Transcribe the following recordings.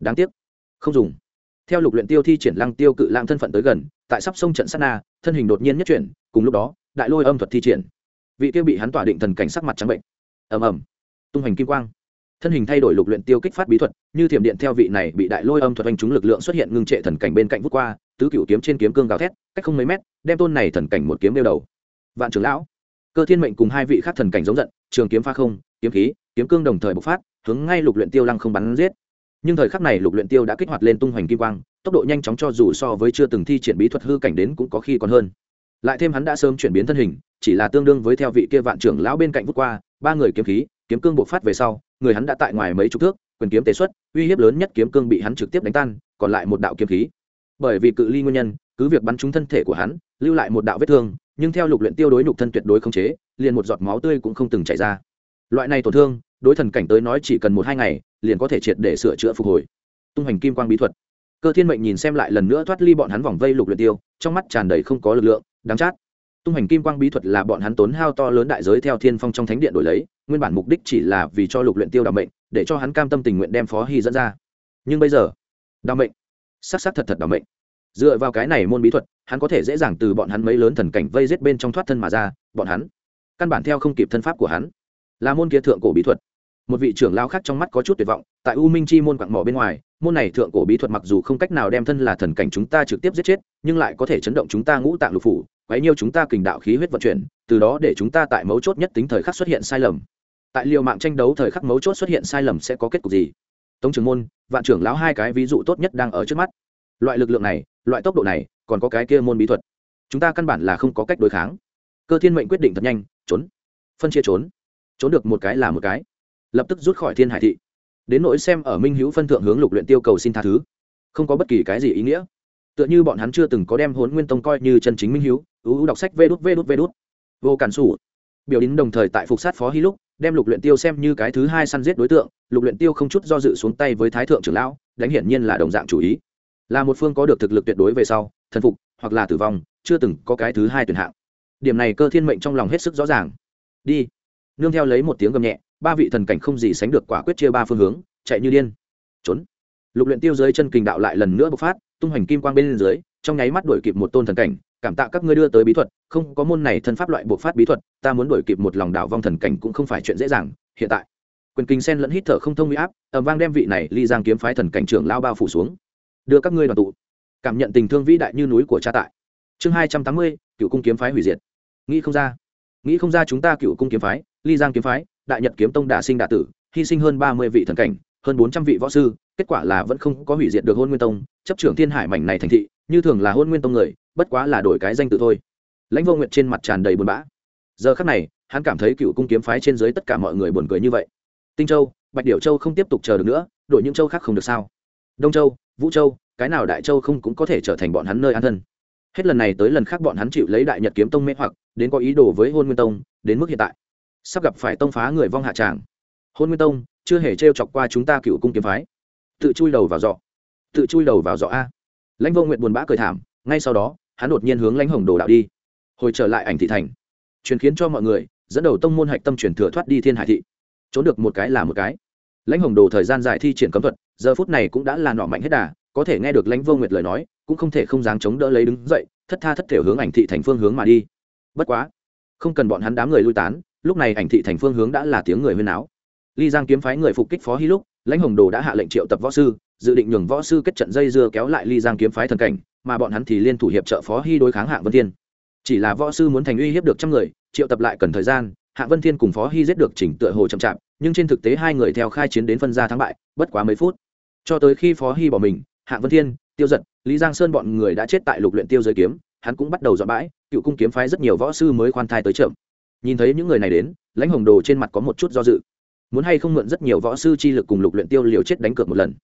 đáng tiếc. Không dùng. Theo lục luyện tiêu thi triển lăng tiêu cự lang thân phận tới gần, tại sắp sông trận sát na, thân hình đột nhiên nhất chuyển, cùng lúc đó, đại lôi âm thuật thi triển. Vị tiêu bị hắn tỏa định thần cảnh sắc mặt trắng bệnh. Ầm ầm. Tung hành kim quang. Thân hình thay đổi lục luyện tiêu kích phát bí thuật, như thiểm điện theo vị này bị đại lôi âm thuật anh chúng lực lượng xuất hiện ngưng trệ thần cảnh bên cạnh vút qua, tứ cửu kiếm trên kiếm cương gào thét, cách không mấy mét, đem tôn này thần cảnh một kiếm đeo đầu. Vạn trưởng lão, cơ thiên mệnh cùng hai vị khác thần cảnh giống giận, trường kiếm pha không, kiếm khí, kiếm cương đồng thời bộc phát, hướng ngay lục luyện tiêu lăng không bắn giết nhưng thời khắc này lục luyện tiêu đã kích hoạt lên tung hoành kim quang, tốc độ nhanh chóng cho dù so với chưa từng thi triển bí thuật hư cảnh đến cũng có khi còn hơn. Lại thêm hắn đã sớm chuyển biến thân hình, chỉ là tương đương với theo vị kia vạn trưởng lão bên cạnh vút qua, ba người kiếm khí, kiếm cương bộc phát về sau, người hắn đã tại ngoài mấy chục thước, quyền kiếm tế xuất, uy hiếp lớn nhất kiếm cương bị hắn trực tiếp đánh tan, còn lại một đạo kiếm khí. Bởi vì cự ly nguyên nhân, cứ việc bắn trúng thân thể của hắn, lưu lại một đạo vết thương, nhưng theo lục luyện tiêu đối nhục thân tuyệt đối không chế, liền một giọt máu tươi cũng không từng chảy ra. Loại này tổn thương, đối thần cảnh tới nói chỉ cần một hai ngày liền có thể triệt để sửa chữa phục hồi. Tung hành kim quang bí thuật. Cơ thiên mệnh nhìn xem lại lần nữa thoát ly bọn hắn vòng vây lục luyện tiêu, trong mắt tràn đầy không có lực lượng, đáng chát. Tung hành kim quang bí thuật là bọn hắn tốn hao to lớn đại giới theo thiên phong trong thánh điện đổi lấy, nguyên bản mục đích chỉ là vì cho lục luyện tiêu đảm mệnh, để cho hắn cam tâm tình nguyện đem phó hy dẫn ra. Nhưng bây giờ đảm mệnh sắc sắc thật thật đảm mệnh. Dựa vào cái này môn bí thuật, hắn có thể dễ dàng từ bọn hắn mấy lớn thần cảnh vây giết bên trong thoát thân mà ra, bọn hắn căn bản theo không kịp thân pháp của hắn. Là môn kia thượng cổ bí thuật một vị trưởng lao khác trong mắt có chút tuyệt vọng, tại u minh chi môn quặng mỏ bên ngoài, môn này thượng cổ bí thuật mặc dù không cách nào đem thân là thần cảnh chúng ta trực tiếp giết chết, nhưng lại có thể chấn động chúng ta ngũ tạng lục phủ, quấy nhiêu chúng ta kình đạo khí huyết vận chuyển, từ đó để chúng ta tại mấu chốt nhất tính thời khắc xuất hiện sai lầm. Tại liều mạng tranh đấu thời khắc mấu chốt xuất hiện sai lầm sẽ có kết cục gì? Tống trưởng môn, vạn trưởng lão hai cái ví dụ tốt nhất đang ở trước mắt. Loại lực lượng này, loại tốc độ này, còn có cái kia môn bí thuật. Chúng ta căn bản là không có cách đối kháng. Cơ thiên mệnh quyết định thật nhanh, trốn. Phân chia trốn. Trốn được một cái là một cái lập tức rút khỏi thiên hải thị. Đến nỗi xem ở minh hữu phân thượng hướng lục luyện tiêu cầu xin tha thứ, không có bất kỳ cái gì ý nghĩa. Tựa như bọn hắn chưa từng có đem hốn nguyên tông coi như chân chính minh hữu ưu đọc sách vê đút vê đút vê đút. Vô cản sủ. Biểu đính đồng thời tại phục sát phó hy lúc, đem lục luyện tiêu xem như cái thứ hai săn giết đối tượng, lục luyện tiêu không chút do dự xuống tay với thái thượng trưởng lão, đánh hiển nhiên là đồng dạng chủ ý. Là một phương có được thực lực tuyệt đối về sau, thần phục, hoặc là tử vong, chưa từng có cái thứ hai tuyển hạng. Điểm này cơ thiên mệnh trong lòng hết sức rõ ràng. Đi. Nương theo lấy một tiếng gầm nhẹ ba vị thần cảnh không gì sánh được quả quyết chia ba phương hướng, chạy như điên. Trốn. Lục luyện tiêu dưới chân kình đạo lại lần nữa bộc phát, tung hoành kim quang bên dưới, trong nháy mắt đuổi kịp một tôn thần cảnh, cảm tạ các ngươi đưa tới bí thuật, không có môn này thân pháp loại bộc phát bí thuật, ta muốn đuổi kịp một lòng đạo vong thần cảnh cũng không phải chuyện dễ dàng, hiện tại. Quyền kinh sen lẫn hít thở không thông uy áp, ầm vang đem vị này ly giang kiếm phái thần cảnh trưởng lao bao phủ xuống. Đưa các ngươi đoàn tụ. Cảm nhận tình thương vĩ đại như núi của cha tại. Chương hai trăm tám mươi, cựu cung kiếm phái hủy diệt. Nghĩ không ra. Nghĩ không ra chúng ta cựu cung kiếm phái, ly giang kiếm phái đại nhật kiếm tông đả sinh đả tử, hy sinh hơn ba mươi vị thần cảnh, hơn bốn trăm vị võ sư, kết quả là vẫn không có hủy diệt được hôn nguyên tông, chấp trưởng thiên hải mảnh này thành thị, như thường là hôn nguyên tông người, bất quá là đổi cái danh tự thôi. Lãnh vô nguyện trên mặt tràn đầy buồn bã. Giờ khắc này, hắn cảm thấy cựu cung kiếm phái trên dưới tất cả mọi người buồn cười như vậy. Tinh châu, bạch điểu châu không tiếp tục chờ được nữa, đổi những châu khác không được sao? Đông châu, vũ châu, cái nào đại châu không cũng có thể trở thành bọn hắn nơi an thân. Hết lần này tới lần khác bọn hắn chịu lấy đại nhật kiếm tông mê hoặc, đến có ý đồ với hôn nguyên tông, đến mức hiện tại sắp gặp phải tông phá người vong hạ tràng. Hôn nguyên tông, chưa hề t r e o chọc qua chúng ta cựu cung kiếm phái. Tự chui đầu vào giọ. Tự chui đầu vào giọ a. Lãnh vô nguyện buồn bã cười thảm, ngay sau đó, hắn đột nhiên hướng lãnh hồng đồ đạo đi. Hồi trở lại ảnh thị thành. Truyền khiến cho mọi người, dẫn đầu tông môn hạch tâm truyền thừa thoát đi thiên hải thị. Trốn được một cái là một cái. Lãnh hồng đồ thời gian dài thi triển cấm thuật, giờ phút này cũng đã là nọ mạnh hết đà, có thể nghe được lãnh vô nguyệt lời nói, cũng không thể không dáng chống đỡ lấy đứng dậy, thất tha thất thể hướng ảnh thị thành phương hướng mà đi. Bất quá, không cần bọn hắn đám người lui tán lúc này ảnh thị thành phương hướng đã là tiếng người huyên áo ly giang kiếm phái người phục kích phó hy lúc lãnh hồng đồ đã hạ lệnh triệu tập võ sư, dự định nhường võ sư kết trận dây dưa kéo lại ly giang kiếm phái thần cảnh, mà bọn hắn thì liên thủ hiệp trợ phó hy đối kháng hạng vân thiên. Chỉ là võ sư muốn thành uy hiếp được trăm người, triệu tập lại cần thời gian, hạng vân thiên cùng phó hy giết được chỉnh tựa hồ chậm chạp, nhưng trên thực tế hai người theo khai chiến đến phân ra thắng bại, bất quá mấy phút. Cho tới khi phó hy bỏ mình, hạng vân thiên, tiêu giật, lý giang sơn bọn người đã chết tại lục luyện tiêu giới kiếm, hắn cũng bắt đầu dọn bãi, cựu cung kiếm phái rất nhiều võ sư mới khoan thai tới chậm nhìn thấy những người này đến, lãnh hồng đồ trên mặt có một chút do dự. Muốn hay không mượn rất nhiều võ sư chi lực cùng lục luyện tiêu liều chết đánh cược một lần.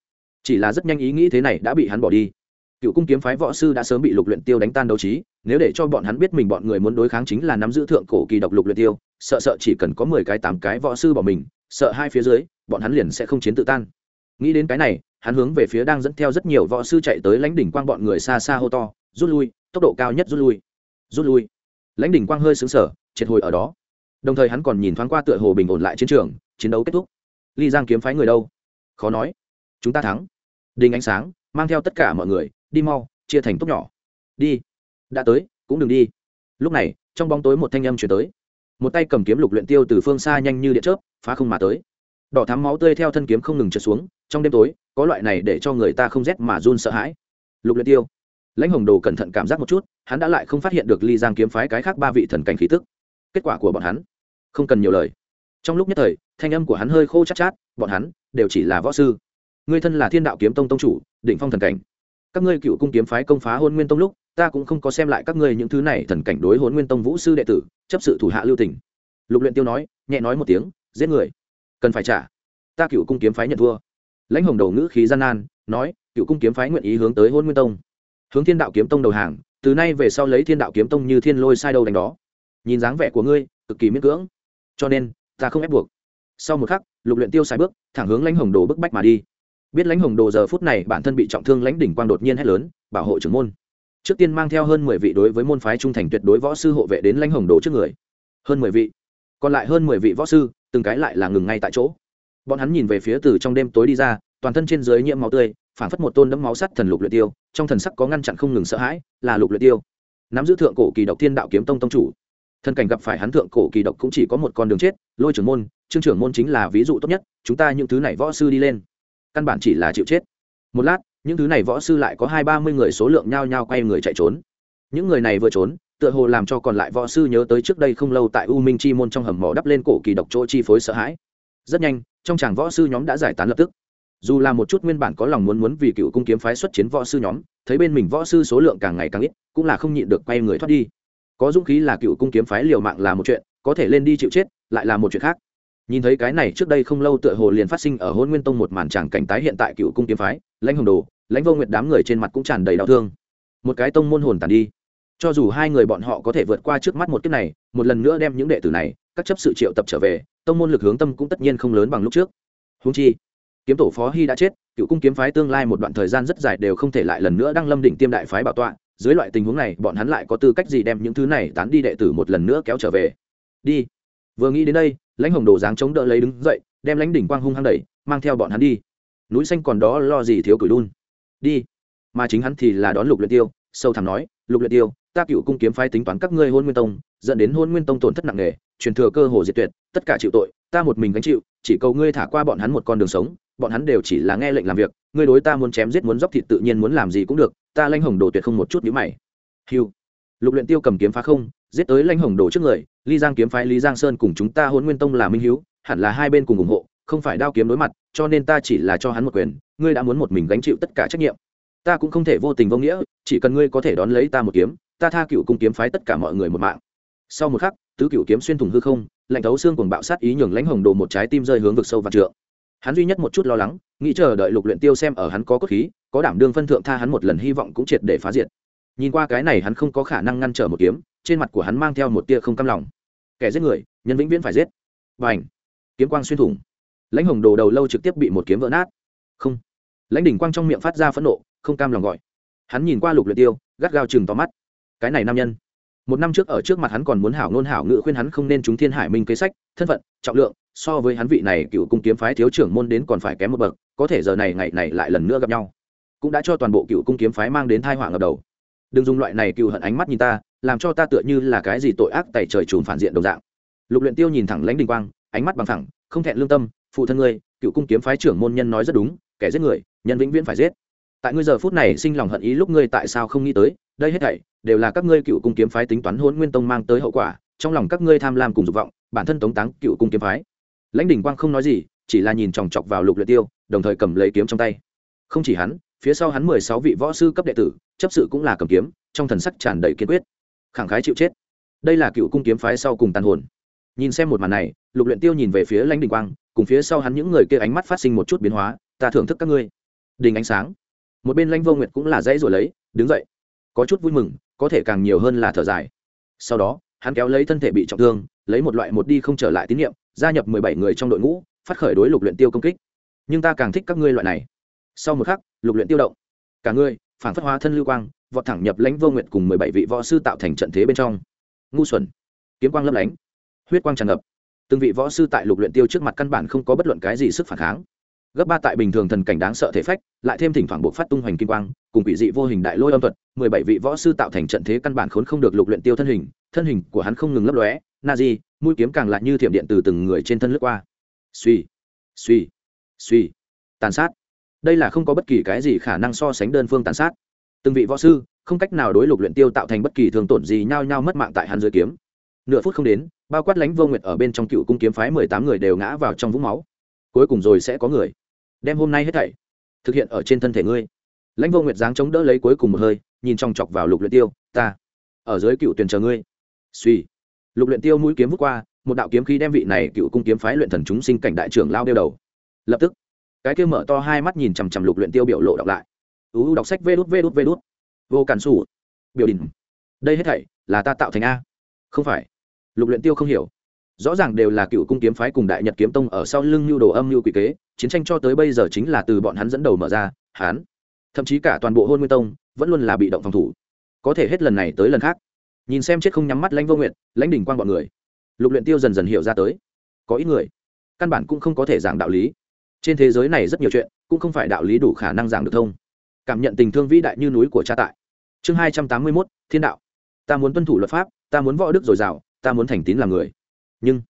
Chỉ là rất nhanh ý nghĩ thế này đã bị hắn bỏ đi. Cựu cung kiếm phái võ sư đã sớm bị lục luyện tiêu đánh tan đấu trí, nếu để cho bọn hắn biết mình bọn người muốn đối kháng chính là nắm giữ thượng cổ kỳ độc lục luyện tiêu, sợ sợ chỉ cần có mười cái, tám cái võ sư bỏ mình, sợ hai phía dưới, bọn hắn liền sẽ không chiến tự tan. Nghĩ đến cái này, hắn hướng về phía đang dẫn theo rất nhiều võ sư chạy tới lãnh đỉnh quang bọn người xa xa hô to, rút lui, tốc độ cao nhất rút lui rút lui. Lãnh đỉnh quang hơi sững sờ triệt hồi ở đó. Đồng thời hắn còn nhìn thoáng qua tựa hồ bình ổn lại chiến trường, chiến đấu kết thúc. Ly giang kiếm phái người đâu? Khó nói. Chúng ta thắng. Đình ánh sáng, mang theo tất cả mọi người, đi mau, chia thành tốt nhỏ. Đi. Đã tới, cũng đừng đi. Lúc này, trong bóng tối một thanh âm chuyển tới. Một tay cầm kiếm lục luyện tiêu từ phương xa nhanh như điện chớp, phá không mà tới. Đỏ thắm máu tươi theo thân kiếm không ngừng trượt xuống, trong đêm tối, có loại này để cho người ta không rét mà run sợ hãi. Lục luyện tiêu. Lãnh hồng đồ cẩn thận cảm giác một chút, hắn đã lại không phát hiện được ly giang kiếm phái cái khác ba vị thần cảnh khí tức kết quả của bọn hắn. Không cần nhiều lời. Trong lúc nhất thời, thanh âm của hắn hơi khô chát chát, bọn hắn đều chỉ là võ sư. Ngươi thân là thiên đạo kiếm tông tông chủ định phong thần cảnh. Các ngươi cựu cung kiếm phái công phá hôn nguyên tông lúc, ta cũng không có xem lại các ngươi những thứ này thần cảnh đối hôn nguyên tông vũ sư đệ tử, chấp sự thủ hạ lưu tỉnh lục luyện tiêu nói, nhẹ nói một tiếng, giết người. Cần phải trả. Ta cựu cung kiếm phái nhận thua. Lãnh hồng đầu ngữ khí gian nan, nói, cựu cung kiếm phái nguyện ý hướng tới hôn nguyên tông. Hướng thiên đạo kiếm tông đầu hàng, từ nay về sau lấy thiên đạo kiếm tông như thiên lôi sai đâu đánh đó nhìn dáng vẻ của ngươi, cực kỳ miễn cưỡng. Cho nên, ta không ép buộc. Sau một khắc, lục luyện tiêu sai bước, thẳng hướng lãnh hồng đồ bức bách mà đi. Biết lãnh hồng đồ giờ phút này bản thân bị trọng thương lãnh đỉnh quang đột nhiên hét lớn, bảo hộ trưởng môn. Trước tiên mang theo hơn mười vị đối với môn phái trung thành tuyệt đối võ sư hộ vệ đến lãnh hồng đồ trước người. Hơn mười vị. Còn lại hơn mười vị võ sư, từng cái lại là ngừng ngay tại chỗ. Bọn hắn nhìn về phía từ trong đêm tối đi ra, toàn thân trên dưới nhiễm máu tươi phản phất một tôn đấm máu sắt thần lục luyện tiêu, trong thần sắc có ngăn chặn không ngừng sợ hãi, là lục luyện tiêu. Nắm giữ thượng cổ kỳ độc thiên đạo kiếm tông tông chủ thân cảnh gặp phải hắn thượng cổ kỳ độc cũng chỉ có một con đường chết, lôi trưởng môn, trương trưởng môn chính là ví dụ tốt nhất, chúng ta những thứ này võ sư đi lên. Căn bản chỉ là chịu chết. Một lát, những thứ này võ sư lại có hai ba mươi người số lượng nhao nhao quay người chạy trốn. Những người này vừa trốn, tựa hồ làm cho còn lại võ sư nhớ tới trước đây không lâu tại u minh chi môn trong hầm mỏ đắp lên cổ kỳ độc chỗ chi phối sợ hãi. Rất nhanh, trong chàng võ sư nhóm đã giải tán lập tức. Dù là một chút nguyên bản có lòng muốn muốn vì cựu cung kiếm phái xuất chiến võ sư nhóm, thấy bên mình võ sư số lượng càng ngày càng ít, cũng là không nhịn được quay người thoát đi có dũng khí là cựu cung kiếm phái liều mạng là một chuyện, có thể lên đi chịu chết, lại là một chuyện khác. Nhìn thấy cái này trước đây không lâu tựa hồ liền phát sinh ở hôn nguyên tông một màn tràng cảnh tái hiện tại cựu cung kiếm phái, lãnh hồng đồ, lãnh vô nguyệt đám người trên mặt cũng tràn đầy đau thương. Một cái tông môn hồn tàn đi. Cho dù hai người bọn họ có thể vượt qua trước mắt một kiếp này, một lần nữa đem những đệ tử này, các chấp sự triệu tập trở về, tông môn lực hướng tâm cũng tất nhiên không lớn bằng lúc trước. Húng chi, kiếm tổ phó hy đã chết, cựu cung kiếm phái tương lai một đoạn thời gian rất dài đều không thể lại lần nữa đăng lâm đỉnh tiêm đại phái bảo tọa dưới loại tình huống này, bọn hắn lại có tư cách gì đem những thứ này tán đi đệ tử một lần nữa kéo trở về? Đi. Vừa nghĩ đến đây, lãnh hồng đồ dáng chống đỡ lấy đứng dậy, đem lãnh đỉnh quang hung hăng đẩy, mang theo bọn hắn đi. Núi xanh còn đó lo gì thiếu cửi đun? Đi. Mà chính hắn thì là đón lục luyện tiêu, sâu thẳm nói, lục luyện tiêu, ta cựu cung kiếm phái tính toán các ngươi hôn nguyên tông, dẫn đến hôn nguyên tông tổn thất nặng nề, truyền thừa cơ hồ diệt tuyệt, tất cả chịu tội, ta một mình gánh chịu, chỉ cầu ngươi thả qua bọn hắn một con đường sống bọn hắn đều chỉ là nghe lệnh làm việc, ngươi đối ta muốn chém giết muốn dốc thịt tự nhiên muốn làm gì cũng được, ta lanh hồng đồ tuyệt không một chút nhíu mày. Hiu lục luyện tiêu cầm kiếm phá không, giết tới lanh hồng đồ trước người ly giang kiếm phái lý giang sơn cùng chúng ta hôn nguyên tông là minh hiếu hẳn là hai bên cùng ủng hộ, không phải đao kiếm đối mặt, cho nên ta chỉ là cho hắn một quyền, ngươi đã muốn một mình gánh chịu tất cả trách nhiệm. Ta cũng không thể vô tình vô nghĩa, chỉ cần ngươi có thể đón lấy ta một kiếm, ta tha cựu cung kiếm phái tất cả mọi người một mạng. Sau một khắc, tứ cựu kiếm xuyên thủng hư không, lạnh thấu xương cùng bạo sát ý nhường lãnh hồng đồ một trái tim rơi hướng vực sâu và trượng hắn duy nhất một chút lo lắng, nghĩ chờ đợi lục luyện tiêu xem ở hắn có cốt khí, có đảm đương phân thượng tha hắn một lần hy vọng cũng triệt để phá diệt. Nhìn qua cái này hắn không có khả năng ngăn trở một kiếm, trên mặt của hắn mang theo một tia không cam lòng. Kẻ giết người, nhân vĩnh viễn phải giết. Bành! Kiếm quang xuyên thủng. Lãnh hồng đồ đầu lâu trực tiếp bị một kiếm vỡ nát. Không! Lãnh đỉnh quang trong miệng phát ra phẫn nộ, không cam lòng gọi. Hắn nhìn qua lục luyện tiêu, gắt gao chừng to mắt. Cái này nam nhân một năm trước ở trước mặt hắn còn muốn hảo nôn hảo ngự khuyên hắn không nên chúng thiên hải minh kế sách, thân phận, trọng lượng, so với hắn vị này cựu cung kiếm phái thiếu trưởng môn đến còn phải kém một bậc, có thể giờ này ngày này lại lần nữa gặp nhau. Cũng đã cho toàn bộ cựu cung kiếm phái mang đến thai họa ngập đầu. Đừng dùng loại này cựu hận ánh mắt nhìn ta, làm cho ta tựa như là cái gì tội ác tẩy trời trùm phản diện đồng dạng. Lục luyện tiêu nhìn thẳng lãnh đình quang, ánh mắt bằng thẳng, không thẹn lương tâm, phụ thân ngươi, cựu cung kiếm phái trưởng môn nhân nói rất đúng, kẻ giết người, nhân vĩnh viễn phải giết. Tại ngươi giờ phút này sinh lòng hận ý lúc ngươi tại sao không nghĩ tới đây hết thảy đều là các ngươi cựu cung kiếm phái tính toán hôn nguyên tông mang tới hậu quả, trong lòng các ngươi tham lam cùng dục vọng, bản thân tống táng cựu cung kiếm phái. Lãnh đỉnh quang không nói gì, chỉ là nhìn chòng chọc vào lục luyện tiêu, đồng thời cầm lấy kiếm trong tay. Không chỉ hắn, phía sau hắn mười sáu vị võ sư cấp đệ tử, chấp sự cũng là cầm kiếm, trong thần sắc tràn đầy kiên quyết. Khẳng khái chịu chết. Đây là cựu cung kiếm phái sau cùng tàn hồn. Nhìn xem một màn này, lục luyện tiêu nhìn về phía lãnh đỉnh quang, cùng phía sau hắn những người kia ánh mắt phát sinh một chút biến hóa, ta thưởng thức các ngươi. Đình ánh sáng. Một bên lãnh vô nguyệt cũng là dãy rồi lấy, đứng dậy có chút vui mừng, có thể càng nhiều hơn là thở dài. Sau đó, hắn kéo lấy thân thể bị trọng thương, lấy một loại một đi không trở lại tín nhiệm gia nhập mười bảy người trong đội ngũ, phát khởi đối lục luyện tiêu công kích. Nhưng ta càng thích các ngươi loại này. Sau một khắc, lục luyện tiêu động. Cả ngươi phản phất hóa thân lưu quang, vọt thẳng nhập lãnh vô nguyện cùng mười bảy vị võ sư tạo thành trận thế bên trong. Ngu xuẩn. Kiếm quang lấp lánh. Huyết quang tràn ngập. Từng vị võ sư tại lục luyện tiêu trước mặt căn bản không có bất luận cái gì sức phản kháng gấp ba tại bình thường thần cảnh đáng sợ thể phách, lại thêm thỉnh thoảng buộc phát tung hoành kim quang, cùng quỷ dị vô hình đại lôi âm thuật, mười bảy vị võ sư tạo thành trận thế căn bản khốn không được lục luyện tiêu thân hình thân hình của hắn không ngừng lấp lóe na di mũi kiếm càng lại như thiểm điện từ từng người trên thân lướt qua. Suy suy suy. Tàn sát. Đây là không có bất kỳ cái gì khả năng so sánh đơn phương tàn sát. Từng vị võ sư, không cách nào đối lục luyện tiêu tạo thành bất kỳ thương tổn gì nhau nhau mất mạng tại hắn dưới kiếm. Nửa phút không đến, bao quát lãnh vô nguyệt ở bên trong cựu cung kiếm phái mười tám người đều ngã vào trong vũng máu. Cuối cùng rồi sẽ có người đem hôm nay hết thảy thực hiện ở trên thân thể ngươi. Lãnh vô nguyệt dáng chống đỡ lấy cuối cùng một hơi, nhìn trong chọc vào lục luyện tiêu, ta ở dưới cựu tuyển chờ ngươi. Suy. Lục luyện tiêu mũi kiếm vút qua, một đạo kiếm khí đem vị này cựu cung kiếm phái luyện thần chúng sinh cảnh đại trưởng lao đeo đầu. Lập tức, cái kia mở to hai mắt nhìn chằm chằm lục luyện tiêu biểu lộ đọc lại. U đọc sách vê đút vê đút vê đút. Vô cản sủ, biểu đình đây hết thảy là ta tạo thành a. Không phải. Lục luyện tiêu không hiểu rõ ràng đều là cựu cung kiếm phái cùng đại nhật kiếm tông ở sau lưng nhu đồ âm nhu quỷ kế, chiến tranh cho tới bây giờ chính là từ bọn hắn dẫn đầu mở ra hán thậm chí cả toàn bộ hôn nguyên tông, vẫn luôn là bị động phòng thủ. Có thể hết lần này tới lần khác. Nhìn xem chết không nhắm mắt lãnh vô nguyện lãnh đỉnh quan bọn người, lục luyện tiêu dần dần hiểu ra tới. Có ít người, căn bản cũng không có thể giảng đạo lý. Trên thế giới này rất nhiều chuyện, cũng không phải đạo lý đủ khả năng giảng được thông. Cảm nhận tình thương vĩ đại như núi của cha tại. Chương hai trăm tám mươi mốt, thiên đạo. Ta muốn tuân thủ luật pháp, ta muốn võ đức dồi dào, ta muốn thành tín làm người nhưng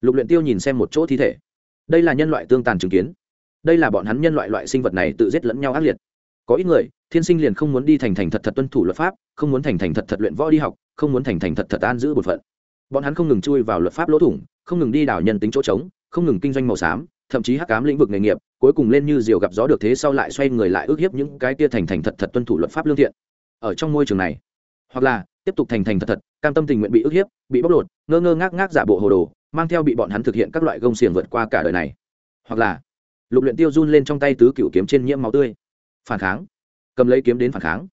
lục luyện tiêu nhìn xem một chỗ thi thể đây là nhân loại tương tàn chứng kiến đây là bọn hắn nhân loại loại sinh vật này tự giết lẫn nhau ác liệt có ít người thiên sinh liền không muốn đi thành thành thật thật tuân thủ luật pháp không muốn thành thành thật thật luyện võ đi học không muốn thành thành thật thật an giữ bổn phận bọn hắn không ngừng chui vào luật pháp lỗ thủng không ngừng đi đảo nhân tính chỗ trống không ngừng kinh doanh màu xám thậm chí hắc ám lĩnh vực nghề nghiệp cuối cùng lên như diều gặp gió được thế sau lại xoay người lại ước hiếp những cái tia thành thành thật thật tuân thủ luật pháp lương thiện ở trong môi trường này hoặc là tiếp tục thành thành thật thật cam tâm tình nguyện bị ức hiếp bị bóc lột ngơ ngơ ngác ngác giả bộ hồ đồ mang theo bị bọn hắn thực hiện các loại gông xiềng vượt qua cả đời này. Hoặc là lục luyện tiêu run lên trong tay tứ cửu kiếm trên nhiễm máu tươi. Phản kháng. Cầm lấy kiếm đến phản kháng.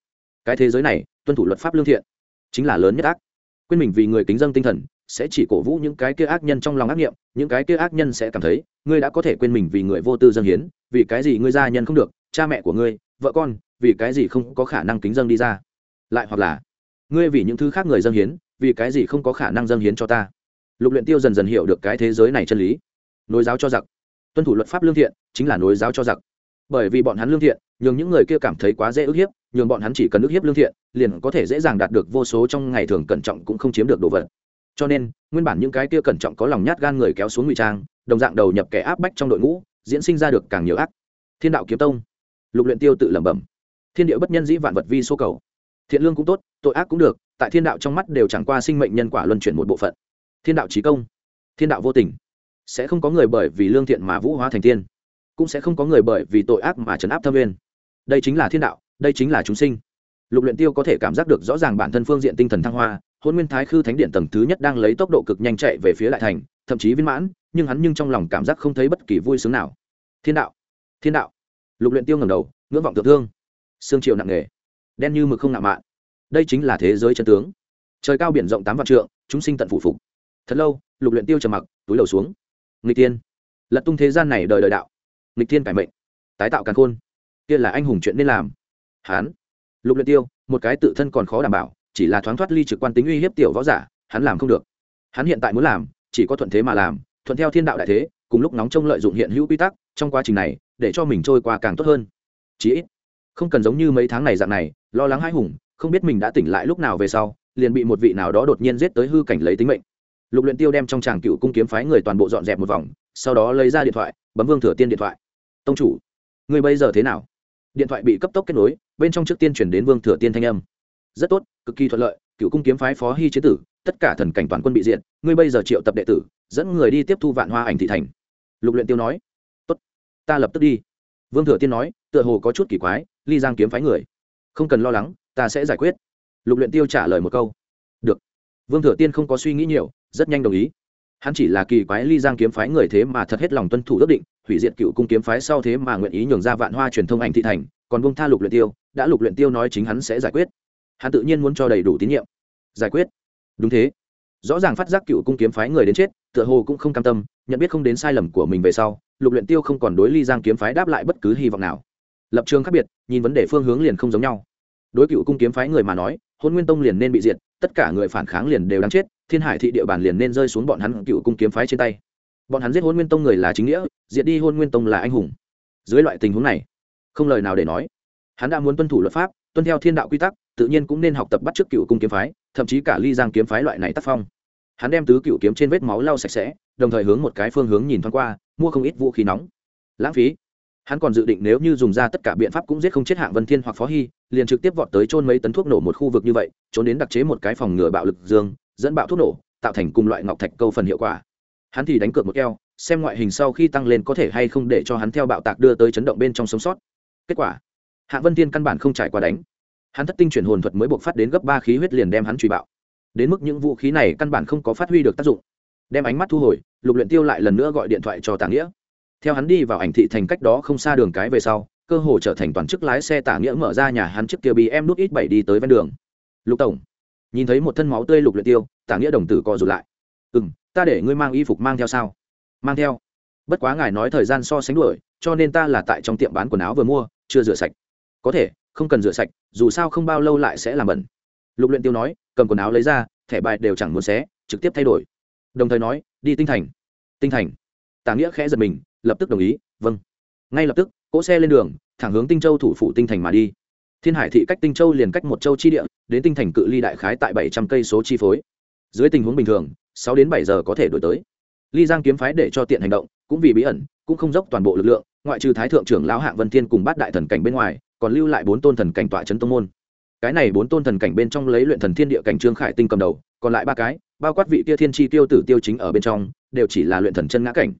Cái thế giới này tuân thủ luật pháp lương thiện chính là lớn nhất ác. Quên mình vì người kính dân tinh thần sẽ chỉ cổ vũ những cái kia ác nhân trong lòng ác niệm, những cái kia ác nhân sẽ cảm thấy ngươi đã có thể quên mình vì người vô tư dân hiến vì cái gì ngươi gia nhân không được cha mẹ của ngươi vợ con vì cái gì không có khả năng kính dân đi ra. Lại hoặc là ngươi vì những thứ khác người dâng hiến, vì cái gì không có khả năng dâng hiến cho ta? Lục luyện tiêu dần dần hiểu được cái thế giới này chân lý. Nối giáo cho giặc. Tuân thủ luật pháp lương thiện, chính là nối giáo cho giặc. Bởi vì bọn hắn lương thiện, nhường những người kia cảm thấy quá dễ ức hiếp, nhường bọn hắn chỉ cần ức hiếp lương thiện, liền có thể dễ dàng đạt được vô số trong ngày thường cẩn trọng cũng không chiếm được đồ vật. Cho nên, nguyên bản những cái kia cẩn trọng có lòng nhát gan người kéo xuống ngụy trang, đồng dạng đầu nhập kẻ áp bách trong đội ngũ, diễn sinh ra được càng nhiều ác. Thiên đạo kiếm tông. Lục luyện tiêu tự lẩm bẩm. Thiên địa bất nhân dĩ vạn vật vi số cầu thiện lương cũng tốt, tội ác cũng được, tại thiên đạo trong mắt đều chẳng qua sinh mệnh nhân quả luân chuyển một bộ phận. Thiên đạo trí công, thiên đạo vô tình, sẽ không có người bởi vì lương thiện mà vũ hóa thành tiên, cũng sẽ không có người bởi vì tội ác mà trấn áp thâm viên đây chính là thiên đạo, đây chính là chúng sinh. Lục luyện tiêu có thể cảm giác được rõ ràng bản thân phương diện tinh thần thăng hoa, hôn nguyên thái khư thánh điện tầng thứ nhất đang lấy tốc độ cực nhanh chạy về phía lại thành, thậm chí viên mãn, nhưng hắn nhưng trong lòng cảm giác không thấy bất kỳ vui sướng nào. Thiên đạo thiên đạo. Lục luyện tiêu ngẩng đầu, ngưỡng vọng tự thương. Xương triệu nặng nề đen như mực không nạm mạn. Đây chính là thế giới chân tướng. Trời cao biển rộng tám vạn trượng, chúng sinh tận phụ phục. Thật lâu, lục luyện tiêu trầm mặc, túi đầu xuống. Nghịch tiên lật tung thế gian này đời đời đạo. Nghịch tiên cải mệnh. Tái tạo càn khôn. Kia là anh hùng chuyện nên làm. Hán. Lục luyện tiêu, một cái tự thân còn khó đảm bảo, chỉ là thoáng thoát ly trực quan tính uy hiếp tiểu võ giả, hắn làm không được. Hắn hiện tại muốn làm, chỉ có thuận thế mà làm, thuận theo thiên đạo đại thế, cùng lúc nóng trông lợi dụng hiện hữu quy tắc, trong quá trình này, để cho mình trôi qua càng tốt hơn. Chí ít không cần giống như mấy tháng này dạng này, lo lắng hai hùng, không biết mình đã tỉnh lại lúc nào về sau, liền bị một vị nào đó đột nhiên giết tới hư cảnh lấy tính mệnh. Lục luyện tiêu đem trong tràng cựu cung kiếm phái người toàn bộ dọn dẹp một vòng, sau đó lấy ra điện thoại, bấm vương thừa tiên điện thoại. Tông chủ người bây giờ thế nào? Điện thoại bị cấp tốc kết nối, bên trong trước tiên chuyển đến vương thừa tiên thanh âm. Rất tốt, cực kỳ thuận lợi, cựu cung kiếm phái phó hy chế tử, tất cả thần cảnh toàn quân bị diện ngươi bây giờ triệu tập đệ tử, dẫn người đi tiếp thu vạn hoa ảnh thị thành. Lục luyện tiêu nói. Tốt, ta lập tức đi. Vương thừa tiên nói, tựa hồ có chút kỳ quái ly giang kiếm phái người. Không cần lo lắng, ta sẽ giải quyết. Lục luyện tiêu trả lời một câu. Được. Vương thừa tiên không có suy nghĩ nhiều, rất nhanh đồng ý. Hắn chỉ là kỳ quái ly giang kiếm phái người thế mà thật hết lòng tuân thủ ước định, hủy diệt cựu cung kiếm phái sau thế mà nguyện ý nhường ra vạn hoa truyền thông ảnh thị thành, còn bông tha lục luyện tiêu, đã lục luyện tiêu nói chính hắn sẽ giải quyết. Hắn tự nhiên muốn cho đầy đủ tín nhiệm. Giải quyết. Đúng thế. Rõ ràng phát giác cựu cung kiếm phái người đến chết, tựa hồ cũng không cam tâm, nhận biết không đến sai lầm của mình về sau, lục luyện tiêu không còn đối ly giang kiếm phái đáp lại bất cứ hy vọng nào lập trường khác biệt, nhìn vấn đề phương hướng liền không giống nhau. Đối cựu cung kiếm phái người mà nói, hôn nguyên tông liền nên bị diệt, tất cả người phản kháng liền đều đáng chết, thiên hải thị địa bàn liền nên rơi xuống bọn hắn cựu cung kiếm phái trên tay. Bọn hắn giết hôn nguyên tông người là chính nghĩa, diệt đi hôn nguyên tông là anh hùng. Dưới loại tình huống này, không lời nào để nói. Hắn đã muốn tuân thủ luật pháp, tuân theo thiên đạo quy tắc, tự nhiên cũng nên học tập bắt chước cựu cung kiếm phái, thậm chí cả ly giang kiếm phái loại này tác phong. Hắn đem tứ cựu kiếm trên vết máu lau sạch sẽ, đồng thời hướng một cái phương hướng nhìn thoáng qua, mua không ít vũ khí nóng. Lãng phí hắn còn dự định nếu như dùng ra tất cả biện pháp cũng giết không chết hạng vân thiên hoặc phó hy, liền trực tiếp vọt tới trôn mấy tấn thuốc nổ một khu vực như vậy, trốn đến đặc chế một cái phòng ngừa bạo lực dương, dẫn bạo thuốc nổ, tạo thành cùng loại ngọc thạch câu phần hiệu quả. Hắn thì đánh cược một keo, xem ngoại hình sau khi tăng lên có thể hay không để cho hắn theo bạo tạc đưa tới chấn động bên trong sống sót. Kết quả, hạng vân thiên căn bản không trải qua đánh. Hắn thất tinh chuyển hồn thuật mới buộc phát đến gấp ba khí huyết liền đem hắn truy bạo. Đến mức những vũ khí này căn bản không có phát huy được tác dụng. Đem ánh mắt thu hồi, lục luyện tiêu lại lần nữa gọi điện thoại cho Tàng nghĩa theo hắn đi vào ảnh thị thành cách đó không xa đường cái về sau, cơ hồ trở thành toàn chức lái xe tả nghĩa mở ra nhà hắn trước kia bị em nút ít bảy đi tới ven đường. Lục tổng, nhìn thấy một thân máu tươi lục luyện tiêu, tả nghĩa đồng tử co rụt lại. Ừ ta để ngươi mang y phục mang theo sao? Mang theo. Bất quá ngài nói thời gian so sánh đuổi, cho nên ta là tại trong tiệm bán quần áo vừa mua, chưa rửa sạch. Có thể, không cần rửa sạch, dù sao không bao lâu lại sẽ làm bẩn. Lục luyện tiêu nói, cầm quần áo lấy ra, thẻ bài đều chẳng muốn xé, trực tiếp thay đổi. Đồng thời nói, đi tinh thành. Tinh thành. Tả nghĩa khẽ giật mình lập tức đồng ý vâng. Ngay lập tức, cỗ xe lên đường, thẳng hướng tinh châu thủ phủ tinh thành mà đi. Thiên hải thị cách tinh châu liền cách một châu chi địa, đến tinh thành cự ly đại khái tại bảy trăm cây số chi phối. Dưới tình huống bình thường, sáu đến bảy giờ có thể đổi tới. Ly giang kiếm phái để cho tiện hành động, cũng vì bí ẩn, cũng không dốc toàn bộ lực lượng, ngoại trừ thái thượng trưởng lão hạng vân thiên cùng bát đại thần cảnh bên ngoài, còn lưu lại bốn tôn thần cảnh tọa trấn tông môn. Cái này bốn tôn thần cảnh bên trong lấy luyện thần thiên địa cảnh trương khải tinh cầm đầu, còn lại ba cái, bao quát vị kia thiên tri tiêu tử tiêu chính ở bên trong, đều chỉ là luyện thần chân ngã cảnh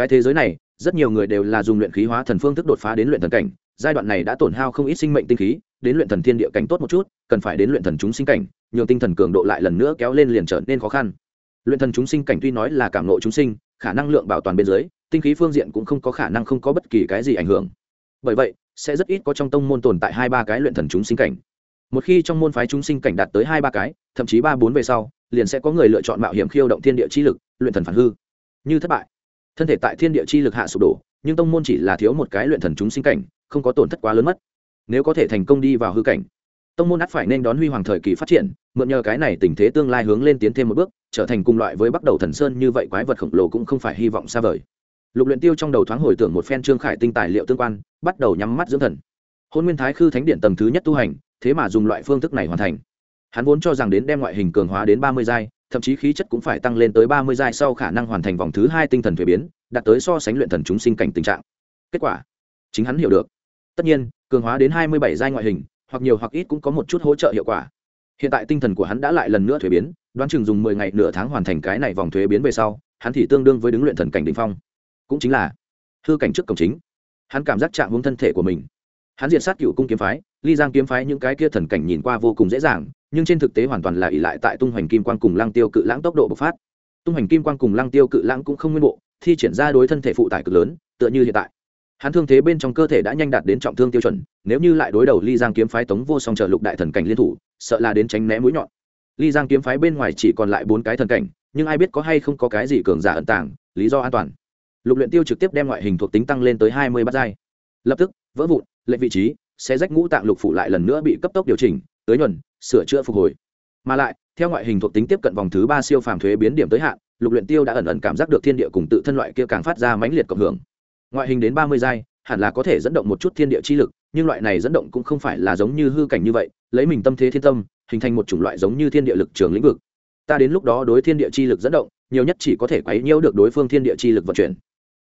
cái thế giới này, rất nhiều người đều là dùng luyện khí hóa thần phương thức đột phá đến luyện thần cảnh. Giai đoạn này đã tổn hao không ít sinh mệnh tinh khí, đến luyện thần thiên địa cảnh tốt một chút, cần phải đến luyện thần chúng sinh cảnh, nhường tinh thần cường độ lại lần nữa kéo lên liền trở nên khó khăn. Luyện thần chúng sinh cảnh tuy nói là cảm nộ chúng sinh, khả năng lượng bảo toàn bên dưới, tinh khí phương diện cũng không có khả năng không có bất kỳ cái gì ảnh hưởng. Bởi vậy, sẽ rất ít có trong tông môn tồn tại hai ba cái luyện thần chúng sinh cảnh. Một khi trong môn phái chúng sinh cảnh đạt tới hai ba cái, thậm chí ba bốn về sau, liền sẽ có người lựa chọn mạo hiểm khiêu động thiên địa chi lực, luyện thần phản hư. Như thất bại thân thể tại thiên địa chi lực hạ sụp đổ, nhưng tông môn chỉ là thiếu một cái luyện thần chúng sinh cảnh, không có tổn thất quá lớn mất. Nếu có thể thành công đi vào hư cảnh, tông môn ắt phải nên đón huy hoàng thời kỳ phát triển, mượn nhờ cái này tình thế tương lai hướng lên tiến thêm một bước, trở thành cùng loại với bắt đầu thần sơn như vậy quái vật khổng lồ cũng không phải hy vọng xa vời. Lục luyện tiêu trong đầu thoáng hồi tưởng một phen trương khải tinh tài liệu tương quan, bắt đầu nhắm mắt dưỡng thần. Hôn nguyên thái khư thánh điện tầng thứ nhất tu hành, thế mà dùng loại phương thức này hoàn thành. Hắn vốn cho rằng đến đem ngoại hình cường hóa đến ba mươi giai thậm chí khí chất cũng phải tăng lên tới ba mươi giai sau khả năng hoàn thành vòng thứ hai tinh thần thuế biến, đạt tới so sánh luyện thần chúng sinh cảnh tình trạng. Kết quả, chính hắn hiểu được. Tất nhiên, cường hóa đến hai mươi bảy giai ngoại hình, hoặc nhiều hoặc ít cũng có một chút hỗ trợ hiệu quả. Hiện tại tinh thần của hắn đã lại lần nữa thuế biến, đoán chừng dùng mười ngày nửa tháng hoàn thành cái này vòng thuế biến về sau, hắn thì tương đương với đứng luyện thần cảnh đ ỉ n h phong. Cũng chính là, hư cảnh trước cổng chính, hắn cảm giác chạm hướng thân thể của mình. Hắn diện sát cựu cung kiếm phái, ly giang kiếm phái những cái kia thần cảnh nhìn qua vô cùng dễ dàng nhưng trên thực tế hoàn toàn là ỷ lại tại tung hoành kim quang cùng lăng tiêu cự lãng tốc độ bộc phát. Tung hoành kim quang cùng lăng tiêu cự lãng cũng không nguyên bộ, thi triển ra đối thân thể phụ tải cực lớn, tựa như hiện tại. Hắn thương thế bên trong cơ thể đã nhanh đạt đến trọng thương tiêu chuẩn, nếu như lại đối đầu ly giang kiếm phái tống vô song trợ lục đại thần cảnh liên thủ, sợ là đến tránh né mũi nhọn. Ly giang kiếm phái bên ngoài chỉ còn lại bốn cái thần cảnh, nhưng ai biết có hay không có cái gì cường giả ẩn tàng, lý do an toàn. Lục luyện tiêu trực tiếp đem ngoại hình thuộc tính tăng lên tới hai mươi bát giai. Lập tức, vỡ vụn lệnh vị trí sẽ rách ngũ tạng lục phủ lại lần nữa bị cấp tốc điều chỉnh, tới nhuần sửa chữa phục hồi. Mà lại, theo ngoại hình thuộc tính tiếp cận vòng thứ ba siêu phàm thuế biến điểm tới hạn, lục luyện tiêu đã ẩn ẩn cảm giác được thiên địa cùng tự thân loại kia càng phát ra mãnh liệt cộng hưởng. Ngoại hình đến ba mươi giai, hẳn là có thể dẫn động một chút thiên địa chi lực, nhưng loại này dẫn động cũng không phải là giống như hư cảnh như vậy, lấy mình tâm thế thiên tâm, hình thành một chủng loại giống như thiên địa lực trường lĩnh vực. Ta đến lúc đó đối thiên địa chi lực dẫn động, nhiều nhất chỉ có thể quấy nhiễu được đối phương thiên địa chi lực vận chuyển.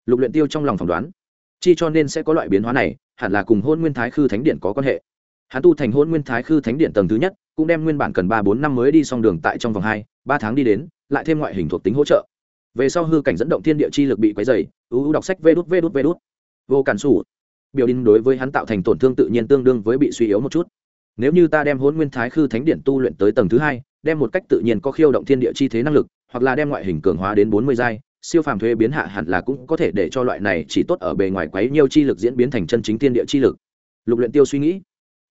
Lục luyện tiêu trong lòng phỏng đoán, chi cho nên sẽ có loại biến hóa này, hẳn là cùng hôn nguyên thái khư thánh điện có quan hệ. Hắn tu thành hôn nguyên thái khư thánh điện tầng thứ nhất cũng đem nguyên bản cần ba bốn năm mới đi xong đường tại trong vòng hai, ba tháng đi đến, lại thêm ngoại hình thuộc tính hỗ trợ. Về sau hư cảnh dẫn động thiên địa chi lực bị quấy dày ưu ưu đọc sách vê đút vê đút vê đút. Vô cản sủ. Biểu đinh đối với hắn tạo thành tổn thương tự nhiên tương đương với bị suy yếu một chút. Nếu như ta đem hôn nguyên thái khư thánh điện tu luyện tới tầng thứ hai, đem một cách tự nhiên có khiêu động thiên địa chi thế năng lực, hoặc là đem ngoại hình cường hóa đến bốn mươi giai, siêu phàm thuế biến hạ hẳn là cũng có thể để cho loại này chỉ tốt ở bề ngoài quấy nhiều chi lực diễn biến thành chân chính thiên địa chi lực. Lục luyện tiêu suy nghĩ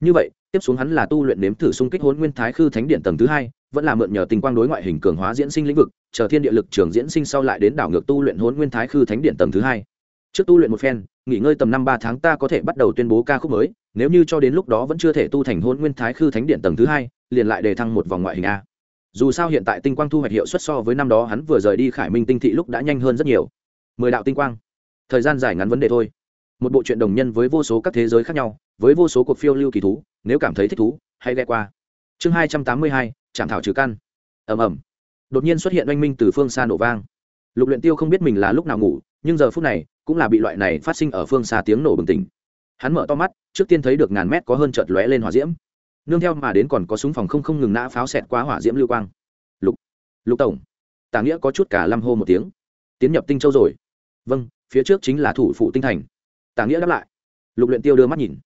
như vậy, tiếp xuống hắn là tu luyện nếm thử xung kích hồn nguyên thái khư thánh điện tầng thứ hai, vẫn là mượn nhờ tình quang đối ngoại hình cường hóa diễn sinh lĩnh vực, chờ thiên địa lực trường diễn sinh sau lại đến đảo ngược tu luyện hồn nguyên thái khư thánh điện tầng thứ hai. Trước tu luyện một phen, nghỉ ngơi tầm năm ba tháng ta có thể bắt đầu tuyên bố ca khúc mới, nếu như cho đến lúc đó vẫn chưa thể tu thành hồn nguyên thái khư thánh điện tầng thứ hai, liền lại đề thăng một vòng ngoại hình a. Dù sao hiện tại tinh quang thu hoạch hiệu suất so với năm đó hắn vừa rời đi khải minh tinh thị lúc đã nhanh hơn rất nhiều. Mười đạo tinh quang. Thời gian dài ngắn vấn đề thôi một bộ truyện đồng nhân với vô số các thế giới khác nhau, với vô số cuộc phiêu lưu kỳ thú, nếu cảm thấy thích thú, hãy ghe qua. Chương hai trăm tám mươi hai, trạm thảo trừ căn. Ầm ầm. Đột nhiên xuất hiện oanh minh từ phương xa nổ vang. Lục luyện tiêu không biết mình là lúc nào ngủ, nhưng giờ phút này, cũng là bị loại này phát sinh ở phương xa tiếng nổ bừng tỉnh. Hắn mở to mắt, trước tiên thấy được ngàn mét có hơn chợt lóe lên hỏa diễm. Nương theo mà đến còn có súng phòng không không ngừng nã pháo xẹt qua hỏa diễm lưu quang. Lục. Lục tổng. Tả nghĩa có chút cả lâm hô một tiếng. Tiến nhập tinh châu rồi. Vâng phía trước chính là thủ phủ tinh thành tả nghĩa đáp lại. Lục luyện tiêu đưa mắt nhìn.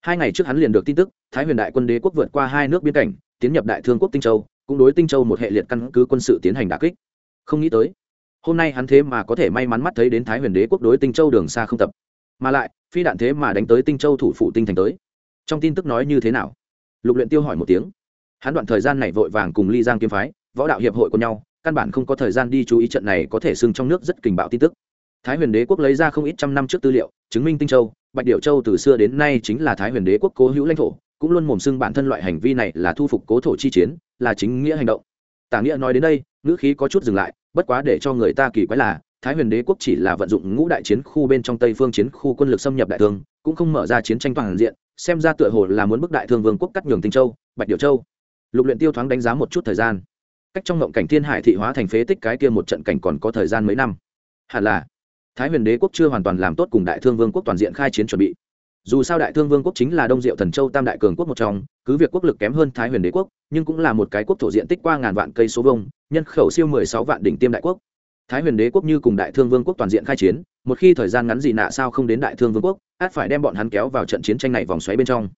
Hai ngày trước hắn liền được tin tức, thái huyền đại quân đế quốc vượt qua hai nước biên cảnh, tiến nhập đại thương quốc tinh châu, cũng đối tinh châu một hệ liệt căn cứ quân sự tiến hành đả kích. Không nghĩ tới, hôm nay hắn thế mà có thể may mắn mắt thấy đến thái huyền đế quốc đối tinh châu đường xa không tập. Mà lại, phi đạn thế mà đánh tới tinh châu thủ phủ tinh thành tới. Trong tin tức nói như thế nào? Lục luyện tiêu hỏi một tiếng. Hắn đoạn thời gian này vội vàng cùng ly giang kiếm phái, võ đạo hiệp hội của nhau, căn bản không có thời gian đi chú ý trận này có thể xưng trong nước rất kình bạo tin tức. Thái huyền đế quốc lấy ra không ít trăm năm trước tư liệu chứng minh tinh châu, bạch điệu châu từ xưa đến nay chính là thái huyền đế quốc cố hữu lãnh thổ, cũng luôn mồm xưng bản thân loại hành vi này là thu phục cố thổ chi chiến, là chính nghĩa hành động. Tả nghĩa nói đến đây, ngữ khí có chút dừng lại, bất quá để cho người ta kỳ quái là, thái huyền đế quốc chỉ là vận dụng ngũ đại chiến khu bên trong tây phương chiến khu quân lực xâm nhập đại thương, cũng không mở ra chiến tranh toàn diện, xem ra tựa hồ là muốn bức đại thương vương quốc cắt nhường tinh châu, bạch điệu châu. Lục luyện tiêu thoáng đánh giá một chút thời gian. Cách trong ngộng cảnh thiên hải thị hóa thành phế tích cái kia một trận cảnh còn có thời gian mấy năm. Hẳn là thái huyền đế quốc chưa hoàn toàn làm tốt cùng đại thương vương quốc toàn diện khai chiến chuẩn bị. Dù sao đại thương vương quốc chính là đông diệu thần châu tam đại cường quốc một trong, cứ việc quốc lực kém hơn thái huyền đế quốc, nhưng cũng là một cái quốc thổ diện tích qua ngàn vạn cây số vông nhân khẩu siêu mười sáu vạn đỉnh tiêm đại quốc. Thái huyền đế quốc như cùng đại thương vương quốc toàn diện khai chiến, một khi thời gian ngắn gì nạ sao không đến đại thương vương quốc, át phải đem bọn hắn kéo vào trận chiến tranh này vòng xoáy bên trong.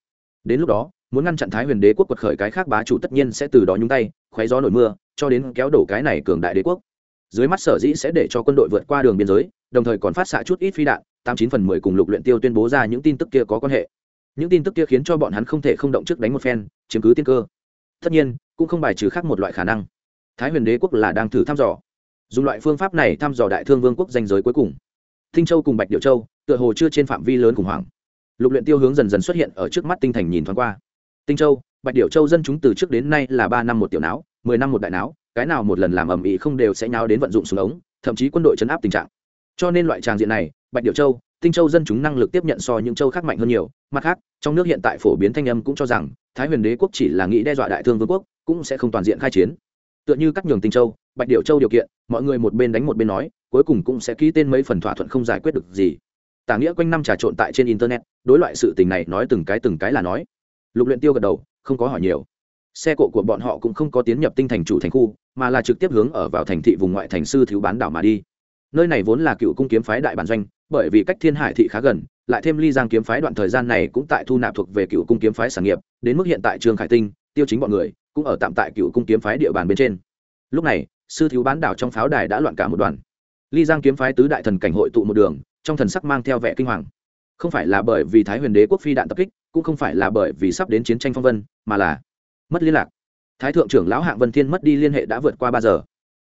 Đến lúc đó, muốn ngăn chặn thái huyền đế quốc quật khởi cái khác bá chủ tất nhiên sẽ từ đó nhúng tay khoáy gió nổi mưa, cho đến kéo đổ cái này cường đại đế quốc. Dưới mắt sở dĩ sẽ để cho quân đội vượt qua đường biên giới đồng thời còn phát xạ chút ít phi đạn, tám chín phần mười cùng lục luyện tiêu tuyên bố ra những tin tức kia có quan hệ. Những tin tức kia khiến cho bọn hắn không thể không động trước đánh một phen, chiếm cứ tiên cơ. Tất nhiên, cũng không bài trừ khác một loại khả năng. Thái huyền đế quốc là đang thử thăm dò. Dùng loại phương pháp này thăm dò đại thương vương quốc danh giới cuối cùng. Thinh châu cùng bạch điệu châu, tựa hồ chưa trên phạm vi lớn khủng hoảng. Lục luyện tiêu hướng dần dần xuất hiện ở trước mắt tinh thành nhìn thoáng qua. Tinh châu, bạch điệu châu dân chúng từ trước đến nay là ba năm một tiểu não, mười năm một đại não, cái nào một lần làm ầm ĩ không đều sẽ nháo đến vận dụng súng ống, thậm chí quân đội chấn áp tình trạng cho nên loại tràng diện này, bạch điệu châu, tinh châu dân chúng năng lực tiếp nhận so những châu khác mạnh hơn nhiều. Mặt khác, trong nước hiện tại phổ biến thanh âm cũng cho rằng, thái huyền đế quốc chỉ là nghĩ đe dọa đại thương vương quốc, cũng sẽ không toàn diện khai chiến. Tựa như các nhường tinh châu, bạch điệu châu điều kiện, mọi người một bên đánh một bên nói, cuối cùng cũng sẽ ký tên mấy phần thỏa thuận không giải quyết được gì. Tả nghĩa quanh năm trà trộn tại trên internet, đối loại sự tình này nói từng cái từng cái là nói. Lục luyện tiêu gật đầu, không có hỏi nhiều. Xe cộ của bọn họ cũng không có tiến nhập tinh thành chủ thành khu, mà là trực tiếp hướng ở vào thành thị vùng ngoại thành sư thiếu bán đảo mà đi nơi này vốn là cựu cung kiếm phái đại bản doanh, bởi vì cách thiên hải thị khá gần, lại thêm ly giang kiếm phái đoạn thời gian này cũng tại thu nạp thuộc về cựu cung kiếm phái sản nghiệp, đến mức hiện tại trường khải tinh, tiêu chính bọn người, cũng ở tạm tại cựu cung kiếm phái địa bàn bên trên. Lúc này, sư thiếu bán đảo trong pháo đài đã loạn cả một đoàn. Ly giang kiếm phái tứ đại thần cảnh hội tụ một đường, trong thần sắc mang theo vẻ kinh hoàng. Không phải là bởi vì thái huyền đế quốc phi đạn tập kích, cũng không phải là bởi vì sắp đến chiến tranh phong vân, mà là mất liên lạc. Thái thượng trưởng lão hạng vân thiên mất đi liên hệ đã vượt qua ba giờ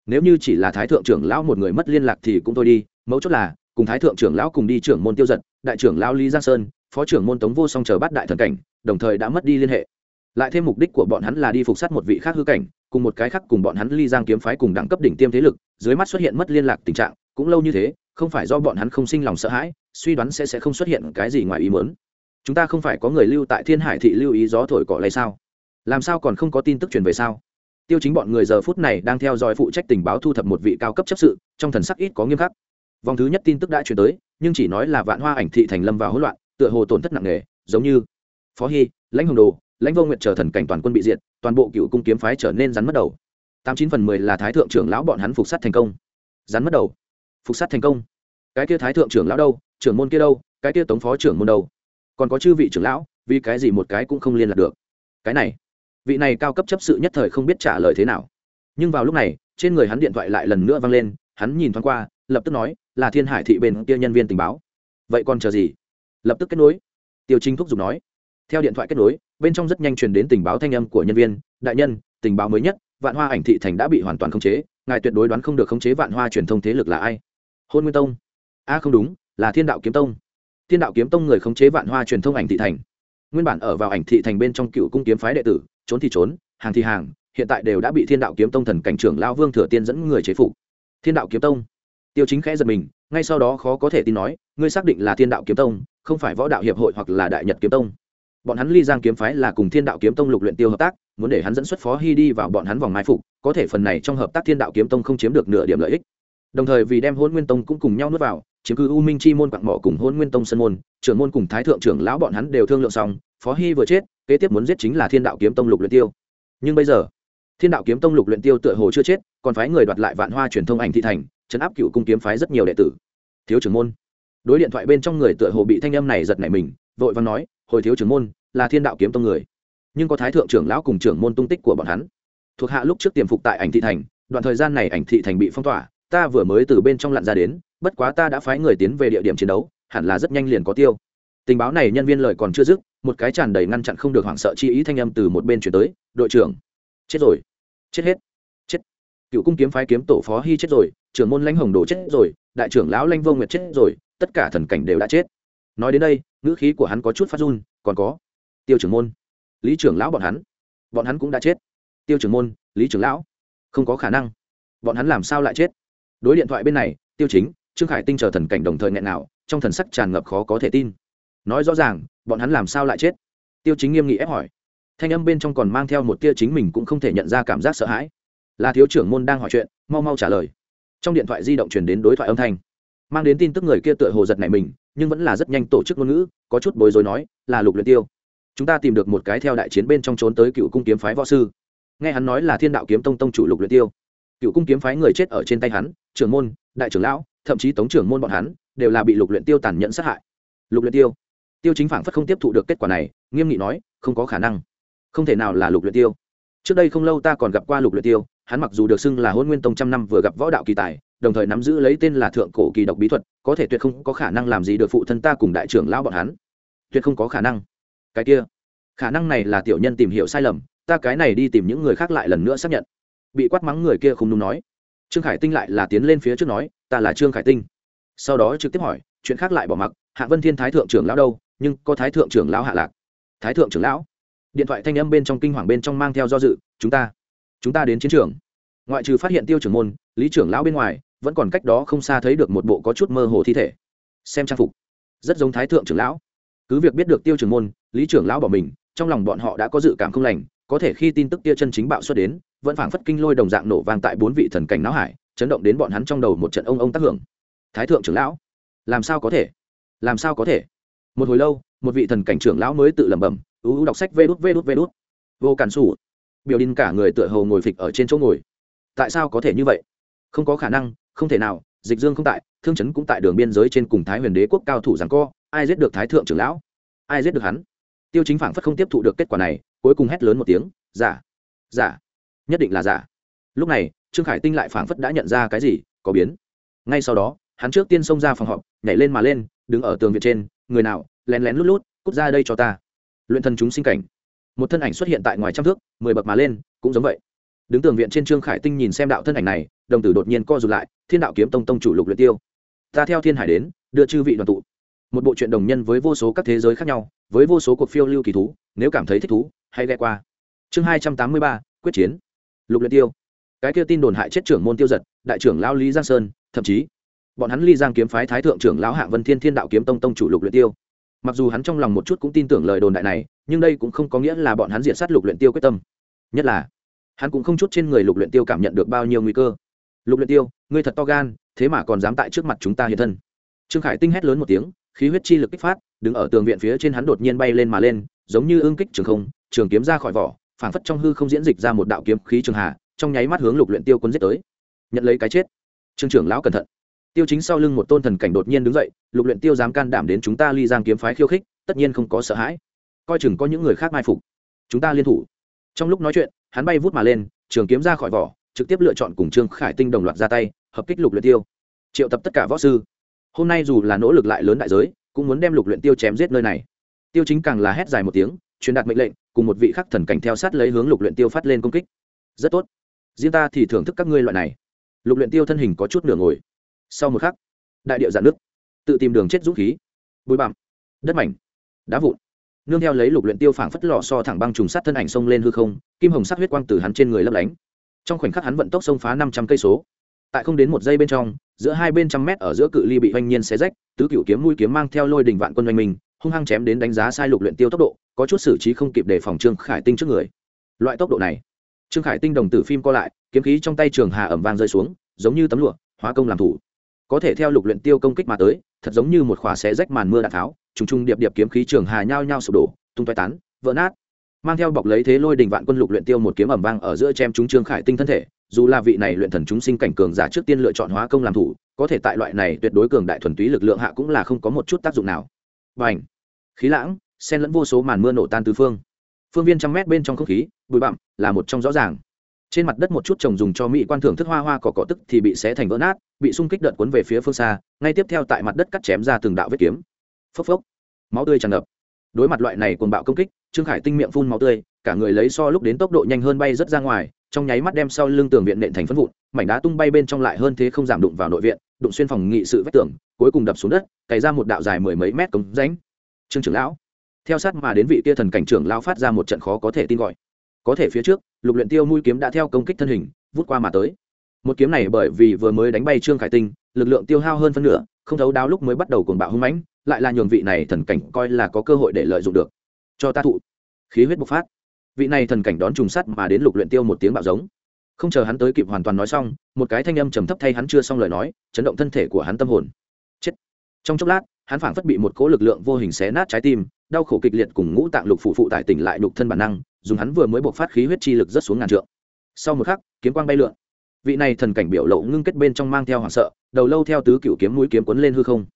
nếu như chỉ là thái thượng trưởng lão một người mất liên lạc thì cũng thôi đi, mấu chốt là, cùng thái thượng trưởng lão cùng đi trưởng môn tiêu giật, đại trưởng lão lý giang sơn, phó trưởng môn tống vô song chờ bắt đại thần cảnh, đồng thời đã mất đi liên hệ. Lại thêm mục đích của bọn hắn là đi phục sát một vị khác hư cảnh, cùng một cái khác cùng bọn hắn ly giang kiếm phái cùng đẳng cấp đỉnh tiêm thế lực, dưới mắt xuất hiện mất liên lạc tình trạng, cũng lâu như thế, không phải do bọn hắn không sinh lòng sợ hãi, suy đoán sẽ sẽ không xuất hiện cái gì ngoài ý muốn. Chúng ta không phải có người lưu tại thiên hải thị lưu ý gió thổi cỏ lay sao? Làm sao còn không có tin tức truyền về sao? Tiêu chính bọn người giờ phút này đang theo dõi phụ trách tình báo thu thập một vị cao cấp chấp sự, trong thần sắc ít có nghiêm khắc. Vòng thứ nhất tin tức đã chuyển tới, nhưng chỉ nói là vạn hoa ảnh thị thành lâm vào hỗn loạn, tựa hồ tổn thất nặng nề, giống như phó hy, lãnh hồng đồ, lãnh vô nguyện chờ thần cảnh toàn quân bị diệt, toàn bộ cựu cung kiếm phái trở nên rắn mất đầu. Tám chín phần mười là thái thượng trưởng lão bọn hắn phục sát thành công. Rắn mất đầu. Phục sát thành công. Cái kia thái thượng trưởng lão đâu? Trưởng môn kia đâu? Cái kia tống phó trưởng môn đâu? Còn có chư vị trưởng lão, vì cái gì một cái cũng không liên lạc được? Cái này vị này cao cấp chấp sự nhất thời không biết trả lời thế nào. Nhưng vào lúc này, trên người hắn điện thoại lại lần nữa vang lên, hắn nhìn thoáng qua, lập tức nói, là thiên hải thị bên kia nhân viên tình báo. Vậy còn chờ gì? Lập tức kết nối. Tiêu chính thúc giục nói. Theo điện thoại kết nối, bên trong rất nhanh truyền đến tình báo thanh âm của nhân viên, đại nhân, tình báo mới nhất, vạn hoa ảnh thị thành đã bị hoàn toàn khống chế, ngài tuyệt đối đoán không được khống chế vạn hoa truyền thông thế lực là ai. Hôn nguyên tông. A, không đúng, là thiên đạo kiếm tông. Thiên đạo kiếm tông người khống chế vạn hoa truyền thông ảnh thị thành. Nguyên bản ở vào ảnh thị thành bên trong cựu cung kiếm phái đệ tử trốn thì trốn, hàng thì hàng, hiện tại đều đã bị thiên đạo kiếm tông thần cảnh trưởng lao vương thừa tiên dẫn người chế phục. Thiên đạo kiếm tông? Tiêu chính khẽ giật mình, ngay sau đó khó có thể tin nói, ngươi xác định là thiên đạo kiếm tông, không phải võ đạo hiệp hội hoặc là đại nhật kiếm tông. Bọn hắn ly giang kiếm phái là cùng thiên đạo kiếm tông lục luyện tiêu hợp tác, muốn để hắn dẫn xuất phó hy đi vào bọn hắn vòng mai phục, có thể phần này trong hợp tác thiên đạo kiếm tông không chiếm được nửa điểm lợi ích. Đồng thời vì đem hôn nguyên tông cũng cùng nhau nuốt vào, chiếm cứ u minh chi môn quặng mỏ cùng hôn nguyên tông sân môn, trưởng môn cùng thái thượng trưởng lão bọn hắn đều thương lượng xong, phó hy vừa chết kế tiếp muốn giết chính là thiên đạo kiếm tông lục luyện tiêu. Nhưng bây giờ, thiên đạo kiếm tông lục luyện tiêu tựa hồ chưa chết, còn phái người đoạt lại vạn hoa truyền thông ảnh thị thành chấn áp cựu cung kiếm phái rất nhiều đệ tử. Thiếu trưởng môn. Đối điện thoại bên trong người tựa hồ bị thanh âm này giật nảy mình, vội vàng nói, hồi thiếu trưởng môn, là thiên đạo kiếm tông người. Nhưng có thái thượng trưởng lão cùng trưởng môn tung tích của bọn hắn. Thuộc hạ lúc trước tiềm phục tại ảnh thị thành, đoạn thời gian này ảnh thị thành bị phong tỏa, ta vừa mới từ bên trong lặn ra đến, bất quá ta đã phái người tiến về địa điểm chiến đấu, hẳn là rất nhanh liền có tiêu. Tình báo này nhân viên lời còn chưa dứt một cái tràn đầy ngăn chặn không được hoảng sợ chi ý thanh âm từ một bên chuyển tới, đội trưởng, chết rồi, chết hết, chết. Cựu cung kiếm phái kiếm tổ phó hy chết rồi, trưởng môn lãnh hồng đồ chết rồi, đại trưởng lão lãnh vô nguyệt chết rồi, tất cả thần cảnh đều đã chết. Nói đến đây, ngữ khí của hắn có chút phát run, còn có, tiêu trưởng môn, lý trưởng lão bọn hắn bọn hắn cũng đã chết. Tiêu trưởng môn, lý trưởng lão, không có khả năng, bọn hắn làm sao lại chết? Đối điện thoại bên này, tiêu chính, trương khải tinh chờ thần cảnh đồng thời nghẹn nào trong thần sắc tràn ngập khó có thể tin nói rõ ràng, bọn hắn làm sao lại chết? Tiêu chính nghiêm nghị ép hỏi. Thanh âm bên trong còn mang theo một tia chính mình cũng không thể nhận ra cảm giác sợ hãi. Là thiếu trưởng môn đang hỏi chuyện, mau mau trả lời. Trong điện thoại di động truyền đến đối thoại âm thanh. Mang đến tin tức người kia tựa hồ giật này mình, nhưng vẫn là rất nhanh tổ chức ngôn ngữ, có chút bối rối nói, là lục luyện tiêu. Chúng ta tìm được một cái theo đại chiến bên trong trốn tới cựu cung kiếm phái võ sư. Nghe hắn nói là thiên đạo kiếm tông tông chủ lục luyện tiêu. Cựu cung kiếm phái người chết ở trên tay hắn, trưởng môn, đại trưởng lão, thậm chí tống trưởng môn bọn hắn, đều là bị lục luyện tiêu tàn nhẫn sát hại. Lục luyện tiêu tiêu chính phảng phất không tiếp thụ được kết quả này, nghiêm nghị nói, không có khả năng. Không thể nào là lục luyện tiêu. Trước đây không lâu ta còn gặp qua lục luyện tiêu, hắn mặc dù được xưng là hôn nguyên tông trăm năm vừa gặp võ đạo kỳ tài, đồng thời nắm giữ lấy tên là thượng cổ kỳ độc bí thuật, có thể tuyệt không có khả năng làm gì được phụ thân ta cùng đại trưởng lão bọn hắn. Tuyệt không có khả năng. Cái kia, khả năng này là tiểu nhân tìm hiểu sai lầm, ta cái này đi tìm những người khác lại lần nữa xác nhận. Bị quát mắng người kia không đúng nói. Trương khải tinh lại là tiến lên phía trước nói, ta là trương khải tinh. Sau đó trực tiếp hỏi, chuyện khác lại bỏ mặc, hạ vân thiên thái thượng trưởng lão đâu? Nhưng có thái thượng trưởng lão hạ lạc. Thái thượng trưởng lão? Điện thoại thanh âm bên trong kinh hoàng bên trong mang theo do dự, chúng ta chúng ta đến chiến trường. Ngoại trừ phát hiện tiêu trưởng môn, lý trưởng lão bên ngoài, vẫn còn cách đó không xa thấy được một bộ có chút mơ hồ thi thể. Xem trang phục. Rất giống thái thượng trưởng lão. Cứ việc biết được tiêu trưởng môn, lý trưởng lão bỏ mình, trong lòng bọn họ đã có dự cảm không lành, có thể khi tin tức tia chân chính bạo xuất đến, vẫn phảng phất kinh lôi đồng dạng nổ vang tại bốn vị thần cảnh não hải, chấn động đến bọn hắn trong đầu một trận ông ông tác hưởng. Thái thượng trưởng lão, làm sao có thể? Làm sao có thể? Một hồi lâu, một vị thần cảnh trưởng lão mới tự lẩm bẩm, ú ú, đọc sách, vê đút vê đút vê đút. Vô cản sủ, biểu đinh cả người tựa hầu ngồi phịch ở trên chỗ ngồi. Tại sao có thể như vậy? Không có khả năng, không thể nào, dịch dương không tại, thương chấn cũng tại đường biên giới trên cùng thái huyền đế quốc cao thủ rằng co, ai giết được thái thượng trưởng lão? Ai giết được hắn? Tiêu chính phảng phất không tiếp thụ được kết quả này, cuối cùng hét lớn một tiếng, giả giả, nhất định là giả. Lúc này, trương khải tinh lại phảng phất đã nhận ra cái gì có biến. Ngay sau đó, hắn trước tiên xông ra phòng họp, nhảy lên mà lên, đứng ở tường viện trên người nào, lén lén lút lút, cút ra đây cho ta. Luyện thần chúng sinh cảnh. Một thân ảnh xuất hiện tại ngoài trăm thước, mười bậc mà lên, cũng giống vậy. Đứng tường viện trên trương khải tinh nhìn xem đạo thân ảnh này, đồng tử đột nhiên co rụt lại, thiên đạo kiếm tông tông chủ lục luyện tiêu. Ta theo thiên hải đến, đưa chư vị đoàn tụ. Một bộ truyện đồng nhân với vô số các thế giới khác nhau, với vô số cuộc phiêu lưu kỳ thú, nếu cảm thấy thích thú, hãy ghé qua. Chương hai trăm tám mươi ba, quyết chiến. Lục luyện tiêu. Cái kia tin đồn hại chết trưởng môn tiêu giật, đại trưởng lão lý giang sơn, thậm chí bọn hắn ly giang kiếm phái thái thượng trưởng lão hạng vân thiên thiên đạo kiếm tông tông chủ lục luyện tiêu. Mặc dù hắn trong lòng một chút cũng tin tưởng lời đồn đại này, nhưng đây cũng không có nghĩa là bọn hắn diệt sát lục luyện tiêu quyết tâm. Nhất là, hắn cũng không chút trên người lục luyện tiêu cảm nhận được bao nhiêu nguy cơ. Lục luyện tiêu, ngươi thật to gan, thế mà còn dám tại trước mặt chúng ta hiện thân. Trương khải tinh hét lớn một tiếng, khí huyết chi lực kích phát, đứng ở tường viện phía trên hắn đột nhiên bay lên mà lên, giống như ương kích trường không, trường kiếm ra khỏi vỏ, phảng phất trong hư không diễn dịch ra một đạo kiếm khí trường hạ, trong nháy mắt hướng lục luyện tiêu quân giết tới. Nhận lấy cái chết. Trương trưởng lão cẩn thận tiêu chính sau lưng một tôn thần cảnh đột nhiên đứng dậy, lục luyện tiêu dám can đảm đến chúng ta ly giang kiếm phái khiêu khích, tất nhiên không có sợ hãi. Coi chừng có những người khác mai phục. Chúng ta liên thủ. Trong lúc nói chuyện, hắn bay vút mà lên, trường kiếm ra khỏi vỏ, trực tiếp lựa chọn cùng trương khải tinh đồng loạt ra tay, hợp kích lục luyện tiêu. Triệu tập tất cả võ sư. Hôm nay dù là nỗ lực lại lớn đại giới, cũng muốn đem lục luyện tiêu chém giết nơi này. Tiêu chính càng là hét dài một tiếng, truyền đạt mệnh lệnh, cùng một vị khắc thần cảnh theo sát lấy hướng lục luyện tiêu phát lên công kích. Rất tốt. Riêng ta thì thưởng thức các ngươi loại này. Lục luyện tiêu thân hình có chút nửa ngồi sau một khắc, đại điệu dạn nước tự tìm đường chết dũng khí. Bụi bặm, đất mảnh, đá vụn. Nương theo lấy lục luyện tiêu phảng phất lò so thẳng băng trùng sát thân ảnh sông lên hư không, kim hồng sắc huyết quang từ hắn trên người lấp lánh. Trong khoảnh khắc hắn vận tốc sông phá năm trăm cây số. Tại không đến một giây bên trong, giữa hai bên trăm mét ở giữa cự ly bị hoanh nhiên xé rách, tứ cựu kiếm mũi kiếm mang theo lôi đình vạn quân hoanh mình hung hăng chém đến đánh giá sai lục luyện tiêu tốc độ, có chút xử trí không kịp để phòng trương khải tinh trước người. Loại tốc độ này, trương khải tinh đồng tử phim co lại, kiếm khí trong tay trường hà ẩm vang rơi xuống, giống như tấm lụa, hóa công làm thủ có thể theo lục luyện tiêu công kích mà tới, thật giống như một khỏa xé rách màn mưa đạn tháo, trùng trùng điệp điệp kiếm khí trường hà nhao nhao sụp đổ, tung tóe tán, vỡ nát. Mang theo bọc lấy thế lôi đình vạn quân lục luyện tiêu một kiếm ầm vang ở giữa chém chúng trương khải tinh thân thể, dù là vị này luyện thần chúng sinh cảnh cường giả trước tiên lựa chọn hóa công làm thủ, có thể tại loại này tuyệt đối cường đại thuần túy lực lượng hạ cũng là không có một chút tác dụng nào. Bành! Khí lãng, xen lẫn vô số màn mưa nổ tan tứ phương. Phương viên trăm mét bên trong không khí, bụi bặm là một trong rõ ràng trên mặt đất một chút trồng dùng cho mỹ quan thưởng thức hoa hoa cỏ cỏ tức thì bị xé thành vỡ nát, bị xung kích đợt cuốn về phía phương xa, ngay tiếp theo tại mặt đất cắt chém ra từng đạo vết kiếm. Phốc phốc. Máu tươi tràn ngập. Đối mặt loại này cuồng bạo công kích, trương khải tinh miệng phun máu tươi, cả người lấy so lúc đến tốc độ nhanh hơn bay rất ra ngoài, trong nháy mắt đem sau lưng tường viện nện thành phân vụn, mảnh đá tung bay bên trong lại hơn thế không giảm đụng vào nội viện, đụng xuyên phòng nghị sự vách tường, cuối cùng đập xuống đất, cày ra một đạo dài mười mấy mét cống ránh. trương trưởng lão. Theo sát mà đến vị kia thần cảnh trưởng lão phát ra một trận khó có thể tin gọi. Có thể phía trước lục luyện tiêu mũi kiếm đã theo công kích thân hình, vút qua mà tới. Một kiếm này bởi vì vừa mới đánh bay trương khải tinh, lực lượng tiêu hao hơn phân nửa, không thấu đáo lúc mới bắt đầu cuồng bạo hung mãnh, lại là nhường vị này thần cảnh coi là có cơ hội để lợi dụng được. Cho ta thụ. Khí huyết bộc phát. Vị này thần cảnh đón trùng sắt mà đến lục luyện tiêu một tiếng bạo giống. Không chờ hắn tới kịp hoàn toàn nói xong, một cái thanh âm trầm thấp thay hắn chưa xong lời nói, chấn động thân thể của hắn tâm hồn. Chết. Trong chốc lát, hắn phảng phất bị một cỗ lực lượng vô hình xé nát trái tim đau khổ kịch liệt cùng ngũ tạng lục phủ phụ tại tỉnh lại lục thân bản năng, dùng hắn vừa mới bộc phát khí huyết chi lực rất xuống ngàn trượng. Sau một khắc, kiếm quang bay lượn. Vị này thần cảnh biểu lộ ngưng kết bên trong mang theo hoảng sợ, đầu lâu theo tứ cựu kiếm mũi kiếm quấn lên hư không.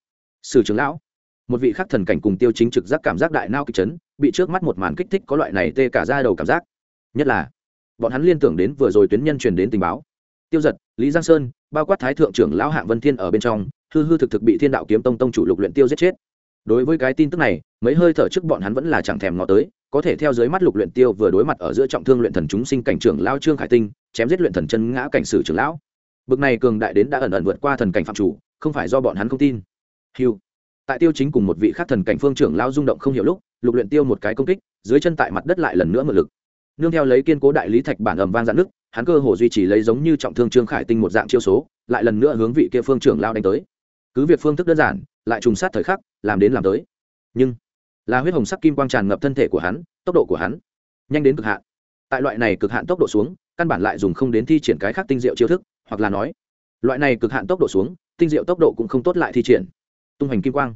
Sử trưởng lão, một vị khắc thần cảnh cùng tiêu chính trực giác cảm giác đại nao kịch chấn, bị trước mắt một màn kích thích có loại này tê cả ra đầu cảm giác. Nhất là, bọn hắn liên tưởng đến vừa rồi tuyến nhân truyền đến tình báo. Tiêu giật, lý giang sơn, bao quát thái thượng trưởng lão hạng vân thiên ở bên trong, hư hư thực thực bị thiên đạo kiếm tông tông chủ lục luyện tiêu giết chết đối với cái tin tức này, mấy hơi thở trước bọn hắn vẫn là chẳng thèm ngó tới, có thể theo dưới mắt lục luyện tiêu vừa đối mặt ở giữa trọng thương luyện thần chúng sinh cảnh trưởng lão trương khải tinh, chém giết luyện thần chân ngã cảnh sử trưởng lão. Bực này cường đại đến đã ẩn ẩn vượt qua thần cảnh phạm chủ, không phải do bọn hắn không tin. Hiu tại tiêu chính cùng một vị khác thần cảnh phương trưởng lão rung động không hiểu lúc, lục luyện tiêu một cái công kích, dưới chân tại mặt đất lại lần nữa mượn lực. Nương theo lấy kiên cố đại lý thạch bản ầm vang dạn nước hắn cơ hồ duy trì lấy giống như trọng thương trương khải tinh một dạng chiêu số, lại lần nữa hướng vị kia phương trưởng lao đánh tới. Cứ việc phương thức đơn giản lại trùng sát thời khắc, làm đến làm tới. Nhưng, là huyết hồng sắc kim quang tràn ngập thân thể của hắn, tốc độ của hắn, nhanh đến cực hạn. Tại loại này cực hạn tốc độ xuống, căn bản lại dùng không đến thi triển cái khác tinh diệu chiêu thức, hoặc là nói, loại này cực hạn tốc độ xuống, tinh diệu tốc độ cũng không tốt lại thi triển. Tung hành kim quang.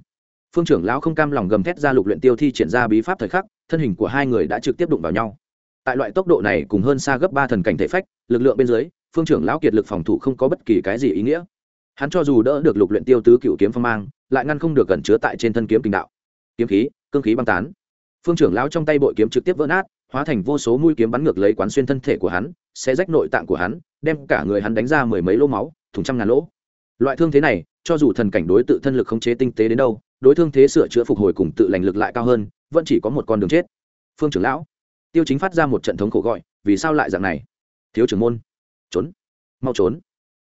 Phương trưởng lão không cam lòng gầm thét ra lục luyện tiêu thi triển ra bí pháp thời khắc, thân hình của hai người đã trực tiếp đụng vào nhau. Tại loại tốc độ này cùng hơn xa gấp ba thần cảnh thể phách, lực lượng bên dưới, phương trưởng lão kiệt lực phòng thủ không có bất kỳ cái gì ý nghĩa. Hắn cho dù đỡ được lục luyện tiêu tứ cựu kiếm phong mang lại ngăn không được gần chứa tại trên thân kiếm kinh đạo. Kiếm khí, cương khí băng tán. Phương trưởng lão trong tay bội kiếm trực tiếp vỡ nát, hóa thành vô số mũi kiếm bắn ngược lấy quán xuyên thân thể của hắn, sẽ rách nội tạng của hắn, đem cả người hắn đánh ra mười mấy lỗ máu, thủng trăm ngàn lỗ. Loại thương thế này, cho dù thần cảnh đối tự thân lực khống chế tinh tế đến đâu, đối thương thế sửa chữa phục hồi cùng tự lành lực lại cao hơn, vẫn chỉ có một con đường chết. Phương trưởng lão, tiêu chính phát ra một trận thống khổ gọi, vì sao lại dạng này? Thiếu trưởng môn, trốn, mau trốn.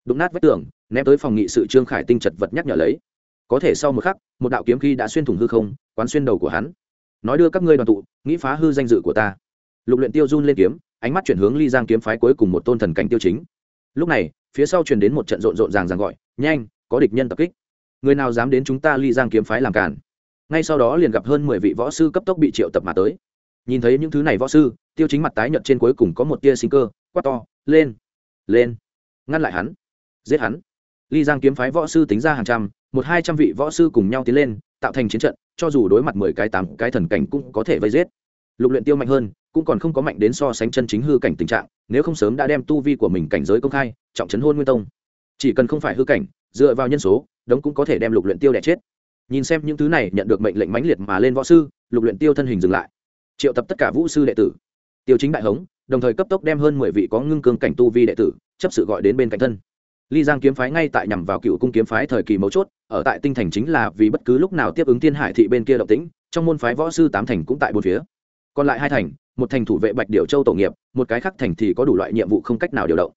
Đụng nát vách tường, ném tới phòng nghị sự trương khải tinh chật vật nhắc nhở lấy có thể sau một khắc, một đạo kiếm khí đã xuyên thủng hư không, quán xuyên đầu của hắn. Nói đưa các ngươi đoàn tụ, nghĩ phá hư danh dự của ta. Lục luyện tiêu run lên kiếm, ánh mắt chuyển hướng ly giang kiếm phái cuối cùng một tôn thần cảnh tiêu chính. Lúc này, phía sau truyền đến một trận rộn rộn ràng ràng gọi, nhanh, có địch nhân tập kích. Người nào dám đến chúng ta ly giang kiếm phái làm cản? Ngay sau đó liền gặp hơn mười vị võ sư cấp tốc bị triệu tập mà tới. Nhìn thấy những thứ này võ sư, tiêu chính mặt tái nhợt trên cuối cùng có một tia sinh cơ, quát to, lên lên, ngăn lại hắn, giết hắn. Ly giang kiếm phái võ sư tính ra hàng trăm một hai trăm vị võ sư cùng nhau tiến lên, tạo thành chiến trận, cho dù đối mặt mười cái tám cái thần cảnh cũng có thể vây giết. Lục luyện tiêu mạnh hơn, cũng còn không có mạnh đến so sánh chân chính hư cảnh tình trạng, nếu không sớm đã đem tu vi của mình cảnh giới công khai, trọng trấn hôn nguyên tông. Chỉ cần không phải hư cảnh, dựa vào nhân số, đống cũng có thể đem lục luyện tiêu đẻ chết. Nhìn xem những thứ này nhận được mệnh lệnh mãnh liệt mà lên võ sư, lục luyện tiêu thân hình dừng lại. Triệu tập tất cả vũ sư đệ tử. Tiêu chính đại hống, đồng thời cấp tốc đem hơn mười vị có ngưng cương cảnh tu vi đệ tử, chấp sự gọi đến bên cạnh thân ly giang kiếm phái ngay tại nhằm vào cựu cung kiếm phái thời kỳ mấu chốt, ở tại tinh thành chính là vì bất cứ lúc nào tiếp ứng thiên hải thị bên kia động tĩnh, trong môn phái võ sư tám thành cũng tại bốn phía. Còn lại hai thành, một thành thủ vệ bạch điệu châu tổ nghiệp, một cái khác thành thì có đủ loại nhiệm vụ không cách nào điều động.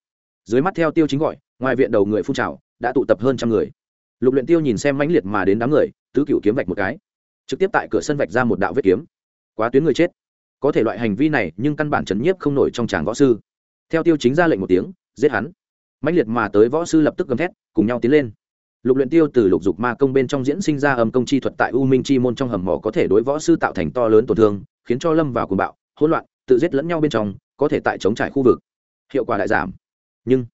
Dưới mắt theo tiêu chính gọi, ngoài viện đầu người phun trào, đã tụ tập hơn trăm người. Lục luyện tiêu nhìn xem mãnh liệt mà đến đám người, tứ cựu kiếm vạch một cái. Trực tiếp tại cửa sân vạch ra một đạo vết kiếm. Quá tuyến người chết. Có thể loại hành vi này, nhưng căn bản chấn nhiếp không nổi trong tràng võ sư. Theo tiêu chính ra lệnh một tiếng, giết hắn mãnh liệt mà tới võ sư lập tức gầm thét, cùng nhau tiến lên. Lục luyện tiêu từ lục dục ma công bên trong diễn sinh ra âm công chi thuật tại u minh chi môn trong hầm mỏ có thể đối võ sư tạo thành to lớn tổn thương, khiến cho lâm vào cuồng bạo, hỗn loạn, tự giết lẫn nhau bên trong, có thể tại chống trải khu vực. Hiệu quả đại giảm. Nhưng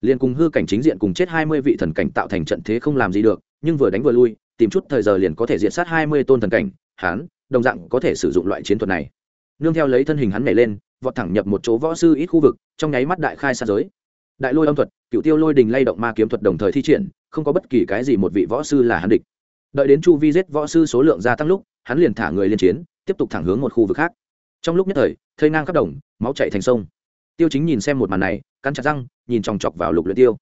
liền cùng hư cảnh chính diện cùng chết hai mươi vị thần cảnh tạo thành trận thế không làm gì được, nhưng vừa đánh vừa lui, tìm chút thời giờ liền có thể diệt sát hai mươi tôn thần cảnh hắn đồng dạng có thể sử dụng loại chiến thuật này. Nương theo lấy thân hình hắn nhảy lên, vọt thẳng nhập một chỗ võ sư ít khu vực, trong nháy mắt đại khai sát giới đại lôi âm thuật, cựu tiêu lôi đình lay động ma kiếm thuật đồng thời thi triển, không có bất kỳ cái gì một vị võ sư là hắn địch. Đợi đến chu vi giết võ sư số lượng gia tăng lúc, hắn liền thả người liên chiến, tiếp tục thẳng hướng một khu vực khác. Trong lúc nhất thời, thây ngang khắp đồng, máu chạy thành sông. Tiêu chính nhìn xem một màn này, cắn chặt răng, nhìn chòng chọc vào lục luyện tiêu.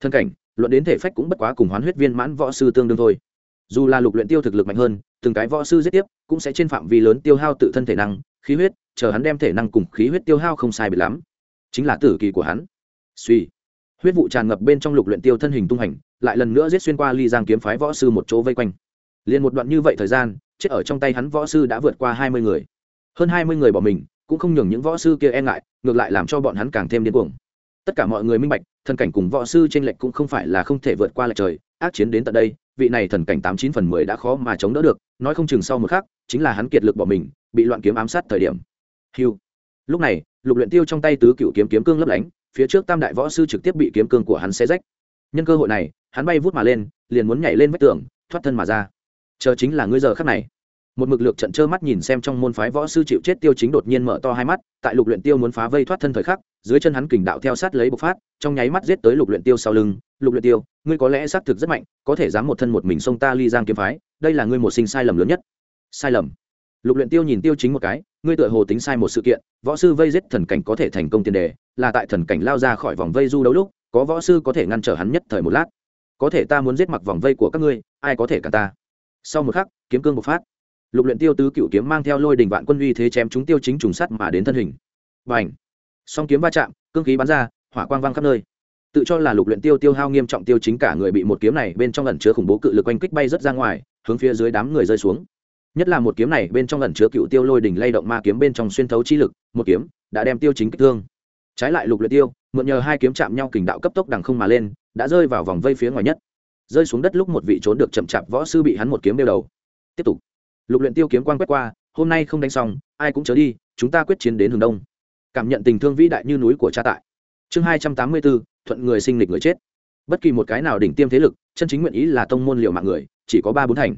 Thân cảnh, luận đến thể phách cũng bất quá cùng hoán huyết viên mãn võ sư tương đương thôi. Dù là lục luyện tiêu thực lực mạnh hơn, từng cái võ sư giết tiếp, cũng sẽ trên phạm vi lớn tiêu hao tự thân thể năng, khí huyết, chờ hắn đem thể năng cùng khí huyết tiêu hao không sai biệt lắm. Chính là tử kỳ của hắn suy. Huyết vụ tràn ngập bên trong lục luyện tiêu thân hình tung hành, lại lần nữa giết xuyên qua ly giang kiếm phái võ sư một chỗ vây quanh. Liền một đoạn như vậy thời gian, chết ở trong tay hắn võ sư đã vượt qua hai mươi người. Hơn hai mươi người bỏ mình, cũng không nhường những võ sư kia e ngại, ngược lại làm cho bọn hắn càng thêm điên cuồng. Tất cả mọi người minh bạch, thần cảnh cùng võ sư trên lệnh cũng không phải là không thể vượt qua lệch trời, ác chiến đến tận đây, vị này thần cảnh tám chín phần mười đã khó mà chống đỡ được, nói không chừng sau một khắc, chính là hắn kiệt lực bỏ mình, bị loạn kiếm ám sát thời điểm. Hiu lúc này, lục luyện tiêu trong tay tứ cựu kiếm kiếm cương lấp lánh phía trước tam đại võ sư trực tiếp bị kiếm cương của hắn xé rách. Nhân cơ hội này, hắn bay vút mà lên, liền muốn nhảy lên vách tường, thoát thân mà ra. Chờ chính là ngươi giờ khắc này. Một mực lược trận trơ mắt nhìn xem trong môn phái võ sư chịu chết tiêu chính đột nhiên mở to hai mắt, tại lục luyện tiêu muốn phá vây thoát thân thời khắc, dưới chân hắn kình đạo theo sát lấy bộc phát, trong nháy mắt giết tới lục luyện tiêu sau lưng. Lục luyện tiêu, ngươi có lẽ xác thực rất mạnh, có thể dám một thân một mình xông ta ly giang kiếm phái, đây là ngươi một sinh sai lầm lớn nhất. Sai lầm. Lục luyện tiêu nhìn tiêu chính một cái ngươi tựa hồ tính sai một sự kiện, võ sư vây giết thần cảnh có thể thành công tiền đề, là tại thần cảnh lao ra khỏi vòng vây du đấu lúc, có võ sư có thể ngăn trở hắn nhất thời một lát. Có thể ta muốn giết mặc vòng vây của các ngươi, ai có thể cả ta? Sau một khắc, kiếm cương bộc phát. Lục luyện tiêu tứ cựu kiếm mang theo lôi đình vạn quân uy thế chém chúng tiêu chính trùng sắt mà đến thân hình. Bành! Song kiếm va chạm, cương khí bắn ra, hỏa quang vang khắp nơi. Tự cho là lục luyện tiêu tiêu hao nghiêm trọng tiêu chính cả người bị một kiếm này bên trong ẩn chứa khủng bố cự lực oanh kích bay rất ra ngoài, hướng phía dưới đám người rơi xuống nhất là một kiếm này bên trong ẩn chứa cựu tiêu lôi đỉnh lay động ma kiếm bên trong xuyên thấu chi lực, một kiếm đã đem tiêu chính kích thương. Trái lại lục luyện tiêu, mượn nhờ hai kiếm chạm nhau kình đạo cấp tốc đằng không mà lên, đã rơi vào vòng vây phía ngoài nhất. Rơi xuống đất lúc một vị trốn được chậm chạp võ sư bị hắn một kiếm đeo đầu. Tiếp tục. Lục luyện tiêu kiếm quang quét qua, hôm nay không đánh xong, ai cũng chớ đi, chúng ta quyết chiến đến hướng đông. Cảm nhận tình thương vĩ đại như núi của cha tại. Chương hai trăm tám mươi bốn, thuận người sinh lịch người chết. Bất kỳ một cái nào đỉnh tiêm thế lực, chân chính nguyện ý là tông môn liệu mạng người, chỉ có ba bốn thành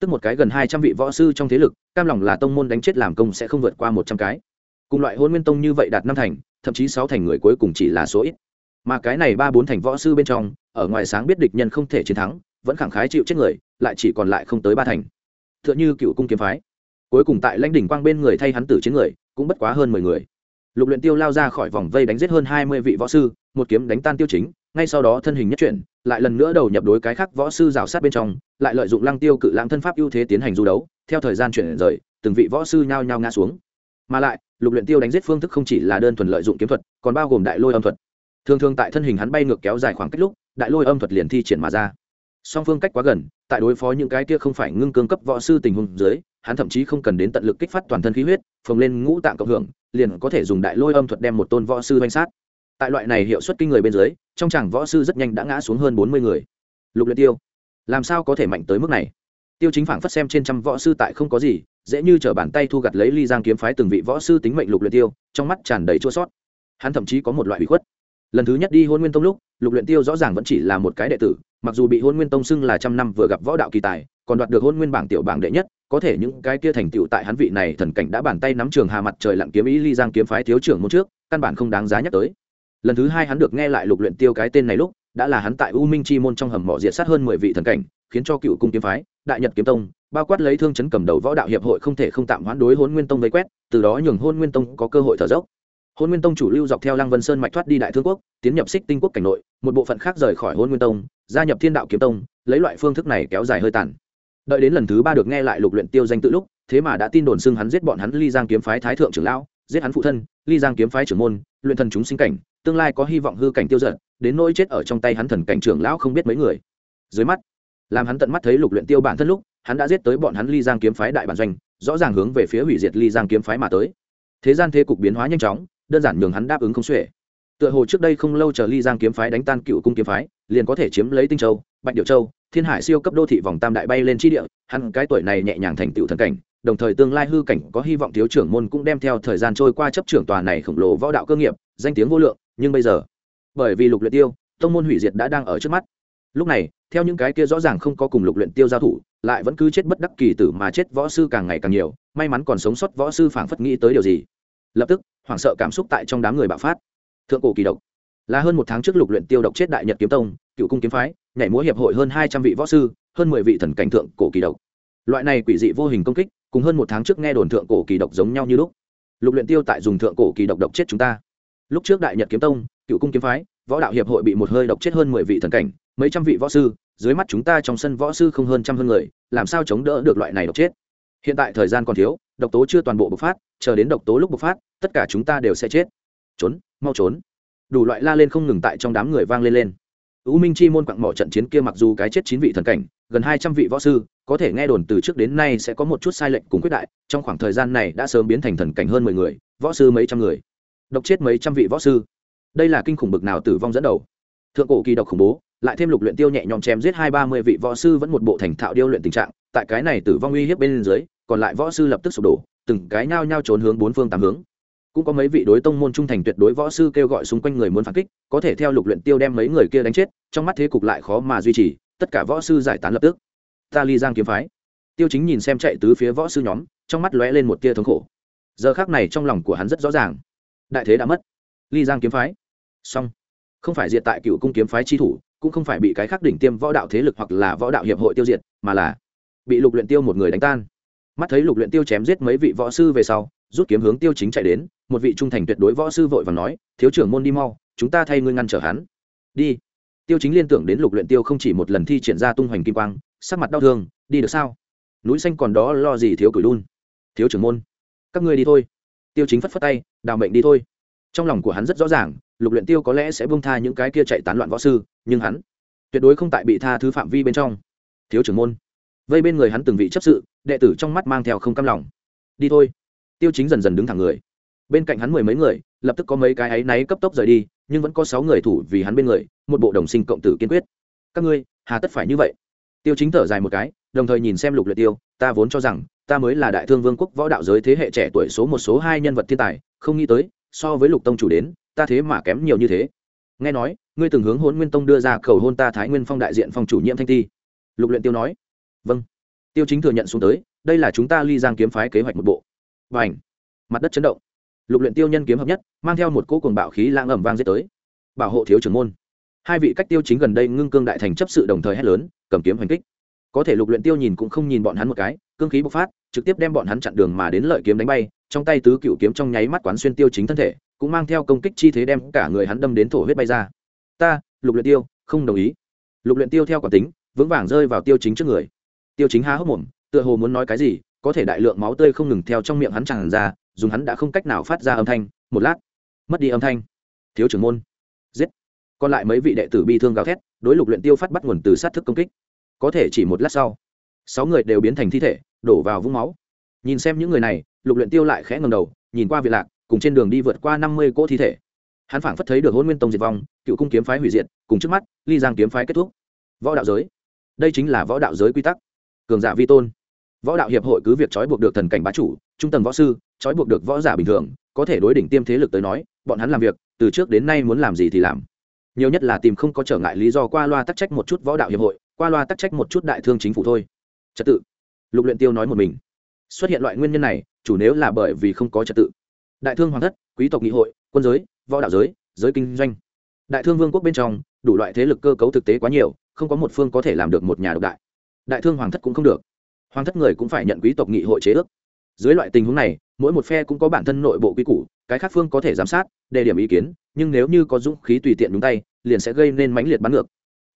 tức một cái gần hai trăm vị võ sư trong thế lực, cam lòng là tông môn đánh chết làm công sẽ không vượt qua một trăm cái. Cùng loại hôn nguyên tông như vậy đạt năm thành, thậm chí sáu thành người cuối cùng chỉ là số ít. Mà cái này ba bốn thành võ sư bên trong, ở ngoài sáng biết địch nhân không thể chiến thắng, vẫn khẳng khái chịu chết người, lại chỉ còn lại không tới ba thành. T h ư ợ n h ư cựu cung kiếm phái. Cuối cùng tại lãnh đỉnh quang bên người thay hắn tử chiến người, cũng bất quá hơn mười người. Lục luyện tiêu lao ra khỏi vòng vây đánh giết hơn hai mươi vị võ sư, một kiếm đánh tan tiêu chính, ngay sau đó thân hình nhất chuyển lại lần nữa đầu nhập đối cái khác võ sư rào sát bên trong, lại lợi dụng lăng tiêu cự lãng thân pháp ưu thế tiến hành du đấu, theo thời gian chuyển rời, từng vị võ sư nhao nhao ngã xuống. Mà lại, lục luyện tiêu đánh giết phương thức không chỉ là đơn thuần lợi dụng kiếm thuật, còn bao gồm đại lôi âm thuật. Thường thường tại thân hình hắn bay ngược kéo dài khoảng cách lúc, đại lôi âm thuật liền thi triển mà ra. Song phương cách quá gần, tại đối phó những cái kia không phải ngưng cương cấp võ sư tình huống dưới, hắn thậm chí không cần đến tận lực kích phát toàn thân khí huyết, phồng lên ngũ tạng cộng hưởng, liền có thể dùng đại lôi âm thuật đem một tôn võ sư oanh sát tại loại này hiệu suất kinh người bên dưới, trong chàng võ sư rất nhanh đã ngã xuống hơn bốn mươi người. Lục luyện tiêu, làm sao có thể mạnh tới mức này? Tiêu chính phảng phất xem trên trăm võ sư tại không có gì, dễ như trở bàn tay thu gặt lấy ly giang kiếm phái từng vị võ sư tính mệnh lục luyện tiêu, trong mắt tràn đầy chua sót hắn thậm chí có một loại bị khuất. Lần thứ nhất đi hôn nguyên tông lúc, lục luyện tiêu rõ ràng vẫn chỉ là một cái đệ tử, mặc dù bị hôn nguyên tông xưng là trăm năm vừa gặp võ đạo kỳ tài, còn đoạt được hôn nguyên bảng tiểu bảng đệ nhất, có thể những cái kia thành tựu tại hắn vị này thần cảnh đã bàn tay nắm trường hà mặt trời lặng kiếm ý ly giang kiếm phái thiếu trưởng một trước, căn bản không đáng giá nhắc tới lần thứ hai hắn được nghe lại lục luyện tiêu cái tên này lúc, đã là hắn tại u minh chi môn trong hầm mỏ diệt sát hơn mười vị thần cảnh, khiến cho cựu cung kiếm phái, đại nhật kiếm tông, bao quát lấy thương chấn cầm đầu võ đạo hiệp hội không thể không tạm hoãn đối hôn nguyên tông vây quét, từ đó nhường hôn nguyên tông có cơ hội thở dốc. Hôn nguyên tông chủ lưu dọc theo lăng vân sơn mạch thoát đi đại thương quốc, tiến nhập xích tinh quốc cảnh nội, một bộ phận khác rời khỏi hôn nguyên tông, gia nhập thiên đạo kiếm tông, lấy loại phương thức này kéo dài hơi tàn. Đợi đến lần thứ ba được nghe lại lục luyện tiêu danh tự lúc, thế mà đã tin đồn xưng hắn giết bọn hắn ly giang kiếm phái thái thượng trưởng lão, giết hắn phụ thân, ly giang kiếm phái trưởng môn, luyện thần chúng sinh cảnh tương lai có hy vọng hư cảnh tiêu giật, đến nỗi chết ở trong tay hắn thần cảnh trưởng lão không biết mấy người. Dưới mắt, làm hắn tận mắt thấy lục luyện tiêu bản thân lúc, hắn đã giết tới bọn hắn ly giang kiếm phái đại bản doanh, rõ ràng hướng về phía hủy diệt ly giang kiếm phái mà tới. Thế gian thế cục biến hóa nhanh chóng, đơn giản nhường hắn đáp ứng không xuể. Tựa hồ trước đây không lâu chờ ly giang kiếm phái đánh tan cựu cung kiếm phái, liền có thể chiếm lấy tinh châu, bạch điệu châu, thiên hải siêu cấp đô thị vòng tam đại bay lên tri địa, hắn cái tuổi này nhẹ nhàng thành tựu thần cảnh, đồng thời tương lai hư cảnh có hy vọng thiếu trưởng môn cũng đem theo thời gian trôi qua chấp trưởng tòa này khổng lồ võ đạo cơ nghiệp, danh tiếng vô lượng nhưng bây giờ, bởi vì lục luyện tiêu, tông môn hủy diệt đã đang ở trước mắt. Lúc này, theo những cái kia rõ ràng không có cùng lục luyện tiêu giao thủ, lại vẫn cứ chết bất đắc kỳ tử mà chết võ sư càng ngày càng nhiều, may mắn còn sống sót võ sư phảng phất nghĩ tới điều gì. Lập tức, hoảng sợ cảm xúc tại trong đám người bạo phát. Thượng cổ kỳ độc. Là hơn một tháng trước lục luyện tiêu độc chết đại nhật kiếm tông, cựu cung kiếm phái, nhảy múa hiệp hội hơn hai trăm vị võ sư, hơn mười vị thần cảnh thượng cổ kỳ độc. Loại này quỷ dị vô hình công kích, cùng hơn một tháng trước nghe đồn thượng cổ kỳ độc giống nhau như lúc. Lục luyện tiêu tại dùng thượng cổ kỳ độc độc chết chúng ta lúc trước đại nhật kiếm tông, cựu cung kiếm phái, võ đạo hiệp hội bị một hơi độc chết hơn mười vị thần cảnh, mấy trăm vị võ sư, dưới mắt chúng ta trong sân võ sư không hơn trăm hơn người, làm sao chống đỡ được loại này độc chết? Hiện tại thời gian còn thiếu, độc tố chưa toàn bộ bộc phát, chờ đến độc tố lúc bộc phát, tất cả chúng ta đều sẽ chết. Trốn, mau trốn. Đủ loại la lên không ngừng tại trong đám người vang lên lên. U minh chi môn quặng mỏ trận chiến kia mặc dù cái chết chín vị thần cảnh, gần hai trăm vị võ sư, có thể nghe đồn từ trước đến nay sẽ có một chút sai lệch cùng quyết đại, trong khoảng thời gian này đã sớm biến thành thần cảnh hơn mười người, võ sư mấy trăm người độc chết mấy trăm vị võ sư. Đây là kinh khủng bực nào tử vong dẫn đầu. Thượng cổ kỳ độc khủng bố, lại thêm lục luyện tiêu nhẹ nhõm chém giết hai ba mươi vị võ sư vẫn một bộ thành thạo điêu luyện tình trạng, tại cái này tử vong uy hiếp bên dưới, còn lại võ sư lập tức sụp đổ, từng cái nhao nhao trốn hướng bốn phương tám hướng. Cũng có mấy vị đối tông môn trung thành tuyệt đối võ sư kêu gọi xung quanh người muốn phản kích, có thể theo lục luyện tiêu đem mấy người kia đánh chết, trong mắt thế cục lại khó mà duy trì, tất cả võ sư giải tán lập tức. Ta ly giang kiếm phái. Tiêu chính nhìn xem chạy tứ phía võ sư nhóm, trong mắt lóe lên một tia thống khổ. Giờ khắc này trong lòng của hắn rất rõ ràng đại thế đã mất. Ly giang kiếm phái. Xong. Không phải diệt tại cựu cung kiếm phái chi thủ, cũng không phải bị cái khác đỉnh tiêm võ đạo thế lực hoặc là võ đạo hiệp hội tiêu diệt, mà là bị lục luyện tiêu một người đánh tan. Mắt thấy lục luyện tiêu chém giết mấy vị võ sư về sau, rút kiếm hướng tiêu chính chạy đến, một vị trung thành tuyệt đối võ sư vội vàng nói, thiếu trưởng môn đi mau, chúng ta thay ngươi ngăn trở hắn. Đi. Tiêu chính liên tưởng đến lục luyện tiêu không chỉ một lần thi triển ra tung hoành kim quang, sắc mặt đau thương, đi được sao? Núi xanh còn đó lo gì thiếu cửi đun? Thiếu trưởng môn, các ngươi đi thôi tiêu chính phất phất tay, đào mệnh đi thôi. Trong lòng của hắn rất rõ ràng, lục luyện tiêu có lẽ sẽ buông tha những cái kia chạy tán loạn võ sư, nhưng hắn tuyệt đối không tại bị tha thứ phạm vi bên trong. Thiếu trưởng môn. Vây bên người hắn từng vị chấp sự, đệ tử trong mắt mang theo không cam lòng. Đi thôi. Tiêu chính dần dần đứng thẳng người. Bên cạnh hắn mười mấy người, lập tức có mấy cái áy náy cấp tốc rời đi, nhưng vẫn có sáu người thủ vì hắn bên người, một bộ đồng sinh cộng tử kiên quyết. Các ngươi, hà tất phải như vậy. Tiêu chính thở dài một cái, đồng thời nhìn xem lục luyện tiêu, ta vốn cho rằng ta mới là đại thương vương quốc võ đạo giới thế hệ trẻ tuổi số một số hai nhân vật thiên tài, không nghĩ tới, so với lục tông chủ đến, ta thế mà kém nhiều như thế. Nghe nói, ngươi từng hướng hôn nguyên tông đưa ra cầu hôn ta thái nguyên phong đại diện phong chủ nhiệm thanh ti. Lục luyện tiêu nói. Vâng. Tiêu chính thừa nhận xuống tới, đây là chúng ta ly giang kiếm phái kế hoạch một bộ. Và ảnh mặt đất chấn động. Lục luyện tiêu nhân kiếm hợp nhất, mang theo một cỗ cuồng bạo khí lãng ẩm vang giết tới. Bảo hộ thiếu trưởng môn. Hai vị cách tiêu chính gần đây ngưng cương đại thành chấp sự đồng thời hét lớn, cầm kiếm hành kích. Có thể lục luyện tiêu nhìn cũng không nhìn bọn hắn một cái cương khí bộc phát, trực tiếp đem bọn hắn chặn đường mà đến lợi kiếm đánh bay, trong tay tứ cựu kiếm trong nháy mắt quán xuyên tiêu chính thân thể, cũng mang theo công kích chi thế đem cả người hắn đâm đến thổ huyết bay ra. Ta, lục luyện tiêu, không đồng ý. Lục luyện tiêu theo quả tính, vững vàng rơi vào tiêu chính trước người. Tiêu chính há hốc mồm, tựa hồ muốn nói cái gì, có thể đại lượng máu tươi không ngừng theo trong miệng hắn tràn ra, dùng hắn đã không cách nào phát ra âm thanh, một lát, mất đi âm thanh. Thiếu trưởng môn. Giết. Còn lại mấy vị đệ tử bi thương gào thét, đối lục luyện tiêu phát bắt nguồn từ sát thức công kích. Có thể chỉ một lát sau sáu người đều biến thành thi thể, đổ vào vũng máu. Nhìn xem những người này, lục luyện tiêu lại khẽ ngẩng đầu, nhìn qua vị lạc, cùng trên đường đi vượt qua năm mươi cỗ thi thể. Hắn phảng phất thấy được hôn nguyên tông diệt vong, cựu cung kiếm phái hủy diệt, cùng trước mắt, ly giang kiếm phái kết thúc. Võ đạo giới. Đây chính là võ đạo giới quy tắc. Cường giả vi tôn. Võ đạo hiệp hội cứ việc trói buộc được thần cảnh bá chủ, trung tầng võ sư, trói buộc được võ giả bình thường, có thể đối đỉnh tiêm thế lực tới nói, bọn hắn làm việc, từ trước đến nay muốn làm gì thì làm. Nhiều nhất là tìm không có trở ngại lý do qua loa tắc trách một chút võ đạo hiệp hội, qua loa tắc trách một chút đại thương chính phủ thôi trật tự. Lục luyện tiêu nói một mình. Xuất hiện loại nguyên nhân này, chủ nếu là bởi vì không có trật tự. Đại thương hoàng thất, quý tộc nghị hội, quân giới, võ đạo giới giới kinh doanh. Đại thương vương quốc bên trong, đủ loại thế lực cơ cấu thực tế quá nhiều, không có một phương có thể làm được một nhà độc đại. Đại thương hoàng thất cũng không được. Hoàng thất người cũng phải nhận quý tộc nghị hội chế ước. Dưới loại tình huống này, mỗi một phe cũng có bản thân nội bộ quy củ, cái khác phương có thể giám sát, đề điểm ý kiến, nhưng nếu như có dũng khí tùy tiện đúng tay, liền sẽ gây nên mãnh liệt bắn ngược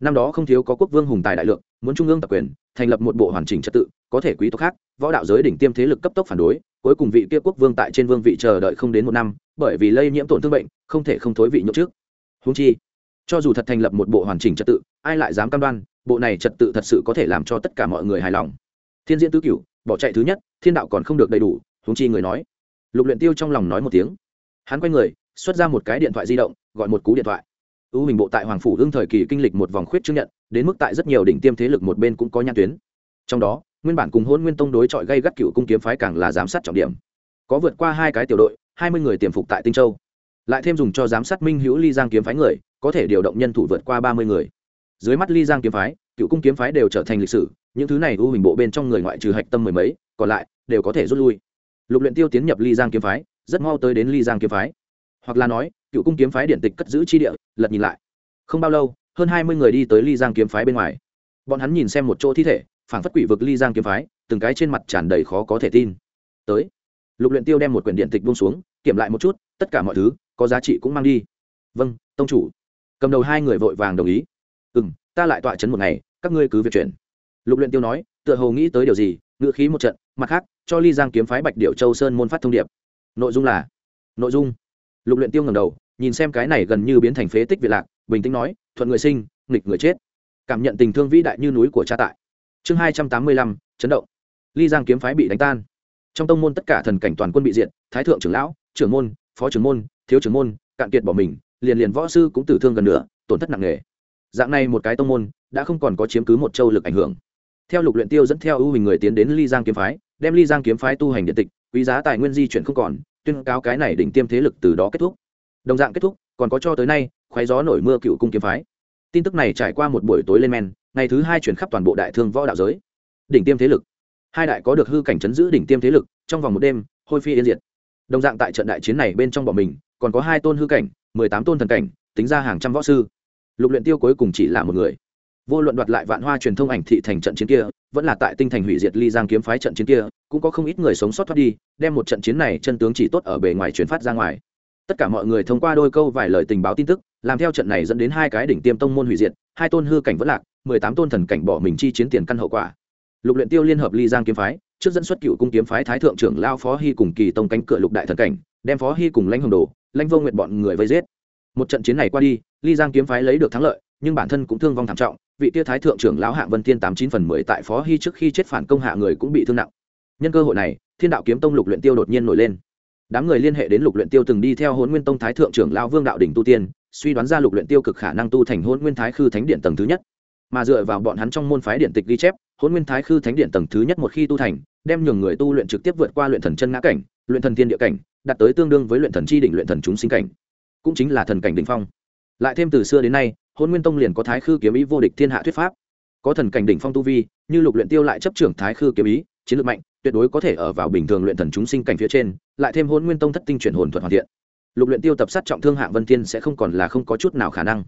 năm đó không thiếu có quốc vương hùng tài đại lượng, muốn trung ương tập quyền, thành lập một bộ hoàn chỉnh trật tự, có thể quý tộc khác, võ đạo giới đỉnh tiêm thế lực cấp tốc phản đối, cuối cùng vị kia quốc vương tại trên vương vị chờ đợi không đến một năm, bởi vì lây nhiễm tổn thương bệnh, không thể không thối vị nhậu trước. Húng chi, cho dù thật thành lập một bộ hoàn chỉnh trật tự, ai lại dám cam đoan, bộ này trật tự thật sự có thể làm cho tất cả mọi người hài lòng. Thiên diễn tứ cửu, bỏ chạy thứ nhất, thiên đạo còn không được đầy đủ húng chi người nói. Lục luyện tiêu trong lòng nói một tiếng. Hắn quay người, xuất ra một cái điện thoại di động, gọi một cú điện thoại ưu hình bộ tại hoàng phủ hương thời kỳ kinh lịch một vòng khuyết chứng nhận, đến mức tại rất nhiều đỉnh tiêm thế lực một bên cũng có nhãn tuyến. Trong đó, nguyên bản cùng hôn nguyên tông đối chọi gây gắt cựu cung kiếm phái càng là giám sát trọng điểm. Có vượt qua hai cái tiểu đội, hai mươi người tiềm phục tại tinh châu. Lại thêm dùng cho giám sát minh hữu ly giang kiếm phái người, có thể điều động nhân thủ vượt qua ba mươi người. Dưới mắt ly giang kiếm phái, cựu cung kiếm phái đều trở thành lịch sử, những thứ này ưu hình bộ bên trong người ngoại trừ hạch tâm mười mấy, còn lại đều có thể rút lui. Lục luyện tiêu tiến nhập ly giang kiếm phái, rất mau tới đến ly giang kiếm phái. Hoặc là nói cựu cung kiếm phái điện tịch cất giữ chi địa, lật nhìn lại. Không bao lâu, hơn hai mươi người đi tới ly giang kiếm phái bên ngoài. Bọn hắn nhìn xem một chỗ thi thể, phảng phất quỷ vực ly giang kiếm phái, từng cái trên mặt tràn đầy khó có thể tin. Tới. Lục luyện tiêu đem một quyển điện tịch buông xuống, kiểm lại một chút, tất cả mọi thứ, có giá trị cũng mang đi. Vâng tông chủ. Cầm đầu hai người vội vàng đồng ý. Ừ m ta lại tọa chấn một ngày, các ngươi cứ việc chuyển. Lục luyện tiêu nói, tựa hồ nghĩ tới điều gì ngựa khí một trận, mặt khác, cho ly giang kiếm phái bạch điệu châu sơn môn phát thông điệp. Nội dung là, nội dung lục luyện tiêu ngẩng đầu, nhìn xem cái này gần như biến thành phế tích việt lạc, bình tĩnh nói, thuận người sinh, nghịch người chết. Cảm nhận tình thương vĩ đại như núi của cha tại. Chương hai trăm tám mươi lăm, chấn động. Ly giang kiếm phái bị đánh tan. Trong tông môn tất cả thần cảnh toàn quân bị diệt, thái thượng trưởng lão, trưởng môn, phó trưởng môn, thiếu trưởng môn, cạn kiệt bỏ mình, liền liền võ sư cũng tử thương gần nửa, tổn thất nặng nề. Dạng này một cái tông môn, đã không còn có chiếm cứ một châu lực ảnh hưởng. Theo lục luyện tiêu dẫn theo ưu hình người tiến đến ly giang kiếm phái, đem ly giang kiếm phái tu hành điện tịch quý giá tài nguyên di chuyển không còn, tuyên cáo cái này đỉnh tiêm thế lực từ đó kết thúc. Đồng dạng kết thúc, còn có cho tới nay, khoái gió nổi mưa cựu cung kiếm phái. Tin tức này trải qua một buổi tối lên men, ngày thứ hai chuyển khắp toàn bộ đại thương võ đạo giới. Đỉnh tiêm thế lực. Hai đại có được hư cảnh chấn giữ đỉnh tiêm thế lực, trong vòng một đêm, hôi phi yên diệt. Đồng dạng tại trận đại chiến này bên trong bọn mình, còn có hai tôn hư cảnh, mười tám tôn thần cảnh, tính ra hàng trăm võ sư. Lục luyện tiêu cuối cùng chỉ là một người vô luận đoạt lại vạn hoa truyền thông ảnh thị thành trận chiến kia, vẫn là tại tinh thành hủy diệt ly giang kiếm phái trận chiến kia, cũng có không ít người sống sót thoát đi, đem một trận chiến này chân tướng chỉ tốt ở bề ngoài truyền phát ra ngoài. Tất cả mọi người thông qua đôi câu vài lời tình báo tin tức, làm theo trận này dẫn đến hai cái đỉnh tiêm tông môn hủy diệt, hai tôn hư cảnh vẫn lạc, mười tám tôn thần cảnh bỏ mình chi chiến tiền căn hậu quả. Lục luyện tiêu liên hợp ly giang kiếm phái, trước dẫn xuất cựu cung kiếm phái thái thượng trưởng lao phó hy cùng kỳ tông cánh cửa lục đại thần cảnh, đem phó hy cùng lãnh hồng đồ, lãnh vô nguyện bọn người vây giết. Một trận chiến này qua đi, ly giang kiếm phái lấy được thắng lợi, nhưng bản thân cũng thương vong thảm trọng vị tia thái thượng trưởng lão hạng vân thiên tám chín phần mười tại phó hy trước khi chết phản công hạ người cũng bị thương nặng. Nhân cơ hội này, thiên đạo kiếm tông lục luyện tiêu đột nhiên nổi lên. Đám người liên hệ đến lục luyện tiêu từng đi theo hồn nguyên tông thái thượng trưởng lão vương đạo đỉnh tu tiên, suy đoán ra lục luyện tiêu cực khả năng tu thành hồn nguyên thái khư thánh điện tầng thứ nhất. Mà dựa vào bọn hắn trong môn phái điện tịch ghi chép hồn nguyên thái khư thánh điện tầng thứ nhất một khi tu thành, đem nhường người tu luyện trực tiếp vượt qua luyện thần chân ngã cảnh, luyện thần thiên địa cảnh, đạt tới tương đương với luyện thần chi đỉnh luyện thần chúng sinh cảnh. Cũng chính là thần cảnh đỉnh phong. Lại thêm từ xưa đến nay hôn nguyên tông liền có thái khư kiếm ý vô địch thiên hạ thuyết pháp. Có thần cảnh đỉnh phong tu vi, như lục luyện tiêu lại chấp trưởng thái khư kiếm ý, chiến lược mạnh, tuyệt đối có thể ở vào bình thường luyện thần chúng sinh cảnh phía trên, lại thêm hôn nguyên tông thất tinh chuyển hồn thuật hoàn thiện. Lục luyện tiêu tập sát trọng thương hạng vân thiên sẽ không còn là không có chút nào khả năng.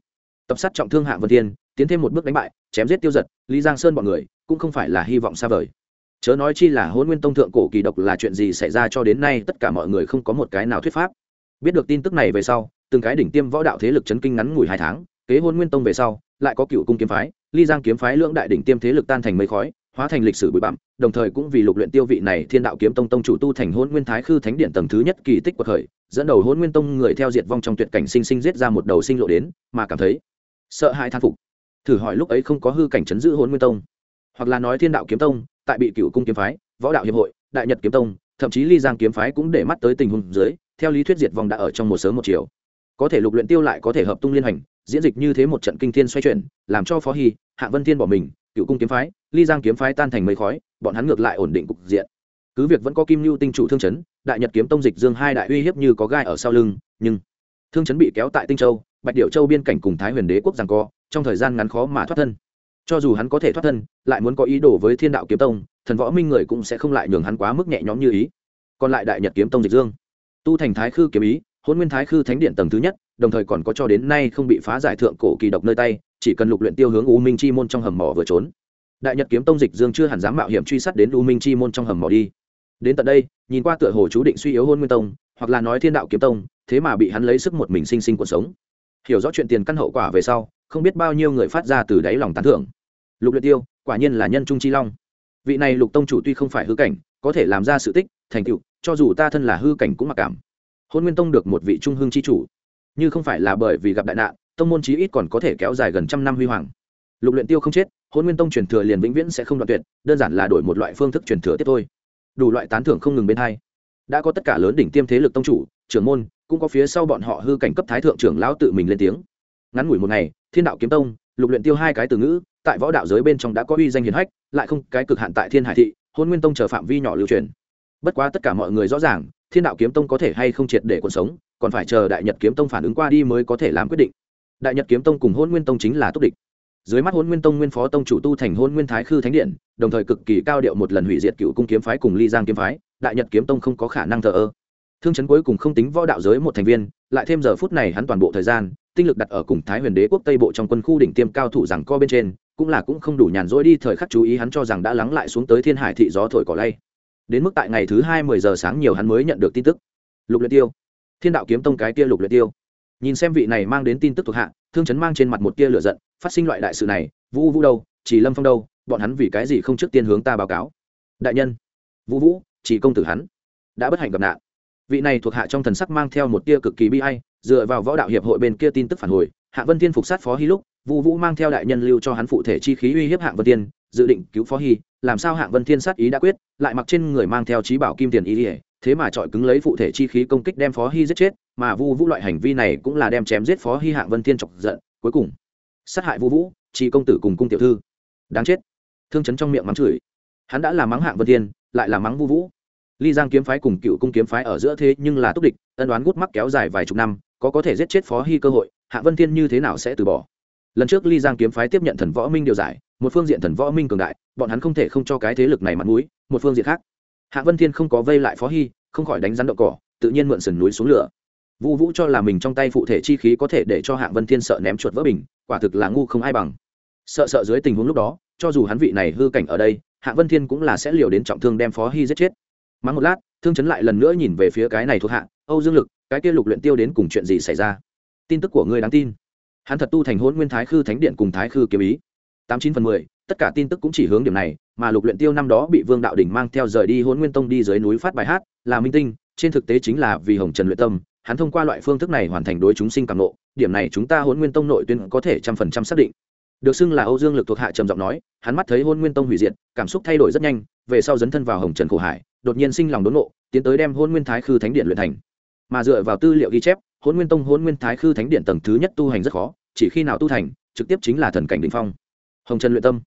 Tập sát trọng thương hạng vân thiên, tiến thêm một bước đánh bại, chém giết tiêu giật, lý giang sơn bọn người, cũng không phải là hy vọng xa vời. Chớ nói chi là hôn nguyên tông thượng cổ kỳ độc là chuyện gì xảy ra cho đến nay, tất cả mọi người không có một cái nào thuyết pháp. Biết được tin tức này về sau, từng cái đỉnh tiêm võ đạo thế lực chấn kinh ngắn ngủi hai tháng kế hôn nguyên tông về sau, lại có cựu cung kiếm phái, ly giang kiếm phái lưỡng đại đỉnh tiêm thế lực tan thành mây khói, hóa thành lịch sử bụi bặm, đồng thời cũng vì lục luyện tiêu vị này thiên đạo kiếm tông tông chủ tu thành hôn nguyên thái khư thánh điện tầng thứ nhất kỳ tích quật khởi, dẫn đầu hôn nguyên tông người theo diệt vong trong tuyệt cảnh sinh sinh giết ra một đầu sinh lộ đến, mà cảm thấy sợ hãi than phục. Thử hỏi lúc ấy không có hư cảnh chấn giữ hôn nguyên tông, hoặc là nói thiên đạo kiếm tông, tại bị cựu cung kiếm phái, võ đạo hiệp hội, đại nhật kiếm tông, thậm chí ly giang kiếm phái cũng để mắt tới tình huống dưới, theo lý thuyết diệt vong đã ở trong một sớm một chiều. Có thể lục luyện tiêu lại có thể hợp tung liên hành diễn dịch như thế một trận kinh thiên xoay chuyển, làm cho phó hy, hạ vân thiên bỏ mình, cựu cung kiếm phái, ly giang kiếm phái tan thành mây khói, bọn hắn ngược lại ổn định cục diện. Cứ việc vẫn có kim lưu tinh chủ thương chấn, đại nhật kiếm tông dịch dương hai đại uy hiếp như có gai ở sau lưng, nhưng thương chấn bị kéo tại tinh châu, bạch điệu châu biên cảnh cùng thái huyền đế quốc giằng co, trong thời gian ngắn khó mà thoát thân. Cho dù hắn có thể thoát thân, lại muốn có ý đồ với thiên đạo kiếm tông, thần võ minh người cũng sẽ không lại nhường hắn quá mức nhẹ nhõm như ý. Còn lại đại nhật kiếm tông dịch dương. Tu thành thái khư kiếm ý hôn nguyên thái khư thánh điện tầng thứ nhất đồng thời còn có cho đến nay không bị phá giải thượng cổ kỳ độc nơi tay, chỉ cần lục luyện tiêu hướng u minh chi môn trong hầm mỏ vừa trốn. Đại nhật kiếm tông dịch dương chưa hẳn dám mạo hiểm truy sát đến u minh chi môn trong hầm mỏ đi. Đến tận đây, nhìn qua tựa hồ chú định suy yếu hôn nguyên tông, hoặc là nói thiên đạo kiếm tông, thế mà bị hắn lấy sức một mình sinh sinh cuộc sống. Hiểu rõ chuyện tiền căn hậu quả về sau, không biết bao nhiêu người phát ra từ đáy lòng tán thưởng. Lục luyện tiêu, quả nhiên là nhân trung chi long. Vị này lục tông chủ tuy không phải hư cảnh, có thể làm ra sự tích, thành tựu, cho dù ta thân là hư cảnh cũng mặc cảm. Hôn nguyên tông được một vị trung hưng chi chủ như không phải là bởi vì gặp đại nạn, tông môn chí ít còn có thể kéo dài gần trăm năm huy hoàng. Lục luyện tiêu không chết hôn nguyên tông truyền thừa liền vĩnh viễn sẽ không đoạn tuyệt, đơn giản là đổi một loại phương thức truyền thừa tiếp thôi. Đủ loại tán thưởng không ngừng bên hai. Đã có tất cả lớn đỉnh tiêm thế lực tông chủ, trưởng môn, cũng có phía sau bọn họ hư cảnh cấp thái thượng trưởng lão tự mình lên tiếng. Ngắn ngủi một ngày, thiên đạo kiếm tông, lục luyện tiêu hai cái từ ngữ, tại võ đạo giới bên trong đã có uy danh hiển hách, lại không cái cực hạn tại thiên hải thị hôn nguyên tông chờ phạm vi nhỏ lưu truyền. Bất quá tất cả mọi người rõ ràng thiên đạo kiếm tông có thể hay không triệt để cuộc sống, còn phải chờ đại nhật kiếm tông phản ứng qua đi mới có thể làm quyết định. Đại nhật kiếm tông cùng hôn nguyên tông chính là túc địch. Dưới mắt hôn nguyên tông nguyên phó tông chủ tu thành hôn nguyên thái khư thánh điện, đồng thời cực kỳ cao điệu một lần hủy diệt cựu cung kiếm phái cùng ly giang kiếm phái, đại nhật kiếm tông không có khả năng thờ ơ. Thương chấn cuối cùng không tính võ đạo giới một thành viên, lại thêm giờ phút này hắn toàn bộ thời gian, tinh lực đặt ở cùng thái huyền đế quốc tây bộ trong quân khu đỉnh tiêm cao thủ rằng co bên trên, cũng là cũng không đủ nhàn rỗi đi, thời khắc chú ý hắn cho rằng đã lắng lại xuống tới thiên hải thị gió thổi cỏ lay đến mức tại ngày thứ hai mười giờ sáng nhiều hắn mới nhận được tin tức. Lục luyện tiêu. Thiên đạo kiếm tông cái kia lục luyện tiêu. Nhìn xem vị này mang đến tin tức thuộc hạ, thương chấn mang trên mặt một tia lửa giận, phát sinh loại đại sự này, vũ vũ đâu, chỉ lâm phong đâu, bọn hắn vì cái gì không trước tiên hướng ta báo cáo? Đại nhân. Vũ vũ, chỉ công tử hắn. Đã bất hạnh gặp nạn. Vị này thuộc hạ trong thần sắc mang theo một tia cực kỳ bi ai, dựa vào võ đạo hiệp hội bên kia tin tức phản hồi hạ vân thiên phục sát phó hy lúc vũ vũ mang theo đại nhân lưu cho hắn phụ thể chi khí uy hiếp hạng vân thiên, dự định cứu phó hy, làm sao Hạ vân thiên sát ý đã quyết, lại mặc trên người mang theo trí bảo kim tiền ý ỉa thế mà trọi cứng lấy phụ thể chi khí công kích đem phó hy giết chết, mà vu vũ loại hành vi này cũng là đem chém giết phó hy Hạ vân thiên chọc giận, cuối cùng, sát hại vu vũ chị công tử cùng cung tiểu thư. Đáng chết. Thương chấn trong miệng mắng chửi. Hắn đã là mắng hạng vân thiên, lại là mắng vu vũ. Ly giang kiếm phái cùng cựu cung kiếm phái ở giữa thế nhưng là túc địch, ân đoán gút mắc kéo dài vài chục năm, có có thể giết chết phó hy cơ hội hạ vân thiên như thế nào sẽ từ bỏ? Lần trước ly giang kiếm phái tiếp nhận thần võ minh điều giải, một phương diện thần võ minh cường đại, bọn hắn không thể không cho cái thế lực này mặt mũi, một phương diện khác. Hạ vân thiên không có vây lại phó hy, không khỏi đánh rắn đậu cỏ, tự nhiên mượn sườn núi xuống lửa. Vũ vũ cho là mình trong tay phụ thể chi khí có thể để cho Hạ vân thiên sợ ném chuột vỡ bình, quả thực là ngu không ai bằng. Sợ sợ dưới tình huống lúc đó, cho dù hắn vị này hư cảnh ở đây, Hạ vân thiên cũng là sẽ liều đến trọng thương đem phó hy giết chết. Mắng một lát, thương chấn lại lần nữa nhìn về phía cái này thuộc hạ, âu dương lực, cái kia lục luyện tiêu đến cùng chuyện gì xảy ra? Tin tức của ngươi đáng tin. Hắn thật tu thành hôn nguyên thái khư thánh điện cùng thái khư kiếm ý. Tám chín phần mười tất cả tin tức cũng chỉ hướng điểm này mà lục luyện tiêu năm đó bị vương đạo đỉnh mang theo rời đi hôn nguyên tông đi dưới núi phát bài hát là minh tinh trên thực tế chính là vì hồng trần luyện tâm. Hắn thông qua loại phương thức này hoàn thành đối chúng sinh cảm nộ điểm này chúng ta hôn nguyên tông nội tuyên có thể trăm phần trăm xác định. Được xưng là âu dương lực thuộc hạ trầm giọng nói hắn mắt thấy hôn nguyên tông hủy diệt cảm xúc thay đổi rất nhanh về sau dấn thân vào hồng trần khổ hải đột nhiên sinh lòng đốn nộ, tiến tới đem hôn nguyên thái khư thánh điện luyện thành. Mà dựa vào tư liệu ghi chép hôn nguyên tông hôn nguyên thái khư thánh điện tầng thứ nhất tu hành rất khó, chỉ khi nào tu thành, trực tiếp chính là thần cảnh đỉnh phong. Hồng trần luyện tâm.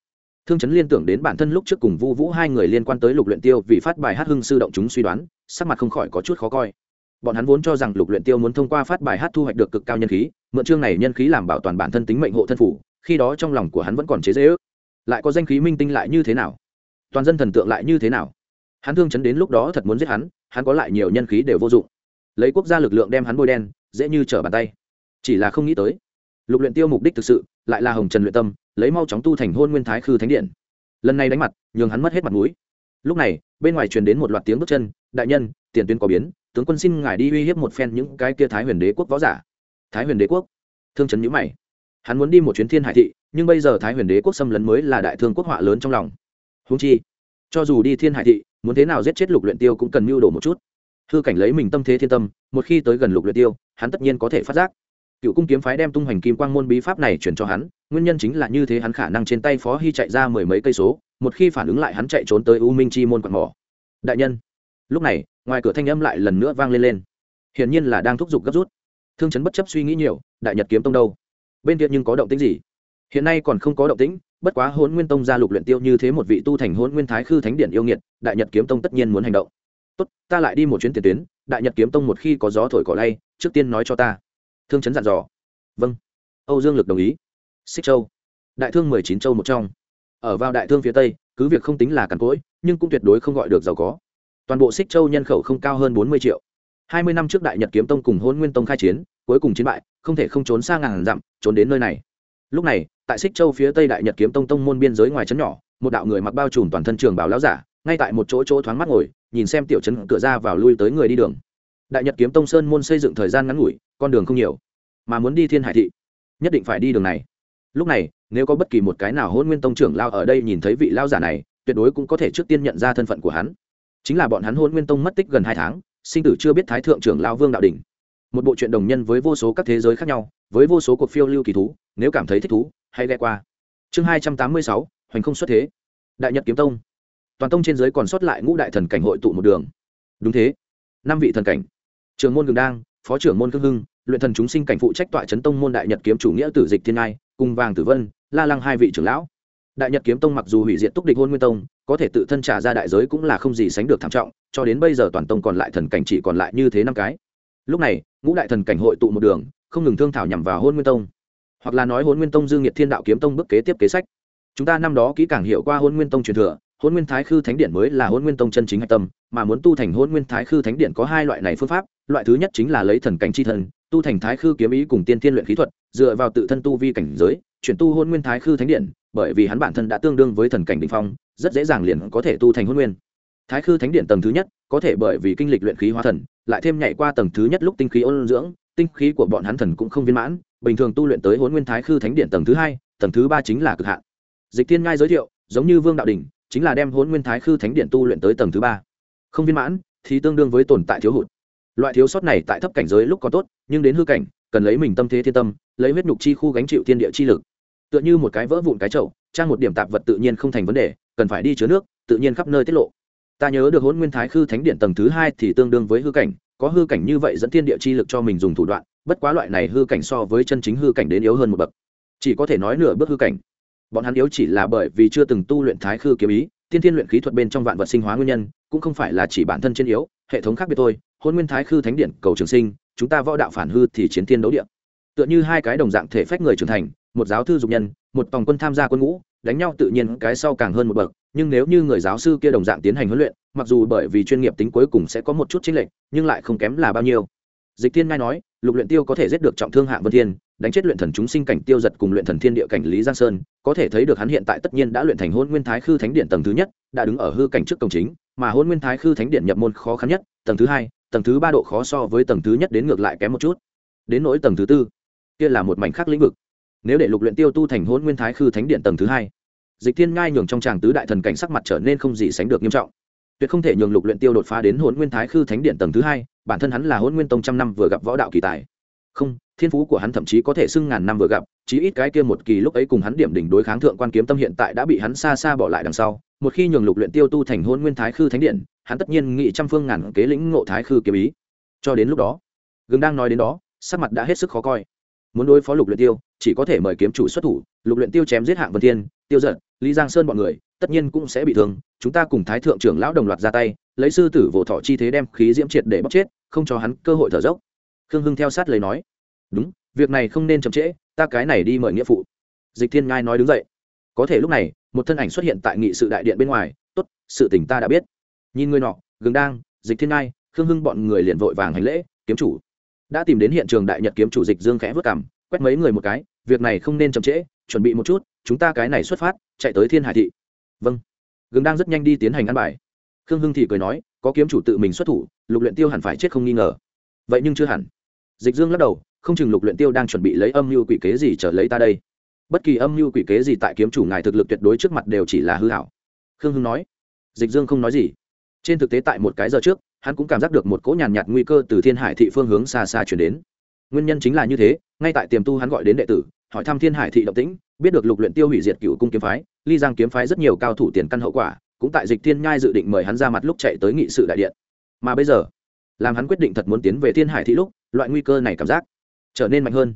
Thương chấn liên tưởng đến bản thân lúc trước cùng vu vũ hai người liên quan tới lục luyện tiêu vì phát bài hát hưng sư động chúng suy đoán, sắc mặt không khỏi có chút khó coi. Bọn hắn vốn cho rằng lục luyện tiêu muốn thông qua phát bài hát thu hoạch được cực cao nhân khí, mượn chương này nhân khí làm bảo toàn bản thân tính mệnh hộ thân phủ, khi đó trong lòng của hắn vẫn còn chế dễ ước lại có danh khí minh tinh lại như thế nào? Toàn dân thần tượng lại như thế nào? Hắn thương chấn đến lúc đó thật muốn giết hắn hắn có lại nhiều nhân khí đều vô dụng. Lấy quốc gia lực lượng đem hắn bôi đen dễ như trở bàn tay. Chỉ là không nghĩ tới, lục luyện tiêu mục đích thực sự lại là hồng trần luyện tâm, lấy mau chóng tu thành hôn nguyên thái khư thánh điện. Lần này đánh mặt, nhường hắn mất hết mặt mũi. Lúc này, bên ngoài truyền đến một loạt tiếng bước chân, đại nhân, tiền tuyến có biến, tướng quân xin ngài đi uy hiếp một phen những cái kia thái huyền đế quốc võ giả. Thái huyền đế quốc? Thương trần nhíu mày. Hắn muốn đi một chuyến thiên hải thị, nhưng bây giờ thái huyền đế quốc xâm lấn mới là đại thương quốc họa lớn trong lòng. Húng chi, cho dù đi thiên hải thị, muốn thế nào giết chết lục luyện tiêu cũng cần mưu đồ một chút hư cảnh lấy mình tâm thế thiên tâm, một khi tới gần lục luyện tiêu, hắn tất nhiên có thể phát giác. Cựu cung kiếm phái đem tung hoành kim quang môn bí pháp này chuyển cho hắn, nguyên nhân chính là như thế hắn khả năng trên tay phó hy chạy ra mười mấy cây số, một khi phản ứng lại hắn chạy trốn tới u minh chi môn quạt mỏ. Đại nhân, lúc này, ngoài cửa thanh âm lại lần nữa vang lên lên. Hiển nhiên là đang thúc giục gấp rút. Thương chấn bất chấp suy nghĩ nhiều, đại nhật kiếm tông đâu? Bên kia nhưng có động tĩnh gì? Hiện nay còn không có động tĩnh, bất quá hôn nguyên tông ra lục luyện tiêu như thế một vị tu thành hôn nguyên thái khư thánh điển yêu nghiệt, đại nhật kiếm tông tất nhiên muốn hành động tốt, ta lại đi một chuyến tiền tuyến, đại nhật kiếm tông một khi có gió thổi cỏ lay, trước tiên nói cho ta. Thương chấn dặn dò. Vâng. Âu dương lực đồng ý. Xích châu. Đại thương mười chín châu một trong. Ở vào đại thương phía tây, cứ việc không tính là cằn cỗi, nhưng cũng tuyệt đối không gọi được giàu có. Toàn bộ xích châu nhân khẩu không cao hơn bốn mươi triệu. Hai mươi năm trước đại nhật kiếm tông cùng hôn nguyên tông khai chiến, cuối cùng chiến bại, không thể không trốn xa ngàn dặm, trốn đến nơi này. Lúc này, tại xích châu phía tây đại nhật kiếm tông tông môn biên giới ngoài trấn nhỏ, một đạo người mặc bao trùm toàn thân trường bảo lão giả ngay tại một chỗ chỗ thoáng mắt ngồi, nhìn xem tiểu trấn cửa ra vào lui tới người đi đường. Đại nhật kiếm tông sơn môn xây dựng thời gian ngắn ngủi, con đường không nhiều, mà muốn đi thiên hải thị, nhất định phải đi đường này. Lúc này, nếu có bất kỳ một cái nào hôn nguyên tông trưởng lao ở đây nhìn thấy vị lao giả này, tuyệt đối cũng có thể trước tiên nhận ra thân phận của hắn. Chính là bọn hắn hôn nguyên tông mất tích gần hai tháng, sinh tử chưa biết thái thượng trưởng lao vương đạo đình. Một bộ truyện đồng nhân với vô số các thế giới khác nhau, với vô số cuộc phiêu lưu kỳ thú, nếu cảm thấy thích thú, hãy ghe qua. Chương hai trăm tám mươi sáu, hoành không xuất thế. Đại nhật kiếm tông toàn tông trên giới còn sót lại ngũ đại thần cảnh hội tụ một đường. Đúng thế. Năm vị thần cảnh. Trường môn gừng đang phó trưởng môn cương hưng, luyện thần chúng sinh cảnh phụ trách tọa chấn tông môn đại nhật kiếm chủ nghĩa tử dịch thiên ngai, cùng vàng tử vân, la lăng hai vị trưởng lão. Đại nhật kiếm tông mặc dù hủy diệt túc địch hôn nguyên tông, có thể tự thân trả ra đại giới cũng là không gì sánh được thảm trọng, cho đến bây giờ toàn tông còn lại thần cảnh chỉ còn lại như thế năm cái. Lúc này, ngũ đại thần cảnh hội tụ một đường, không ngừng thương thảo nhằm vào hôn nguyên tông. Hoặc là nói hôn nguyên tông dương nhiệt thiên đạo kiếm tông bước kế tiếp kế sách. Chúng ta năm đó kỹ càng hiểu qua hôn nguyên tông truyền thừa hôn nguyên thái khư thánh điện mới là hôn nguyên tông chân chính hạch tâm, mà muốn tu thành hôn nguyên thái khư thánh điện có hai loại này phương pháp, loại thứ nhất chính là lấy thần cảnh c h i thần, tu thành thái khư kiếm ý cùng tiên thiên luyện khí thuật, dựa vào tự thân tu vi cảnh giới, chuyển tu hôn nguyên thái khư thánh điện, bởi vì hắn bản thân đã tương đương với thần cảnh đình phong, rất dễ dàng liền có thể tu thành hôn nguyên. Thái khư thánh điện tầng thứ nhất, có thể bởi vì kinh lịch luyện khí hóa thần, lại thêm nhảy qua tầng thứ nhất lúc tinh khí ôn dưỡng, tinh khí của bọn hắn thần cũng không viên mãn, bình thường tu luyện tới hôn nguyên thái khư thánh điện tầng thứ hai, tầng thứ ba chính là cực hạn. Dịch thiên ngai giới thiệu, giống như vương đạo đình chính là đem hôn nguyên thái khư thánh điện tu luyện tới tầng thứ ba. Không viên mãn, thì tương đương với tồn tại thiếu hụt. Loại thiếu sót này tại thấp cảnh giới lúc có tốt, nhưng đến hư cảnh, cần lấy mình tâm thế thiên tâm, lấy huyết nhục chi khu gánh chịu thiên địa chi lực. Tựa như một cái vỡ vụn cái chậu, trang một điểm tạp vật tự nhiên không thành vấn đề, cần phải đi chứa nước, tự nhiên khắp nơi tiết lộ. Ta nhớ được hôn nguyên thái khư thánh điện tầng thứ hai thì tương đương với hư cảnh, có hư cảnh như vậy dẫn thiên địa chi lực cho mình dùng thủ đoạn, bất quá loại này hư cảnh so với chân chính hư cảnh đến yếu hơn một bậc. Chỉ có thể nói nửa bước hư cảnh bọn hắn yếu chỉ là bởi vì chưa từng tu luyện thái khư kiếm ý, tiên thiên luyện khí thuật bên trong vạn vật sinh hóa nguyên nhân, cũng không phải là chỉ bản thân trên yếu, hệ thống khác biệt thôi. Hôn nguyên thái khư thánh điện, cầu trường sinh, chúng ta võ đạo phản hư thì chiến thiên đấu điện tựa như hai cái đồng dạng thể phách người trưởng thành, một giáo thư dục nhân, một tòng quân tham gia quân ngũ, đánh nhau tự nhiên cái sau càng hơn một bậc. Nhưng nếu như người giáo sư kia đồng dạng tiến hành huấn luyện, mặc dù bởi vì chuyên nghiệp tính cuối cùng sẽ có một chút chênh lệch, nhưng lại không kém là bao nhiêu. Dịch thiên ngai nói, lục luyện tiêu có thể giết được trọng thương hạng vân thiên đánh chết luyện thần chúng sinh cảnh tiêu giật cùng luyện thần thiên địa cảnh lý giang sơn, có thể thấy được hắn hiện tại tất nhiên đã luyện thành hôn nguyên thái khư thánh điện tầng thứ nhất, đã đứng ở hư cảnh trước công chính, mà hôn nguyên thái khư thánh điện nhập môn khó khăn nhất, tầng thứ hai, tầng thứ ba độ khó so với tầng thứ nhất đến ngược lại kém một chút. Đến nỗi tầng thứ tư, kia là một mảnh khác lĩnh vực. Nếu để lục luyện tiêu tu thành hôn nguyên thái khư thánh điện tầng thứ hai, dịch thiên ngai nhường trong tràng tứ đại thần cảnh sắc mặt trở nên không gì sánh được nghiêm trọng. Tuyệt không thể nhường lục luyện tiêu đột phá đến hôn nguyên thái khư thánh điện tầng thứ hai, bản thân hắn là hôn nguyên tông trăm năm vừa gặp võ đạo kỳ tài. Không thiên phú của hắn thậm chí có thể xưng ngàn năm vừa gặp, chí ít cái kia một kỳ lúc ấy cùng hắn điểm đỉnh đối kháng thượng quan kiếm tâm hiện tại đã bị hắn xa xa bỏ lại đằng sau. Một khi nhường lục luyện tiêu tu thành hôn nguyên thái khư thánh điện, hắn tất nhiên nghị trăm phương ngàn kế lĩnh ngộ thái khư kiếm ý. Cho đến lúc đó, gừng đang nói đến đó, sắc mặt đã hết sức khó coi. Muốn đối phó lục luyện tiêu, chỉ có thể mời kiếm chủ xuất thủ. Lục luyện tiêu chém giết hạng vân thiên, tiêu giận lý giang sơn bọn người, tất nhiên cũng sẽ bị thương. Chúng ta cùng thái thượng trưởng lão đồng loạt ra tay, lấy sư tử vỗ thọ chi thế đem khí diễm triệt để bóc chết, không cho hắn cơ hội thở dốc. Khương hưng theo sát lấy nói đúng, việc này không nên chậm trễ, ta cái này đi mời nghĩa phụ. Dịch thiên ngai nói đứng dậy. Có thể lúc này, một thân ảnh xuất hiện tại nghị sự đại điện bên ngoài, tốt, sự tình ta đã biết. Nhìn người nọ, gừng đang, dịch thiên ngai, khương hưng bọn người liền vội vàng hành lễ, kiếm chủ. Đã tìm đến hiện trường đại nhật kiếm chủ dịch dương khẽ vất cảm quét mấy người một cái, việc này không nên chậm trễ, chuẩn bị một chút, chúng ta cái này xuất phát, chạy tới thiên hải thị. Vâng. Gừng đang rất nhanh đi tiến hành ăn bài. Khương hưng thì cười nói, có kiếm chủ tự mình xuất thủ, lục luyện tiêu hẳn phải chết không nghi ngờ. Vậy nhưng chưa hẳn. Dịch dương lắc đầu không chừng lục luyện tiêu đang chuẩn bị lấy âm mưu quỷ kế gì trở lấy ta đây. Bất kỳ âm mưu quỷ kế gì tại kiếm chủ ngài thực lực tuyệt đối trước mặt đều chỉ là hư hảo. Khương hưng nói. Dịch dương không nói gì. Trên thực tế tại một cái giờ trước, hắn cũng cảm giác được một cỗ nhàn nhạt nguy cơ từ thiên hải thị phương hướng xa xa chuyển đến. Nguyên nhân chính là như thế, ngay tại tiềm tu hắn gọi đến đệ tử, hỏi thăm thiên hải thị động tĩnh, biết được lục luyện tiêu hủy diệt cựu cung kiếm phái, ly giang kiếm phái rất nhiều cao thủ tiền căn hậu quả, cũng tại dịch thiên nhai dự định mời hắn ra mặt lúc chạy tới nghị sự đại điện. Mà bây giờ, làm hắn quyết định thật muốn tiến về thiên hải thị lúc, loại nguy cơ này cảm giác trở nên mạnh hơn.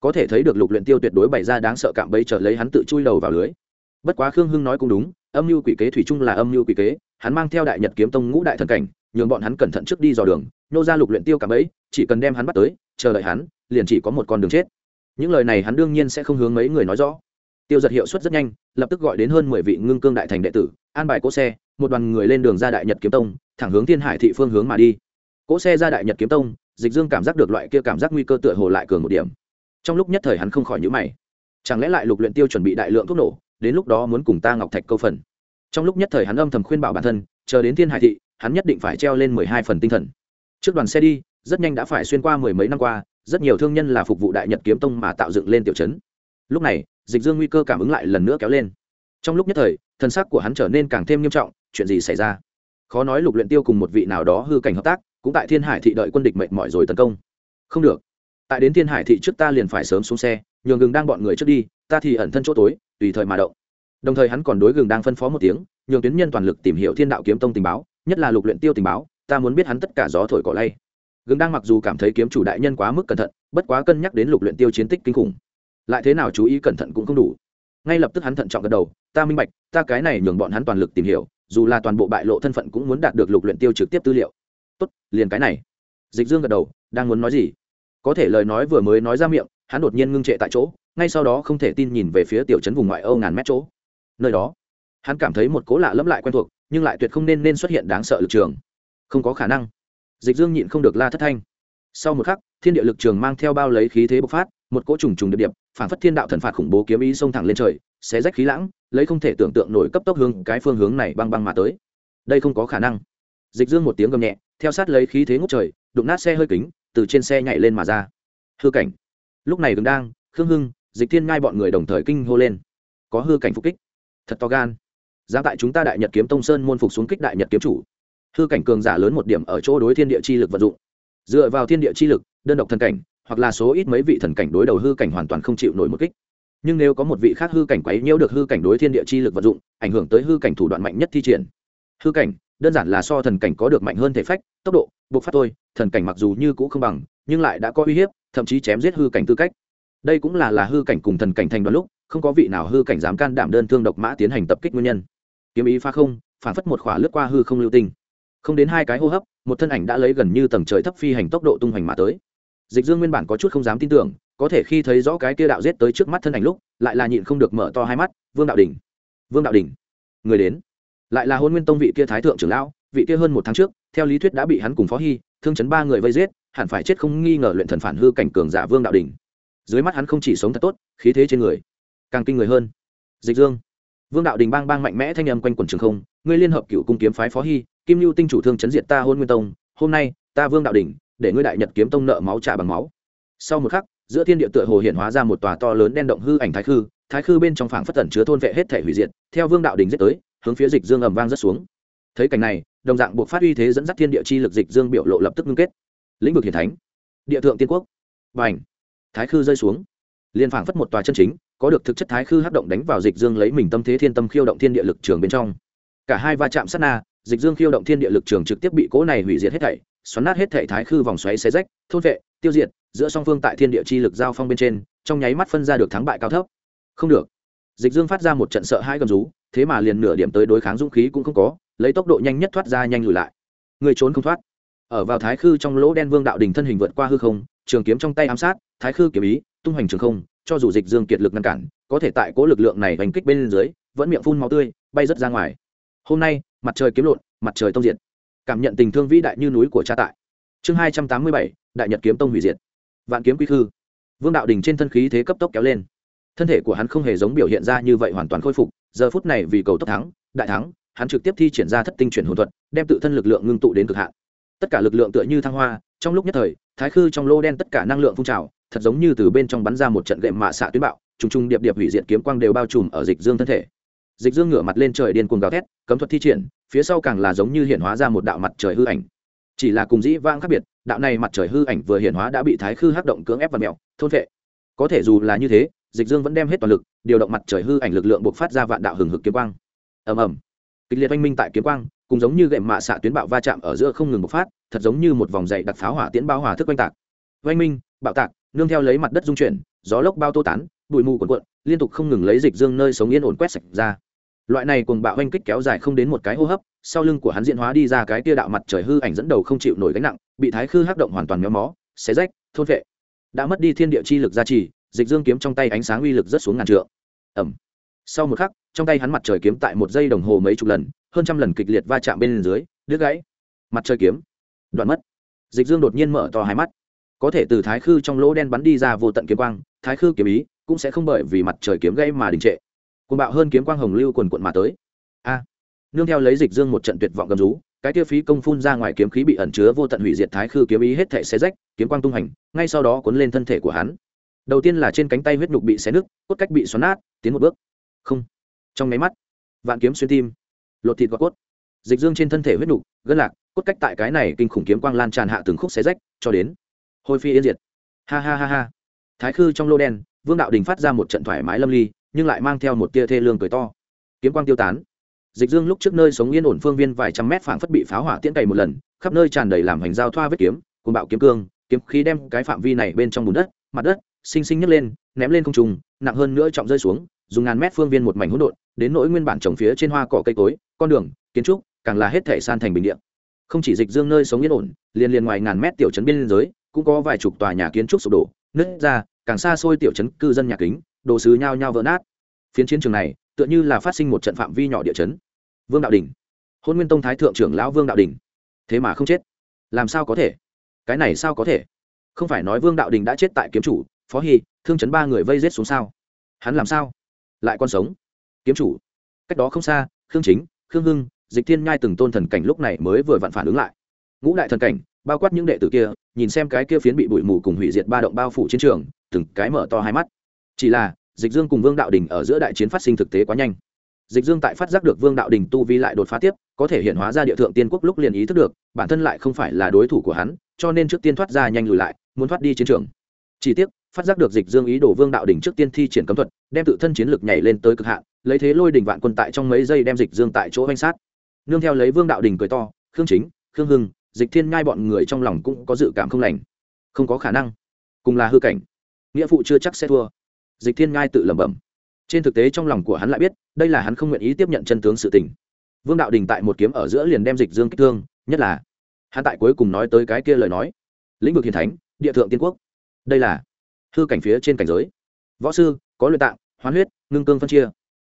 Có thể thấy được lục luyện tiêu tuyệt đối bày ra đáng sợ cạm bẫy trở lấy hắn tự chui đầu vào lưới. Bất quá khương hưng nói cũng đúng, âm mưu quỷ kế thủy chung là âm mưu quỷ kế, hắn mang theo đại nhật kiếm tông ngũ đại thần cảnh, nhường bọn hắn cẩn thận trước đi dò đường, nô ra lục luyện tiêu cạm bẫy, chỉ cần đem hắn bắt tới, chờ đợi hắn, liền chỉ có một con đường chết. Những lời này hắn đương nhiên sẽ không hướng mấy người nói rõ. Tiêu giật hiệu suất rất nhanh, lập tức gọi đến hơn mười vị ngưng cương đại thành đệ tử, an bài cỗ xe, một đoàn người lên đường ra đại nhật kiếm tông, thẳng hướng thiên hải thị phương hướng mà đi. Cỗ xe ra đại nhật kiếm tông dịch dương cảm giác được loại kia cảm giác nguy cơ tựa hồ lại cường một điểm. Trong lúc nhất thời hắn không khỏi nhữ mày. Chẳng lẽ lại lục luyện tiêu chuẩn bị đại lượng thuốc nổ, đến lúc đó muốn cùng ta ngọc thạch câu phần? Trong lúc nhất thời hắn âm thầm khuyên bảo bản thân, chờ đến thiên hải thị, hắn nhất định phải treo lên mười hai phần tinh thần. Trước đoàn xe đi, rất nhanh đã phải xuyên qua mười mấy năm qua, rất nhiều thương nhân là phục vụ đại nhật kiếm tông mà tạo dựng lên tiểu trấn. Lúc này, dịch dương nguy cơ cảm ứng lại lần nữa kéo lên. Trong lúc nhất thời, thân xác của hắn trở nên càng thêm nghiêm trọng, chuyện gì xảy ra? Khó nói lục luyện tiêu cùng một vị nào đó hư cảnh hợp tác cũng tại thiên hải thị đợi quân địch mệt mỏi rồi tấn công. Không được. Tại đến thiên hải thị trước ta liền phải sớm xuống xe, nhường gừng đang bọn người trước đi, ta thì ẩn thân chỗ tối, tùy thời mà động. Đồng thời hắn còn đối gừng đang phân phó một tiếng, nhường tuyến nhân toàn lực tìm hiểu thiên đạo kiếm tông tình báo, nhất là lục luyện tiêu tình báo, ta muốn biết hắn tất cả gió thổi cỏ lay. Gừng đang mặc dù cảm thấy kiếm chủ đại nhân quá mức cẩn thận, bất quá cân nhắc đến lục luyện tiêu chiến tích kinh khủng. Lại thế nào chú ý cẩn thận cũng không đủ. Ngay lập tức hắn thận trọng gật đầu, ta minh bạch, ta cái này nhường bọn hắn toàn lực tìm hiểu, dù là toàn bộ bại lộ thân phận cũng muốn đạt được lục luyện tiêu trực tiếp tư liệu tốt, liền cái này. Dịch dương gật đầu, đang muốn nói gì? Có thể lời nói vừa mới nói ra miệng, hắn đột nhiên ngưng trệ tại chỗ, ngay sau đó không thể tin nhìn về phía tiểu trấn vùng ngoại âu ngàn mét chỗ. Nơi đó, hắn cảm thấy một cố lạ lẫm lại quen thuộc, nhưng lại tuyệt không nên nên xuất hiện đáng sợ lực trường. Không có khả năng. Dịch dương nhịn không được la thất thanh. Sau một khắc, thiên địa lực trường mang theo bao lấy khí thế bộc phát, một cỗ trùng trùng điệp điệp, phản phất thiên đạo thần phạt khủng bố kiếm ý xông thẳng lên trời, xé rách khí lãng, lấy không thể tưởng tượng nổi cấp tốc hướng cái phương hướng này băng băng mà tới. Đây không có khả năng. Dịch dương một tiếng gầm nhẹ theo sát lấy khí thế ngút trời, đụng nát xe hơi kính, từ trên xe nhảy lên mà ra. Hư cảnh. Lúc này đứng đang, khương hưng, dịch thiên ngai bọn người đồng thời kinh hô lên. Có hư cảnh phục kích. Thật to gan. Giá tại chúng ta đại nhật kiếm tông sơn môn phục xuống kích đại nhật kiếm chủ. Hư cảnh cường giả lớn một điểm ở chỗ đối thiên địa chi lực vận dụng. Dựa vào thiên địa chi lực, đơn độc thần cảnh, hoặc là số ít mấy vị thần cảnh đối đầu hư cảnh hoàn toàn không chịu nổi một kích. Nhưng nếu có một vị khác hư cảnh quấy nhiễu được hư cảnh đối thiên địa chi lực vận dụng, ảnh hưởng tới hư cảnh thủ đoạn mạnh nhất thi triển. Hư cảnh, đơn giản là so thần cảnh có được mạnh hơn thể phách tốc độ buộc phát tôi, thần cảnh mặc dù như cũ không bằng nhưng lại đã có uy hiếp thậm chí chém giết hư cảnh tư cách. Đây cũng là là hư cảnh cùng thần cảnh thành đoàn lúc không có vị nào hư cảnh dám can đảm đơn thương độc mã tiến hành tập kích nguyên nhân. Kiếm ý pha không phản phất một khỏa lướt qua hư không lưu tinh. Không đến hai cái hô hấp một thân ảnh đã lấy gần như tầng trời thấp phi hành tốc độ tung hoành mà tới. Dịch dương nguyên bản có chút không dám tin tưởng có thể khi thấy rõ cái kia đạo giết tới trước mắt thân ảnh lúc lại là nhịn không được mở to hai mắt vương đạo đình vương đạo đình người đến. Lại là hôn nguyên tông vị kia thái thượng trưởng lão vị kia hơn một tháng trước theo lý thuyết đã bị hắn cùng phó hy, thương chấn ba người vây giết, hẳn phải chết không nghi ngờ luyện thần phản hư cảnh cường giả vương đạo đình dưới mắt hắn không chỉ sống thật tốt, khí thế trên người càng kinh người hơn. Dịch dương, vương đạo đình bang bang mạnh mẽ thanh âm quanh quần trường không, ngươi liên hợp cựu cung kiếm phái phó hy, kim lưu tinh chủ thương chấn diệt ta hôn nguyên tông, hôm nay, ta vương đạo đình để ngươi đại nhật kiếm tông nợ máu trả bằng máu. Sau một khắc, giữa thiên địa tựa hồ hiện hóa ra một tòa to lớn đen động hư ảnh thái khư thái khư bên trong phảng phất tẩn chứa thôn vệ hết thể hủy diệt, theo vương đạo đình giết tới, hướng phía dịch dương ầm vang rất xuống thấy cảnh này, đồng dạng buộc phát uy thế dẫn dắt thiên địa chi lực dịch dương biểu lộ lập tức ngưng kết. Lĩnh vực hiển thánh, địa thượng tiên quốc. Và ảnh thái khư rơi xuống. Liên phảng phất một tòa chân chính, có được thực chất thái khư hấp động đánh vào dịch dương lấy mình tâm thế thiên tâm khiêu động thiên địa lực trường bên trong. Cả hai va chạm sát na, dịch dương khiêu động thiên địa lực trường trực tiếp bị cố này hủy diệt hết thảy, xoắn nát hết thảy thái khư vòng xoáy xé rách, thôn vệ, tiêu diệt, giữa song phương tại thiên địa chi lực giao phong bên trên, trong nháy mắt phân ra được thắng bại cao thấp. Không được. Dịch dương phát ra một trận sợ hai gầm rú, thế mà liền nửa điểm tới đối kháng dũng khí cũng không có lấy tốc độ nhanh nhất thoát ra nhanh lùi lại. Người trốn không thoát. Ở vào thái khư trong lỗ đen vương đạo đình thân hình vượt qua hư không, trường kiếm trong tay ám sát, thái khư kiếm ý, tung hoành trường không, cho dù dịch dương kiệt lực ngăn cản, có thể tại cố lực lượng này đánh kích bên dưới, vẫn miệng phun máu tươi, bay rất ra ngoài. Hôm nay, mặt trời kiếm lộn, mặt trời tông diệt. Cảm nhận tình thương vĩ đại như núi của cha tại. Chương hai trăm tám mươi bảy, đại nhật kiếm tông hủy diệt. Vạn kiếm quy khư. Vương đạo đình trên thân khí thế cấp tốc kéo lên. Thân thể của hắn không hề giống biểu hiện ra như vậy hoàn toàn khôi phục, giờ phút này vì cầu tốc thắng, đại thắng hắn trực tiếp thi triển ra thất tinh chuyển hồn thuật, đem tự thân lực lượng ngưng tụ đến cực hạn. Tất cả lực lượng tựa như thăng hoa, trong lúc nhất thời, thái khư trong lô đen tất cả năng lượng phun trào, thật giống như từ bên trong bắn ra một trận gệm mạ xạ tuyến bạo, trùng trùng điệp điệp hủy diệt kiếm quang đều bao trùm ở dịch dương thân thể. Dịch dương ngửa mặt lên trời điên cuồng gào thét, cấm thuật thi triển, phía sau càng là giống như hiện hóa ra một đạo mặt trời hư ảnh. Chỉ là cùng dĩ vãng khác biệt, đạo này mặt trời hư ảnh vừa hiện hóa đã bị thái khư hắc động cưỡng ép và mèo, thôn vệ. Có thể dù là như thế, dịch dương vẫn đem hết toàn lực, điều động mặt trời hư ảnh lực lượng buộc phát ra vạn đạo hừng hực kiếm quang. Ầm ầm kịch liệt oanh minh tại kiếm quang, cùng giống như gậy mạ xạ tuyến bạo va chạm ở giữa không ngừng bộc phát, thật giống như một vòng dày đặc pháo hỏa tiễn bao hỏa thức oanh tạc. Oanh minh, bạo tạc, nương theo lấy mặt đất dung chuyển, gió lốc bao tô tán, bụi mù cuộn cuộn, liên tục không ngừng lấy dịch dương nơi sống yên ổn quét sạch ra. Loại này cùng bạo oanh kích kéo dài không đến một cái hô hấp, sau lưng của hắn diễn hóa đi ra cái tia đạo mặt trời hư ảnh dẫn đầu không chịu nổi gánh nặng, bị thái khư hắc động hoàn toàn méo mó, xé rách, thôn vệ đã mất đi thiên địa chi lực gia trì, dịch dương kiếm trong tay ánh sáng uy lực rất xuống ngàn trượng. Ẩm sau một khắc trong tay hắn mặt trời kiếm tại một giây đồng hồ mấy chục lần, hơn trăm lần kịch liệt va chạm bên dưới, đứt gãy. Mặt trời kiếm, đoạn mất. Dịch dương đột nhiên mở to hai mắt. Có thể từ thái khư trong lỗ đen bắn đi ra vô tận kiếm quang, thái khư kiếm ý cũng sẽ không bởi vì mặt trời kiếm gãy mà đình trệ. Côn bạo hơn kiếm quang hồng lưu quần quận mà tới. A! Nương theo lấy dịch dương một trận tuyệt vọng gầm rú, cái tiêu phí công phun ra ngoài kiếm khí bị ẩn chứa vô tận hủy diệt thái khư kiếm ý hết thể xé rách, kiếm quang tung hành, ngay sau đó cuốn lên thân thể của hắn. Đầu tiên là trên cánh tay huyết nhục bị xé nứt, cốt cách bị xoắn nát, tiến một bước. Không trong máy mắt vạn kiếm xuyên tim lột thịt và cốt. Dịch dương trên thân thể huyết đủ, gân lạc cốt cách tại cái này kinh khủng kiếm quang lan tràn hạ từng khúc xé rách cho đến hôi phi yên diệt. Ha ha ha ha. Thái khư trong lô đen vương đạo đình phát ra một trận thoải mái lâm ly nhưng lại mang theo một tia thê lương cười to. Kiếm quang tiêu tán. Dịch dương lúc trước nơi sống yên ổn phương viên vài trăm mét phảng phất bị pháo hỏa tiễn cày một lần khắp nơi tràn đầy làm hành giao thoa vết kiếm cùng bạo kiếm cương kiếm khí đem cái phạm vi này bên trong bùn đất mặt đất xinh xinh nhấc lên ném lên không trùng nặng hơn nữa trọng rơi xuống dùng ngàn mét phương viên một mảnh hỗn độn, đến nỗi nguyên bản trồng phía trên hoa cỏ cây cối, con đường, kiến trúc, càng là hết thể san thành bình địa. Không chỉ dịch dương nơi sống yên ổn, liền liền ngoài ngàn mét tiểu trấn biên giới, cũng có vài chục tòa nhà kiến trúc sụp đổ, nứt ra, càng xa xôi tiểu trấn cư dân nhà kính, đồ sứ nhao nhao vỡ nát. Phiến chiến trường này, tựa như là phát sinh một trận phạm vi nhỏ địa chấn. Vương đạo đình. Hôn nguyên tông thái thượng trưởng lão vương đạo đình. Thế mà không chết. Làm sao có thể? Cái này sao có thể? Không phải nói vương đạo đình đã chết tại kiếm chủ, phó hy, thương chấn ba người vây rết xuống sao? Hắn làm sao? Lại còn sống. Kiếm chủ. Cách đó không xa, khương chính, khương hưng, dịch thiên nhai từng tôn thần cảnh lúc này mới vừa vặn phản ứng lại. Ngũ đại thần cảnh, bao quát những đệ tử kia, nhìn xem cái kia phiến bị bụi mù cùng hủy diệt ba động bao phủ chiến trường, từng cái mở to hai mắt. Chỉ là, dịch dương cùng vương đạo đình ở giữa đại chiến phát sinh thực tế quá nhanh. Dịch dương tại phát giác được vương đạo đình tu vi lại đột phá tiếp, có thể hiện hóa ra địa thượng tiên quốc lúc liền ý thức được, bản thân lại không phải là đối thủ của hắn, cho nên trước tiên thoát ra nhanh lùi lại, muốn thoát đi chiến trường. Chỉ tiếc phát giác được dịch dương ý đồ vương đạo Đỉnh trước tiên thi triển cấm thuật, đem tự thân chiến lực nhảy lên tới cực hạn, lấy thế lôi đình vạn quân tại trong mấy giây đem dịch dương tại chỗ oanh sát. Nương theo lấy vương đạo Đỉnh cười to, khương chính, khương hưng, dịch thiên ngai bọn người trong lòng cũng có dự cảm không lành. Không có khả năng. Cùng là hư cảnh. Nghĩa phụ chưa chắc sẽ thua. Dịch thiên ngai tự lẩm bẩm. Trên thực tế trong lòng của hắn lại biết, đây là hắn không nguyện ý tiếp nhận chân tướng sự tình. Vương đạo đình tại một kiếm ở giữa liền đem dịch dương kích thương, nhất là hắn tại cuối cùng nói tới cái kia lời nói. Lĩnh vực hiền thánh, địa thượng tiên quốc. Đây là hư cảnh phía trên cảnh giới. Võ sư, có luyện tạng, hoán huyết, ngưng cương phân chia.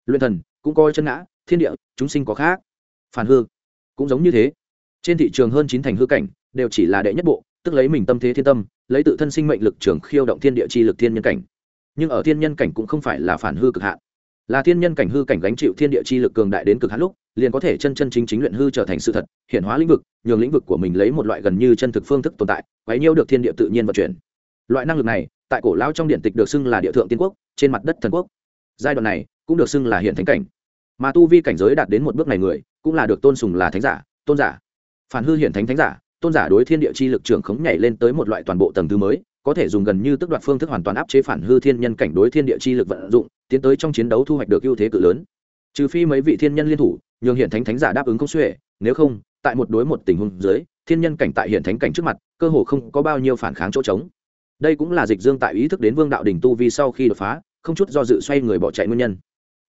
Luyện thần, cũng coi chân ngã, thiên địa, chúng sinh có khác. Phản hư, cũng giống như thế. Trên thị trường hơn chín thành hư cảnh, đều chỉ là đệ nhất bộ, tức lấy mình tâm thế thiên tâm, lấy tự thân sinh mệnh lực trường khiêu động thiên địa chi lực thiên nhân cảnh. Nhưng ở thiên nhân cảnh cũng không phải là phản hư cực hạn. Là thiên nhân cảnh hư cảnh gánh chịu thiên địa chi lực cường đại đến cực hạn lúc, liền có thể chân chân chính chính luyện hư trở thành sự thật hiện hóa lĩnh vực, nhường lĩnh vực của mình lấy một loại gần như chân thực phương thức tồn tại, quấy nhiêu được thiên địa tự nhiên vận chuyển. Loại năng lực này tại cổ lao trong điện tịch được xưng là địa thượng tiên quốc, trên mặt đất thần quốc. Giai đoạn này cũng được xưng là hiện thánh cảnh. Mà tu vi cảnh giới đạt đến một bước này người, cũng là được tôn sùng là thánh giả, tôn giả. Phản hư hiện thánh thánh giả, tôn giả đối thiên địa chi lực trưởng khống nhảy lên tới một loại toàn bộ tầng thứ mới, có thể dùng gần như tức đoạt phương thức hoàn toàn áp chế phản hư thiên nhân cảnh đối thiên địa chi lực vận dụng, tiến tới trong chiến đấu thu hoạch được ưu thế cự lớn. Trừ phi mấy vị thiên nhân liên thủ, nhường hiện thánh thánh giả đáp ứng không xuể nếu không, tại một đối một tình huống dưới, thiên nhân cảnh tại hiện thánh cảnh trước mặt, cơ hồ không có bao nhiêu phản kháng chỗ trống đây cũng là dịch dương tại ý thức đến vương đạo đình tu vi sau khi đột phá, không chút do dự xoay người bỏ chạy nguyên nhân.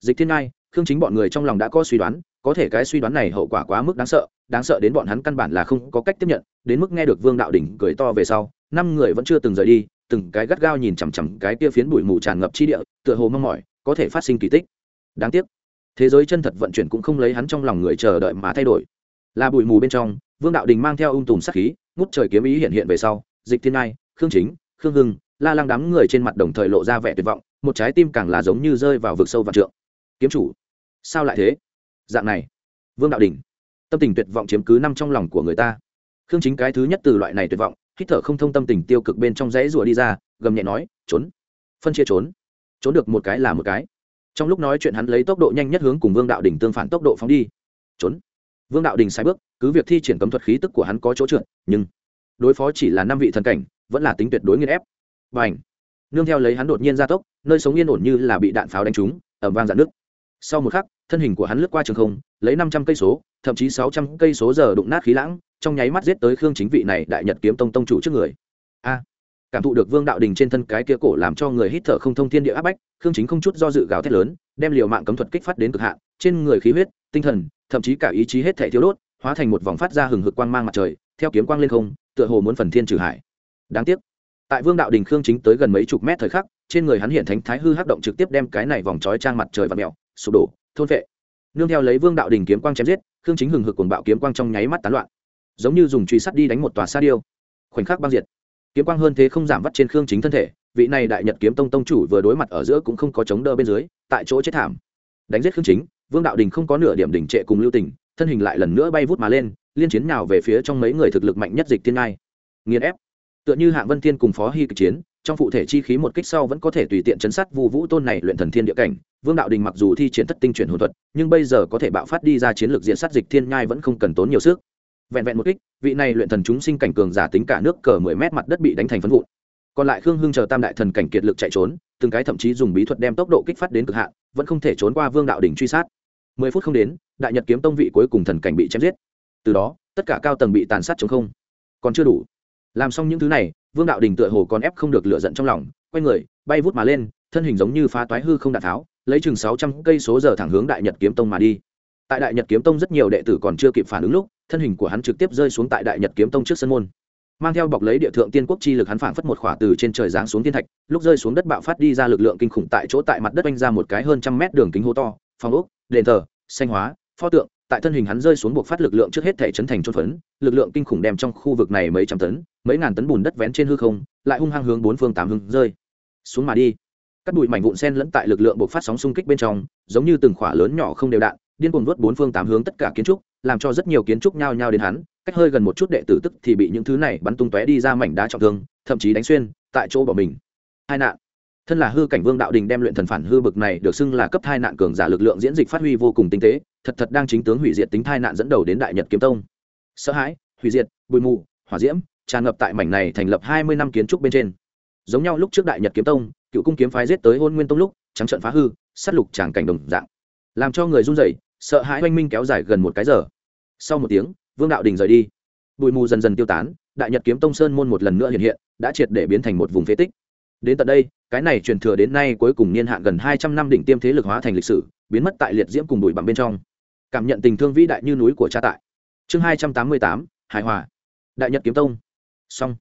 Dịch thiên ngai, khương chính bọn người trong lòng đã có suy đoán, có thể cái suy đoán này hậu quả quá mức đáng sợ đáng sợ đến bọn hắn căn bản là không có cách tiếp nhận, đến mức nghe được vương đạo đỉnh cười to về sau, năm người vẫn chưa từng rời đi, từng cái gắt gao nhìn chằm chằm cái kia phiến bụi mù tràn ngập chi địa, tựa hồ mong mỏi có thể phát sinh kỳ tích. Đáng tiếc, thế giới chân thật vận chuyển cũng không lấy hắn trong lòng người chờ đợi mà thay đổi. Là bụi mù bên trong, vương đạo đình mang theo ung tùm sắc khí, ngút trời kiếm ý hiện hiện về sau, dịch thiên ngai, khương chính khương hưng, la lăng đám người trên mặt đồng thời lộ ra vẻ tuyệt vọng, một trái tim càng là giống như rơi vào vực sâu và trượng. Kiếm chủ, sao lại thế? Dạng này, vương đạo đình tâm tình tuyệt vọng chiếm cứ năm trong lòng của người ta. Khương chính cái thứ nhất từ loại này tuyệt vọng, hít thở không thông tâm tình tiêu cực bên trong rẽ rùa đi ra, gầm nhẹ nói, trốn, phân chia trốn trốn được một cái là một cái. Trong lúc nói chuyện hắn lấy tốc độ nhanh nhất hướng cùng vương đạo đình tương phản tốc độ phóng đi. Trốn. Vương đạo đình sai bước, cứ việc thi triển cấm thuật khí tức của hắn có chỗ trượt, nhưng đối phó chỉ là năm vị thần cảnh vẫn là tính tuyệt đối nghiên ép. Và ảnh nương theo lấy hắn đột nhiên ra tốc, nơi sống yên ổn như là bị đạn pháo đánh trúng ẩm vang dạn nước sau một khắc, thân hình của hắn lướt qua trường không, lấy năm trăm cây số, thậm chí sáu trăm cây số giờ đụng nát khí lãng, trong nháy mắt giết tới khương chính vị này đại nhật kiếm tông tông chủ trước người. A! Cảm thụ được vương đạo đình trên thân cái kia cổ làm cho người hít thở không thông thiên địa áp bách, khương chính không chút do dự gào thét lớn, đem liều mạng cấm thuật kích phát đến cực hạn, trên người khí huyết, tinh thần, thậm chí cả ý chí hết thể thiếu đốt, hóa thành một vòng phát ra hừng hực quang mang mặt trời, theo kiếm quang lên không, tựa hồ muốn phần thiên trừ hải đáng tiếc, tại vương đạo đình khương chính tới gần mấy chục mét thời khắc, trên người hắn hiện thánh thái hư hắc động trực tiếp đem cái này vòng trói trang mặt trời và mèo, sụp đổ, thôn vệ. Nương theo lấy vương đạo đình kiếm quang chém giết, khương chính hừng hực cuồng bạo kiếm quang trong nháy mắt tán loạn. Giống như dùng truy sắt đi đánh một tòa sa điêu. Khoảnh khắc băng diệt. Kiếm quang hơn thế không giảm vắt trên khương chính thân thể, vị này đại nhật kiếm tông tông chủ vừa đối mặt ở giữa cũng không có chống đỡ bên dưới, tại chỗ chết thảm. Đánh giết khương chính, vương đạo đình không có nửa điểm đỉnh trệ cùng lưu tình, thân hình lại lần nữa bay vút mà lên, liên chiến nào về phía trong mấy người thực lực mạnh nhất dịch tiên ngai. Nghiền ép tựa như hạng vân thiên cùng phó hy kịch chiến, trong phụ thể chi khí một kích sau vẫn có thể tùy tiện chấn sát vu vũ tôn này luyện thần thiên địa cảnh. Vương đạo đình mặc dù thi triển thất tinh chuyển hồn thuật, nhưng bây giờ có thể bạo phát đi ra chiến lược diện sát dịch thiên nhai vẫn không cần tốn nhiều sức. Vẹn vẹn một kích, vị này luyện thần chúng sinh cảnh cường giả tính cả nước cờ mười mét mặt đất bị đánh thành phân vụn. Còn lại khương hưng chờ tam đại thần cảnh kiệt lực chạy trốn, từng cái thậm chí dùng bí thuật đem tốc độ kích phát đến cực hạn, vẫn không thể trốn qua vương đạo đình truy sát. Mười phút không đến, đại nhật kiếm tông vị cuối cùng thần cảnh bị chém giết. Từ đó, tất cả cao tầng bị tàn sát chống không. Còn chưa đủ làm xong những thứ này, vương đạo đình tựa hồ còn ép không được lựa giận trong lòng, quay người, bay vút mà lên, thân hình giống như phá toái hư không đạn tháo, lấy chừng sáu trăm cây số giờ thẳng hướng đại nhật kiếm tông mà đi. Tại đại nhật kiếm tông rất nhiều đệ tử còn chưa kịp phản ứng lúc, thân hình của hắn trực tiếp rơi xuống tại đại nhật kiếm tông trước sân môn. Mang theo bọc lấy địa thượng tiên quốc chi lực hắn phảng phất một khỏa từ trên trời giáng xuống thiên thạch, lúc rơi xuống đất bạo phát đi ra lực lượng kinh khủng tại chỗ tại mặt đất oanh ra một cái hơn trăm mét đường kính hô to phòng ốc, đền thờ, xanh hóa, pho tượng, tại thân hình hắn rơi xuống buộc phát lực lượng trước hết thể chấn thành trôn phấn, lực lượng kinh khủng đem trong khu vực này mấy trăm tấn mấy ngàn tấn bùn đất vén trên hư không, lại hung hăng hướng bốn phương tám hướng rơi. Xuống mà đi. Các bụi mảnh vụn sen lẫn tại lực lượng buộc phát sóng xung kích bên trong, giống như từng khỏa lớn nhỏ không đều đạn, điên cuồng vớt bốn phương tám hướng tất cả kiến trúc, làm cho rất nhiều kiến trúc nhao nhao đến hắn, cách hơi gần một chút đệ tử tức thì bị những thứ này bắn tung tóe đi ra mảnh đá trọng thương, thậm chí đánh xuyên, tại chỗ bỏ mình. Hai nạn. Thân là hư cảnh vương đạo đình đem luyện thần phản hư bực này được xưng là cấp hai nạn cường giả lực lượng diễn dịch phát huy vô cùng tinh tế, thật thật đang chính tướng hủy diệt tính thai nạn dẫn đầu đến đại nhật kiếm tông. Sợ hãi, hủy diệt, bụi mù, hỏa diễm tràn ngập tại mảnh này thành lập hai mươi năm kiến trúc bên trên. Giống nhau lúc trước đại nhật kiếm tông, cựu cung kiếm phái giết tới hôn nguyên tông lúc, trắng trận phá hư, sát lục tràng cảnh đồng dạng. Làm cho người run rẩy, sợ hãi oanh minh kéo dài gần một cái giờ. Sau một tiếng, vương đạo đình rời đi. Bụi mù dần dần tiêu tán, đại nhật kiếm tông sơn môn một lần nữa hiện hiện, đã triệt để biến thành một vùng phế tích. Đến tận đây, cái này truyền thừa đến nay cuối cùng niên hạn gần hai trăm năm đỉnh tiêm thế lực hóa thành lịch sử, biến mất tại liệt diễm cùng bụi bằng bên trong. Cảm nhận tình thương vĩ đại như núi của cha tại. Chương hai trăm tám mươi tám, hài hòa. Đại nhật kiếm tông xong.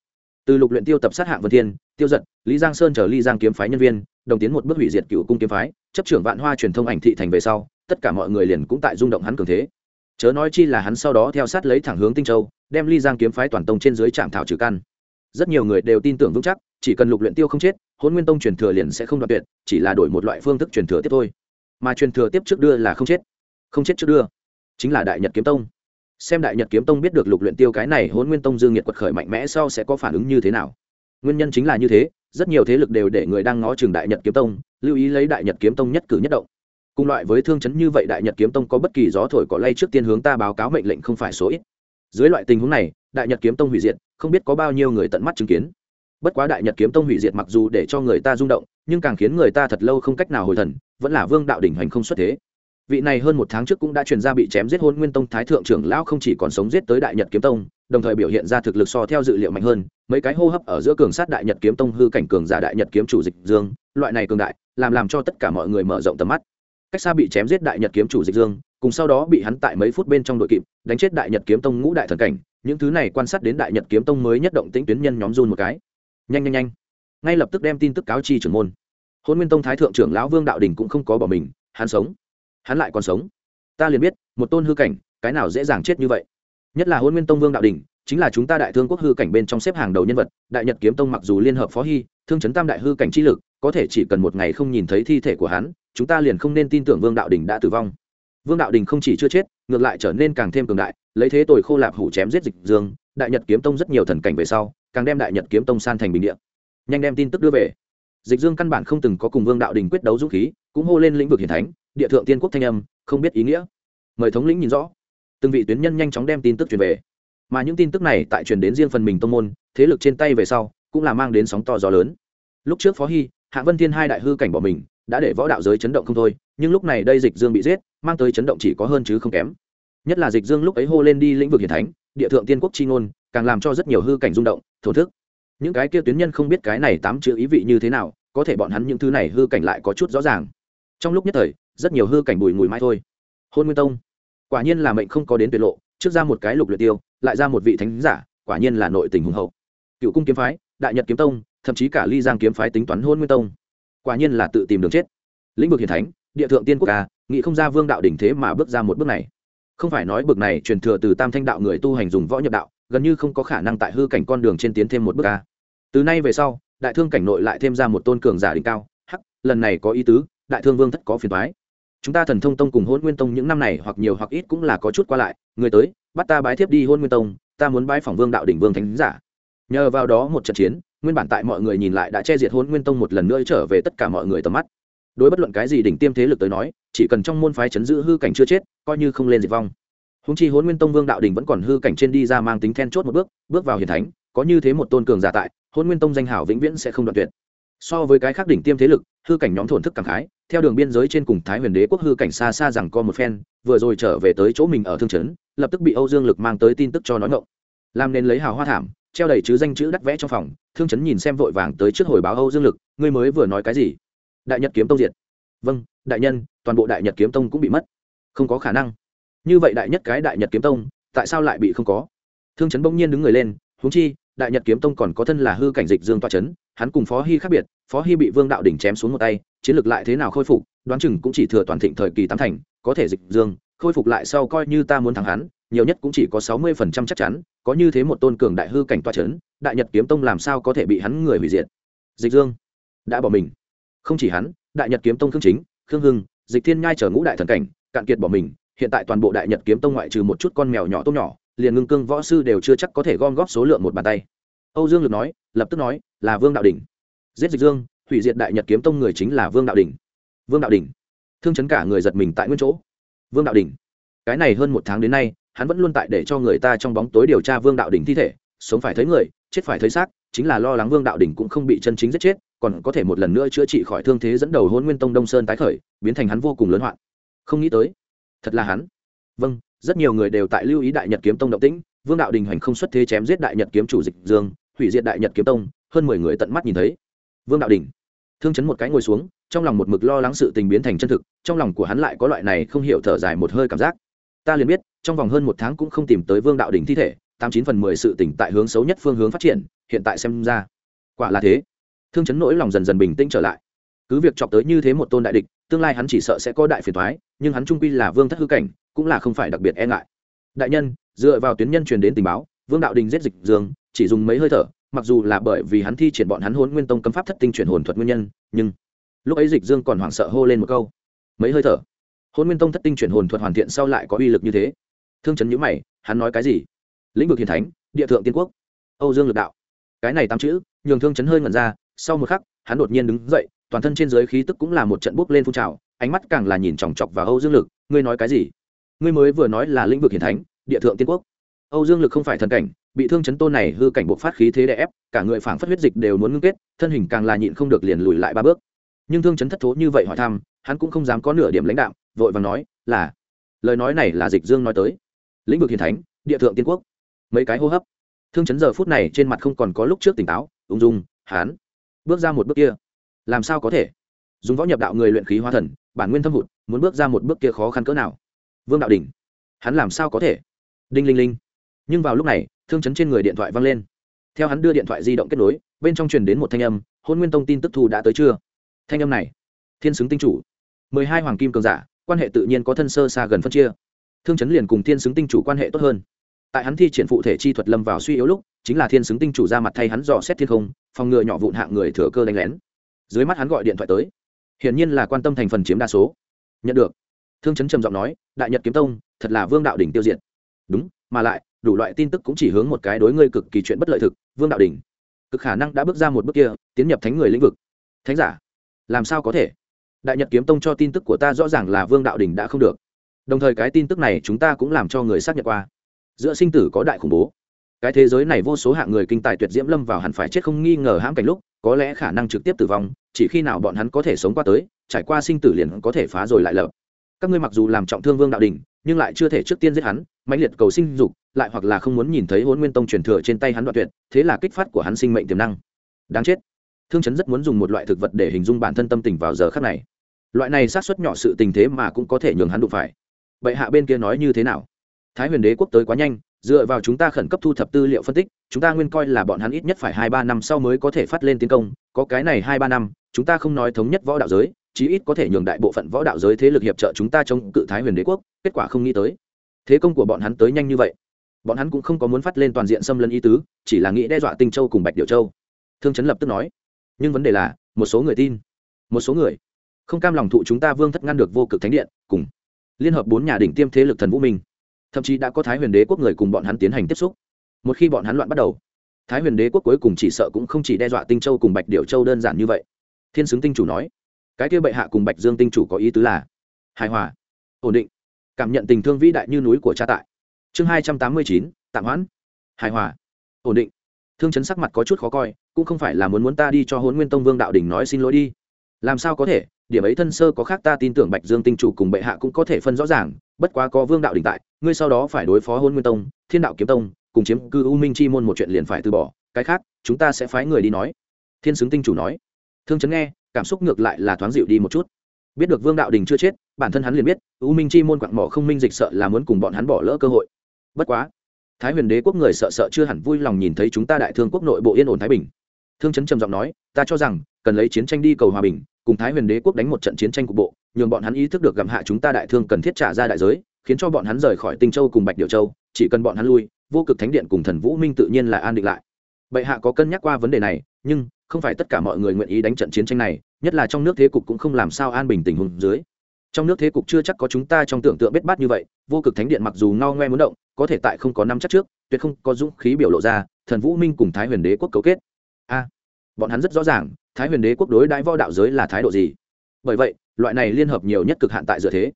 Từ lục luyện tiêu tập sát hạng vân thiên, tiêu giật, lý giang sơn trở ly giang kiếm phái nhân viên, đồng tiến một bước hủy diệt cựu cung kiếm phái, chấp trưởng vạn hoa truyền thông ảnh thị thành về sau, tất cả mọi người liền cũng tại rung động hắn cường thế. Chớ nói chi là hắn sau đó theo sát lấy thẳng hướng tinh châu, đem ly giang kiếm phái toàn tông trên dưới trạm thảo trừ căn. Rất nhiều người đều tin tưởng vững chắc, chỉ cần lục luyện tiêu không chết hôn nguyên tông truyền thừa liền sẽ không đoạn tuyệt, chỉ là đổi một loại phương thức truyền thừa tiếp thôi. Mà truyền thừa tiếp trước đưa là không chết. Không chết trước đưa, chính là đại nhật kiếm tông xem đại nhật kiếm tông biết được lục luyện tiêu cái này hôn nguyên tông dương nhiệt quật khởi mạnh mẽ sau sẽ có phản ứng như thế nào? Nguyên nhân chính là như thế, rất nhiều thế lực đều để người đang ngó chừng đại nhật kiếm tông, lưu ý lấy đại nhật kiếm tông nhất cử nhất động. Cùng loại với thương chấn như vậy đại nhật kiếm tông có bất kỳ gió thổi cỏ lay trước tiên hướng ta báo cáo mệnh lệnh không phải số ít. Dưới loại tình huống này, đại nhật kiếm tông hủy diệt, không biết có bao nhiêu người tận mắt chứng kiến. Bất quá đại nhật kiếm tông hủy diệt mặc dù để cho người ta rung động, nhưng càng khiến người ta thật lâu không cách nào hồi thần, vẫn là vương đạo đỉnh hành không xuất thế vị này hơn một tháng trước cũng đã truyền ra bị chém giết hôn nguyên tông thái thượng trưởng lão không chỉ còn sống giết tới đại nhật kiếm tông, đồng thời biểu hiện ra thực lực so theo dự liệu mạnh hơn, mấy cái hô hấp ở giữa cường sát đại nhật kiếm tông hư cảnh cường giả đại nhật kiếm chủ dịch dương, loại này cường đại, làm làm cho tất cả mọi người mở rộng tầm mắt. Cách xa bị chém giết đại nhật kiếm chủ dịch dương, cùng sau đó bị hắn tại mấy phút bên trong đội kịp, đánh chết đại nhật kiếm tông ngũ đại thần cảnh, những thứ này quan sát đến đại nhật kiếm tông mới nhất động tĩnh tuyến nhân nhóm run một cái. Nhanh nhanh nhanh. Ngay lập tức đem tin tức cáo chi trưởng môn. Hôn nguyên tông thái thượng trưởng lão vương đạo đình cũng không có bỏ mình, hắn sống hắn lại còn sống. Ta liền biết, một tôn hư cảnh, cái nào dễ dàng chết như vậy. Nhất là hôn nguyên tông vương đạo đình chính là chúng ta đại thương quốc hư cảnh bên trong xếp hàng đầu nhân vật, đại nhật kiếm tông mặc dù liên hợp phó hy, thương chấn tam đại hư cảnh chi lực, có thể chỉ cần một ngày không nhìn thấy thi thể của hắn, chúng ta liền không nên tin tưởng vương đạo đình đã tử vong. Vương đạo đình không chỉ chưa chết, ngược lại trở nên càng thêm cường đại, lấy thế tội khô lạp hủ chém giết dịch dương, đại nhật kiếm tông rất nhiều thần cảnh về sau, càng đem đại nhật kiếm tông san thành bình địa. Nhanh đem tin tức đưa về dịch dương căn bản không từng có cùng vương đạo đình quyết đấu dũng khí, cũng hô lên lĩnh vực hiển thánh, địa thượng tiên quốc thanh âm, không biết ý nghĩa. Mời thống lĩnh nhìn rõ. Từng vị tuyến nhân nhanh chóng đem tin tức truyền về. Mà những tin tức này tại truyền đến riêng phần mình tông môn, thế lực trên tay về sau, cũng là mang đến sóng to gió lớn. Lúc trước phó hy, hạ vân thiên hai đại hư cảnh bỏ mình, đã để võ đạo giới chấn động không thôi, nhưng lúc này đây dịch dương bị giết, mang tới chấn động chỉ có hơn chứ không kém. Nhất là dịch dương lúc ấy hô lên đi lĩnh vực hiển thánh, địa thượng tiên quốc chi ngôn, càng làm cho rất nhiều hư cảnh rung động, thổ thức những cái kia tuyến nhân không biết cái này tám chữ ý vị như thế nào, có thể bọn hắn những thứ này hư cảnh lại có chút rõ ràng. Trong lúc nhất thời, rất nhiều hư cảnh bùi mùi mãi thôi. Hôn nguyên tông, quả nhiên là mệnh không có đến tuyệt lộ, trước ra một cái lục luyện tiêu, lại ra một vị thánh giả, quả nhiên là nội tình hùng hậu. Cựu cung kiếm phái, đại nhật kiếm tông, thậm chí cả ly giang kiếm phái tính toán hôn nguyên tông. Quả nhiên là tự tìm đường chết. Lĩnh vực hiền thánh, địa thượng tiên quốc ca nghị không ra vương đạo đỉnh thế mà bước ra một bước này. Không phải nói bực này truyền thừa từ tam thanh đạo người tu hành dùng võ nhập đạo gần như không có khả năng tại hư cảnh con đường trên tiến thêm một bước ca từ nay về sau, đại thương cảnh nội lại thêm ra một tôn cường giả đỉnh cao. Hắc, lần này có ý tứ, đại thương vương thất có phiền toái. Chúng ta thần thông tông cùng hôn nguyên tông những năm này hoặc nhiều hoặc ít cũng là có chút qua lại. Người tới, bắt ta bái thiếp đi hôn nguyên tông, ta muốn bái phỏng vương đạo đỉnh vương thánh giả. Nhờ vào đó một trận chiến, nguyên bản tại mọi người nhìn lại đã che diệt hôn nguyên tông một lần nữa trở về tất cả mọi người tầm mắt. Đối bất luận cái gì đỉnh tiêm thế lực tới nói, chỉ cần trong môn phái chấn giữ hư cảnh chưa chết, coi như không lên diệt vong húng chi hôn nguyên tông vương đạo đình vẫn còn hư cảnh trên đi ra mang tính then chốt một bước bước vào hiền thánh, có như thế một tôn cường giả tại hôn nguyên tông danh hảo vĩnh viễn sẽ không đoạn tuyệt. So với cái khác đỉnh tiêm thế lực, hư cảnh nhóm thổn thức cảm khái, theo đường biên giới trên cùng thái huyền đế quốc hư cảnh xa xa rằng co một phen, vừa rồi trở về tới chỗ mình ở thương trấn lập tức bị âu dương lực mang tới tin tức cho nói ngộng làm nên lấy hào hoa thảm, treo đầy chứ danh chữ đắt vẽ trong phòng, thương chấn nhìn xem vội vàng tới trước hồi báo âu dương lực, ngươi mới vừa nói cái gì? Đại nhật kiếm tông diệt. Vâng đại nhân, toàn bộ đại nhật kiếm tông cũng bị mất. Không có khả năng như vậy đại nhất cái đại nhật kiếm tông, tại sao lại bị không có? Thương chấn bỗng nhiên đứng người lên, huống chi, đại nhật kiếm tông còn có thân là hư cảnh dịch dương toa chấn, hắn cùng phó hy khác biệt, phó hy bị vương đạo đỉnh chém xuống một tay, chiến lược lại thế nào khôi phục, đoán chừng cũng chỉ thừa toàn thịnh thời kỳ tám thành, có thể dịch dương, khôi phục lại sau coi như ta muốn thắng hắn, nhiều nhất cũng chỉ có sáu mươi phần trăm chắc chắn, có như thế một tôn cường đại hư cảnh toa chấn, đại nhật kiếm tông làm sao có thể bị hắn người hủy diệt? Dịch dương, đã bỏ mình. Không chỉ hắn, đại nhật kiếm tông khương chính, khương hưng, dịch thiên nhai chở ngũ đại thần cảnh, cạn kiệt bỏ mình hiện tại toàn bộ đại nhật kiếm tông ngoại trừ một chút con mèo nhỏ tôm nhỏ, liền ngưng cương võ sư đều chưa chắc có thể gom góp số lượng một bàn tay. Âu dương lực nói, lập tức nói, là vương đạo đình giết dịch dương, hủy diệt đại nhật kiếm tông người chính là vương đạo đình vương đạo đình thương chấn cả người giật mình tại nguyên chỗ. Vương đạo đình cái này hơn một tháng đến nay, hắn vẫn luôn tại để cho người ta trong bóng tối điều tra vương đạo đình thi thể, sống phải thấy người, chết phải thấy xác, chính là lo lắng vương đạo đình cũng không bị chân chính giết chết, còn có thể một lần nữa chữa trị khỏi thương thế dẫn đầu hôn nguyên tông đông sơn tái khởi, biến thành hắn vô cùng lớn hoạn. Không nghĩ tới thật là hắn. Vâng rất nhiều người đều tại lưu ý đại nhật kiếm tông động tĩnh, vương đạo đình hành không xuất thế chém giết đại nhật kiếm chủ dịch dương, hủy diệt đại nhật kiếm tông, hơn mười người tận mắt nhìn thấy. Vương đạo đình, thương chấn một cái ngồi xuống, trong lòng một mực lo lắng sự tình biến thành chân thực, trong lòng của hắn lại có loại này không hiểu thở dài một hơi cảm giác. Ta liền biết, trong vòng hơn một tháng cũng không tìm tới vương đạo đình thi thể, tám chín phần mười sự tỉnh tại hướng xấu nhất phương hướng phát triển, hiện tại xem ra, quả là thế. Thương chấn nỗi lòng dần dần bình tĩnh trở lại. Cứ việc chọc tới như thế một tôn đại địch tương lai hắn chỉ sợ sẽ có đại phiền thoái, nhưng hắn trung quy là vương thất hư cảnh, cũng là không phải đặc biệt e ngại. Đại nhân, dựa vào tuyến nhân truyền đến tình báo, vương đạo đình giết dịch dương, chỉ dùng mấy hơi thở, mặc dù là bởi vì hắn thi triển bọn hắn hôn nguyên tông cấm pháp thất tinh chuyển hồn thuật nguyên nhân, nhưng lúc ấy dịch dương còn hoảng sợ hô lên một câu. Mấy hơi thở. Hôn nguyên tông thất tinh chuyển hồn thuật hoàn thiện sau lại có uy lực như thế. Thương chấn nhữ mày, hắn nói cái gì? Lĩnh vực hiền thánh, địa thượng tiên quốc. Âu dương lực đạo. Cái này tám chữ, nhường thương chấn hơi ngẩn ra, sau một khắc, hắn đột nhiên đứng dậy toàn thân trên giới khí tức cũng là một trận bốc lên phun trào, ánh mắt càng là nhìn chòng chọc vào âu dương lực, ngươi nói cái gì? Ngươi mới vừa nói là lĩnh vực hiền thánh, địa thượng tiên quốc. Âu dương lực không phải thần cảnh, bị thương chấn tôn này hư cảnh bộc phát khí thế đè ép, cả người phảng phất huyết dịch đều muốn ngưng kết, thân hình càng là nhịn không được liền lùi lại ba bước. Nhưng thương chấn thất thố như vậy hỏi thăm, hắn cũng không dám có nửa điểm lãnh đạo vội vàng nói, là, lời nói này là dịch dương nói tới. Lĩnh vực hiền thánh, địa thượng tiên quốc. Mấy cái hô hấp. Thương chấn giờ phút này trên mặt không còn có lúc trước tỉnh táo, ung dung, hán. Bước ra một bước kia làm sao có thể? Dùng võ nhập đạo người luyện khí hóa thần, bản nguyên thâm hụt, muốn bước ra một bước kia khó khăn cỡ nào? Vương đạo đình hắn làm sao có thể? Đinh linh linh. Nhưng vào lúc này, thương chấn trên người điện thoại văng lên. Theo hắn đưa điện thoại di động kết nối, bên trong truyền đến một thanh âm, hôn nguyên tông tin tức thu đã tới chưa? Thanh âm này, thiên xứng tinh chủ, mười hai hoàng kim cường giả, quan hệ tự nhiên có thân sơ xa gần phân chia. Thương chấn liền cùng thiên xứng tinh chủ quan hệ tốt hơn. Tại hắn thi triển phụ thể chi thuật lâm vào suy yếu lúc, chính là thiên xứng tinh chủ ra mặt thay hắn dò xét thiên không, phòng ngừa nhỏ vụn hạng người thừa cơ đánh lén dưới mắt hắn gọi điện thoại tới. Hiển nhiên là quan tâm thành phần chiếm đa số. Nhận được. Thương chấn trầm giọng nói, đại nhật kiếm tông, thật là vương đạo đỉnh tiêu diệt. Đúng, mà lại, đủ loại tin tức cũng chỉ hướng một cái đối ngươi cực kỳ chuyện bất lợi thực, vương đạo đỉnh. Cực khả năng đã bước ra một bước kia, tiến nhập thánh người lĩnh vực. Thánh giả? Làm sao có thể? Đại nhật kiếm tông cho tin tức của ta rõ ràng là vương đạo đình đã không được. Đồng thời cái tin tức này chúng ta cũng làm cho người xác nhận qua. Giữa sinh tử có đại khủng bố cái thế giới này vô số hạng người kinh tài tuyệt diễm lâm vào hẳn phải chết không nghi ngờ hãm cảnh lúc, có lẽ khả năng trực tiếp tử vong, chỉ khi nào bọn hắn có thể sống qua tới, trải qua sinh tử liền có thể phá rồi lại lập. Các ngươi mặc dù làm trọng thương vương đạo đình nhưng lại chưa thể trước tiên giết hắn, mãnh liệt cầu sinh dục, lại hoặc là không muốn nhìn thấy hôn nguyên tông truyền thừa trên tay hắn đoạn tuyệt, thế là kích phát của hắn sinh mệnh tiềm năng. Đáng chết. Thương chấn rất muốn dùng một loại thực vật để hình dung bản thân tâm tình vào giờ khắc này. Loại này sát xuất nhỏ sự tình thế mà cũng có thể nhường hắn đụng phải. Vậy hạ bên kia nói như thế nào? Thái huyền đế quốc tới quá nhanh dựa vào chúng ta khẩn cấp thu thập tư liệu phân tích, chúng ta nguyên coi là bọn hắn ít nhất phải hai ba năm sau mới có thể phát lên tiến công, có cái này hai ba năm, chúng ta không nói thống nhất võ đạo giới, chí ít có thể nhường đại bộ phận võ đạo giới thế lực hiệp trợ chúng ta chống cự thái huyền đế quốc, kết quả không nghĩ tới. Thế công của bọn hắn tới nhanh như vậy. Bọn hắn cũng không có muốn phát lên toàn diện xâm lấn ý tứ, chỉ là nghĩ đe dọa tinh châu cùng bạch điệu châu. Thương chấn lập tức nói. Nhưng vấn đề là, một số người tin, một số người không cam lòng thụ chúng ta vương thất ngăn được vô cực thánh điện, cùng liên hợp bốn nhà đỉnh tiêm thế lực thần vũ minh thậm chí đã có thái huyền đế quốc người cùng bọn hắn tiến hành tiếp xúc. Một khi bọn hắn loạn bắt đầu, thái huyền đế quốc cuối cùng chỉ sợ cũng không chỉ đe dọa tinh châu cùng bạch điệu châu đơn giản như vậy. Thiên xứng tinh chủ nói, cái kia bệ hạ cùng bạch dương tinh chủ có ý tứ là, hài hòa, ổn định, cảm nhận tình thương vĩ đại như núi của cha tại. Chương hai trăm tám mươi chín, tạm hoãn, hài hòa, ổn định. Thương chấn sắc mặt có chút khó coi, cũng không phải là muốn muốn ta đi cho hôn nguyên tông vương đạo đình nói xin lỗi đi. Làm sao có thể, điểm ấy thân sơ có khác ta tin tưởng bạch dương tinh chủ cùng bệ hạ cũng có thể phân rõ ràng bất quá có vương đạo đình tại, ngươi sau đó phải đối phó hôn nguyên tông, thiên đạo kiếm tông, cùng chiếm cư u minh chi môn một chuyện liền phải từ bỏ, cái khác, chúng ta sẽ phái người đi nói. Thiên xứng tinh chủ nói. Thương chấn nghe, cảm xúc ngược lại là thoáng dịu đi một chút. Biết được vương đạo đình chưa chết, bản thân hắn liền biết, u minh chi môn quặng mỏ không minh dịch sợ là muốn cùng bọn hắn bỏ lỡ cơ hội. Bất quá, thái huyền đế quốc người sợ sợ chưa hẳn vui lòng nhìn thấy chúng ta đại thương quốc nội bộ yên ổn thái bình. Thương chấn trầm giọng nói, ta cho rằng, cần lấy chiến tranh đi cầu hòa bình, cùng thái huyền đế quốc đánh một trận chiến tranh cục bộ nhường bọn hắn ý thức được gặm hạ chúng ta đại thương cần thiết trả ra đại giới, khiến cho bọn hắn rời khỏi tinh châu cùng bạch điệu châu, chỉ cần bọn hắn lui, vô cực thánh điện cùng thần vũ minh tự nhiên là an định lại. Bệ hạ có cân nhắc qua vấn đề này, nhưng không phải tất cả mọi người nguyện ý đánh trận chiến tranh này, nhất là trong nước thế cục cũng không làm sao an bình tình huống dưới. Trong nước thế cục chưa chắc có chúng ta trong tưởng tượng bết bát như vậy, vô cực thánh điện mặc dù ngao ngoe muốn động, có thể tại không có năm chắc trước, tuyệt không có dũng khí biểu lộ ra, thần vũ minh cùng thái huyền đế quốc cấu kết. A, bọn hắn rất rõ ràng, thái huyền đế quốc đối đãi võ đạo giới là thái độ gì? Bởi vậy, loại này liên hợp nhiều nhất cực hạn tại dựa thế.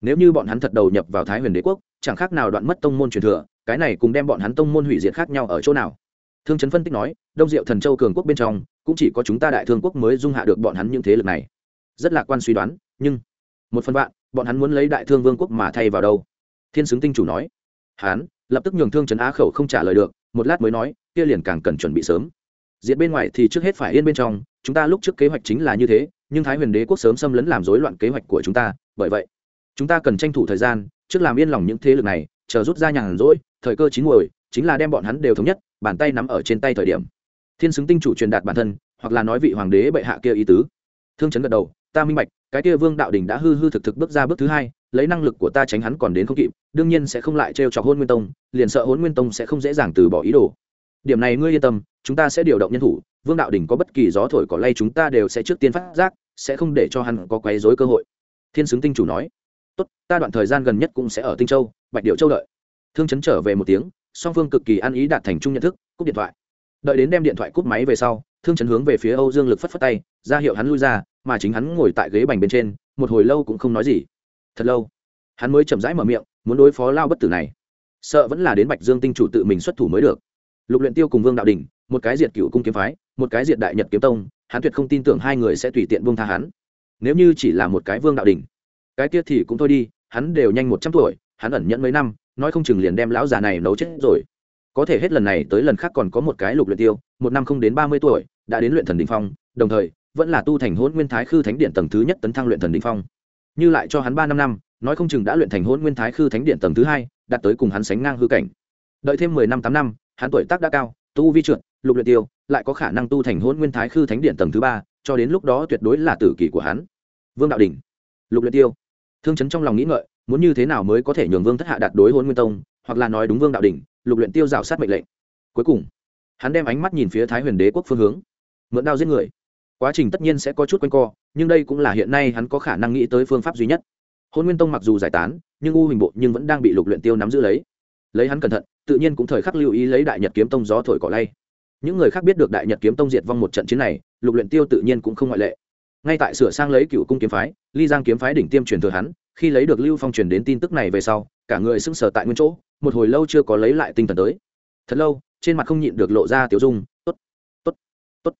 Nếu như bọn hắn thật đầu nhập vào thái huyền đế quốc, chẳng khác nào đoạn mất tông môn truyền thừa, cái này cùng đem bọn hắn tông môn hủy diệt khác nhau ở chỗ nào. Thương trấn phân tích nói, đông diệu thần châu cường quốc bên trong, cũng chỉ có chúng ta đại thương quốc mới dung hạ được bọn hắn những thế lực này. Rất lạc quan suy đoán, nhưng một phần bạn bọn hắn muốn lấy đại thương vương quốc mà thay vào đâu? Thiên xứng tinh chủ nói. Hắn lập tức nhường thương trấn á khẩu không trả lời được, một lát mới nói, kia liền càng cần chuẩn bị sớm. Diệt bên ngoài thì trước hết phải yên bên trong, chúng ta lúc trước kế hoạch chính là như thế nhưng thái huyền đế quốc sớm xâm lấn làm rối loạn kế hoạch của chúng ta, bởi vậy, chúng ta cần tranh thủ thời gian, trước làm yên lòng những thế lực này, chờ rút ra nhàn rỗi, thời cơ chín muồi, chính là đem bọn hắn đều thống nhất, bàn tay nắm ở trên tay thời điểm. Thiên xứng tinh chủ truyền đạt bản thân, hoặc là nói vị hoàng đế bệ hạ kia ý tứ. Thương chấn gật đầu, ta minh bạch, cái kia vương đạo đình đã hư hư thực thực bước ra bước thứ hai, lấy năng lực của ta tránh hắn còn đến không kịp, đương nhiên sẽ không lại trêu chọc hôn nguyên tông, liền sợ hôn nguyên tông sẽ không dễ dàng từ bỏ ý đồ điểm này ngươi yên tâm, chúng ta sẽ điều động nhân thủ, vương đạo đình có bất kỳ gió thổi cỏ lay chúng ta đều sẽ trước tiên phát giác, sẽ không để cho hắn có quấy rối cơ hội. Thiên xứng tinh chủ nói. Tốt, ta đoạn thời gian gần nhất cũng sẽ ở tinh châu, bạch điệu châu đợi. Thương chấn trở về một tiếng, song phương cực kỳ ăn ý đạt thành chung nhận thức, cúp điện thoại. Đợi đến đem điện thoại cúp máy về sau, thương chấn hướng về phía âu dương lực phất phất tay, ra hiệu hắn lui ra, mà chính hắn ngồi tại ghế bành bên trên, một hồi lâu cũng không nói gì. Thật lâu, hắn mới chậm rãi mở miệng, muốn đối phó lao bất tử này. Sợ vẫn là đến bạch dương tinh chủ tự mình xuất thủ mới được lục luyện tiêu cùng vương đạo đình, một cái diệt cựu cung kiếm phái, một cái diệt đại nhật kiếm tông, hắn tuyệt không tin tưởng hai người sẽ tùy tiện buông tha hắn. Nếu như chỉ là một cái vương đạo đình, cái kia thì cũng thôi đi, hắn đều nhanh một trăm tuổi, hắn ẩn nhẫn mấy năm, nói không chừng liền đem lão già này nấu chết rồi. Có thể hết lần này tới lần khác còn có một cái lục luyện tiêu, một năm không đến ba mươi tuổi, đã đến luyện thần đỉnh phong, đồng thời, vẫn là tu thành hỗn nguyên thái khư thánh điện tầng thứ nhất tấn thăng luyện thần đỉnh phong. Như lại cho hắn ba năm năm, nói không chừng đã luyện thành hỗn nguyên thái khư thánh điện tầng thứ hai, đạt tới cùng hắn sánh ngang hư cảnh. Đợi thêm mười năm tám năm hắn tuổi tác đã cao, tu vi trượt, lục luyện tiêu, lại có khả năng tu thành hỗn nguyên thái khư thánh điện tầng thứ ba, cho đến lúc đó tuyệt đối là tử kỳ của hắn. Vương đạo đỉnh, lục luyện tiêu. Thương chấn trong lòng nghĩ ngợi, muốn như thế nào mới có thể nhường vương thất hạ đạt đối hôn nguyên tông, hoặc là nói đúng vương đạo đỉnh, lục luyện tiêu rào sát mệnh lệnh. Cuối cùng, hắn đem ánh mắt nhìn phía thái huyền đế quốc phương hướng. Mượn đao giết người. Quá trình tất nhiên sẽ có chút quanh co, nhưng đây cũng là hiện nay hắn có khả năng nghĩ tới phương pháp duy nhất. Hôn nguyên tông mặc dù giải tán, nhưng u hình bộ nhưng vẫn đang bị lục luyện tiêu nắm giữ lấy. Lấy hắn cẩn thận tự nhiên cũng thời khắc lưu ý lấy đại nhật kiếm tông gió thổi cỏ lay. Những người khác biết được đại nhật kiếm tông diệt vong một trận chiến này, lục luyện tiêu tự nhiên cũng không ngoại lệ. Ngay tại sửa sang lấy cựu cung kiếm phái, ly giang kiếm phái đỉnh tiêm truyền thừa hắn, khi lấy được lưu phong truyền đến tin tức này về sau, cả người sững sờ tại nguyên chỗ, một hồi lâu chưa có lấy lại tinh thần tới. Thật lâu, trên mặt không nhịn được lộ ra tiểu dung, tốt tốt tốt.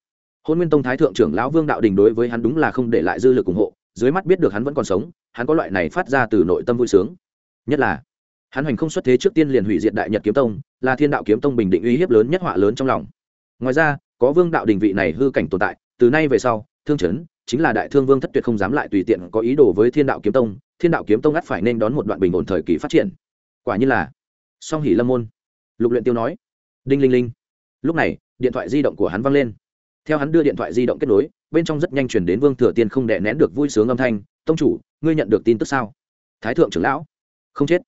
Hôn nguyên tông thái thượng trưởng lão vương đạo đình đối với hắn đúng là không để lại dư lực ủng hộ, dưới mắt biết được hắn vẫn còn sống, hắn có loại này phát ra từ nội tâm vui sướng. Nhất là hắn hành không xuất thế trước tiên liền hủy diệt đại nhật kiếm tông, là thiên đạo kiếm tông bình định uy hiếp lớn nhất họa lớn trong lòng. Ngoài ra, có vương đạo đình vị này hư cảnh tồn tại, từ nay về sau, thương Trấn chính là đại thương vương thất tuyệt không dám lại tùy tiện có ý đồ với thiên đạo kiếm tông, thiên đạo kiếm tông ắt phải nên đón một đoạn bình ổn thời kỳ phát triển. Quả như là, song hỷ lâm môn. Lục luyện tiêu nói, đinh linh linh. Lúc này, điện thoại di động của hắn vang lên. Theo hắn đưa điện thoại di động kết nối, bên trong rất nhanh chuyển đến vương thừa tiên không đè nén được vui sướng âm thanh, tông chủ, ngươi nhận được tin tức sao? Thái thượng trưởng lão. Không chết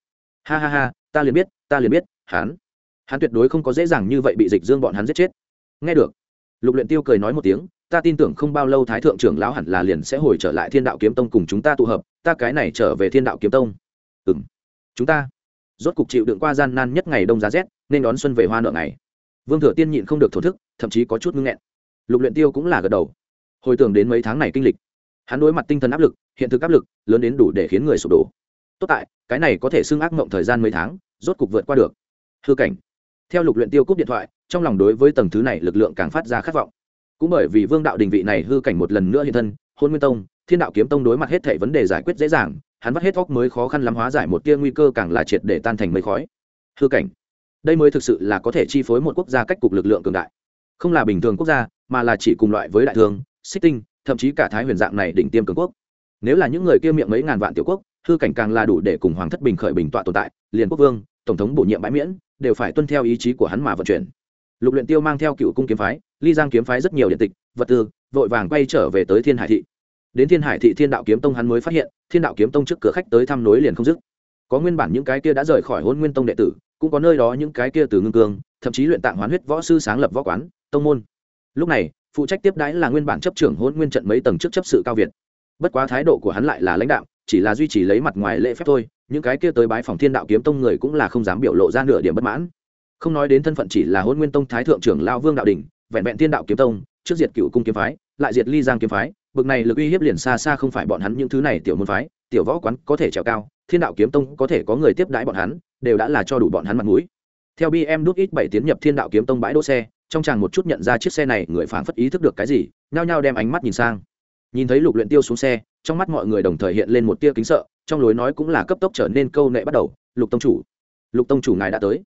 ha ha ha, ta liền biết, ta liền biết, hắn hắn tuyệt đối không có dễ dàng như vậy bị dịch dương bọn hắn giết chết. Nghe được, lục luyện tiêu cười nói một tiếng, ta tin tưởng không bao lâu thái thượng trưởng lão hẳn là liền sẽ hồi trở lại thiên đạo kiếm tông cùng chúng ta tụ hợp, ta cái này trở về thiên đạo kiếm tông. Ừm, chúng ta rốt cục chịu đựng qua gian nan nhất ngày đông giá rét, nên đón xuân về hoa nợ ngày. Vương thừa tiên nhịn không được thổ thức, thậm chí có chút ngưng nghẹn. Lục luyện tiêu cũng là gật đầu. Hồi tưởng đến mấy tháng này kinh lịch, hắn đối mặt tinh thần áp lực, hiện thực áp lực, lớn đến đủ để khiến người sụp đổ tốt tại, cái này có thể xưng ác mộng thời gian mấy tháng, rốt cục vượt qua được. Hư cảnh. Theo lục luyện tiêu cúp điện thoại, trong lòng đối với tầng thứ này lực lượng càng phát ra khát vọng. Cũng bởi vì vương đạo đình vị này hư cảnh một lần nữa hiện thân, hôn nguyên tông, thiên đạo kiếm tông đối mặt hết thảy vấn đề giải quyết dễ dàng, hắn vắt hết óc mới khó khăn lắm hóa giải một tia nguy cơ càng là triệt để tan thành mây khói. Hư cảnh. Đây mới thực sự là có thể chi phối một quốc gia cách cục lực lượng cường đại. Không là bình thường quốc gia, mà là chỉ cùng loại với đại thương, xích tinh, thậm chí cả thái huyền dạng này đỉnh tiêm cường quốc. Nếu là những người kia miệng mấy ngàn vạn tiểu quốc hư cảnh càng là đủ để cùng hoàng thất bình khởi bình tọa tồn tại, liền quốc vương, tổng thống bổ nhiệm bãi miễn, đều phải tuân theo ý chí của hắn mà vận chuyển. Lục luyện tiêu mang theo cựu cung kiếm phái, ly giang kiếm phái rất nhiều điện tịch, vật tư, vội vàng quay trở về tới thiên hải thị. Đến thiên hải thị thiên đạo kiếm tông hắn mới phát hiện, thiên đạo kiếm tông trước cửa khách tới thăm nối liền không dứt. Có nguyên bản những cái kia đã rời khỏi hôn nguyên tông đệ tử, cũng có nơi đó những cái kia từ ngưng cương, thậm chí luyện tạng hoán huyết võ sư sáng lập võ quán, tông môn. Lúc này, phụ trách tiếp đãi là nguyên bản chấp trưởng hôn nguyên trận mấy tầng trước chấp sự cao việt. Bất quá thái độ của hắn lại là lãnh đạo chỉ là duy trì lấy mặt ngoài lễ phép thôi, những cái kia tới bái phòng thiên đạo kiếm tông người cũng là không dám biểu lộ ra nửa điểm bất mãn. Không nói đến thân phận chỉ là hôn nguyên tông thái thượng trưởng lao vương đạo đình vẹn vẹn thiên đạo kiếm tông, trước diệt cựu cung kiếm phái, lại diệt ly giang kiếm phái, bực này lực uy hiếp liền xa xa không phải bọn hắn những thứ này tiểu môn phái, tiểu võ quán có thể trèo cao, thiên đạo kiếm tông có thể có người tiếp đãi bọn hắn, đều đã là cho đủ bọn hắn mặt mũi. Theo bm đút ít bảy tiến nhập thiên đạo kiếm tông bãi đỗ xe, trong chàng một chút nhận ra chiếc xe này người phảng phất ý thức được cái gì, nhao nhao đem ánh mắt nhìn sang. Nhìn thấy lục luyện tiêu xuống xe trong mắt mọi người đồng thời hiện lên một tia kính sợ, trong lối nói cũng là cấp tốc trở nên câu nệ bắt đầu, lục tông chủ, lục tông chủ ngài đã tới.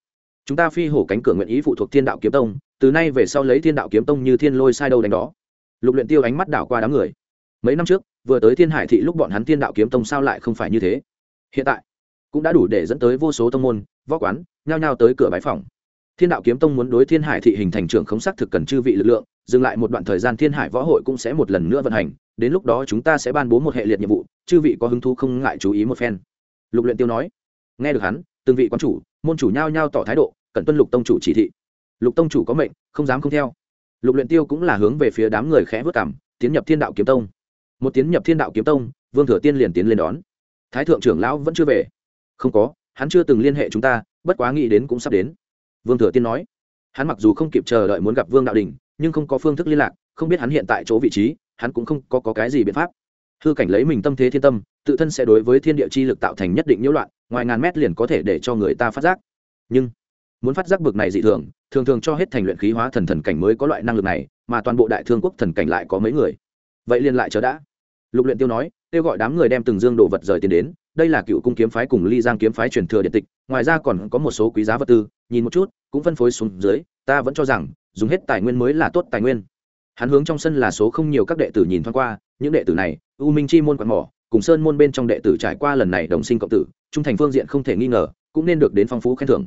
Chúng ta phi hổ cánh cửa nguyện ý phụ thuộc thiên đạo kiếm tông, từ nay về sau lấy thiên đạo kiếm tông như thiên lôi sai đâu đánh đó. Lục luyện tiêu ánh mắt đảo qua đám người. Mấy năm trước, vừa tới thiên hải thị lúc bọn hắn thiên đạo kiếm tông sao lại không phải như thế? Hiện tại, cũng đã đủ để dẫn tới vô số tông môn, võ quán, nhao nhao tới cửa bái phòng. Thiên đạo kiếm tông muốn đối thiên hải thị hình thành trưởng khống sắc thực cần chư vị lực lượng, dừng lại một đoạn thời gian thiên hải võ hội cũng sẽ một lần nữa vận hành đến lúc đó chúng ta sẽ ban bố một hệ liệt nhiệm vụ, chư vị có hứng thú không ngại chú ý một phen. Lục luyện tiêu nói. Nghe được hắn, từng vị quan chủ, môn chủ nhao nhao tỏ thái độ cần tuân lục tông chủ chỉ thị. Lục tông chủ có mệnh, không dám không theo. Lục luyện tiêu cũng là hướng về phía đám người khẽ vớt cằm tiến nhập thiên đạo kiếm tông. Một tiến nhập thiên đạo kiếm tông, vương thừa tiên liền tiến lên đón. Thái thượng trưởng lão vẫn chưa về. Không có, hắn chưa từng liên hệ chúng ta, bất quá nghĩ đến cũng sắp đến. Vương thừa tiên nói. Hắn mặc dù không kịp chờ đợi muốn gặp vương đạo đình, nhưng không có phương thức liên lạc, không biết hắn hiện tại chỗ vị trí hắn cũng không có, có cái gì biện pháp. Hư cảnh lấy mình tâm thế thiên tâm tự thân sẽ đối với thiên địa chi lực tạo thành nhất định nhiễu loạn ngoài ngàn mét liền có thể để cho người ta phát giác. Nhưng muốn phát giác bực này dị thường thường thường cho hết thành luyện khí hóa thần thần cảnh mới có loại năng lực này mà toàn bộ đại thương quốc thần cảnh lại có mấy người. Vậy liền lại chờ đã. Lục luyện tiêu nói kêu gọi đám người đem từng dương đồ vật rời tiền đến đây là cựu cung kiếm phái cùng ly giang kiếm phái truyền thừa điện tịch ngoài ra còn có một số quý giá vật tư nhìn một chút cũng phân phối xuống dưới ta vẫn cho rằng dùng hết tài nguyên mới là tốt tài nguyên hắn hướng trong sân là số không nhiều các đệ tử nhìn thoáng qua, những đệ tử này, u minh chi môn quạt mỏ, cùng sơn môn bên trong đệ tử trải qua lần này đồng sinh cộng tử, trung thành phương diện không thể nghi ngờ, cũng nên được đến phong phú khen thưởng.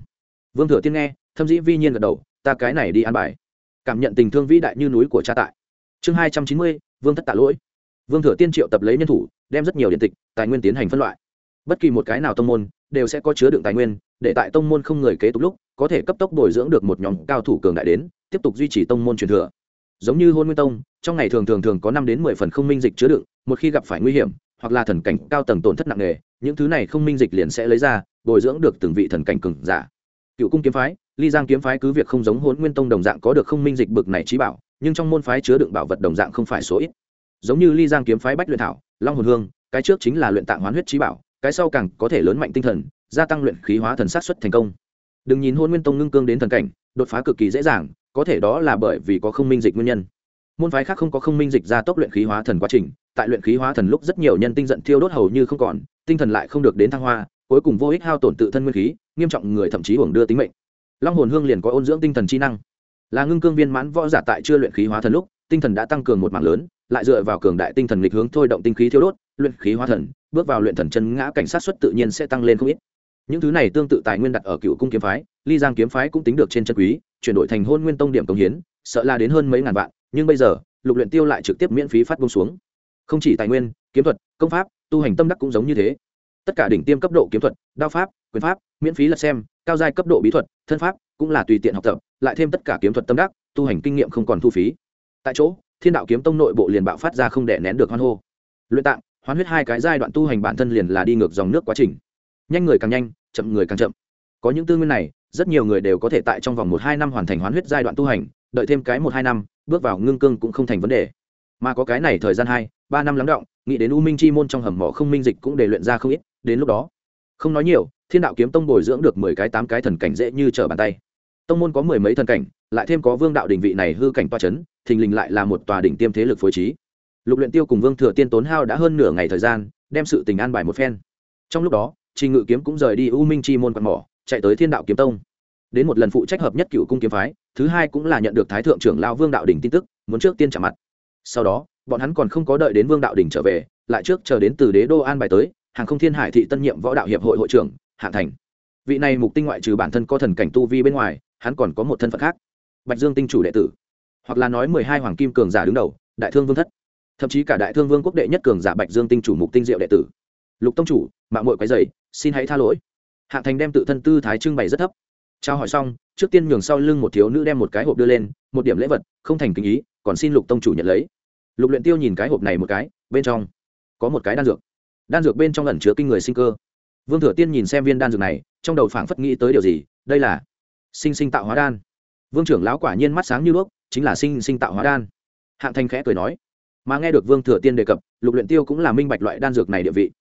Vương thừa tiên nghe, thâm dĩ vi nhiên gật đầu, ta cái này đi ăn bài. Cảm nhận tình thương vĩ đại như núi của cha tại. Chương hai trăm chín mươi, vương thất tạ lỗi. Vương thừa tiên triệu tập lấy nhân thủ, đem rất nhiều điện tịch, tài nguyên tiến hành phân loại. Bất kỳ một cái nào tông môn, đều sẽ có chứa đựng tài nguyên, để tại tông môn không người kế tục lúc, có thể cấp tốc bồi dưỡng được một nhóm cao thủ cường đại đến, tiếp tục duy trì tông môn truyền thừa giống như hôn nguyên tông, trong ngày thường thường thường có năm đến mười phần không minh dịch chứa đựng, một khi gặp phải nguy hiểm, hoặc là thần cảnh cao tầng tổn thất nặng nề, những thứ này không minh dịch liền sẽ lấy ra, bồi dưỡng được từng vị thần cảnh cường giả. Cựu cung kiếm phái, ly giang kiếm phái cứ việc không giống hôn nguyên tông đồng dạng có được không minh dịch bực này trí bảo, nhưng trong môn phái chứa đựng bảo vật đồng dạng không phải số ít. Giống như ly giang kiếm phái bách luyện thảo, long hồn hương, cái trước chính là luyện tạng hoán huyết trí bảo, cái sau càng có thể lớn mạnh tinh thần, gia tăng luyện khí hóa thần sát xuất thành công. Đừng nhìn hôn nguyên tông ngưng cương đến thần cảnh, đột phá cực kỳ dễ dàng có thể đó là bởi vì có không minh dịch nguyên nhân. Môn phái khác không có không minh dịch gia tốc luyện khí hóa thần quá trình, tại luyện khí hóa thần lúc rất nhiều nhân tinh giận thiêu đốt hầu như không còn, tinh thần lại không được đến thăng hoa, cuối cùng vô ích hao tổn tự thân nguyên khí, nghiêm trọng người thậm chí hưởng đưa tính mệnh. Long hồn hương liền có ôn dưỡng tinh thần chi năng. Là ngưng cương viên mãn võ giả tại chưa luyện khí hóa thần lúc, tinh thần đã tăng cường một mạng lớn, lại dựa vào cường đại tinh thần lịch hướng thôi động tinh khí thiêu đốt, luyện khí hóa thần, bước vào luyện thần chân ngã cảnh sát xuất tự nhiên sẽ tăng lên không ít những thứ này tương tự tài nguyên đặt ở cựu cung kiếm phái, ly giang kiếm phái cũng tính được trên chân quý, chuyển đổi thành hôn nguyên tông điểm công hiến, sợ là đến hơn mấy ngàn vạn, nhưng bây giờ, lục luyện tiêu lại trực tiếp miễn phí phát bông xuống. Không chỉ tài nguyên, kiếm thuật, công pháp, tu hành tâm đắc cũng giống như thế. Tất cả đỉnh tiêm cấp độ kiếm thuật, đao pháp, quyền pháp, miễn phí lật xem, cao giai cấp độ bí thuật, thân pháp cũng là tùy tiện học tập, lại thêm tất cả kiếm thuật tâm đắc, tu hành kinh nghiệm không còn thu phí. Tại chỗ, thiên đạo kiếm tông nội bộ liền bạo phát ra không đè nén được hoan hô. Luyện tạng, hoán huyết hai cái giai đoạn tu hành bản thân liền là đi ngược dòng nước quá trình nhanh người càng nhanh, chậm người càng chậm. Có những tư nguyên này, rất nhiều người đều có thể tại trong vòng một hai năm hoàn thành hoán huyết giai đoạn tu hành, đợi thêm cái một hai năm, bước vào ngưng cương cũng không thành vấn đề. Mà có cái này thời gian hai, ba năm lắng động, nghĩ đến u minh chi môn trong hầm mỏ không minh dịch cũng để luyện ra không ít, đến lúc đó, không nói nhiều, thiên đạo kiếm tông bồi dưỡng được mười cái tám cái thần cảnh dễ như trở bàn tay. Tông môn có mười mấy thần cảnh, lại thêm có vương đạo đình vị này hư cảnh toa c h ấ n thình lình lại là một tòa đỉnh tiêm thế lực phối trí. Lục luyện tiêu cùng vương thừa tiên tốn hao đã hơn nửa ngày thời gian, đem sự tình an bài một phen. Trong lúc đó trình ngự kiếm cũng rời đi u minh chi môn quạt mỏ, chạy tới thiên đạo kiếm tông. Đến một lần phụ trách hợp nhất cựu cung kiếm phái, thứ hai cũng là nhận được thái thượng trưởng lao vương đạo đình tin tức, muốn trước tiên trả mặt. Sau đó, bọn hắn còn không có đợi đến vương đạo đình trở về, lại trước chờ đến từ đế đô an bài tới, hàng không thiên hải thị tân nhiệm võ đạo hiệp hội hội trưởng, hạng thành. Vị này mục tinh ngoại trừ bản thân có thần cảnh tu vi bên ngoài, hắn còn có một thân phận khác. Bạch dương tinh chủ đệ tử, hoặc là nói mười hai hoàng kim cường giả đứng đầu, đại thương vương thất. Thậm chí cả đại thương vương quốc đệ nhất cường giả bạch dương tinh chủ mục tinh diệu đệ tử. Lục tông chủ mạng mội quái dày xin hãy tha lỗi. Hạng thành đem tự thân tư thái trưng bày rất thấp. Trao hỏi xong, trước tiên nhường sau lưng một thiếu nữ đem một cái hộp đưa lên, một điểm lễ vật, không thành kinh ý, còn xin lục tông chủ nhận lấy. Lục luyện tiêu nhìn cái hộp này một cái, bên trong có một cái đan dược. Đan dược bên trong ẩn chứa kinh người sinh cơ. Vương thừa tiên nhìn xem viên đan dược này, trong đầu phảng phất nghĩ tới điều gì, đây là sinh sinh tạo hóa đan. Vương trưởng lão quả nhiên mắt sáng như đuốc, chính là sinh sinh tạo hóa đan. Hạng thanh khẽ cười nói, mà nghe được vương thừa tiên đề cập, lục luyện tiêu cũng là minh bạch loại đan dược này địa vị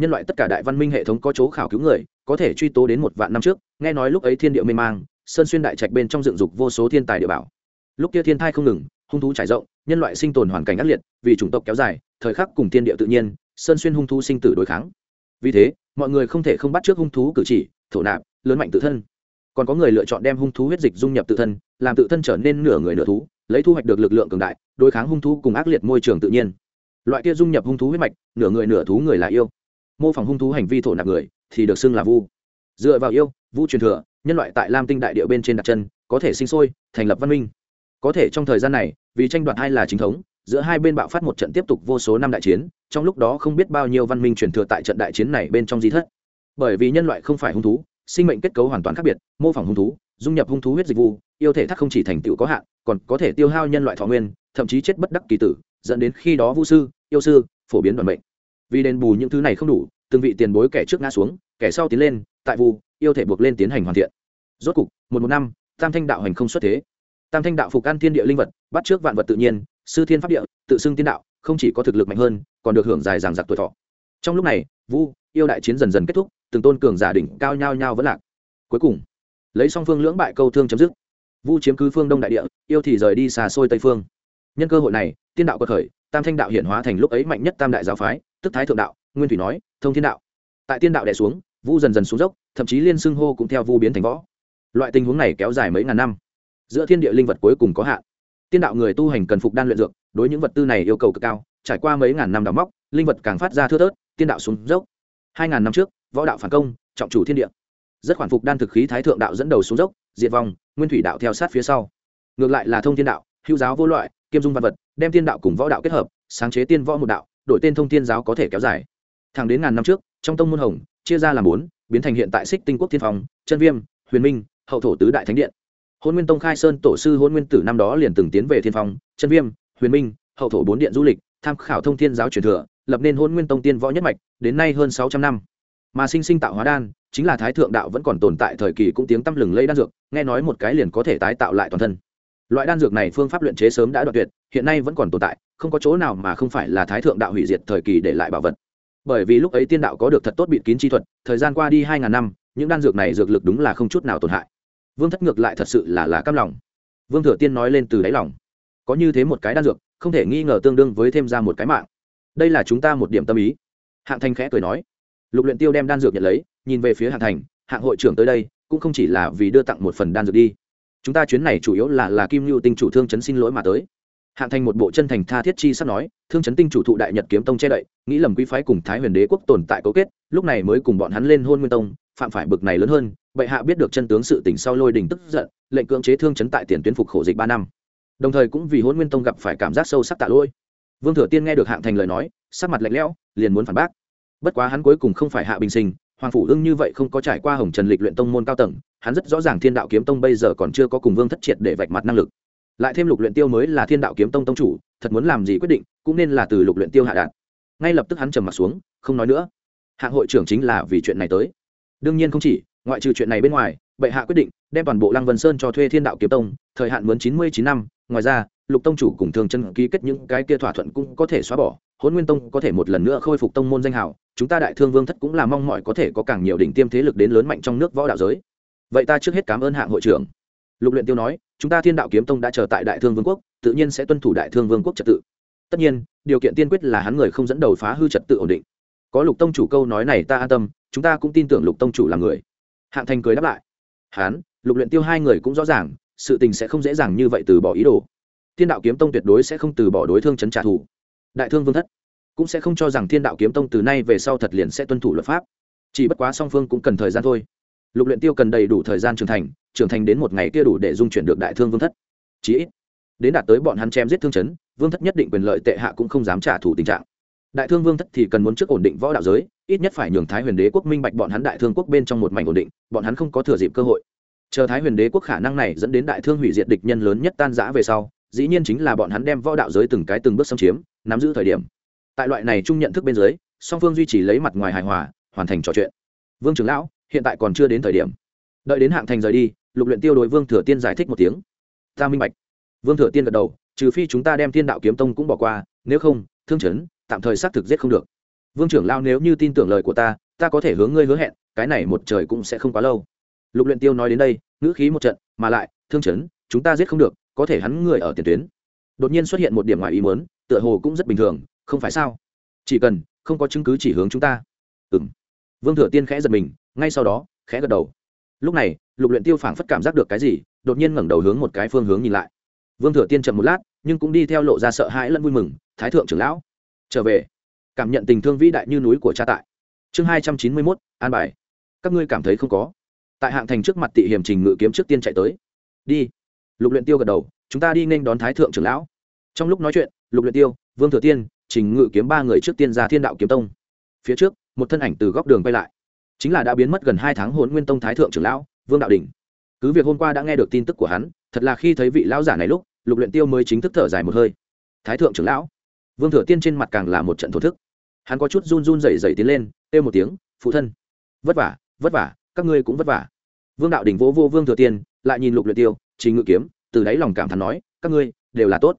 nhân loại tất cả đại văn minh hệ thống có chỗ khảo cứu người, có thể truy tố đến một vạn năm trước, nghe nói lúc ấy thiên địa mê mang, sơn xuyên đại trạch bên trong dựng dục vô số thiên tài địa bảo. Lúc kia thiên thai không ngừng, hung thú trải rộng, nhân loại sinh tồn hoàn cảnh ác liệt, vì chủng tộc kéo dài, thời khắc cùng thiên địa tự nhiên, sơn xuyên hung thú sinh tử đối kháng. Vì thế, mọi người không thể không bắt trước hung thú cử chỉ, thổ nạp, lớn mạnh tự thân. Còn có người lựa chọn đem hung thú huyết dịch dung nhập tự thân, làm tự thân trở nên nửa người nửa thú, lấy thu hoạch được lực lượng cường đại, đối kháng hung thú cùng ác liệt môi trường tự nhiên. Loại kia dung nhập hung thú huyết mạch, nửa người nửa thú người là yêu mô phỏng hung thú hành vi thổ nạp người, thì được xưng là vu. Dựa vào yêu, vu truyền thừa, nhân loại tại lam tinh đại địa bên trên đặt chân, có thể sinh sôi, thành lập văn minh. Có thể trong thời gian này, vì tranh đoạt hai là chính thống, giữa hai bên bạo phát một trận tiếp tục vô số năm đại chiến, trong lúc đó không biết bao nhiêu văn minh truyền thừa tại trận đại chiến này bên trong di thất. Bởi vì nhân loại không phải hung thú, sinh mệnh kết cấu hoàn toàn khác biệt, mô phỏng hung thú, dung nhập hung thú huyết dịch vu, yêu thể thác không chỉ thành tựu có hạn, còn có thể tiêu hao nhân loại thọ nguyên, thậm chí chết bất đắc kỳ tử, dẫn đến khi đó vu sư, yêu sư, phổ biến đoàn bệnh vì đền bù những thứ này không đủ, từng vị tiền bối kẻ trước ngã xuống, kẻ sau tiến lên, tại vu yêu thể buộc lên tiến hành hoàn thiện. Rốt cục, một một năm, tam thanh đạo hành không xuất thế. Tam thanh đạo phục an thiên địa linh vật, bắt trước vạn vật tự nhiên, sư thiên pháp địa, tự xưng tiên đạo, không chỉ có thực lực mạnh hơn, còn được hưởng dài dàng giặc tuổi thọ. Trong lúc này, vu, yêu đại chiến dần dần kết thúc, từng tôn cường giả đỉnh cao nhao nhao vẫn lạc. Cuối cùng, lấy song phương lưỡng bại câu thương chấm dứt. Vu chiếm cứ phương đông đại địa, yêu thì rời đi xa xôi tây phương. Nhân cơ hội này, tiên đạo cơ khởi, tam thanh đạo hiển hóa thành lúc ấy mạnh nhất tam đại giáo phái tức thái thượng đạo, nguyên thủy nói, thông thiên đạo. Tại tiên đạo đẻ xuống, vu dần dần xuống dốc, thậm chí liên xưng hô cũng theo vu biến thành võ. Loại tình huống này kéo dài mấy ngàn năm. Giữa thiên địa linh vật cuối cùng có hạn. Tiên đạo người tu hành cần phục đan luyện dược, đối những vật tư này yêu cầu cực cao, trải qua mấy ngàn năm đào móc, linh vật càng phát ra thưa thớt, tiên đạo xuống dốc. Hai ngàn năm trước, võ đạo phản công, trọng chủ thiên địa. Rất khoản phục đan thực khí thái thượng đạo dẫn đầu xuống dốc, diệt vong, nguyên thủy đạo theo sát phía sau. Ngược lại là thông thiên đạo, hữu giáo vô loại, kiêm dung văn vật, đem tiên đạo cùng võ đạo kết hợp, sáng chế tiên võ một đạo đổi tên thông thiên giáo có thể kéo dài. Thẳng đến ngàn năm trước, trong tông môn hồng, chia ra làm bốn, biến thành hiện tại xích tinh quốc thiên phong, chân viêm, huyền minh, hậu thổ tứ đại thánh điện. Hôn nguyên tông khai sơn tổ sư hôn nguyên tử năm đó liền từng tiến về thiên phong, chân viêm, huyền minh, hậu thổ bốn điện du lịch, tham khảo thông thiên giáo truyền thừa, lập nên hôn nguyên tông tiên võ nhất mạch, đến nay hơn sáu trăm năm. Mà sinh sinh tạo hóa đan, chính là thái thượng đạo vẫn còn tồn tại thời kỳ cũng tiếng tăm lừng lây đan dược, nghe nói một cái liền có thể tái tạo lại toàn thân. Loại đan dược này phương pháp luyện chế sớm đã đoạt tuyệt, hiện nay vẫn còn tồn tại không có chỗ nào mà không phải là thái thượng đạo hủy diệt thời kỳ để lại bảo vật. Bởi vì lúc ấy tiên đạo có được thật tốt bịt kín chi thuật, thời gian qua đi hai ngàn năm, những đan dược này dược lực đúng là không chút nào tổn hại. Vương thất ngược lại thật sự là là cam lòng. Vương thừa tiên nói lên từ đáy lòng. Có như thế một cái đan dược, không thể nghi ngờ tương đương với thêm ra một cái mạng. Đây là chúng ta một điểm tâm ý. Hạng thanh khẽ cười nói. Lục luyện tiêu đem đan dược nhận lấy, nhìn về phía hạng thành, hạng hội trưởng tới đây, cũng không chỉ là vì đưa tặng một phần đan dược đi. Chúng ta chuyến này chủ yếu là là kim lưu tinh chủ thương chấn xin lỗi mà tới hạng thành một bộ chân thành tha thiết chi sắp nói, thương chấn tinh chủ thụ đại nhật kiếm tông che đậy, nghĩ lầm quý phái cùng thái huyền đế quốc tồn tại cấu kết, lúc này mới cùng bọn hắn lên hôn nguyên tông, phạm phải bực này lớn hơn, bệ hạ biết được chân tướng sự tình sau lôi đình tức giận, lệnh cưỡng chế thương chấn tại tiền tuyến phục khổ dịch ba năm. Đồng thời cũng vì hôn nguyên tông gặp phải cảm giác sâu sắc tạ lỗi. Vương thừa tiên nghe được hạng thành lời nói, sắc mặt lạnh lẽo, liền muốn phản bác. Bất quá hắn cuối cùng không phải hạ bình sinh, hoàng phủ ưng như vậy không có trải qua hồng trần lịch luyện tông môn cao tầng, hắn rất rõ ràng thiên đạo kiếm tông bây giờ còn chưa có cùng vương thất triệt để vạch mặt năng lực lại thêm lục luyện tiêu mới là thiên đạo kiếm tông tông chủ, thật muốn làm gì quyết định, cũng nên là từ lục luyện tiêu hạ đạt. Ngay lập tức hắn trầm mặt xuống, không nói nữa. Hạng hội trưởng chính là vì chuyện này tới. Đương nhiên không chỉ, ngoại trừ chuyện này bên ngoài, bệ hạ quyết định đem toàn bộ lăng vân sơn cho thuê thiên đạo kiếm tông, thời hạn mướn chín mươi chín năm. Ngoài ra, lục tông chủ cùng thường chân ký kết những cái kia thỏa thuận cũng có thể xóa bỏ hôn nguyên tông có thể một lần nữa khôi phục tông môn danh hào, chúng ta đại thương vương thất cũng là mong mỏi có thể có càng nhiều đỉnh tiêm thế lực đến lớn mạnh trong nước võ đạo giới. Vậy ta trước hết cảm ơn hạng hội trưởng. Lục luyện tiêu nói chúng ta thiên đạo kiếm tông đã chờ tại đại thương vương quốc, tự nhiên sẽ tuân thủ đại thương vương quốc trật tự. Tất nhiên, điều kiện tiên quyết là hắn người không dẫn đầu phá hư trật tự ổn định. Có lục tông chủ câu nói này ta an tâm, chúng ta cũng tin tưởng lục tông chủ là người. Hạng thành cười đáp lại. Hắn lục luyện tiêu hai người cũng rõ ràng, sự tình sẽ không dễ dàng như vậy từ bỏ ý đồ. Thiên đạo kiếm tông tuyệt đối sẽ không từ bỏ đối thương chấn trả thù. Đại thương vương thất cũng sẽ không cho rằng thiên đạo kiếm tông từ nay về sau thật liền sẽ tuân thủ luật pháp. Chỉ bất quá song phương cũng cần thời gian thôi lục luyện tiêu cần đầy đủ thời gian trưởng thành trưởng thành đến một ngày kia đủ để dung chuyển được đại thương vương thất. Chí ít, đến đạt tới bọn hắn chém giết thương chấn, vương thất nhất định quyền lợi tệ hạ cũng không dám trả thù tình trạng. Đại thương vương thất thì cần muốn trước ổn định võ đạo giới, ít nhất phải nhường thái huyền đế quốc minh bạch bọn hắn đại thương quốc bên trong một mảnh ổn định, bọn hắn không có thừa dịp cơ hội. Chờ thái huyền đế quốc khả năng này dẫn đến đại thương hủy diệt địch nhân lớn nhất tan rã về sau, dĩ nhiên chính là bọn hắn đem võ đạo giới từng cái từng bước xâm chiếm, nắm giữ thời điểm. Tại loại này chung nhận thức bên dưới, song phương duy trì lấy mặt ngoài hài hòa, hoàn thành trò chuyện. Vương trưởng lão hiện tại còn chưa đến thời điểm. Đợi đến hạng thành rời đi, lục luyện tiêu đối vương thừa tiên giải thích một tiếng. Ta minh bạch. Vương thừa tiên gật đầu, trừ phi chúng ta đem thiên đạo kiếm tông cũng bỏ qua, nếu không, thương chấn, tạm thời xác thực giết không được. Vương trưởng lao nếu như tin tưởng lời của ta ta có thể hướng ngươi hứa hẹn, cái này một trời cũng sẽ không quá lâu. Lục luyện tiêu nói đến đây, ngữ khí một trận, mà lại, thương chấn, chúng ta giết không được, có thể hắn người ở tiền tuyến. Đột nhiên xuất hiện một điểm ngoài ý muốn, tựa hồ cũng rất bình thường, không phải sao? Chỉ cần, không có chứng cứ chỉ hướng chúng ta. Ừm. Vương thừa tiên khẽ giật mình ngay sau đó, khẽ gật đầu. Lúc này, lục luyện tiêu phảng phất cảm giác được cái gì, đột nhiên ngẩng đầu hướng một cái phương hướng nhìn lại. Vương thừa tiên chậm một lát, nhưng cũng đi theo lộ ra sợ hãi lẫn vui mừng, thái thượng trưởng lão, trở về. Cảm nhận tình thương vĩ đại như núi của cha tại. Chương hai trăm chín mươi mốt, an bài. Các ngươi cảm thấy không có. Tại hạng thành trước mặt tị hiểm trình ngự kiếm trước tiên chạy tới. Đi. Lục luyện tiêu gật đầu, chúng ta đi nên đón thái thượng trưởng lão. Trong lúc nói chuyện, lục luyện tiêu, vương thừa tiên, trình ngự kiếm ba người trước tiên ra thiên đạo kiếm tông. Phía trước, một thân ảnh từ góc đường bay lại chính là đã biến mất gần hai tháng hồn nguyên tông thái thượng trưởng lão, vương đạo đình. Cứ việc hôm qua đã nghe được tin tức của hắn, thật là khi thấy vị lão giả này lúc, lục luyện tiêu mới chính thức thở dài một hơi. Thái thượng trưởng lão. Vương thừa tiên trên mặt càng là một trận thổ thức. Hắn có chút run run rẩy rẩy tiến lên, kêu một tiếng, phụ thân. Vất vả vất vả, các ngươi cũng vất vả. Vương đạo đình vỗ vô vương thừa tiên, lại nhìn lục luyện tiêu, chỉ ngự kiếm, từ đáy lòng cảm thán nói, các ngươi đều là tốt.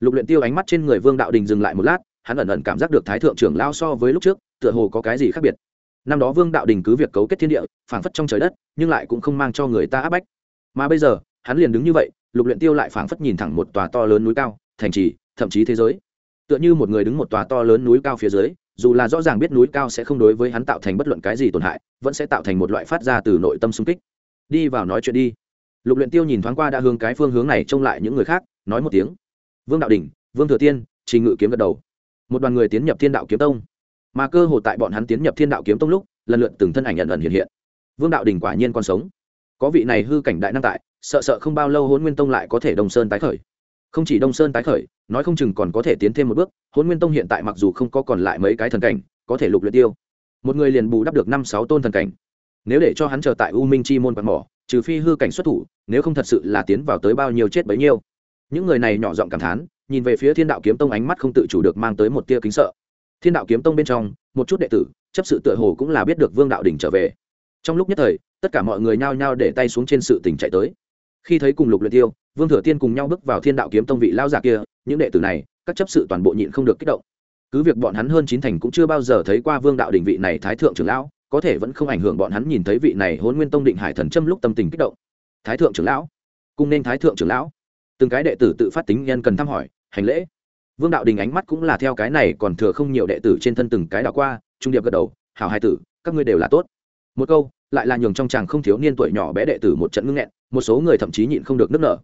Lục luyện tiêu ánh mắt trên người vương đạo đình dừng lại một lát, hắn ẩn ẩn cảm giác được thái thượng trưởng lão so với lúc trước, tựa hồ có cái gì khác biệt năm đó vương đạo đình cứ việc cấu kết thiên địa, phảng phất trong trời đất, nhưng lại cũng không mang cho người ta áp bách. Mà bây giờ, hắn liền đứng như vậy, lục luyện tiêu lại phảng phất nhìn thẳng một tòa to lớn núi cao, thành trì, thậm chí thế giới. Tựa như một người đứng một tòa to lớn núi cao phía dưới, dù là rõ ràng biết núi cao sẽ không đối với hắn tạo thành bất luận cái gì tổn hại, vẫn sẽ tạo thành một loại phát ra từ nội tâm xung kích. Đi vào nói chuyện đi. Lục luyện tiêu nhìn thoáng qua đã hướng cái phương hướng này trông lại những người khác, nói một tiếng. Vương đạo đình, vương thừa tiên trình ngự kiếm gật đầu. Một đoàn người tiến nhập thiên đạo kiếm tông mà cơ hội tại bọn hắn tiến nhập thiên đạo kiếm tông lúc, lần lượt từng thân ảnh nhận ẩn hiện hiện. Vương đạo đình quả nhiên còn sống. Có vị này hư cảnh đại năng tại, sợ sợ không bao lâu hôn nguyên tông lại có thể đông sơn tái khởi. Không chỉ đông sơn tái khởi, nói không chừng còn có thể tiến thêm một bước hôn nguyên tông hiện tại mặc dù không có còn lại mấy cái thần cảnh, có thể lục luyện tiêu. Một người liền bù đắp được năm sáu tôn thần cảnh. Nếu để cho hắn chờ tại u minh chi môn quạt mỏ, trừ phi hư cảnh xuất thủ, nếu không thật sự là tiến vào tới bao nhiêu chết bấy nhiêu. Những người này nhỏ giọng cảm thán, nhìn về phía thiên đạo kiếm tông ánh mắt không tự chủ được mang tới một tia kính sợ thiên đạo kiếm tông bên trong, một chút đệ tử, chấp sự tựa hồ cũng là biết được vương đạo đỉnh trở về. Trong lúc nhất thời, tất cả mọi người nhao nhao để tay xuống trên sự tình chạy tới. Khi thấy cùng lục luyện tiêu, vương thừa tiên cùng nhau bước vào thiên đạo kiếm tông vị lao giả kia, những đệ tử này, các chấp sự toàn bộ nhịn không được kích động. Cứ việc bọn hắn hơn chín thành cũng chưa bao giờ thấy qua vương đạo đỉnh vị này thái thượng trưởng lão, có thể vẫn không ảnh hưởng bọn hắn nhìn thấy vị này hôn nguyên tông định hải thần châm lúc tâm tình kích động. Thái thượng trưởng lão, cùng nên thái thượng trưởng lão. Từng cái đệ tử tự phát tính nhân cần thăm hỏi, hành lễ vương đạo đình ánh mắt cũng là theo cái này, còn thừa không nhiều đệ tử trên thân từng cái đạo qua, trung điệp gật đầu, hảo hai tử, các ngươi đều là tốt. Một câu, lại là nhường trong chàng không thiếu niên tuổi nhỏ bé đệ tử một trận ngưng nghẹn, một số người thậm chí nhịn không được nức nở.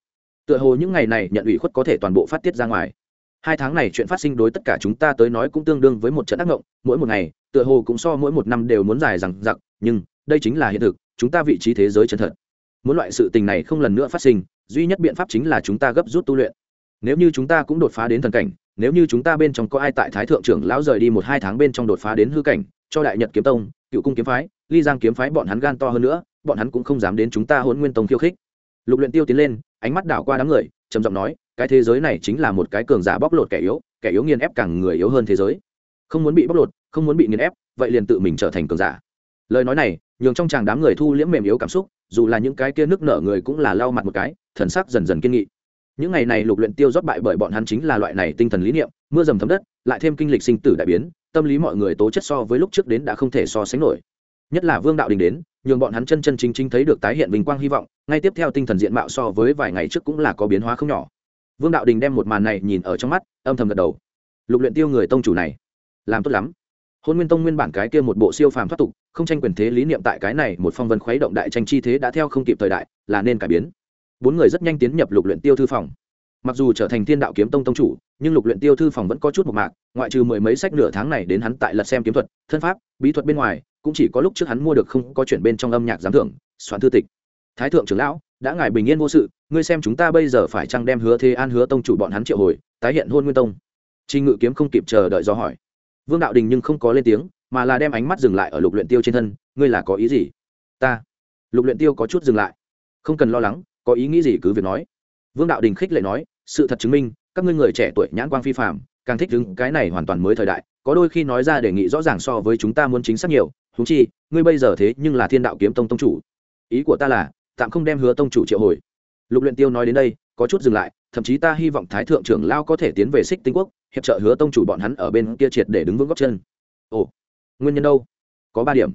Tựa hồ những ngày này nhận ủy khuất có thể toàn bộ phát tiết ra ngoài. Hai tháng này chuyện phát sinh đối tất cả chúng ta tới nói cũng tương đương với một trận ác ngộng, mỗi một ngày, tựa hồ cũng so mỗi một năm đều muốn dài rằng giặc nhưng đây chính là hiện thực, chúng ta vị trí thế giới chân thật. Muốn loại sự tình này không lần nữa phát sinh, duy nhất biện pháp chính là chúng ta gấp rút tu luyện. Nếu như chúng ta cũng đột phá đến thần cảnh nếu như chúng ta bên trong có ai tại thái thượng trưởng lão rời đi một hai tháng bên trong đột phá đến hư cảnh, cho đại nhật kiếm tông, cựu cung kiếm phái, ly giang kiếm phái bọn hắn gan to hơn nữa, bọn hắn cũng không dám đến chúng ta hôn nguyên tông khiêu khích. Lục luyện tiêu tiến lên, ánh mắt đảo qua đám người, trầm giọng nói, cái thế giới này chính là một cái cường giả bóc lột kẻ yếu kẻ yếu nghiền ép càng người yếu hơn thế giới. Không muốn bị bóc lột, không muốn bị nghiền ép, vậy liền tự mình trở thành cường giả. Lời nói này, nhường trong chàng đám người thu liễm mềm yếu cảm xúc, dù là những cái kia nước nở người cũng là lau mặt một cái, thần sắc dần dần kiên nghị những ngày này lục luyện tiêu rót bại bởi bọn hắn chính là loại này tinh thần lý niệm, mưa dầm thấm đất, lại thêm kinh lịch sinh tử đại biến, tâm lý mọi người tố chất so với lúc trước đến đã không thể so sánh nổi. Nhất là vương đạo đình đến, nhường bọn hắn chân chân chính chính thấy được tái hiện vinh quang hy vọng, ngay tiếp theo tinh thần diện mạo so với vài ngày trước cũng là có biến hóa không nhỏ. Vương đạo đình đem một màn này nhìn ở trong mắt, âm thầm gật đầu. Lục luyện tiêu người tông chủ này, làm tốt lắm. Hôn nguyên tông nguyên bản cái kia một bộ siêu phàm thoát tục, không tranh quyền thế lý niệm tại cái này một phong vân khuấy động đại tranh chi thế đã theo không kịp thời đại, là nên cải biến bốn người rất nhanh tiến nhập lục luyện tiêu thư phòng. Mặc dù trở thành thiên đạo kiếm tông tông chủ, nhưng lục luyện tiêu thư phòng vẫn có chút một mạc, ngoại trừ mười mấy sách nửa tháng này đến hắn tại lật xem kiếm thuật, thân pháp, bí thuật bên ngoài, cũng chỉ có lúc trước hắn mua được không có chuyển bên trong âm nhạc giám thưởng, soạn thư tịch. Thái thượng trưởng lão, đã ngài bình yên vô sự, ngươi xem chúng ta bây giờ phải chăng đem hứa thế an hứa tông chủ bọn hắn triệu hồi, tái hiện hôn nguyên tông. Chi ngự kiếm không kịp chờ đợi do hỏi. Vương đạo đình nhưng không có lên tiếng, mà là đem ánh mắt dừng lại ở lục luyện tiêu trên thân, ngươi là có ý gì? Ta. Lục luyện tiêu có chút dừng lại. Không cần lo lắng có ý nghĩ gì cứ việc nói. Vương đạo đình khích lệ nói, sự thật chứng minh, các ngươi người trẻ tuổi nhãn quang phi phạm càng thích đứng cái này hoàn toàn mới thời đại, có đôi khi nói ra đề nghị rõ ràng so với chúng ta muốn chính xác nhiều thú chi, ngươi bây giờ thế nhưng là thiên đạo kiếm tông tông chủ. Ý của ta là, tạm không đem hứa tông chủ triệu hồi. Lục luyện tiêu nói đến đây, có chút dừng lại, thậm chí ta hy vọng thái thượng trưởng lao có thể tiến về xích tinh quốc, hiệp trợ hứa tông chủ bọn hắn ở bên kia triệt để đứng vững góc chân. Ồ, nguyên nhân đâu? Có ba điểm.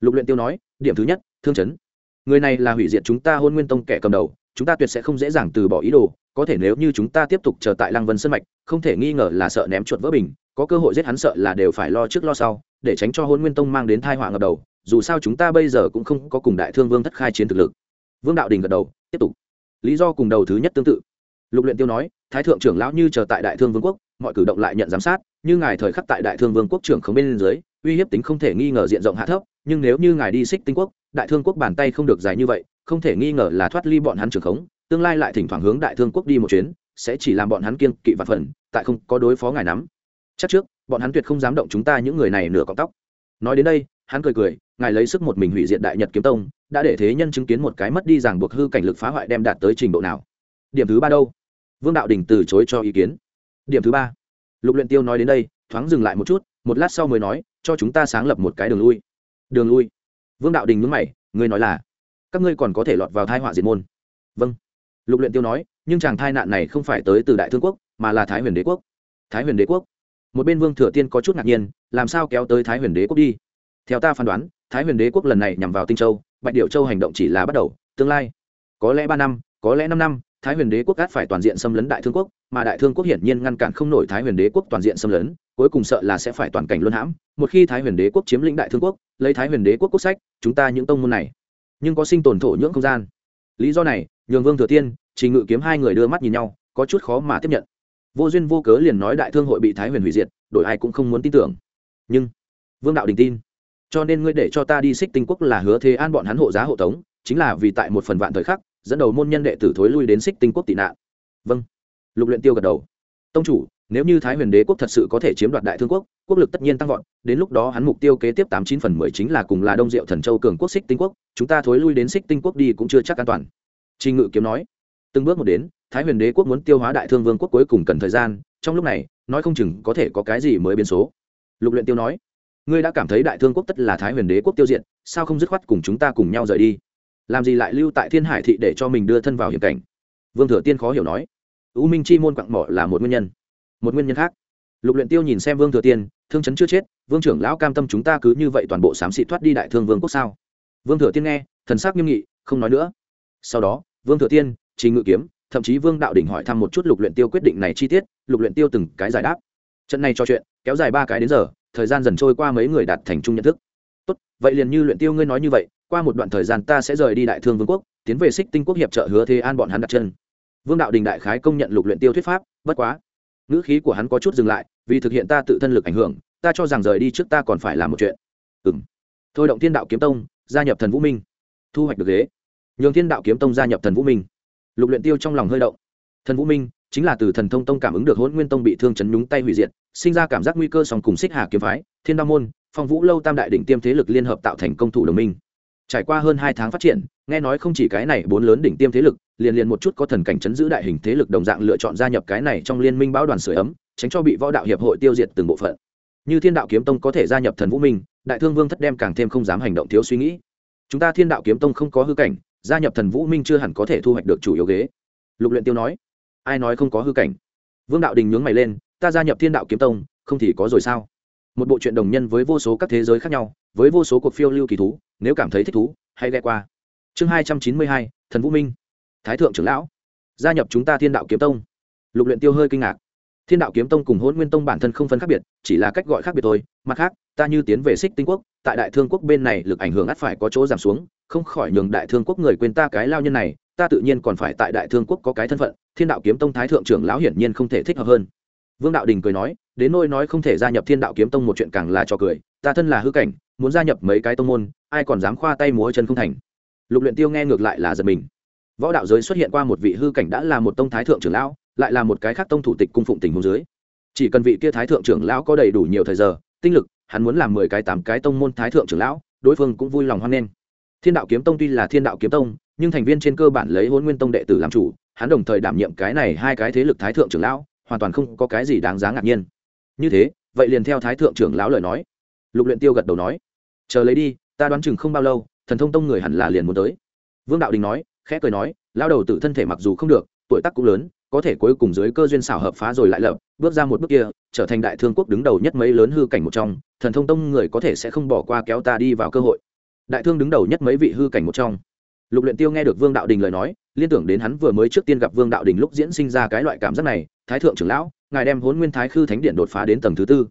Lục luyện tiêu nói, điểm thứ nhất, thương chấn người này là hủy diệt chúng ta hôn nguyên tông kẻ cầm đầu, chúng ta tuyệt sẽ không dễ dàng từ bỏ ý đồ, có thể nếu như chúng ta tiếp tục chờ tại lăng vân sân mạch, không thể nghi ngờ là sợ ném chuột vỡ bình, có cơ hội giết hắn sợ là đều phải lo trước lo sau, để tránh cho hôn nguyên tông mang đến thai họa ngập đầu, dù sao chúng ta bây giờ cũng không có cùng đại thương vương thất khai chiến thực lực. Vương đạo đình gật đầu, tiếp tục. Lý do cùng đầu thứ nhất tương tự. Lục luyện tiêu nói, thái thượng trưởng lão như chờ tại đại thương vương quốc, mọi cử động lại nhận giám sát, như ngài thời khắc tại đại thương vương quốc trưởng không bên dưới, uy hiếp tính không thể nghi ngờ diện rộng hạ thấp, nhưng nếu như ngài đi xích tinh quốc đại thương quốc bàn tay không được dài như vậy, không thể nghi ngờ là thoát ly bọn hắn trưởng khống, tương lai lại thỉnh thoảng hướng đại thương quốc đi một chuyến, sẽ chỉ làm bọn hắn kiên kỵ vặt phần, tại không có đối phó ngài nắm. Chắc trước, bọn hắn tuyệt không dám động chúng ta những người này nửa cọng tóc. Nói đến đây, hắn cười cười, ngài lấy sức một mình hủy diệt đại nhật kiếm tông, đã để thế nhân chứng kiến một cái mất đi ràng buộc hư cảnh lực phá hoại đem đạt tới trình độ nào. Điểm thứ ba đâu? Vương đạo đình từ chối cho ý kiến. Điểm thứ ba. Lục luyện tiêu nói đến đây, thoáng dừng lại một chút, một lát sau mới nói, cho chúng ta sáng lập một cái đường lui. Đường lui? Vương đạo đình nhướng mày, ngươi nói là, các ngươi còn có thể lọt vào thai họa diệt môn. Vâng. Lục luyện tiêu nói, nhưng chàng thai nạn này không phải tới từ đại thương quốc, mà là thái huyền đế quốc. Thái huyền đế quốc. Một bên vương thừa tiên có chút ngạc nhiên, làm sao kéo tới thái huyền đế quốc đi? Theo ta phán đoán, thái huyền đế quốc lần này nhằm vào tinh châu, bạch điệu châu hành động chỉ là bắt đầu, tương lai. Có lẽ ba năm, có lẽ năm năm, thái huyền đế quốc át phải toàn diện xâm lấn đại thương quốc, mà đại thương quốc hiển nhiên ngăn cản không nổi thái huyền đế quốc toàn diện xâm lấn, cuối cùng sợ là sẽ phải toàn cảnh luân hãm. Một khi thái huyền đế quốc chiếm lĩnh đại thương quốc, lấy thái huyền đế quốc quốc sách chúng ta những tông môn này. Nhưng có sinh tồn thổ nhưỡng không gian. Lý do này, nhường vương thừa tiên, trình ngự kiếm hai người đưa mắt nhìn nhau, có chút khó mà tiếp nhận. Vô duyên vô cớ liền nói đại thương hội bị thái huyền hủy diệt, đổi ai cũng không muốn tin tưởng. Nhưng, vương đạo đình tin. Cho nên ngươi để cho ta đi xích tinh quốc là hứa thế an bọn hắn hộ giá hộ tống, chính là vì tại một phần vạn thời khắc, dẫn đầu môn nhân đệ tử thối lui đến xích tinh quốc tị nạn. Vâng. Lục luyện tiêu gật đầu. Tông chủ nếu như thái huyền đế quốc thật sự có thể chiếm đoạt đại thương quốc quốc lực tất nhiên tăng vọt, đến lúc đó hắn mục tiêu kế tiếp tám chín phần mười chính là cùng là đông diệu thần châu cường quốc xích tinh quốc, chúng ta thối lui đến xích tinh quốc đi cũng chưa chắc an toàn. Trình ngự kiếm nói. Từng bước một đến, thái huyền đế quốc muốn tiêu hóa đại thương vương quốc cuối cùng cần thời gian, trong lúc này, nói không chừng có thể có cái gì mới biến số. Lục luyện tiêu nói. Ngươi đã cảm thấy đại thương quốc tất là thái huyền đế quốc tiêu diệt, sao không dứt khoát cùng chúng ta cùng nhau rời đi? Làm gì lại lưu tại thiên hải thị để cho mình đưa thân vào hiểm cảnh? Vương thừa tiên khó hiểu nói. U minh chi môn quặng mỏ là một nguyên nhân một nguyên nhân khác. Lục luyện tiêu nhìn xem vương thừa tiên, thương chấn chưa chết, vương trưởng lão cam tâm chúng ta cứ như vậy toàn bộ sám xị thoát đi đại thương vương quốc sao? Vương thừa tiên nghe, thần sắc nghiêm nghị, không nói nữa. Sau đó, vương thừa tiên trình ngự kiếm, thậm chí vương đạo đỉnh hỏi thăm một chút lục luyện tiêu quyết định này chi tiết, lục luyện tiêu từng cái giải đáp. Trận này cho chuyện, kéo dài ba cái đến giờ, thời gian dần trôi qua mấy người đạt thành chung nhận thức. Tốt, vậy liền như luyện tiêu ngươi nói như vậy, qua một đoạn thời gian ta sẽ rời đi đại thương vương quốc, tiến về xích tinh quốc hiệp trợ hứa thế an bọn hắn đặt chân. Vương đạo đình đại khái công nhận lục luyện tiêu thuyết pháp, bất quá ngữ khí của hắn có chút dừng lại, vì thực hiện ta tự thân lực ảnh hưởng, ta cho rằng rời đi trước ta còn phải làm một chuyện. Ừm. Thôi động thiên đạo kiếm tông, gia nhập thần vũ minh. Thu hoạch được ghế. Nhường thiên đạo kiếm tông gia nhập thần vũ minh. Lục luyện tiêu trong lòng hơi động. Thần vũ minh chính là từ thần thông tông cảm ứng được hỗn nguyên tông bị thương chấn nhúng tay hủy diệt, sinh ra cảm giác nguy cơ song cùng xích hà kiếm phái, thiên đao môn, phong vũ lâu tam đại đỉnh tiêm thế lực liên hợp tạo thành công thủ đồng minh. Trải qua hơn hai tháng phát triển, nghe nói không chỉ cái này bốn lớn đỉnh tiêm thế lực liền liền một chút có thần cảnh chấn giữ đại hình thế lực đồng dạng lựa chọn gia nhập cái này trong liên minh báo đoàn sửa ấm, tránh cho bị võ đạo hiệp hội tiêu diệt từng bộ phận. Như thiên đạo kiếm tông có thể gia nhập thần vũ minh, đại thương vương thất đem càng thêm không dám hành động thiếu suy nghĩ. Chúng ta thiên đạo kiếm tông không có hư cảnh, gia nhập thần vũ minh chưa hẳn có thể thu hoạch được chủ yếu ghế. Lục luyện tiêu nói. Ai nói không có hư cảnh? Vương đạo đình nhướng mày lên, ta gia nhập thiên đạo kiếm tông, không thì có rồi sao? Một bộ truyện đồng nhân với vô số các thế giới khác nhau, với vô số cuộc phiêu lưu kỳ thú, nếu cảm thấy thích thú, hãy ghé qua. Chương hai trăm chín mươi hai, thần vũ minh thái thượng trưởng lão, gia nhập chúng ta thiên đạo kiếm tông. Lục luyện tiêu hơi kinh ngạc. Thiên đạo kiếm tông cùng hôn nguyên tông bản thân không phân khác biệt, chỉ là cách gọi khác biệt thôi. Mặt khác, ta như tiến về xích tinh quốc, tại đại thương quốc bên này lực ảnh hưởng ắt phải có chỗ giảm xuống, không khỏi nhường đại thương quốc người quên ta cái lao nhân này, ta tự nhiên còn phải tại đại thương quốc có cái thân phận, thiên đạo kiếm tông thái thượng trưởng lão hiển nhiên không thể thích hợp hơn. Vương đạo đình cười nói, đến nôi nói không thể gia nhập thiên đạo kiếm tông một chuyện càng là cho cười, ta thân là hư cảnh, muốn gia nhập mấy cái tông môn, ai còn dám khoa tay múa chân không thành. Lục luyện tiêu nghe ngược lại là giật mình võ đạo giới xuất hiện qua một vị hư cảnh đã là một tông thái thượng trưởng lão, lại là một cái khác tông thủ tịch cung phụng tình huống dưới. Chỉ cần vị kia thái thượng trưởng lão có đầy đủ nhiều thời giờ, tinh lực, hắn muốn làm mười cái tám cái tông môn thái thượng trưởng lão, đối phương cũng vui lòng hoan nghênh. Thiên đạo kiếm tông tuy là thiên đạo kiếm tông, nhưng thành viên trên cơ bản lấy hôn nguyên tông đệ tử làm chủ, hắn đồng thời đảm nhiệm cái này hai cái thế lực thái thượng trưởng lão, hoàn toàn không có cái gì đáng giá ngạc nhiên. Như thế, vậy liền theo thái thượng trưởng lão lời nói. Lục luyện tiêu gật đầu nói, chờ lấy đi, ta đoán chừng không bao lâu, thần thông tông người hẳn là liền muốn tới. Vương đạo đình nói khẽ cười nói lao đầu tự thân thể mặc dù không được, tuổi tác cũng lớn, có thể cuối cùng dưới cơ duyên xảo hợp phá rồi lại lập, bước ra một bước kia, trở thành đại thương quốc đứng đầu nhất mấy lớn hư cảnh một trong, thần thông tông người có thể sẽ không bỏ qua kéo ta đi vào cơ hội. Đại thương đứng đầu nhất mấy vị hư cảnh một trong. Lục luyện tiêu nghe được vương đạo đình lời nói, liên tưởng đến hắn vừa mới trước tiên gặp vương đạo đình lúc diễn sinh ra cái loại cảm giác này, thái thượng trưởng lão, ngài đem hôn nguyên thái khư thánh điện đột phá đến tầng thứ tư.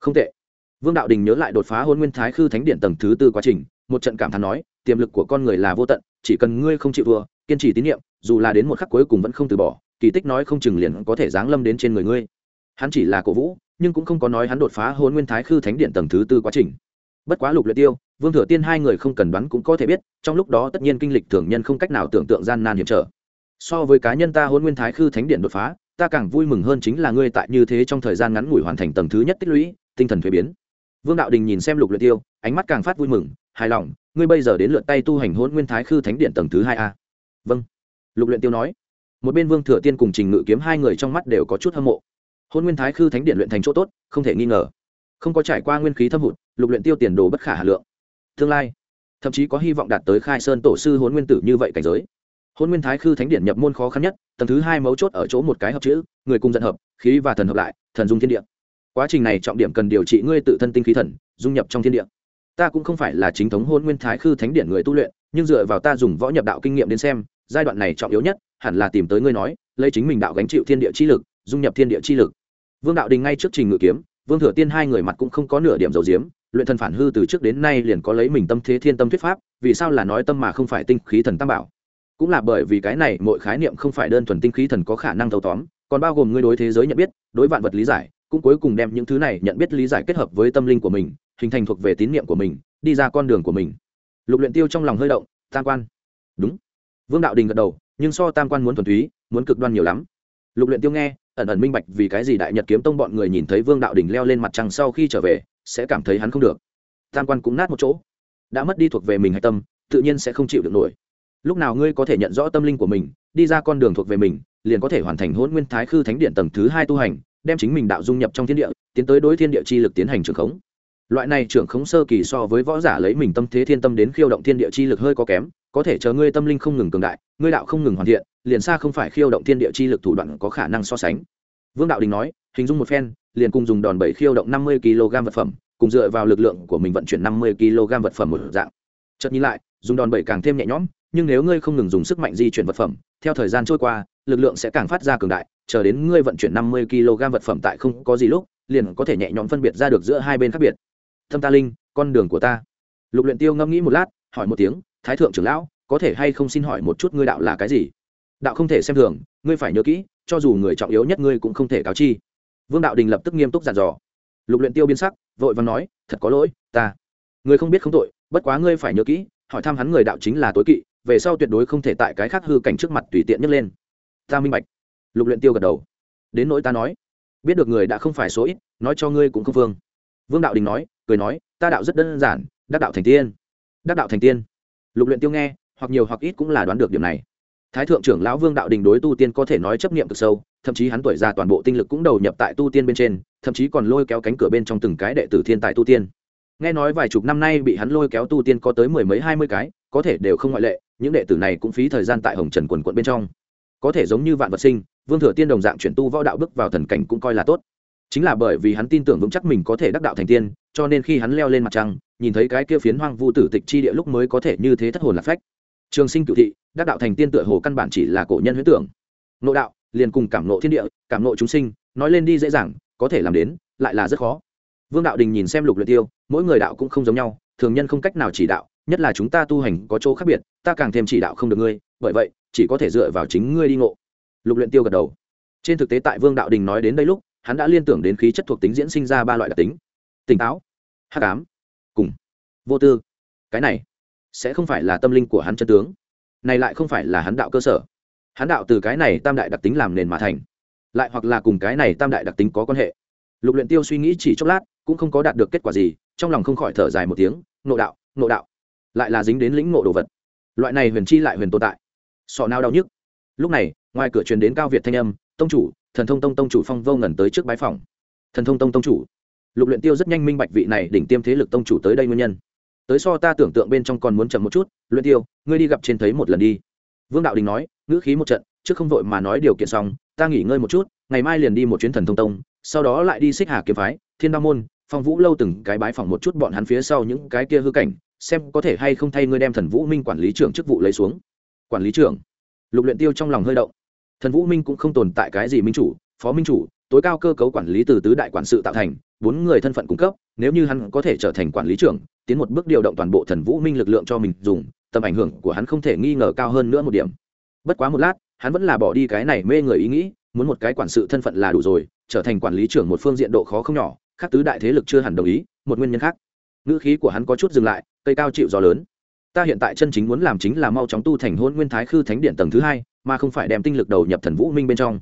Không tệ. Vương đạo đình nhớ lại đột phá hôn nguyên thái khư thánh điện tầng thứ tư quá trình, một trận cảm thán nói, tiềm lực của con người là vô tận chỉ cần ngươi không chịu vừa kiên trì tín nhiệm, dù là đến một khắc cuối cùng vẫn không từ bỏ, kỳ tích nói không chừng liền có thể giáng lâm đến trên người ngươi. Hắn chỉ là cổ vũ, nhưng cũng không có nói hắn đột phá hôn nguyên thái khư thánh điện tầng thứ tư quá trình. Bất quá lục luyện tiêu, vương thừa tiên hai người không cần đoán cũng có thể biết, trong lúc đó tất nhiên kinh lịch thường nhân không cách nào tưởng tượng gian nan hiểm trở. So với cá nhân ta hôn nguyên thái khư thánh điện đột phá, ta càng vui mừng hơn chính là ngươi tại như thế trong thời gian ngắn ngủi hoàn thành tầng thứ nhất tích lũy, tinh thần thuế biến. Vương đạo đình nhìn xem lục luyện tiêu, ánh mắt càng phát vui mừng hài lòng, ngươi bây giờ đến lượt tay tu hành hôn nguyên thái khư thánh điện tầng thứ hai a. Vâng. Lục luyện tiêu nói. Một bên vương thừa tiên cùng trình ngự kiếm hai người trong mắt đều có chút hâm mộ. Hôn nguyên thái khư thánh điện luyện thành chỗ tốt, không thể nghi ngờ. Không có trải qua nguyên khí thâm hụt, lục luyện tiêu tiền đồ bất khả hà lượng. Tương lai, thậm chí có hy vọng đạt tới khai sơn tổ sư hôn nguyên tử như vậy cảnh giới. Hôn nguyên thái khư thánh điện nhập môn khó khăn nhất, tầng thứ hai mấu chốt ở chỗ một cái hợp chữ, người cùng dẫn hợp, khí và thần hợp lại, thần dung thiên địa. Quá trình này trọng điểm cần điều trị ngươi tự thân tinh khí thần, dung nhập trong thiên địa ta cũng không phải là chính thống hôn nguyên thái khư thánh điện người tu luyện, nhưng dựa vào ta dùng võ nhập đạo kinh nghiệm đến xem, giai đoạn này trọng yếu nhất hẳn là tìm tới ngươi nói, lấy chính mình đạo gánh chịu thiên địa chi lực, dung nhập thiên địa chi lực. Vương đạo đình ngay trước trình ngự kiếm, vương thừa tiên hai người mặt cũng không có nửa điểm dầu diếm, luyện thần phản hư từ trước đến nay liền có lấy mình tâm thế thiên tâm thuyết pháp, vì sao là nói tâm mà không phải tinh khí thần tam bảo? Cũng là bởi vì cái này, mọi khái niệm không phải đơn thuần tinh khí thần có khả năng thâu tóm, còn bao gồm ngươi đối thế giới nhận biết, đối vạn vật lý giải, cũng cuối cùng đem những thứ này nhận biết lý giải kết hợp với tâm linh của mình hình thành thuộc về tín niệm của mình, đi ra con đường của mình. Lục luyện tiêu trong lòng hơi động, tam quan. Đúng. Vương đạo đình gật đầu, nhưng so tam quan muốn thuần túy, muốn cực đoan nhiều lắm. Lục luyện tiêu nghe, ẩn ẩn minh bạch vì cái gì đại nhật kiếm tông bọn người nhìn thấy vương đạo đình leo lên mặt trăng sau khi trở về, sẽ cảm thấy hắn không được. Tam quan cũng nát một chỗ. Đã mất đi thuộc về mình hay tâm, tự nhiên sẽ không chịu được nổi. Lúc nào ngươi có thể nhận rõ tâm linh của mình, đi ra con đường thuộc về mình, liền có thể hoàn thành hôn nguyên thái khư thánh điện tầng thứ hai tu hành, đem chính mình đạo dung nhập trong thiên địa, tiến tới đối thiên địa chi lực tiến hành trưởng khống loại này trưởng khống sơ kỳ so với võ giả lấy mình tâm thế thiên tâm đến khiêu động thiên địa chi lực hơi có kém, có thể chờ ngươi tâm linh không ngừng cường đại, ngươi đạo không ngừng hoàn thiện, liền xa không phải khiêu động thiên địa chi lực thủ đoạn có khả năng so sánh. Vương đạo đình nói, hình dung một phen, liền cùng dùng đòn bẩy khiêu động năm mươi kg vật phẩm, cùng dựa vào lực lượng của mình vận chuyển năm mươi kg vật phẩm một dạng. Chợt nhìn lại, dùng đòn bẩy càng thêm nhẹ nhõm, nhưng nếu ngươi không ngừng dùng sức mạnh di chuyển vật phẩm, theo thời gian trôi qua, lực lượng sẽ càng phát ra cường đại, chờ đến ngươi vận chuyển năm mươi kg vật phẩm tại không có gì lúc, liền có thể nhẹ nhõm phân biệt ra được giữa hai bên khác biệt thâm ta linh, con đường của ta. Lục luyện tiêu ngâm nghĩ một lát, hỏi một tiếng, thái thượng trưởng lão, có thể hay không xin hỏi một chút ngươi đạo là cái gì? Đạo không thể xem thường, ngươi phải nhớ kỹ, cho dù người trọng yếu nhất ngươi cũng không thể cáo chi. Vương đạo đình lập tức nghiêm túc giàn dò. Lục luyện tiêu biến sắc, vội vàng nói, thật có lỗi, ta, ngươi không biết không tội, bất quá ngươi phải nhớ kỹ, hỏi thăm hắn người đạo chính là tối kỵ, về sau tuyệt đối không thể tại cái khác hư cảnh trước mặt tùy tiện nhấc lên. Ta minh bạch. Lục luyện tiêu gật đầu. Đến nỗi ta nói, biết được người đã không phải số ít, nói cho ngươi cũng không vương. Vương đạo đình nói cười nói, ta đạo rất đơn giản, đắc đạo thành tiên. Đắc đạo thành tiên. Lục luyện tiêu nghe, hoặc nhiều hoặc ít cũng là đoán được điểm này. Thái thượng trưởng lão vương đạo đình đối tu tiên có thể nói chấp niệm cực sâu, thậm chí hắn tuổi già toàn bộ tinh lực cũng đầu nhập tại tu tiên bên trên, thậm chí còn lôi kéo cánh cửa bên trong từng cái đệ tử thiên tài tu tiên. Nghe nói vài chục năm nay bị hắn lôi kéo tu tiên có tới mười mấy hai mươi cái, có thể đều không ngoại lệ, những đệ tử này cũng phí thời gian tại hồng trần quần quận bên trong. Có thể giống như vạn vật sinh, vương thừa tiên đồng dạng chuyển tu võ đạo bước vào thần cảnh cũng coi là tốt chính là bởi vì hắn tin tưởng vững chắc mình có thể đắc đạo thành tiên, cho nên khi hắn leo lên mặt trăng, nhìn thấy cái kia phiến hoang vu tử tịch chi địa lúc mới có thể như thế thất hồn lạc phách. Trường sinh cựu thị, đắc đạo thành tiên tựa hồ căn bản chỉ là cổ nhân huyết tưởng. Nộ đạo, liền cùng cảm nộ thiên địa, cảm nộ chúng sinh, nói lên đi dễ dàng, có thể làm đến, lại là rất khó. Vương đạo đình nhìn xem lục luyện tiêu, mỗi người đạo cũng không giống nhau, thường nhân không cách nào chỉ đạo, nhất là chúng ta tu hành có chỗ khác biệt, ta càng thêm chỉ đạo không được ngươi, bởi vậy, chỉ có thể dựa vào chính ngươi đi ngộ. Lục luyện tiêu gật đầu. Trên thực tế tại vương đạo đình nói đến đây lúc hắn đã liên tưởng đến khí chất thuộc tính diễn sinh ra ba loại đặc tính. Tỉnh táo, hắc ám, cùng vô tư. Cái này sẽ không phải là tâm linh của hắn chân tướng, này lại không phải là hắn đạo cơ sở. Hắn đạo từ cái này tam đại đặc tính làm nền mà thành, lại hoặc là cùng cái này tam đại đặc tính có quan hệ. Lục luyện tiêu suy nghĩ chỉ chốc lát, cũng không có đạt được kết quả gì, trong lòng không khỏi thở dài một tiếng nộ đạo nộ đạo. Lại là dính đến lĩnh ngộ đồ vật. Loại này huyền chi lại huyền tồn tại, sọ nào đau nhức. Lúc này, ngoài cửa truyền đến cao việt thanh âm, tông chủ thần thông tông tông chủ phong vô ngẩn tới trước bái phòng thần thông tông tông chủ. Lục luyện tiêu rất nhanh minh bạch vị này đỉnh tiêm thế lực tông chủ tới đây nguyên nhân. Tới so ta tưởng tượng bên trong còn muốn chậm một chút, luyện tiêu, ngươi đi gặp trên thấy một lần đi. Vương đạo đình nói, ngữ khí một trận, trước không vội mà nói điều kiện xong, ta nghỉ ngơi một chút, ngày mai liền đi một chuyến thần thông tông, sau đó lại đi xích hà kiếm phái, thiên đao môn, phong vũ lâu từng cái bái phòng một chút bọn hắn phía sau những cái kia hư cảnh, xem có thể hay không thay ngươi đem thần vũ minh quản lý trưởng chức vụ lấy xuống. Quản lý trưởng. Lục luyện tiêu trong lòng hơi động thần vũ minh cũng không tồn tại cái gì minh chủ, phó minh chủ, tối cao cơ cấu quản lý từ tứ đại quản sự tạo thành, bốn người thân phận cung cấp, nếu như hắn có thể trở thành quản lý trưởng, tiến một bước điều động toàn bộ thần vũ minh lực lượng cho mình dùng, tầm ảnh hưởng của hắn không thể nghi ngờ cao hơn nữa một điểm. Bất quá một lát, hắn vẫn là bỏ đi cái này mê người ý nghĩ, muốn một cái quản sự thân phận là đủ rồi, trở thành quản lý trưởng một phương diện độ khó không nhỏ, khác tứ đại thế lực chưa hẳn đồng ý, một nguyên nhân khác. Ngữ khí của hắn có chút dừng lại, cây cao chịu gió lớn. Ta hiện tại chân chính muốn làm chính là mau chóng tu thành hôn nguyên thái khư thánh điện tầng thứ hai mà không phải đem tinh lực đầu nhập thần vũ minh bên trong.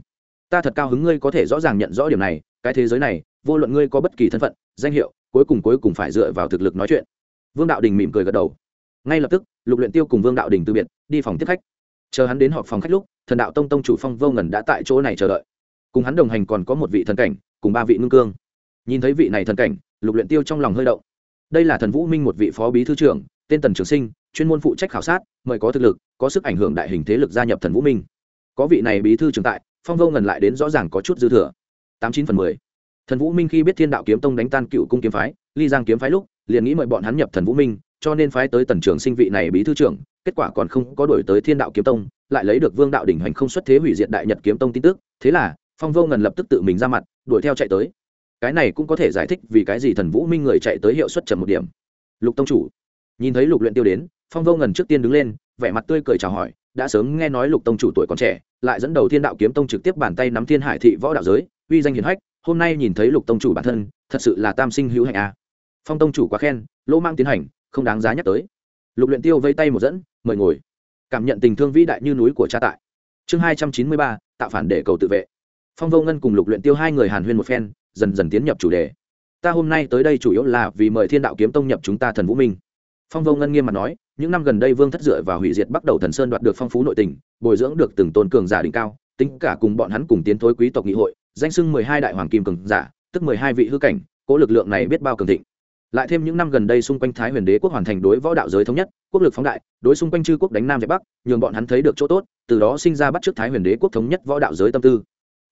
Ta thật cao hứng ngươi có thể rõ ràng nhận rõ điểm này, cái thế giới này, vô luận ngươi có bất kỳ thân phận, danh hiệu, cuối cùng cuối cùng phải dựa vào thực lực nói chuyện. Vương đạo đình mỉm cười gật đầu. Ngay lập tức, lục luyện tiêu cùng vương đạo đình từ biệt, đi phòng tiếp khách. Chờ hắn đến họp phòng khách lúc, thần đạo tông tông chủ phong vô ngần đã tại chỗ này chờ đợi. Cùng hắn đồng hành còn có một vị thần cảnh, cùng ba vị ngưng cương. Nhìn thấy vị này thần cảnh, lục luyện tiêu trong lòng hơi động. Đây là thần vũ minh một vị phó bí thư trưởng, tên tần trường sinh chuyên môn phụ trách khảo sát, mời có thực lực, có sức ảnh hưởng đại hình thế lực gia nhập thần vũ minh. Có vị này bí thư trưởng tại, phong vô ngần lại đến rõ ràng có chút dư thừa. Tám chín phần mười. Thần vũ minh khi biết thiên đạo kiếm tông đánh tan cựu cung kiếm phái, ly giang kiếm phái lúc, liền nghĩ mời bọn hắn nhập thần vũ minh, cho nên phái tới tần trường sinh vị này bí thư trưởng, kết quả còn không có đổi tới thiên đạo kiếm tông, lại lấy được vương đạo đỉnh hành không xuất thế hủy diệt đại nhật kiếm tông tin tức, thế là, phong vô ngần lập tức tự mình ra mặt, đuổi theo chạy tới. Cái này cũng có thể giải thích vì cái gì thần vũ minh người chạy tới hiệu suất chậm một điểm. Lục tông chủ, nhìn thấy lục luyện tiêu đến phong vô ngần trước tiên đứng lên, vẻ mặt tươi cười chào hỏi, đã sớm nghe nói lục tông chủ tuổi còn trẻ, lại dẫn đầu thiên đạo kiếm tông trực tiếp bàn tay nắm thiên hải thị võ đạo giới, uy danh hiển hách, hôm nay nhìn thấy lục tông chủ bản thân, thật sự là tam sinh hữu hạnh a. Phong tông chủ quá khen, lỗ mang tiến hành, không đáng giá nhắc tới. Lục luyện tiêu vây tay một dẫn, mời ngồi. Cảm nhận tình thương vĩ đại như núi của cha tại. Chương hai trăm chín mươi ba, tạo phản để cầu tự vệ. Phong vô ngân cùng lục luyện tiêu hai người hàn huyên một phen, dần dần tiến nhập chủ đề. Ta hôm nay tới đây chủ yếu là vì mời thiên đạo kiếm tông nhập chúng ta thần vũ minh. Phong vô ngân nghiêm mặt nói những năm gần đây vương thất dựa và hủy diệt bắt đầu thần sơn đoạt được phong phú nội tình, bồi dưỡng được từng tôn cường giả đỉnh cao, tính cả cùng bọn hắn cùng tiến thối quý tộc nghị hội, danh sưng mười hai đại hoàng kim cường giả, tức mười hai vị hư cảnh, cố lực lượng này biết bao cường thịnh. Lại thêm những năm gần đây xung quanh thái huyền đế quốc hoàn thành đối võ đạo giới thống nhất, quốc lực phóng đại, đối xung quanh chư quốc đánh nam giải bắc, nhường bọn hắn thấy được chỗ tốt, từ đó sinh ra bắt t thái huyền đế quốc thống nhất võ đạo giới tâm tư.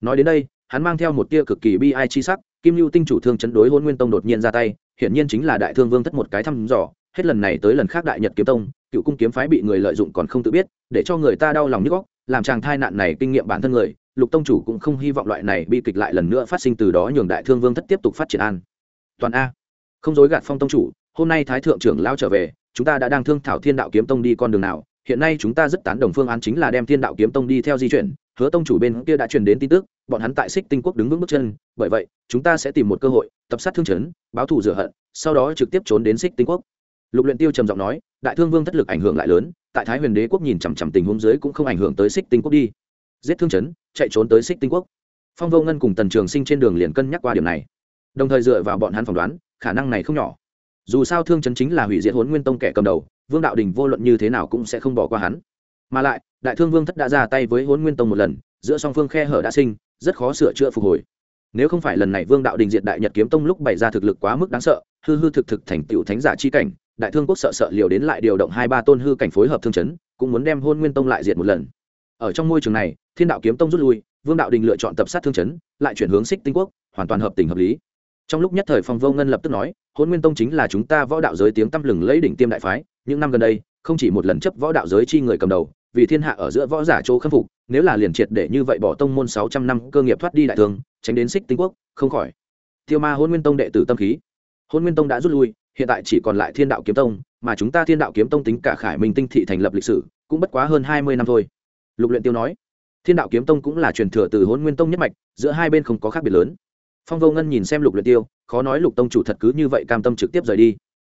Nói đến đây, hắn mang theo một tia cực kỳ bi ai chi sắc, kim lưu tinh chủ thương chấn đối hôn nguyên tông đột nhiên ra tay, hiển nhiên chính là đại thương vương thất một cái thăm dò hết lần này tới lần khác đại nhật kiếm tông, cựu cung kiếm phái bị người lợi dụng còn không tự biết, để cho người ta đau lòng nhức góc làm chàng thai nạn này kinh nghiệm bản thân người, lục tông chủ cũng không hy vọng loại này bi kịch lại lần nữa phát sinh từ đó nhường đại thương vương thất tiếp tục phát triển an. Toàn a. Không dối gạt phong tông chủ, hôm nay thái thượng trưởng lao trở về, chúng ta đã đang thương thảo thiên đạo kiếm tông đi con đường nào, hiện nay chúng ta rất tán đồng phương án chính là đem thiên đạo kiếm tông đi theo di chuyển, hứa tông chủ bên kia đã truyền đến tin tức, bọn hắn tại xích tinh quốc đứng vững bước chân, bởi vậy, chúng ta sẽ tìm một cơ hội, tập sát thương chấn, báo thù rửa hận, sau đó trực tiếp trốn đến xích tinh quốc lục luyện tiêu trầm giọng nói, đại thương vương thất lực ảnh hưởng lại lớn, tại thái huyền đế quốc nhìn chằm chằm tình huống dưới cũng không ảnh hưởng tới xích tinh quốc đi. Giết thương chấn, chạy trốn tới xích tinh quốc. Phong vô ngân cùng tần trường sinh trên đường liền cân nhắc qua điểm này. Đồng thời dựa vào bọn hắn phỏng đoán, khả năng này không nhỏ. Dù sao thương chấn chính là hủy diệt huấn nguyên tông kẻ cầm đầu, vương đạo đình vô luận như thế nào cũng sẽ không bỏ qua hắn. Mà lại, đại thương vương thất đã ra tay với huấn nguyên tông một lần, giữa song phương khe hở đã sinh, rất khó sửa chữa phục hồi. Nếu không phải lần này vương đạo đình diệt đại nhật kiếm tông lúc bày ra thực lực quá mức đáng sợ, hư hư thực thực thành tựu thánh giả chi cảnh đại thương quốc sợ sợ liều đến lại điều động hai ba tôn hư cảnh phối hợp thương chấn, cũng muốn đem hôn nguyên tông lại diệt một lần. Ở trong môi trường này, thiên đạo kiếm tông rút lui, vương đạo đình lựa chọn tập sát thương chấn, lại chuyển hướng xích tinh quốc, hoàn toàn hợp tình hợp lý. Trong lúc nhất thời phong vô ngân lập tức nói, hôn nguyên tông chính là chúng ta võ đạo giới tiếng tăm lừng lấy đỉnh tiêm đại phái, những năm gần đây, không chỉ một lần chấp võ đạo giới chi người cầm đầu, vì thiên hạ ở giữa võ giả chỗ khâm phục, nếu là liền triệt để như vậy bỏ tông môn sáu trăm năm cơ nghiệp thoát đi đại thương, tránh đến xích tinh quốc, không khỏi. Tiêu ma hôn nguyên tông đệ tử tâm khí. Hôn nguyên tông đã rút lui hiện tại chỉ còn lại thiên đạo kiếm tông, mà chúng ta thiên đạo kiếm tông tính cả khải minh tinh thị thành lập lịch sử, cũng bất quá hơn hai mươi năm thôi. Lục luyện tiêu nói. Thiên đạo kiếm tông cũng là truyền thừa từ hôn nguyên tông nhất mạch, giữa hai bên không có khác biệt lớn. Phong vô ngân nhìn xem lục luyện tiêu, khó nói lục tông chủ thật cứ như vậy cam tâm trực tiếp rời đi.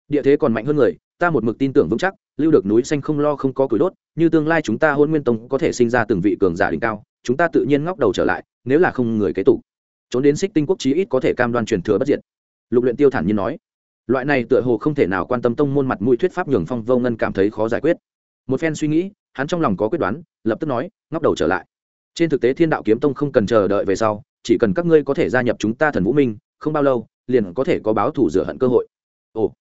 Địa thế còn mạnh hơn người, ta một mực tin tưởng vững chắc, lưu được núi xanh không lo không có củi đốt, như tương lai chúng ta hôn nguyên tông có thể sinh ra từng vị cường giả đỉnh cao, chúng ta tự nhiên ngóc đầu trở lại, nếu là không người kế tục. Trốn đến xích tinh quốc chí ít có thể cam đoan truyền thừa bất diệt. Lục luyện tiêu thản nhiên nói loại này tựa hồ không thể nào quan tâm tông môn mặt mũi thuyết pháp nhường phong vô ngân cảm thấy khó giải quyết. Một phen suy nghĩ, hắn trong lòng có quyết đoán, lập tức nói, ngóc đầu trở lại. Trên thực tế thiên đạo kiếm tông không cần chờ đợi về sau, chỉ cần các ngươi có thể gia nhập chúng ta thần vũ minh, không bao lâu, liền có thể có báo thủ rửa hận cơ hội. Ồ,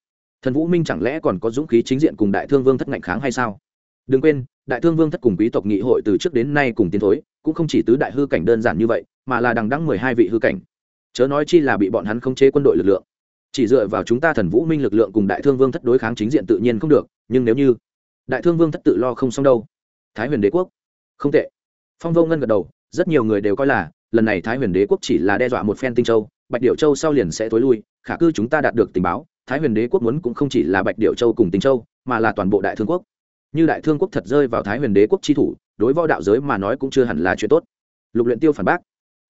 thần vũ minh chẳng lẽ còn có dũng khí chính diện cùng đại thương vương thất ngạnh kháng hay sao? Đừng quên, đại thương vương thất cùng quý tộc nghị hội từ trước đến nay cùng tiến thối, cũng không chỉ tứ đại hư cảnh đơn giản như vậy, mà là đằng đăng mười hai vị hư cảnh. Chớ nói chi là bị bọn hắn khống chế quân đội lực lượng chỉ dựa vào chúng ta thần vũ minh lực lượng cùng đại thương vương thất đối kháng chính diện tự nhiên không được, nhưng nếu như đại thương vương thất tự lo không xong đâu. Thái huyền đế quốc. Không tệ. Phong vô ngân gật đầu, rất nhiều người đều coi là, lần này thái huyền đế quốc chỉ là đe dọa một phen tinh châu, bạch điệu châu sau liền sẽ tối lui, khả cư chúng ta đạt được tình báo, thái huyền đế quốc muốn cũng không chỉ là bạch điệu châu cùng tinh châu, mà là toàn bộ đại thương quốc. Như đại thương quốc thật rơi vào thái huyền đế quốc chi thủ, đối võ đạo giới mà nói cũng chưa hẳn là chuyện tốt. Lục luyện tiêu phản bác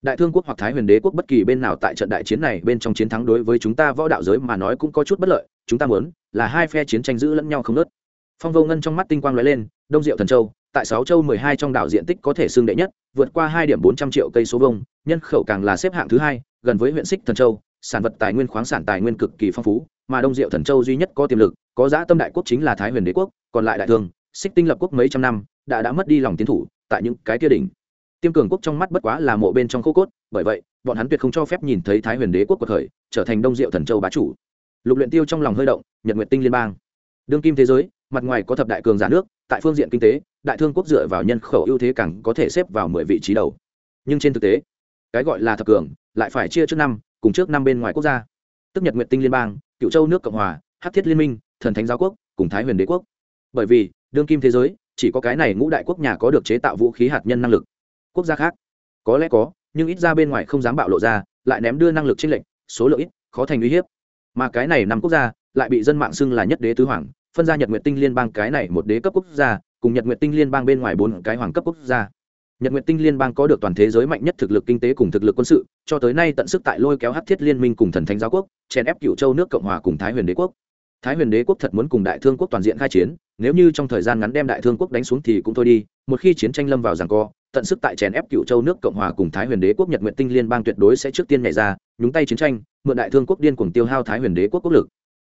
đại thương quốc hoặc thái huyền đế quốc bất kỳ bên nào tại trận đại chiến này bên trong chiến thắng đối với chúng ta võ đạo giới mà nói cũng có chút bất lợi, chúng ta muốn là hai phe chiến tranh giữ lẫn nhau không nớt. Phong vô ngân trong mắt tinh quang lóe lên, đông diệu thần châu, tại sáu châu mười hai trong đảo diện tích có thể xương đệ nhất, vượt qua hai điểm bốn trăm triệu cây số vông nhân khẩu càng là xếp hạng thứ hai, gần với huyện xích thần châu, sản vật tài nguyên khoáng sản tài nguyên cực kỳ phong phú, mà đông diệu thần châu duy nhất có tiềm lực, có giá tâm đại quốc chính là thái huyền đế quốc, còn lại đại thương xích tinh lập quốc mấy trăm năm, đã đã mất đi lòng tiến thủ, tại những cái kia đỉnh tiêm cường quốc trong mắt bất quá là mộ bên trong khô cốt, bởi vậy, bọn hắn tuyệt không cho phép nhìn thấy thái huyền đế quốc của khởi trở thành đông diệu thần châu bá chủ. Lục luyện tiêu trong lòng hơi động, nhật nguyệt tinh liên bang. Đương kim thế giới, mặt ngoài có thập đại cường giả nước, tại phương diện kinh tế, đại thương quốc dựa vào nhân khẩu ưu thế càng có thể xếp vào mười vị trí đầu. Nhưng trên thực tế, cái gọi là thập cường, lại phải chia trước năm, cùng trước năm bên ngoài quốc gia. Tức nhật nguyệt tinh liên bang cựu châu nước cộng hòa, hắc thiết liên minh, thần thánh giáo quốc, cùng thái huyền đế quốc. Bởi vì, đương kim thế giới, chỉ có cái này ngũ đại quốc nhà có được chế tạo vũ khí hạt nhân năng lực quốc gia khác. Có lẽ có, nhưng ít ra bên ngoài không dám bạo lộ ra, lại ném đưa năng lực chênh lệnh số lượng ít, khó thành uy hiếp. Mà cái này năm quốc gia, lại bị dân mạng xưng là nhất đế tứ hoàng, phân ra nhật nguyệt tinh liên bang cái này một đế cấp quốc gia, cùng nhật nguyệt tinh liên bang bên ngoài bốn cái hoàng cấp quốc gia. Nhật nguyệt tinh liên bang có được toàn thế giới mạnh nhất thực lực kinh tế cùng thực lực quân sự, cho tới nay tận sức tại lôi kéo hát thiết liên minh cùng thần thánh giáo quốc, chèn ép cựu châu nước cộng hòa cùng thái huyền đế quốc. Thái huyền đế quốc thật muốn cùng đại thương quốc toàn diện khai chiến, nếu như trong thời gian ngắn đem đại thương quốc đánh xuống thì cũng thôi đi, một khi chiến tranh lâm vào rằng co tận sức tại chèn ép cựu châu nước cộng hòa cùng thái huyền đế quốc nhật nguyện tinh liên bang tuyệt đối sẽ trước tiên nhảy ra, nhúng tay chiến tranh, mượn đại thương quốc điên cuồng tiêu hao thái huyền đế quốc quốc lực.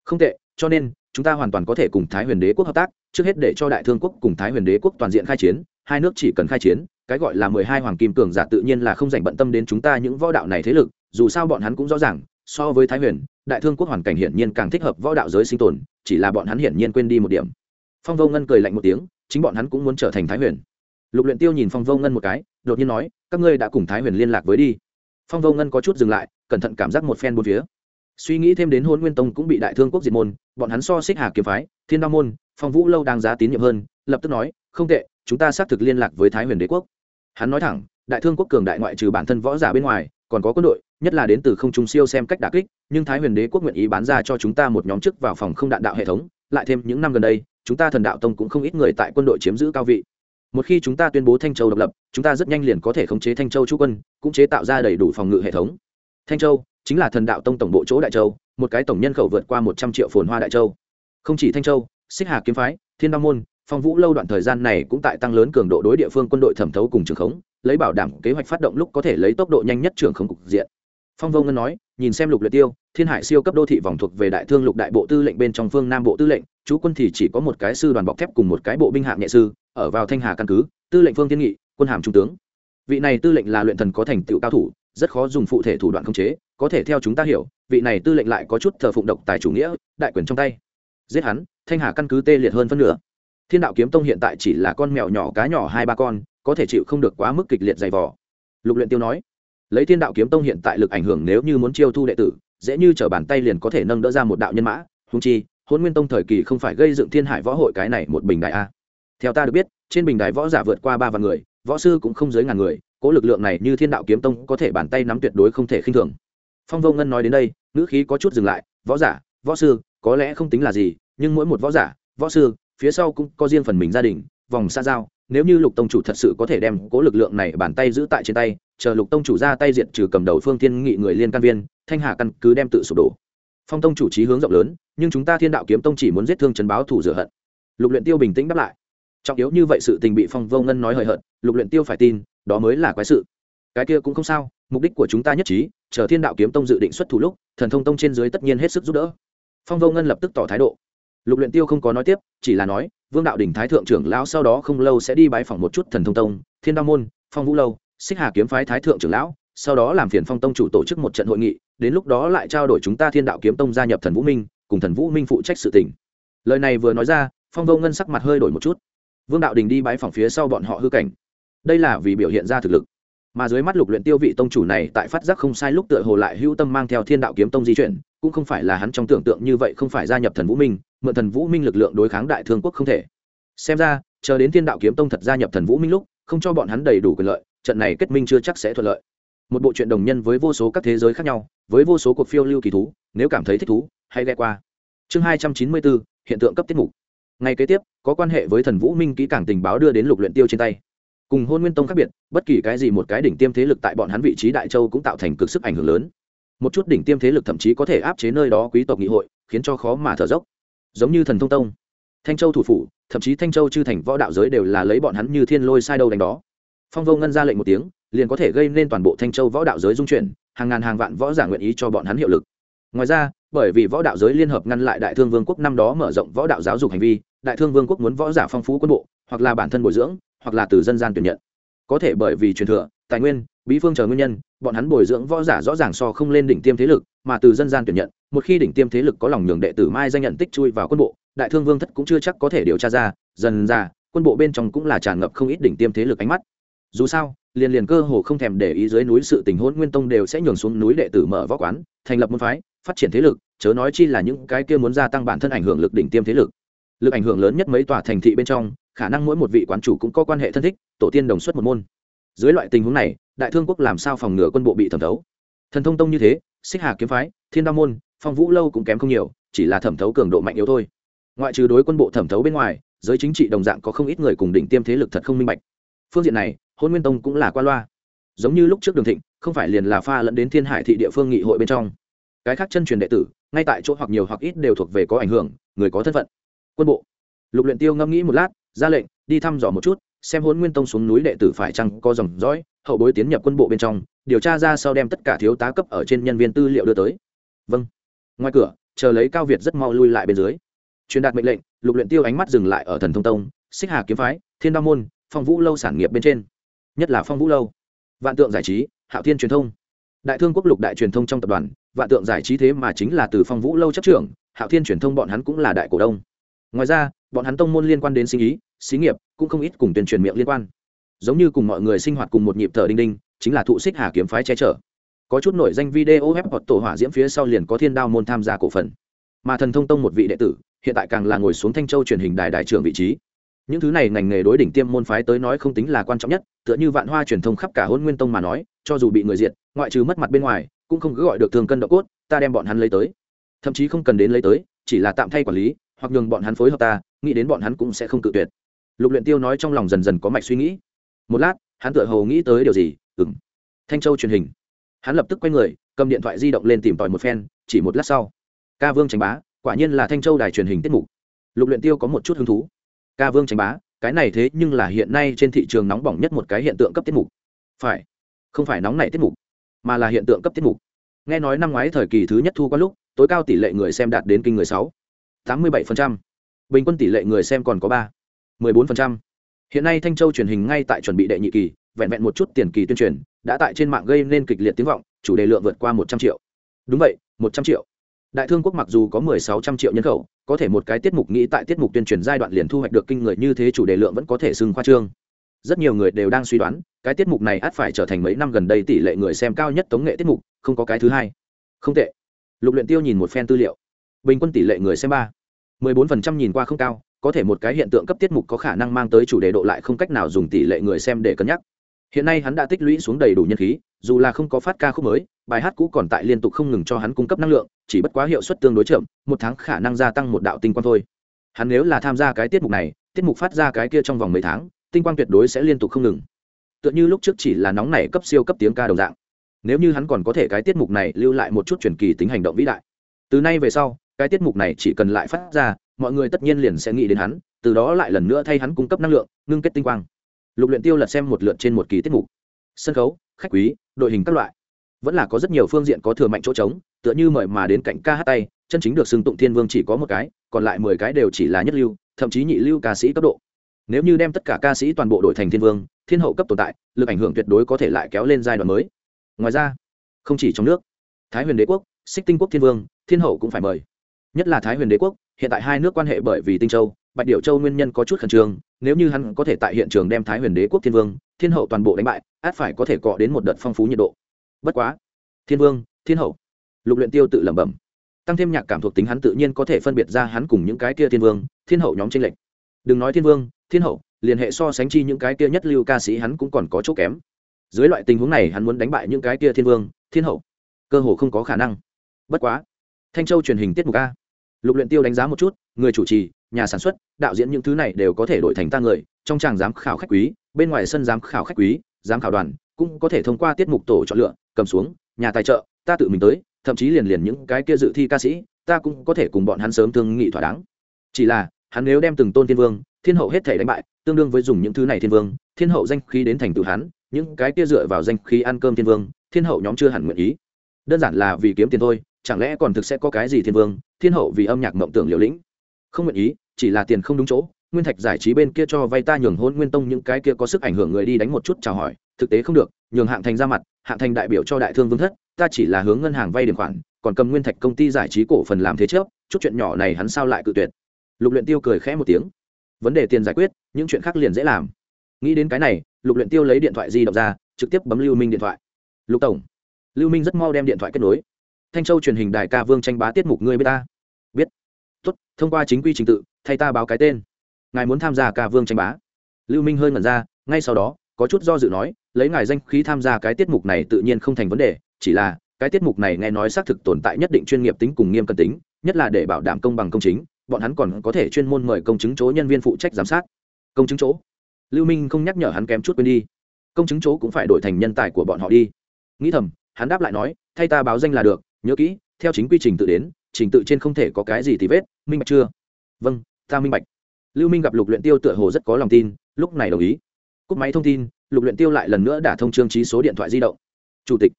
Không tệ, cho nên, chúng ta hoàn toàn có thể cùng thái huyền đế quốc hợp tác, trước hết để cho đại thương quốc cùng thái huyền đế quốc toàn diện khai chiến, hai nước chỉ cần khai chiến, cái gọi là mười hai hoàng kim cường giả tự nhiên là không dành bận tâm đến chúng ta những võ đạo này thế lực, dù sao bọn hắn cũng rõ ràng, so với thái huyền, đại thương quốc hoàn cảnh hiển nhiên càng thích hợp võ đạo giới sinh tồn, chỉ là bọn hắn hiển nhiên quên đi một điểm. Phong vô ngân cười lạnh một tiếng, chính bọn hắn cũng muốn trở thành thái huyền lục luyện tiêu nhìn phong vô ngân một cái, đột nhiên nói, các ngươi đã cùng thái huyền liên lạc với đi. Phong vô ngân có chút dừng lại, cẩn thận cảm giác một phen bốn phía. Suy nghĩ thêm đến hôn nguyên tông cũng bị đại thương quốc diệt môn, bọn hắn so xích hà kiếm phái, thiên đao môn, phong vũ lâu đang giá tín nhiệm hơn, lập tức nói, không tệ, chúng ta xác thực liên lạc với thái huyền đế quốc. Hắn nói thẳng, đại thương quốc cường đại ngoại trừ bản thân võ giả bên ngoài, còn có quân đội, nhất là đến từ không trung siêu xem cách đả kích, nhưng thái huyền đế quốc nguyện ý bán ra cho chúng ta một nhóm chức vào phòng không đạn đạo hệ thống, lại thêm những năm gần đây, chúng ta thần đạo tông cũng không ít người tại quân đội chiếm giữ cao vị một khi chúng ta tuyên bố thanh châu độc lập, chúng ta rất nhanh liền có thể khống chế thanh châu chú quân, cũng chế tạo ra đầy đủ phòng ngự hệ thống. Thanh châu chính là thần đạo tông tổng bộ chỗ đại châu, một cái tổng nhân khẩu vượt qua một trăm triệu phồn hoa đại châu. Không chỉ thanh châu, xích hà kiếm phái, thiên đao môn, phong vũ lâu đoạn thời gian này cũng tại tăng lớn cường độ đối địa phương quân đội thẩm thấu cùng trường khống, lấy bảo đảm kế hoạch phát động lúc có thể lấy tốc độ nhanh nhất trường khống cục diện. Phong vô ngân nói, nhìn xem lục luyện tiêu thiên hải siêu cấp đô thị vòng thuộc về đại thương lục đại bộ tư lệnh bên trong phương nam bộ tư lệnh, chú quân thì chỉ có một cái sư đoàn bọc thép cùng một cái bộ binh hạng nhẹ sư, ở vào thanh hà căn cứ, tư lệnh phương thiên nghị, quân hàm trung tướng. Vị này tư lệnh là luyện thần có thành tựu cao thủ, rất khó dùng phụ thể thủ đoạn khống chế, có thể theo chúng ta hiểu, vị này tư lệnh lại có chút thờ phụng độc tài chủ nghĩa, đại quyền trong tay. Giết hắn, thanh hà căn cứ tê liệt hơn phân nửa. Thiên đạo kiếm tông hiện tại chỉ là con mèo nhỏ cá nhỏ hai ba con, có thể chịu không được quá mức kịch liệt dày vò. lục luyện tiêu nói, lấy thiên đạo kiếm tông hiện tại lực ảnh hưởng nếu như muốn chiêu thu đệ tử dễ như chở bàn tay liền có thể nâng đỡ ra một đạo nhân mã húng chi hôn nguyên tông thời kỳ không phải gây dựng thiên hải võ hội cái này một bình đại a. Theo ta được biết, trên bình đài võ giả vượt qua ba vạn người, võ sư cũng không dưới ngàn người, cố lực lượng này như thiên đạo kiếm tông có thể bàn tay nắm tuyệt đối không thể khinh thường. Phong vô ngân nói đến đây, ngữ khí có chút dừng lại, võ giả, võ sư, có lẽ không tính là gì, nhưng mỗi một võ giả, võ sư, phía sau cũng có riêng phần mình gia đình, vòng xa giao, nếu như lục tông chủ thật sự có thể đem cố lực lượng này bàn tay giữ tại trên tay chờ lục tông chủ ra tay diện trừ cầm đầu phương thiên nghị người liên can viên, thanh hà căn cứ đem tự sụp đổ. Phong tông chủ trí hướng rộng lớn, nhưng chúng ta thiên đạo kiếm tông chỉ muốn giết thương trần báo thủ rửa hận. Lục luyện tiêu bình tĩnh đáp lại. Trọng yếu như vậy sự tình bị phong vô ngân nói hời hợt, lục luyện tiêu phải tin, đó mới là quái sự. Cái kia cũng không sao, mục đích của chúng ta nhất trí, chờ thiên đạo kiếm tông dự định xuất thủ lúc, thần thông tông trên dưới tất nhiên hết sức giúp đỡ. Phong vô ngân lập tức tỏ thái độ. Lục luyện tiêu không có nói tiếp, chỉ là nói, vương đạo đỉnh thái thượng trưởng lão sau đó không lâu sẽ đi bái phỏng một chút thần thông tông, thiên đao môn, phong vũ lâu xích hà kiếm phái thái thượng trưởng lão, sau đó làm phiền phong tông chủ tổ chức một trận hội nghị, đến lúc đó lại trao đổi chúng ta thiên đạo kiếm tông gia nhập thần vũ minh, cùng thần vũ minh phụ trách sự tình. Lời này vừa nói ra, phong vô ngân sắc mặt hơi đổi một chút. Vương đạo đình đi bãi phòng phía sau bọn họ hư cảnh. Đây là vì biểu hiện ra thực lực. Mà dưới mắt lục luyện tiêu vị tông chủ này tại phát giác không sai lúc tựa hồ lại hưu tâm mang theo thiên đạo kiếm tông di chuyển, cũng không phải là hắn trong tưởng tượng như vậy không phải gia nhập thần vũ minh, mượn thần vũ minh lực lượng đối kháng đại thương quốc không thể. Xem ra, chờ đến thiên đạo kiếm tông thật gia nhập thần vũ minh lúc, không cho bọn hắn đầy đủ quyền lợi trận này kết minh chưa chắc sẽ thuận lợi. Một bộ truyện đồng nhân với vô số các thế giới khác nhau, với vô số cuộc phiêu lưu kỳ thú, nếu cảm thấy thích thú, hãy ghe qua. Chương hai trăm chín mươi bốn, hiện tượng cấp tiết mục. Ngày kế tiếp, có quan hệ với thần vũ minh kỹ càng tình báo đưa đến lục luyện tiêu trên tay. Cùng hôn nguyên tông khác biệt, bất kỳ cái gì một cái đỉnh tiêm thế lực tại bọn hắn vị trí đại châu cũng tạo thành cực sức ảnh hưởng lớn. Một chút đỉnh tiêm thế lực thậm chí có thể áp chế nơi đó quý tộc nghị hội, khiến cho khó mà thở dốc. Giống như thần thông tông, thanh châu thủ phủ, thậm chí thanh châu chư thành võ đạo giới đều là lấy bọn hắn như thiên lôi sai đâu đánh đó phong vô ngân ra lệnh một tiếng, liền có thể gây nên toàn bộ thanh châu võ đạo giới dung chuyển, hàng ngàn hàng vạn võ giả nguyện ý cho bọn hắn hiệu lực. Ngoài ra, bởi vì võ đạo giới liên hợp ngăn lại đại thương vương quốc năm đó mở rộng võ đạo giáo dục hành vi, đại thương vương quốc muốn võ giả phong phú quân bộ, hoặc là bản thân bồi dưỡng, hoặc là từ dân gian tuyển nhận. Có thể bởi vì truyền thừa, tài nguyên, bí phương chờ nguyên nhân, bọn hắn bồi dưỡng võ giả rõ ràng so không lên đỉnh tiêm thế lực, mà từ dân gian tuyển nhận, một khi đỉnh tiêm thế lực có lòng nhường đệ tử mai danh nhận tích chui vào quân bộ, đại thương vương thất cũng chưa chắc có thể điều tra ra, dần ra, quân bộ bên trong cũng là tràn ngập không ít đỉnh tiêm thế lực ánh mắt dù sao, liền liền cơ hồ không thèm để ý dưới núi sự tình hôn nguyên tông đều sẽ nhường xuống núi đệ tử mở võ quán, thành lập môn phái, phát triển thế lực, chớ nói chi là những cái kia muốn gia tăng bản thân ảnh hưởng lực đỉnh tiêm thế lực. Lực ảnh hưởng lớn nhất mấy tòa thành thị bên trong, khả năng mỗi một vị quán chủ cũng có quan hệ thân thích, tổ tiên đồng xuất một môn. Dưới loại tình huống này, đại thương quốc làm sao phòng ngừa quân bộ bị thẩm thấu? Thần thông tông như thế, xích hà kiếm phái, thiên đa môn, phong vũ lâu cũng kém không nhiều, chỉ là thẩm thấu cường độ mạnh yếu thôi. Ngoại trừ đối quân bộ thẩm thấu bên ngoài, giới chính trị đồng dạng có không ít người cùng đỉnh tiêm thế lực thật không minh bạch. Phương diện này hôn nguyên tông cũng là qua loa. Giống như lúc trước đường thịnh, không phải liền là pha lẫn đến thiên hải thị địa phương nghị hội bên trong. Cái khác chân truyền đệ tử, ngay tại chỗ hoặc nhiều hoặc ít đều thuộc về có ảnh hưởng, người có thân phận. Quân bộ. Lục luyện tiêu ngẫm nghĩ một lát, ra lệnh, đi thăm dò một chút, xem hôn nguyên tông xuống núi đệ tử phải chăng có dòng dõi, hậu bối tiến nhập quân bộ bên trong, điều tra ra sau đem tất cả thiếu tá cấp ở trên nhân viên tư liệu đưa tới. Vâng. Ngoài cửa, chờ lấy cao việt rất mau lui lại bên dưới. Truyền đạt mệnh lệnh, lục luyện tiêu ánh mắt dừng lại ở thần thông tông, xích hà kiếm phái, thiên đao môn, phong vũ lâu sản nghiệp bên trên nhất là phong vũ lâu vạn tượng giải trí hạo thiên truyền thông đại thương quốc lục đại truyền thông trong tập đoàn vạn tượng giải trí thế mà chính là từ phong vũ lâu chấp trưởng hạo thiên truyền thông bọn hắn cũng là đại cổ đông ngoài ra bọn hắn tông môn liên quan đến sinh ý xí nghiệp cũng không ít cùng tuyên truyền miệng liên quan giống như cùng mọi người sinh hoạt cùng một nhịp thở đinh đinh chính là thụ xích hà kiếm phái che chở có chút nổi danh video web hoặc tổ hỏa diễm phía sau liền có thiên đao môn tham gia cổ phần mà thần thông tông một vị đệ tử hiện tại càng là ngồi xuống thanh châu truyền hình đài đại trưởng vị trí những thứ này ngành nghề đối đỉnh tiêm môn phái tới nói không tính là quan trọng nhất, tựa như vạn hoa truyền thông khắp cả hôn nguyên tông mà nói, cho dù bị người diệt, ngoại trừ mất mặt bên ngoài, cũng không cứ gọi được thường cân độ cốt, ta đem bọn hắn lấy tới. Thậm chí không cần đến lấy tới, chỉ là tạm thay quản lý, hoặc nhường bọn hắn phối hợp ta, nghĩ đến bọn hắn cũng sẽ không tự tuyệt. Lục luyện tiêu nói trong lòng dần dần có mạch suy nghĩ. Một lát, hắn tựa hồ nghĩ tới điều gì, ừm. Thanh châu truyền hình. Hắn lập tức quay người, cầm điện thoại di động lên tìm tòi một phen, chỉ một lát sau. Ca vương tránh bá, quả nhiên là thanh châu đài truyền hình tiết mục. Lục luyện tiêu có một chút hứng thú ca vương tranh bá, cái này thế nhưng là hiện nay trên thị trường nóng bỏng nhất một cái hiện tượng cấp tiết mục. Phải, không phải nóng này tiết mục, mà là hiện tượng cấp tiết mục. Nghe nói năm ngoái thời kỳ thứ nhất thu qua lúc, tối cao tỷ lệ người xem đạt đến kinh người sáu, tám mươi bảy bình quân tỷ lệ người xem còn có ba, mười bốn hiện nay thanh châu truyền hình ngay tại chuẩn bị đệ nhị kỳ, vẹn vẹn một chút tiền kỳ tuyên truyền, đã tại trên mạng gây nên kịch liệt tiếng vọng, chủ đề lượng vượt qua một trăm triệu. Đúng vậy, một trăm triệu đại thương quốc mặc dù có mười sáu trăm triệu nhân khẩu, có thể một cái tiết mục nghĩ tại tiết mục tuyên truyền giai đoạn liền thu hoạch được kinh người như thế chủ đề lượng vẫn có thể xưng khoa trương. Rất nhiều người đều đang suy đoán, cái tiết mục này ắt phải trở thành mấy năm gần đây tỷ lệ người xem cao nhất tống nghệ tiết mục, không có cái thứ hai. Không tệ. Lục luyện tiêu nhìn một phen tư liệu. Bình quân tỷ lệ người xem ba. mười bốn phần trăm nhìn qua không cao, có thể một cái hiện tượng cấp tiết mục có khả năng mang tới chủ đề độ lại không cách nào dùng tỷ lệ người xem để cân nhắc. Hiện nay hắn đã tích lũy xuống đầy đủ nhân khí, dù là không có phát ca khúc mới bài hát cũ còn tại liên tục không ngừng cho hắn cung cấp năng lượng, chỉ bất quá hiệu suất tương đối chậm, một tháng khả năng gia tăng một đạo tinh quang thôi. Hắn nếu là tham gia cái tiết mục này, tiết mục phát ra cái kia trong vòng mấy tháng, tinh quang tuyệt đối sẽ liên tục không ngừng. Tựa như lúc trước chỉ là nóng này cấp siêu cấp tiếng ca đồng dạng. Nếu như hắn còn có thể cái tiết mục này lưu lại một chút truyền kỳ tính hành động vĩ đại. Từ nay về sau, cái tiết mục này chỉ cần lại phát ra, mọi người tất nhiên liền sẽ nghĩ đến hắn, từ đó lại lần nữa thay hắn cung cấp năng lượng, ngưng kết tinh quang. Lục luyện tiêu lật xem một lượt trên một kỳ tiết mục. Sân khấu, khách quý, đội hình các loại vẫn là có rất nhiều phương diện có thừa mạnh chỗ trống, tựa như mời mà đến cạnh ca hát tay, chân chính được xưng tụng thiên vương chỉ có một cái, còn lại mười cái đều chỉ là nhất lưu, thậm chí nhị lưu ca sĩ cấp độ. Nếu như đem tất cả ca sĩ toàn bộ đổi thành thiên vương, thiên hậu cấp tồn tại, lực ảnh hưởng tuyệt đối có thể lại kéo lên giai đoạn mới. Ngoài ra, không chỉ trong nước, thái huyền đế quốc, xích tinh quốc thiên vương, thiên hậu cũng phải mời. Nhất là thái huyền đế quốc, hiện tại hai nước quan hệ bởi vì tinh châu, bạch điệu châu nguyên nhân có chút khẩn trương, nếu như hắn có thể tại hiện trường đem thái huyền đế quốc thiên vương, thiên hậu toàn bộ đánh bại, át phải có thể cọ đến một đợt phong phú nhiệt độ bất quá. Thiên vương, thiên hậu. Lục luyện tiêu tự lẩm bẩm. Tăng thêm nhạc cảm thuộc tính hắn tự nhiên có thể phân biệt ra hắn cùng những cái kia thiên vương, thiên hậu nhóm tranh lệch. Đừng nói thiên vương, thiên hậu, liên hệ so sánh chi những cái kia nhất lưu ca sĩ hắn cũng còn có chỗ kém. Dưới loại tình huống này hắn muốn đánh bại những cái kia thiên vương, thiên hậu, cơ hồ không có khả năng. Bất quá. Thanh châu truyền hình tiết mục a. Lục luyện tiêu đánh giá một chút, người chủ trì, nhà sản xuất, đạo diễn những thứ này đều có thể đổi thành ta người, trong tràng giám khảo khách quý, bên ngoài sân giám khảo khách quý, giám khảo đoàn, cũng có thể thông qua tiết mục tổ chọn lựa cầm xuống, nhà tài trợ, ta tự mình tới, thậm chí liền liền những cái kia dự thi ca sĩ, ta cũng có thể cùng bọn hắn sớm thương nghị thỏa đáng. Chỉ là, hắn nếu đem từng tôn thiên vương, thiên hậu hết thể đánh bại, tương đương với dùng những thứ này thiên vương, thiên hậu danh khí đến thành tựu hắn, những cái kia dựa vào danh khí ăn cơm thiên vương, thiên hậu nhóm chưa hẳn nguyện ý. Đơn giản là vì kiếm tiền thôi, chẳng lẽ còn thực sẽ có cái gì thiên vương, thiên hậu vì âm nhạc mộng tưởng liều lĩnh? Không nguyện ý, chỉ là tiền không đúng chỗ, nguyên thạch giải trí bên kia cho vay ta nhường hôn nguyên tông những cái kia có sức ảnh hưởng người đi đánh một chút chào hỏi thực tế không được, nhường hạng thành ra mặt, hạng thành đại biểu cho đại thương vương thất, ta chỉ là hướng ngân hàng vay điểm khoản, còn cầm nguyên thạch công ty giải trí cổ phần làm thế trước, chút chuyện nhỏ này hắn sao lại cự tuyệt? Lục luyện tiêu cười khẽ một tiếng. Vấn đề tiền giải quyết, những chuyện khác liền dễ làm. Nghĩ đến cái này, lục luyện tiêu lấy điện thoại di động ra, trực tiếp bấm lưu minh điện thoại. Lục tổng. Lưu minh rất mau đem điện thoại kết nối. Thanh châu truyền hình đài ca vương tranh bá tiết mục ngươi biết ta? Biết. Tốt, thông qua chính quy trình tự, thay ta báo cái tên. Ngài muốn tham gia ca vương tranh bá. Lưu minh hơi ngẩn ra, ngay sau đó có chút do dự nói, lấy ngài danh khí tham gia cái tiết mục này tự nhiên không thành vấn đề, chỉ là, cái tiết mục này nghe nói xác thực tồn tại nhất định chuyên nghiệp tính cùng nghiêm cẩn tính, nhất là để bảo đảm công bằng công chính, bọn hắn còn có thể chuyên môn mời công chứng chỗ nhân viên phụ trách giám sát. Công chứng chỗ? Lưu minh không nhắc nhở hắn kém chút quên đi. Công chứng chỗ cũng phải đổi thành nhân tài của bọn họ đi. Nghĩ thầm, hắn đáp lại nói, thay ta báo danh là được, nhớ kỹ, theo chính quy trình tự đến, trình tự trên không thể có cái gì thì vết, minh bạch chưa? Vâng ta minh bạch. Lưu minh gặp lục luyện tiêu tựa hồ rất có lòng tin, lúc này đồng ý cúp máy thông tin, lục luyện tiêu lại lần nữa đả thông trương trí số điện thoại di động. Chủ tịch.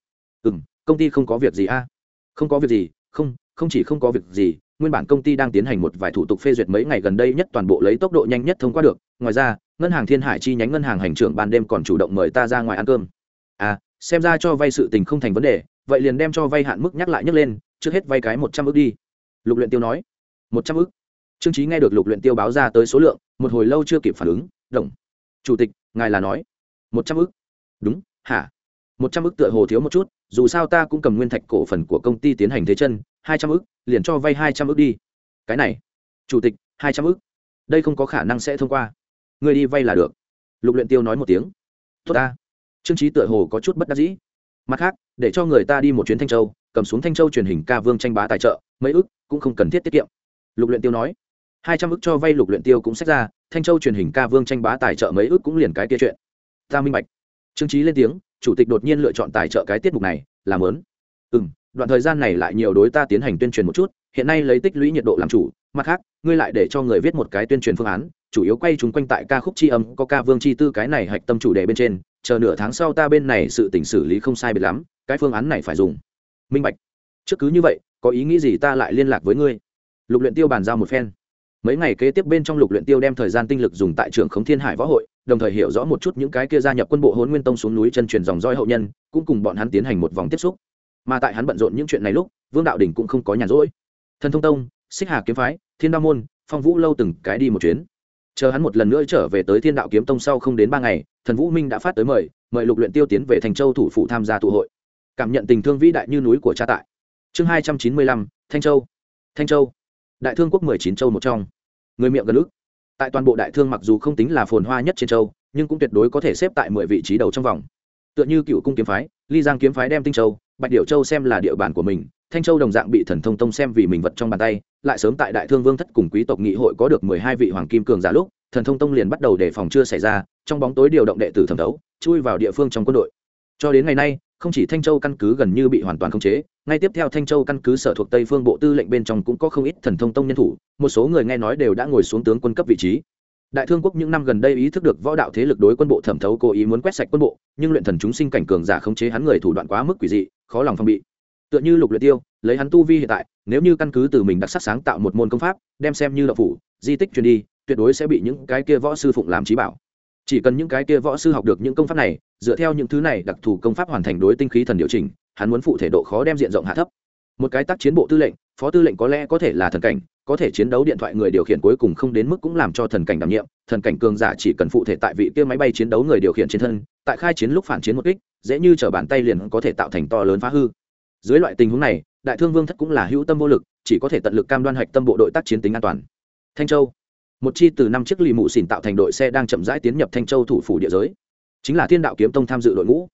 Ừm, công ty không có việc gì a? Không có việc gì, không không chỉ không có việc gì, nguyên bản công ty đang tiến hành một vài thủ tục phê duyệt mấy ngày gần đây nhất toàn bộ lấy tốc độ nhanh nhất thông qua được. Ngoài ra, ngân hàng thiên hải chi nhánh ngân hàng hành trưởng ban đêm còn chủ động mời ta ra ngoài ăn cơm. À xem ra cho vay sự tình không thành vấn đề, vậy liền đem cho vay hạn mức nhắc lại nhắc lên, trước hết vay cái một trăm ước đi. Lục luyện tiêu nói. Một trăm ước? Trương trí nghe được lục luyện tiêu báo ra tới số lượng, một hồi lâu chưa kịp phản ứng, đồng. Chủ tịch ngài là nói. Một trăm ức. Đúng, hả? Một trăm ức tựa hồ thiếu một chút, dù sao ta cũng cầm nguyên thạch cổ phần của công ty tiến hành thế chân, hai trăm ức, liền cho vay hai trăm ức đi. Cái này, chủ tịch, hai trăm ức. Đây không có khả năng sẽ thông qua. Người đi vay là được. Lục luyện tiêu nói một tiếng. Tốt ta. Trương trí tựa hồ có chút bất đắc dĩ. Mặt khác, để cho người ta đi một chuyến thanh châu, cầm xuống thanh châu truyền hình ca vương tranh bá tài trợ, mấy ức cũng không cần thiết tiết kiệm. Lục luyện tiêu nói. Hai trăm ức cho vay lục luyện tiêu cũng xét ra thanh châu truyền hình ca vương tranh bá tài trợ mấy ước cũng liền cái kia chuyện. Ta minh bạch. Trương trí lên tiếng, chủ tịch đột nhiên lựa chọn tài trợ cái tiết mục này, làm lớn ừm, đoạn thời gian này lại nhiều đối ta tiến hành tuyên truyền một chút, hiện nay lấy tích lũy nhiệt độ làm chủ, mặt khác, ngươi lại để cho người viết một cái tuyên truyền phương án, chủ yếu quay chúng quanh tại ca khúc chi âm, có ca vương chi tư cái này hạch tâm chủ đề bên trên, chờ nửa tháng sau ta bên này sự tỉnh xử lý không sai biệt lắm, cái phương án này phải dùng. Minh bạch. Trước cứ như vậy, có ý nghĩ gì ta lại liên lạc với ngươi. Lục luyện tiêu bàn giao một phen mấy ngày kế tiếp bên trong lục luyện tiêu đem thời gian tinh lực dùng tại trường khống thiên hải võ hội, đồng thời hiểu rõ một chút những cái kia gia nhập quân bộ hồn nguyên tông xuống núi chân truyền dòng roi hậu nhân, cũng cùng bọn hắn tiến hành một vòng tiếp xúc. Mà tại hắn bận rộn những chuyện này lúc, vương đạo đỉnh cũng không có nhàn rỗi. Thần thông tông, xích hà kiếm phái, thiên đa môn, phong vũ lâu từng cái đi một chuyến. Chờ hắn một lần nữa trở về tới thiên đạo kiếm tông sau không đến ba ngày, thần vũ minh đã phát tới mời mời lục luyện tiêu tiến về thành châu thủ phủ tham gia tụ hội. Cảm nhận tình thương vĩ đại như núi của cha tại. Chương hai trăm chín mươi lăm, thanh châu. Thanh châu đại thương quốc mười chín châu một trong. Người miệng gần ức. Tại toàn bộ đại thương mặc dù không tính là phồn hoa nhất trên châu, nhưng cũng tuyệt đối có thể xếp tại mười vị trí đầu trong vòng. Tựa như cựu cung kiếm phái, ly giang kiếm phái đem tinh châu, bạch điệu châu xem là địa bàn của mình, thanh châu đồng dạng bị thần thông tông xem vì mình vật trong bàn tay, lại sớm tại đại thương vương thất cùng quý tộc nghị hội có được mười hai vị hoàng kim cường giả lúc, thần thông tông liền bắt đầu đề phòng chưa xảy ra, trong bóng tối điều động đệ tử thẩm thấu, chui vào địa phương trong quân đội. Cho đến ngày nay không chỉ thanh châu căn cứ gần như bị hoàn toàn khống chế, ngay tiếp theo thanh châu căn cứ sở thuộc tây phương bộ tư lệnh bên trong cũng có không ít thần thông tông nhân thủ, một số người nghe nói đều đã ngồi xuống tướng quân cấp vị trí. Đại thương quốc những năm gần đây ý thức được võ đạo thế lực đối quân bộ thẩm thấu cố ý muốn quét sạch quân bộ, nhưng luyện thần chúng sinh cảnh cường giả khống chế hắn người thủ đoạn quá mức quỷ dị, khó lòng phòng bị. Tựa như lục luyện tiêu, lấy hắn tu vi hiện tại, nếu như căn cứ từ mình đặc sắc sáng tạo một môn công pháp, đem xem như đạo phủ, di tích truyền đi, tuyệt đối sẽ bị những cái kia võ sư phụng làm trí bảo chỉ cần những cái kia võ sư học được những công pháp này, dựa theo những thứ này đặc thù công pháp hoàn thành đối tinh khí thần điều chỉnh, hắn muốn phụ thể độ khó đem diện rộng hạ thấp. Một cái tác chiến bộ tư lệnh, phó tư lệnh có lẽ có thể là thần cảnh, có thể chiến đấu điện thoại người điều khiển cuối cùng không đến mức cũng làm cho thần cảnh đảm nhiệm. Thần cảnh cường giả chỉ cần phụ thể tại vị kia máy bay chiến đấu người điều khiển trên thân, tại khai chiến lúc phản chiến một kích, dễ như chở bàn tay liền có thể tạo thành to lớn phá hư. Dưới loại tình huống này, đại thương vương thất cũng là hữu tâm vô lực, chỉ có thể tận lực cam đoan hạch tâm bộ đội tác chiến tính an toàn. Thanh châu một chi từ năm chiếc lì mụ xỉn tạo thành đội xe đang chậm rãi tiến nhập thanh châu thủ phủ địa giới. Chính là thiên đạo kiếm tông tham dự đội ngũ.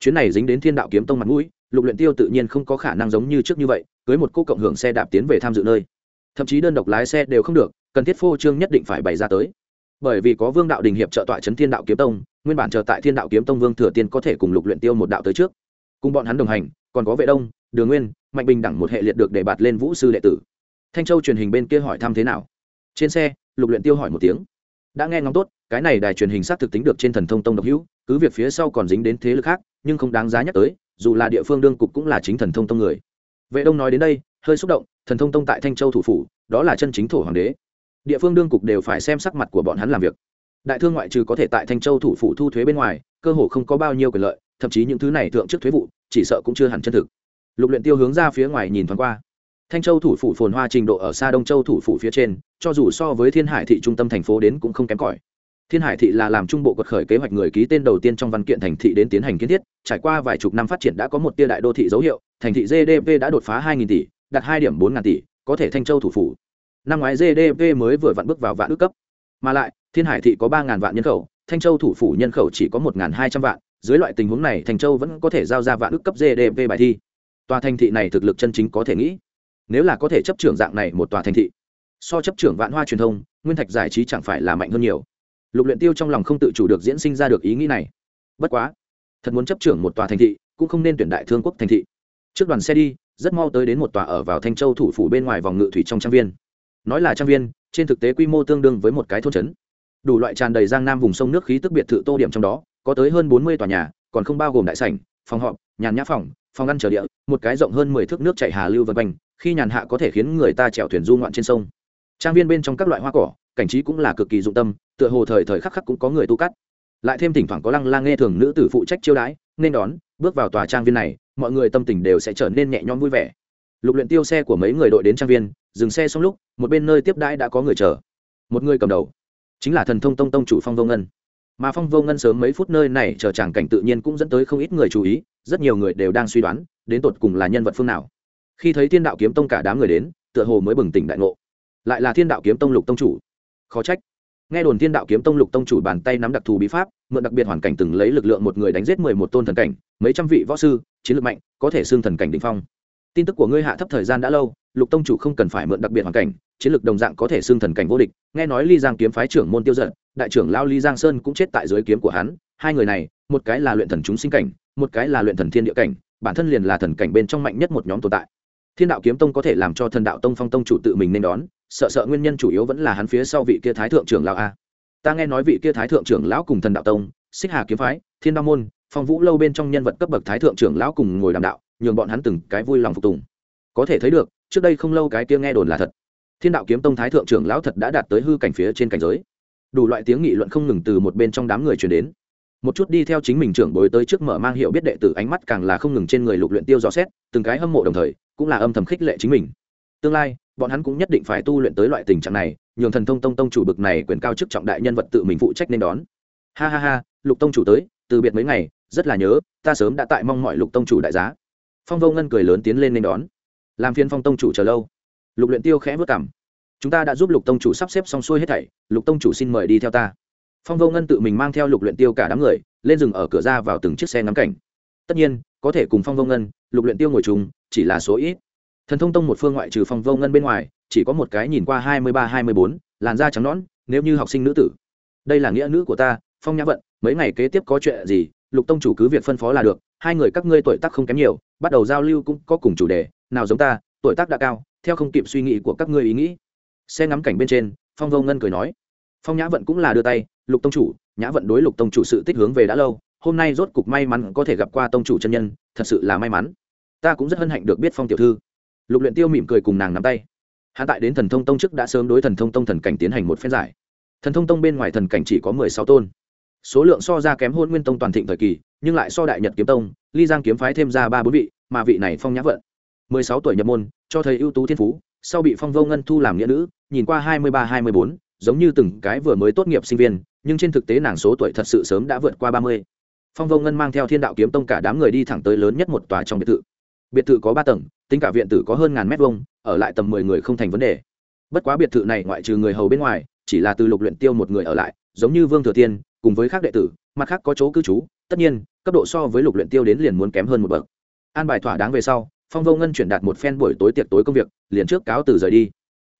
Chuyến này dính đến thiên đạo kiếm tông mặt mũi, lục luyện tiêu tự nhiên không có khả năng giống như trước như vậy, cưới một cô cộng hưởng xe đạp tiến về tham dự nơi. Thậm chí đơn độc lái xe đều không được, cần thiết phô trương nhất định phải bày ra tới. Bởi vì có vương đạo đình hiệp trợ tọa chấn thiên đạo kiếm tông, nguyên bản chờ tại thiên đạo kiếm tông vương thừa tiên có thể cùng lục luyện tiêu một đạo tới trước. Cùng bọn hắn đồng hành, còn có vệ đông, đường nguyên, mạnh bình đẳng một hệ liệt được để bạt lên vũ sư đệ tử. Thanh châu truyền hình bên kia hỏi thăm thế nào? Trên xe lục luyện tiêu hỏi một tiếng. Đã nghe ngóng tốt, cái này đài truyền hình xác thực tính được trên thần thông tông độc hữu, cứ việc phía sau còn dính đến thế lực khác, nhưng không đáng giá nhắc tới, dù là địa phương đương cục cũng là chính thần thông tông người. Vệ đông nói đến đây, hơi xúc động, thần thông tông tại thanh châu thủ phủ, đó là chân chính thổ hoàng đế. Địa phương đương cục đều phải xem sắc mặt của bọn hắn làm việc. Đại thương ngoại trừ có thể tại thanh châu thủ phủ thu thuế bên ngoài, cơ hồ không có bao nhiêu quyền lợi, thậm chí những thứ này thượng chức thuế vụ, chỉ sợ cũng chưa hẳn chân thực. Lục luyện tiêu hướng ra phía ngoài nhìn thoáng qua thanh châu thủ phủ phồn hoa trình độ ở xa đông châu thủ phủ phía trên, cho dù so với thiên hải thị trung tâm thành phố đến cũng không kém cỏi. Thiên hải thị là làm trung bộ quật khởi kế hoạch người ký tên đầu tiên trong văn kiện thành thị đến tiến hành kiến thiết, trải qua vài chục năm phát triển đã có một tia đại đô thị dấu hiệu, thành thị gdp đã đột phá 2.000 tỷ, đạt 2 điểm 4 ngàn tỷ, có thể thanh châu thủ phủ. Năm ngoái gdp mới vừa vặn bước vào vạn ước cấp. Mà lại, thiên hải thị có 3 ngàn vạn nhân khẩu, thanh châu thủ phủ nhân khẩu chỉ có một ngàn hai trăm vạn, dưới loại tình huống này thanh châu vẫn có thể giao ra vạn ước cấp gdp bài thi. Tòa thành thị này thực lực chân chính có thể nghĩ nếu là có thể chấp trưởng dạng này một tòa thành thị, so chấp trưởng vạn hoa truyền thông, nguyên thạch giải trí chẳng phải là mạnh hơn nhiều. Lục luyện tiêu trong lòng không tự chủ được diễn sinh ra được ý nghĩ này. Bất quá, thật muốn chấp trưởng một tòa thành thị, cũng không nên tuyển đại thương quốc thành thị. Trước đoàn xe đi, rất mau tới đến một tòa ở vào thanh châu thủ phủ bên ngoài vòng ngự thủy trong trang viên. Nói là trang viên, trên thực tế quy mô tương đương với một cái thôn trấn. Đủ loại tràn đầy giang nam vùng sông nước khí tức biệt thự tô điểm trong đó, có tới hơn bốn mươi tòa nhà, còn không bao gồm đại sảnh, phòng họp, nhàn nhã phòng phòng ăn chờ địa, một cái rộng hơn mười thước nước chảy hà lưu vân quanh khi nhàn hạ có thể khiến người ta chèo thuyền du ngoạn trên sông. Trang viên bên trong các loại hoa cỏ, cảnh trí cũng là cực kỳ dụng tâm, tựa hồ thời thời khắc khắc cũng có người tu cắt. Lại thêm thỉnh thoảng có lăng lang nghe thường nữ tử phụ trách chiêu đãi, nên đón, bước vào tòa trang viên này, mọi người tâm tình đều sẽ trở nên nhẹ nhõm vui vẻ. Lục luyện tiêu xe của mấy người đội đến trang viên, dừng xe xong lúc, một bên nơi tiếp đãi đã có người chờ. Một người cầm đầu, chính là thần thông tông tông chủ phong vô ngân. Mà phong vô ngân sớm mấy phút nơi này chờ chàng cảnh tự nhiên cũng dẫn tới không ít người chú ý, rất nhiều người đều đang suy đoán, đến tột cùng là nhân vật phương nào khi thấy thiên đạo kiếm tông cả đám người đến, tựa hồ mới bừng tỉnh đại ngộ. Lại là thiên đạo kiếm tông lục tông chủ. Khó trách. Nghe đồn thiên đạo kiếm tông lục tông chủ bàn tay nắm đặc thù bí pháp, mượn đặc biệt hoàn cảnh từng lấy lực lượng một người đánh giết mười một tôn thần cảnh, mấy trăm vị võ sư, chiến lược mạnh, có thể xương thần cảnh đ phong. Tin tức của ngươi hạ thấp thời gian đã lâu, lục tông chủ không cần phải mượn đặc biệt hoàn cảnh, chiến lược đồng dạng có thể xương thần cảnh vô địch. Nghe nói ly giang kiếm phái trưởng môn tiêu giận, đại trưởng lao ly giang sơn cũng chết tại dưới kiếm của hắn. Hai người này, một cái là luyện thần chúng sinh cảnh, một cái là luyện thần thiên địa cảnh, bản thân liền là thần cảnh bên trong mạnh nhất một nhóm tồn tại thiên đạo kiếm tông có thể làm cho thần đạo tông phong tông chủ tự mình nên đón, sợ sợ nguyên nhân chủ yếu vẫn là hắn phía sau vị kia thái thượng trưởng lão a. Ta nghe nói vị kia thái thượng trưởng lão cùng thần đạo tông, xích hà kiếm phái, thiên đao môn, phong vũ lâu bên trong nhân vật cấp bậc thái thượng trưởng lão cùng ngồi đàm đạo, nhường bọn hắn từng cái vui lòng phục tùng. Có thể thấy được, trước đây không lâu cái kia nghe đồn là thật. Thiên đạo kiếm tông thái thượng trưởng lão thật đã đạt tới hư cảnh phía trên cảnh giới. Đủ loại tiếng nghị luận không ngừng từ một bên trong đám người truyền đến. Một chút đi theo chính mình trưởng bối tới trước mở mang hiệu biết đệ tử ánh mắt càng là không ngừng trên người lục luyện tiêu rõ xét, từng cái hâm mộ đồng thời cũng là âm thầm khích lệ chính mình. Tương lai, bọn hắn cũng nhất định phải tu luyện tới loại tình trạng này, nhường thần thông tông tông chủ bực này quyền cao chức trọng đại nhân vật tự mình phụ trách nên đón. Ha ha ha, lục tông chủ tới, từ biệt mấy ngày, rất là nhớ, ta sớm đã tại mong mọi lục tông chủ đại giá. Phong vô ngân cười lớn tiến lên nên đón. Làm phiên phong tông chủ chờ lâu. Lục luyện tiêu khẽ vất cảm. Chúng ta đã giúp lục tông chủ sắp xếp xong xuôi hết thảy, lục tông chủ xin mời đi theo ta. Phong vô ngân tự mình mang theo lục luyện tiêu cả đám người, lên rừng ở cửa ra vào từng chiếc xe ngắm cảnh tất nhiên, có thể cùng phong vô ngân, lục luyện tiêu ngồi chung, chỉ là số ít. Thần thông tông một phương ngoại trừ phong vô ngân bên ngoài, chỉ có một cái nhìn qua hai mươi ba, hai mươi bốn, làn da trắng nõn, nếu như học sinh nữ tử. Đây là nghĩa nữ của ta, phong nhã vận, mấy ngày kế tiếp có chuyện gì, lục tông chủ cứ việc phân phó là được, hai người các ngươi tuổi tác không kém nhiều, bắt đầu giao lưu cũng có cùng chủ đề, nào giống ta, tuổi tác đã cao, theo không kịp suy nghĩ của các ngươi ý nghĩ. Xe ngắm cảnh bên trên, phong vô ngân cười nói. Phong nhã vận cũng là đưa tay, lục tông chủ, nhã vận đối lục tông chủ sự tích hướng về đã lâu hôm nay rốt cục may mắn có thể gặp qua tông chủ chân nhân, thật sự là may mắn. Ta cũng rất hân hạnh được biết phong tiểu thư. Lục luyện tiêu mỉm cười cùng nàng nắm tay. Hạ tại đến thần thông tông trước đã sớm đối thần thông tông thần cảnh tiến hành một phen giải. Thần thông tông bên ngoài thần cảnh chỉ có mười sáu tôn. Số lượng so ra kém hôn nguyên tông toàn thịnh thời kỳ, nhưng lại so đại nhật kiếm tông, ly giang kiếm phái thêm ra ba bốn vị, mà vị này phong nhã vận. Mười sáu tuổi nhập môn, cho thấy ưu tú thiên phú, sau bị phong vô ngân thu làm nghĩa nữ, nhìn qua hai mươi ba, hai mươi bốn, giống như từng cái vừa mới tốt nghiệp sinh viên, nhưng trên thực tế nàng số tuổi thật sự sớm đã vượt qua ba mươi phong vô ngân mang theo thiên đạo kiếm tông cả đám người đi thẳng tới lớn nhất một tòa trong biệt thự. Biệt thự có ba tầng, tính cả viện tử có hơn ngàn mét vuông, ở lại tầm mười người không thành vấn đề. Bất quá biệt thự này ngoại trừ người hầu bên ngoài, chỉ là từ lục luyện tiêu một người ở lại, giống như vương thừa tiên, cùng với các đệ tử, mặt khác có chỗ cư trú, tất nhiên, cấp độ so với lục luyện tiêu đến liền muốn kém hơn một bậc. An bài thỏa đáng về sau, phong vô ngân chuyển đạt một phen buổi tối tiệc tối công việc, liền trước cáo từ rời đi.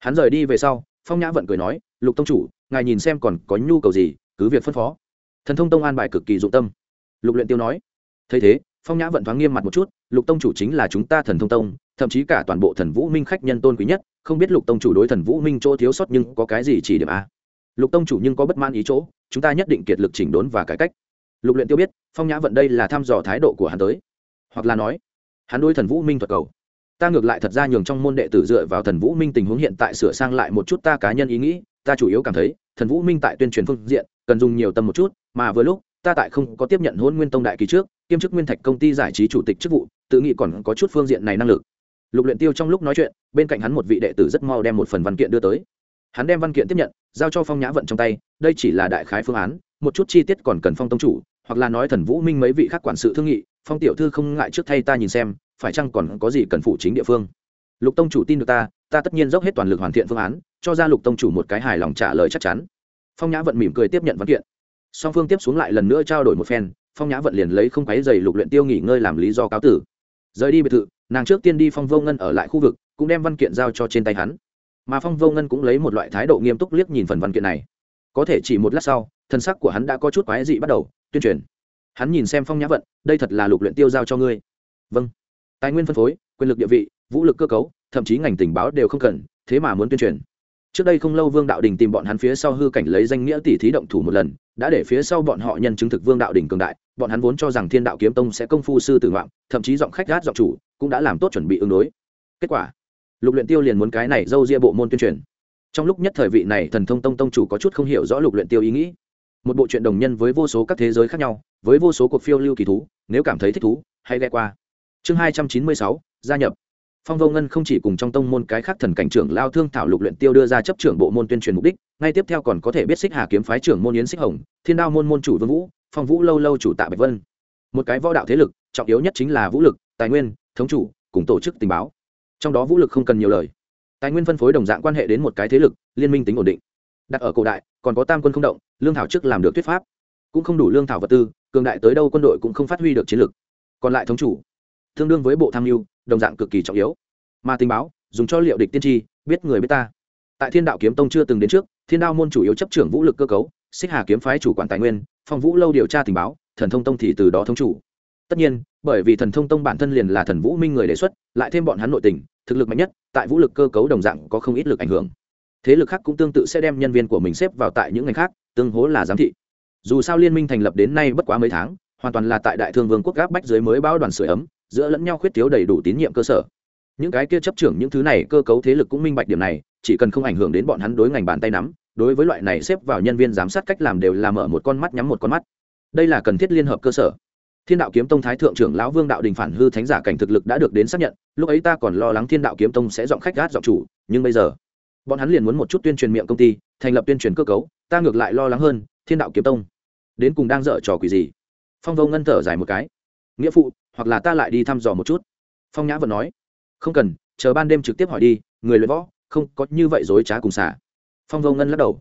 Hắn rời đi về sau, phong nhã vận cười nói, lục tông chủ, ngài nhìn xem còn có nhu cầu gì, cứ việc phân phó. Thần thông tông an bài cực kỳ dụng tâm lục luyện tiêu nói. Thấy thế, phong nhã vận thoáng nghiêm mặt một chút, lục tông chủ chính là chúng ta thần thông tông, thậm chí cả toàn bộ thần vũ minh khách nhân tôn quý nhất, không biết lục tông chủ đối thần vũ minh chỗ thiếu sót nhưng có cái gì chỉ điểm a lục tông chủ nhưng có bất mãn ý chỗ, chúng ta nhất định kiệt lực chỉnh đốn và cải cách. Lục luyện tiêu biết, phong nhã vận đây là thăm dò thái độ của hắn tới. Hoặc là nói, hắn đối thần vũ minh thuật cầu. Ta ngược lại thật ra nhường trong môn đệ tử dựa vào thần vũ minh tình huống hiện tại sửa sang lại một chút ta cá nhân ý nghĩ, ta chủ yếu cảm thấy, thần vũ minh tại tuyên truyền phương diện, cần dùng nhiều tâm một chút, mà vừa lúc ta tại không có tiếp nhận hôn nguyên tông đại kỳ trước, kiêm chức nguyên thạch công ty giải trí chủ tịch chức vụ, tự nghĩ còn có chút phương diện này năng lực. Lục luyện tiêu trong lúc nói chuyện, bên cạnh hắn một vị đệ tử rất mau đem một phần văn kiện đưa tới. Hắn đem văn kiện tiếp nhận, giao cho phong nhã vận trong tay, đây chỉ là đại khái phương án, một chút chi tiết còn cần phong tông chủ, hoặc là nói thần vũ minh mấy vị khác quản sự thương nghị, phong tiểu thư không ngại trước thay ta nhìn xem, phải chăng còn có gì cần phụ chính địa phương. Lục tông chủ tin được ta ta tất nhiên dốc hết toàn lực hoàn thiện phương án, cho ra lục tông chủ một cái hài lòng trả lời chắc chắn. Phong nhã vận mỉm cười tiếp nhận văn kiện song phương tiếp xuống lại lần nữa trao đổi một phen, phong nhã vận liền lấy không quáy dày lục luyện tiêu nghỉ ngơi làm lý do cáo tử. Rời đi biệt thự, nàng trước tiên đi phong vô ngân ở lại khu vực, cũng đem văn kiện giao cho trên tay hắn. Mà phong vô ngân cũng lấy một loại thái độ nghiêm túc liếc nhìn phần văn kiện này. Có thể chỉ một lát sau, thân sắc của hắn đã có chút quái dị bắt đầu, tuyên truyền. Hắn nhìn xem phong nhã vận, đây thật là lục luyện tiêu giao cho ngươi. Vâng. Tài nguyên phân phối, quyền lực địa vị, vũ lực cơ cấu, thậm chí ngành tình báo đều không cần, thế mà muốn tuyên truyền trước đây không lâu vương đạo đình tìm bọn hắn phía sau hư cảnh lấy danh nghĩa tỷ thí động thủ một lần, đã để phía sau bọn họ nhân chứng thực vương đạo đình cường đại, bọn hắn vốn cho rằng thiên đạo kiếm tông sẽ công phu sư tử ngoạn, thậm chí giọng khách gát giọng chủ, cũng đã làm tốt chuẩn bị ứng đối. Kết quả, lục luyện tiêu liền muốn cái này dâu ria bộ môn tuyên truyền. Trong lúc nhất thời vị này thần thông tông tông chủ có chút không hiểu rõ lục luyện tiêu ý nghĩ. Một bộ truyện đồng nhân với vô số các thế giới khác nhau, với vô số cuộc phiêu lưu kỳ thú, nếu cảm thấy thích thú, hãy ghé qua. Chương hai trăm chín mươi sáu, gia nhập phong vô ngân không chỉ cùng trong tông môn cái khác thần cảnh trưởng lao thương thảo lục luyện tiêu đưa ra chấp trưởng bộ môn tuyên truyền mục đích, ngay tiếp theo còn có thể biết xích hà kiếm phái trưởng môn yến xích hồng, thiên đao môn môn chủ vương vũ, phong vũ lâu lâu chủ tạ bạch vân. Một cái võ đạo thế lực, trọng yếu nhất chính là vũ lực, tài nguyên, thống chủ, cùng tổ chức tình báo. Trong đó vũ lực không cần nhiều lời. Tài nguyên phân phối đồng dạng quan hệ đến một cái thế lực, liên minh tính ổn định. Đặt ở cổ đại, còn có tam quân không động, lương thảo trước làm được thuyết pháp. Cũng không đủ lương thảo vật tư, cường đại tới đâu quân đội cũng không phát huy được chiến lực. Còn lại thống chủ, tương đương với bộ tham mưu đồng dạng cực kỳ trọng yếu. Mà tình báo, dùng cho liệu địch tiên tri, biết người biết ta. Tại thiên đạo kiếm tông chưa từng đến trước, thiên Đao môn chủ yếu chấp trưởng vũ lực cơ cấu, xích hà kiếm phái chủ quản tài nguyên, phong vũ lâu điều tra tình báo, thần thông tông thì từ đó thống chủ. Tất nhiên, bởi vì thần thông tông bản thân liền là thần vũ minh người đề xuất, lại thêm bọn hắn nội tình, thực lực mạnh nhất, tại vũ lực cơ cấu đồng dạng có không ít lực ảnh hưởng. Thế lực khác cũng tương tự sẽ đem nhân viên của mình xếp vào tại những ngành khác, tương hố là giám thị. Dù sao liên minh thành lập đến nay bất quá mấy tháng, hoàn toàn là tại đại thương vương quốc gáp bách dưới mới bao đoàn sửa ấm giữa lẫn nhau khuyết thiếu đầy đủ tín nhiệm cơ sở. Những cái kia chấp trưởng những thứ này cơ cấu thế lực cũng minh bạch điểm này, chỉ cần không ảnh hưởng đến bọn hắn đối ngành bàn tay nắm, đối với loại này xếp vào nhân viên giám sát cách làm đều là mở một con mắt nhắm một con mắt. Đây là cần thiết liên hợp cơ sở. Thiên đạo kiếm tông thái thượng trưởng lão vương đạo đình phản hư thánh giả cảnh thực lực đã được đến xác nhận, lúc ấy ta còn lo lắng thiên đạo kiếm tông sẽ dọn khách gát dọn chủ, nhưng bây giờ, bọn hắn liền muốn một chút tuyên truyền miệng công ty, thành lập tuyên truyền cơ cấu, ta ngược lại lo lắng hơn, thiên đạo kiếm tông. Đến cùng đang dở trò quỷ gì? Phong vô ngân thở dài một cái. Nghĩa phụ hoặc là ta lại đi thăm dò một chút. Phong nhã vẫn nói, không cần, chờ ban đêm trực tiếp hỏi đi, người luyện võ, không có như vậy dối trá cùng xả. Phong vô ngân lắc đầu.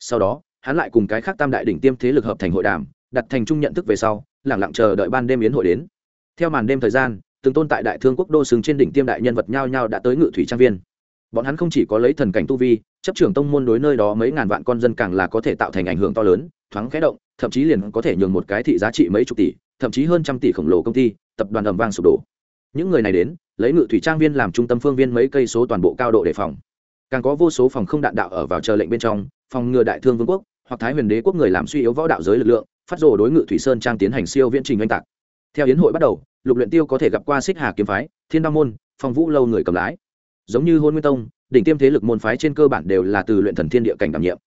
Sau đó, hắn lại cùng cái khác tam đại đỉnh tiêm thế lực hợp thành hội đàm, đặt thành chung nhận thức về sau lẳng lặng chờ đợi ban đêm yến hội đến. Theo màn đêm thời gian, từng tôn tại đại thương quốc đô xứng trên đỉnh tiêm đại nhân vật nhao nhao đã tới ngự thủy trang viên. Bọn hắn không chỉ có lấy thần cảnh tu vi, chấp trưởng tông môn đối nơi đó mấy ngàn vạn con dân càng là có thể tạo thành ảnh hưởng to lớn, thoáng khẽ động, thậm chí liền có thể nhường một cái thị giá trị mấy chục tỷ, thậm chí hơn trăm tỷ khổng lồ công ty tập đoàn ầm vang sụp đổ. Những người này đến, lấy ngự thủy trang viên làm trung tâm phương viên mấy cây số toàn bộ cao độ đề phòng. Càng có vô số phòng không đạn đạo ở vào chờ lệnh bên trong, phòng ngừa đại thương vương quốc, hoặc thái huyền đế quốc người làm suy yếu võ đạo giới lực lượng, phát rồ đối ngự thủy sơn trang tiến hành siêu viễn trình oanh tạc. Theo hiến hội bắt đầu, lục luyện tiêu có thể gặp qua xích hà kiếm phái, thiên đao môn, phong vũ lâu người cầm lái. Giống như hôn nguyên tông, đỉnh tiêm thế lực môn phái trên cơ bản đều là từ luyện thần thiên địa cảnh đảm nhiệm.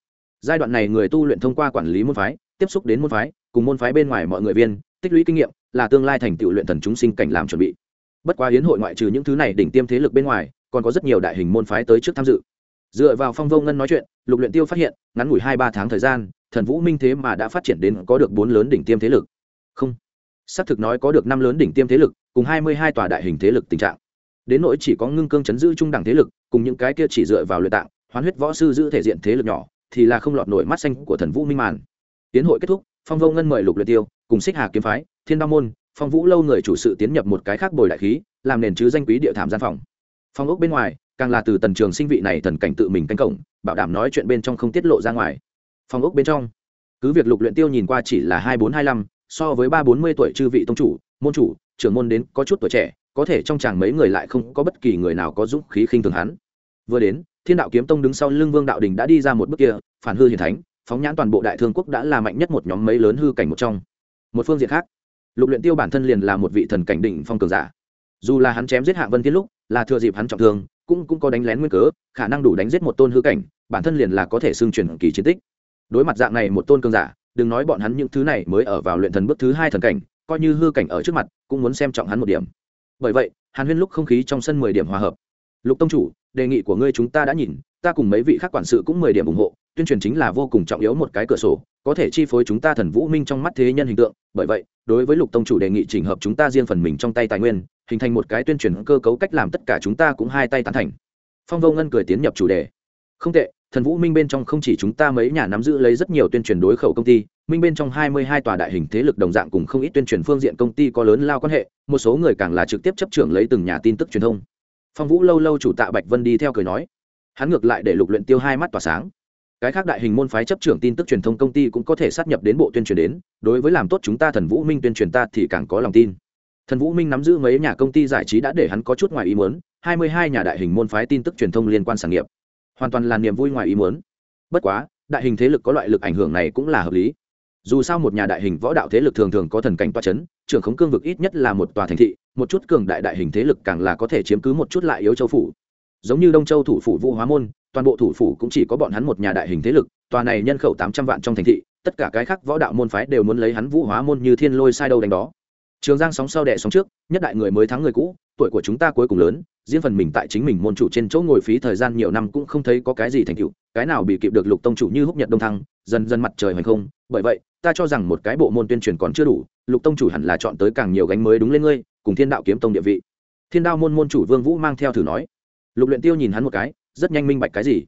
Giai đoạn này người tu luyện thông qua quản lý môn phái, tiếp xúc đến môn phái, cùng môn phái bên ngoài mọi người viên tích lũy kinh nghiệm, là tương lai thành tựu luyện thần chúng sinh cảnh làm chuẩn bị. Bất quá hiến hội ngoại trừ những thứ này đỉnh tiêm thế lực bên ngoài, còn có rất nhiều đại hình môn phái tới trước tham dự. Dựa vào phong vô ngân nói chuyện, lục luyện tiêu phát hiện, ngắn ngủi hai ba tháng thời gian, thần vũ minh thế mà đã phát triển đến có được bốn lớn đỉnh tiêm thế lực. Không. Xác thực nói có được năm lớn đỉnh tiêm thế lực, cùng hai mươi hai tòa đại hình thế lực tình trạng. Đến nỗi chỉ có ngưng cương chấn giữ trung đẳng thế lực, cùng những cái kia chỉ dựa vào luyện tạng, hoán huyết võ sư giữ thể diện thế lực nhỏ, thì là không lọt nổi mắt xanh của thần vũ minh màn. Tiến hội kết thúc phong vô ngân mời lục luyện tiêu cùng xích hà kiếm phái, thiên đao môn, phong vũ lâu người chủ sự tiến nhập một cái khác bồi đại khí, làm nền chứ danh quý địa thảm gian phòng. Phong ốc bên ngoài, càng là từ tần trường sinh vị này thần cảnh tự mình canh cổng, bảo đảm nói chuyện bên trong không tiết lộ ra ngoài. Phong ốc bên trong, cứ việc lục luyện tiêu nhìn qua chỉ là hai bốn hai năm so với ba bốn mươi tuổi chư vị tông chủ, môn chủ, trưởng môn đến có chút tuổi trẻ, có thể trong chàng mấy người lại không có bất kỳ người nào có dũng khí khinh thường hắn. Vừa đến, thiên đạo kiếm tông đứng sau lưng vương đạo đình đã đi ra một bước kia, phản hư hiền thánh phóng nhãn toàn bộ đại thương quốc đã là mạnh nhất một nhóm mấy lớn hư cảnh một trong. Một phương diện khác, lục luyện tiêu bản thân liền là một vị thần cảnh đỉnh phong cường giả. Dù là hắn chém giết Hạ vân thiên lúc, là thừa dịp hắn trọng thương, cũng cũng có đánh lén nguyên cớ, khả năng đủ đánh giết một tôn hư cảnh, bản thân liền là có thể sương truyền kỳ chiến tích. Đối mặt dạng này một tôn cường giả, đừng nói bọn hắn những thứ này mới ở vào luyện thần bước thứ hai thần cảnh, coi như hư cảnh ở trước mặt, cũng muốn xem trọng hắn một điểm. Bởi vậy, hàn huyên lúc không khí trong sân mười điểm hòa hợp. Lục tông chủ, đề nghị của ngươi chúng ta đã nhìn, ta cùng mấy vị khác quản sự cũng mười điểm ủng hộ tuyên truyền chính là vô cùng trọng yếu một cái cửa sổ, có thể chi phối chúng ta thần vũ minh trong mắt thế nhân hình tượng. Bởi vậy, đối với lục tông chủ đề nghị chỉnh hợp chúng ta riêng phần mình trong tay tài nguyên, hình thành một cái tuyên truyền cơ cấu cách làm tất cả chúng ta cũng hai tay tán thành. Phong vô ngân cười tiến nhập chủ đề. Không tệ, thần vũ minh bên trong không chỉ chúng ta mấy nhà nắm giữ lấy rất nhiều tuyên truyền đối khẩu công ty, minh bên trong hai mươi hai tòa đại hình thế lực đồng dạng cùng không ít tuyên truyền phương diện công ty có lớn lao quan hệ, một số người càng là trực tiếp chấp trưởng lấy từng nhà tin tức truyền thông. Phong vũ lâu lâu chủ tạ bạch vân đi theo cười nói. Hắn ngược lại để lục luyện tiêu hai mắt tỏa sáng cái khác đại hình môn phái chấp trưởng tin tức truyền thông công ty cũng có thể sát nhập đến bộ tuyên truyền đến, đối với làm tốt chúng ta thần vũ minh tuyên truyền ta thì càng có lòng tin. Thần vũ minh nắm giữ mấy nhà công ty giải trí đã để hắn có chút ngoài ý muốn, hai mươi hai nhà đại hình môn phái tin tức truyền thông liên quan sản nghiệp. Hoàn toàn là niềm vui ngoài ý muốn. Bất quá, đại hình thế lực có loại lực ảnh hưởng này cũng là hợp lý. Dù sao một nhà đại hình võ đạo thế lực thường thường có thần cảnh toa c h ấ n trưởng khống cương vực ít nhất là một tòa thành thị, một chút cường đại đại hình thế lực càng là có thể chiếm cứ một chút lại yếu châu phủ. Giống như đông châu thủ phủ vũ hóa môn toàn bộ thủ phủ cũng chỉ có bọn hắn một nhà đại hình thế lực, tòa này nhân khẩu tám trăm vạn trong thành thị, tất cả cái khác võ đạo môn phái đều muốn lấy hắn vũ hóa môn như thiên lôi sai đâu đánh đó. Trường giang sóng sau đẻ sóng trước, nhất đại người mới thắng người cũ, tuổi của chúng ta cuối cùng lớn, riêng phần mình tại chính mình môn chủ trên chỗ ngồi phí thời gian nhiều năm cũng không thấy có cái gì thành tựu, cái nào bị kịp được lục tông chủ như húc nhật đông thăng, dần dần mặt trời hoành không, bởi vậy, ta cho rằng một cái bộ môn tuyên truyền còn chưa đủ, lục tông chủ hẳn là chọn tới càng nhiều gánh mới đúng lên ngươi, cùng thiên đạo kiếm tông địa vị. Thiên đao môn môn chủ vương vũ mang theo thử nói. Lục luyện tiêu nhìn hắn một cái rất nhanh minh bạch cái gì.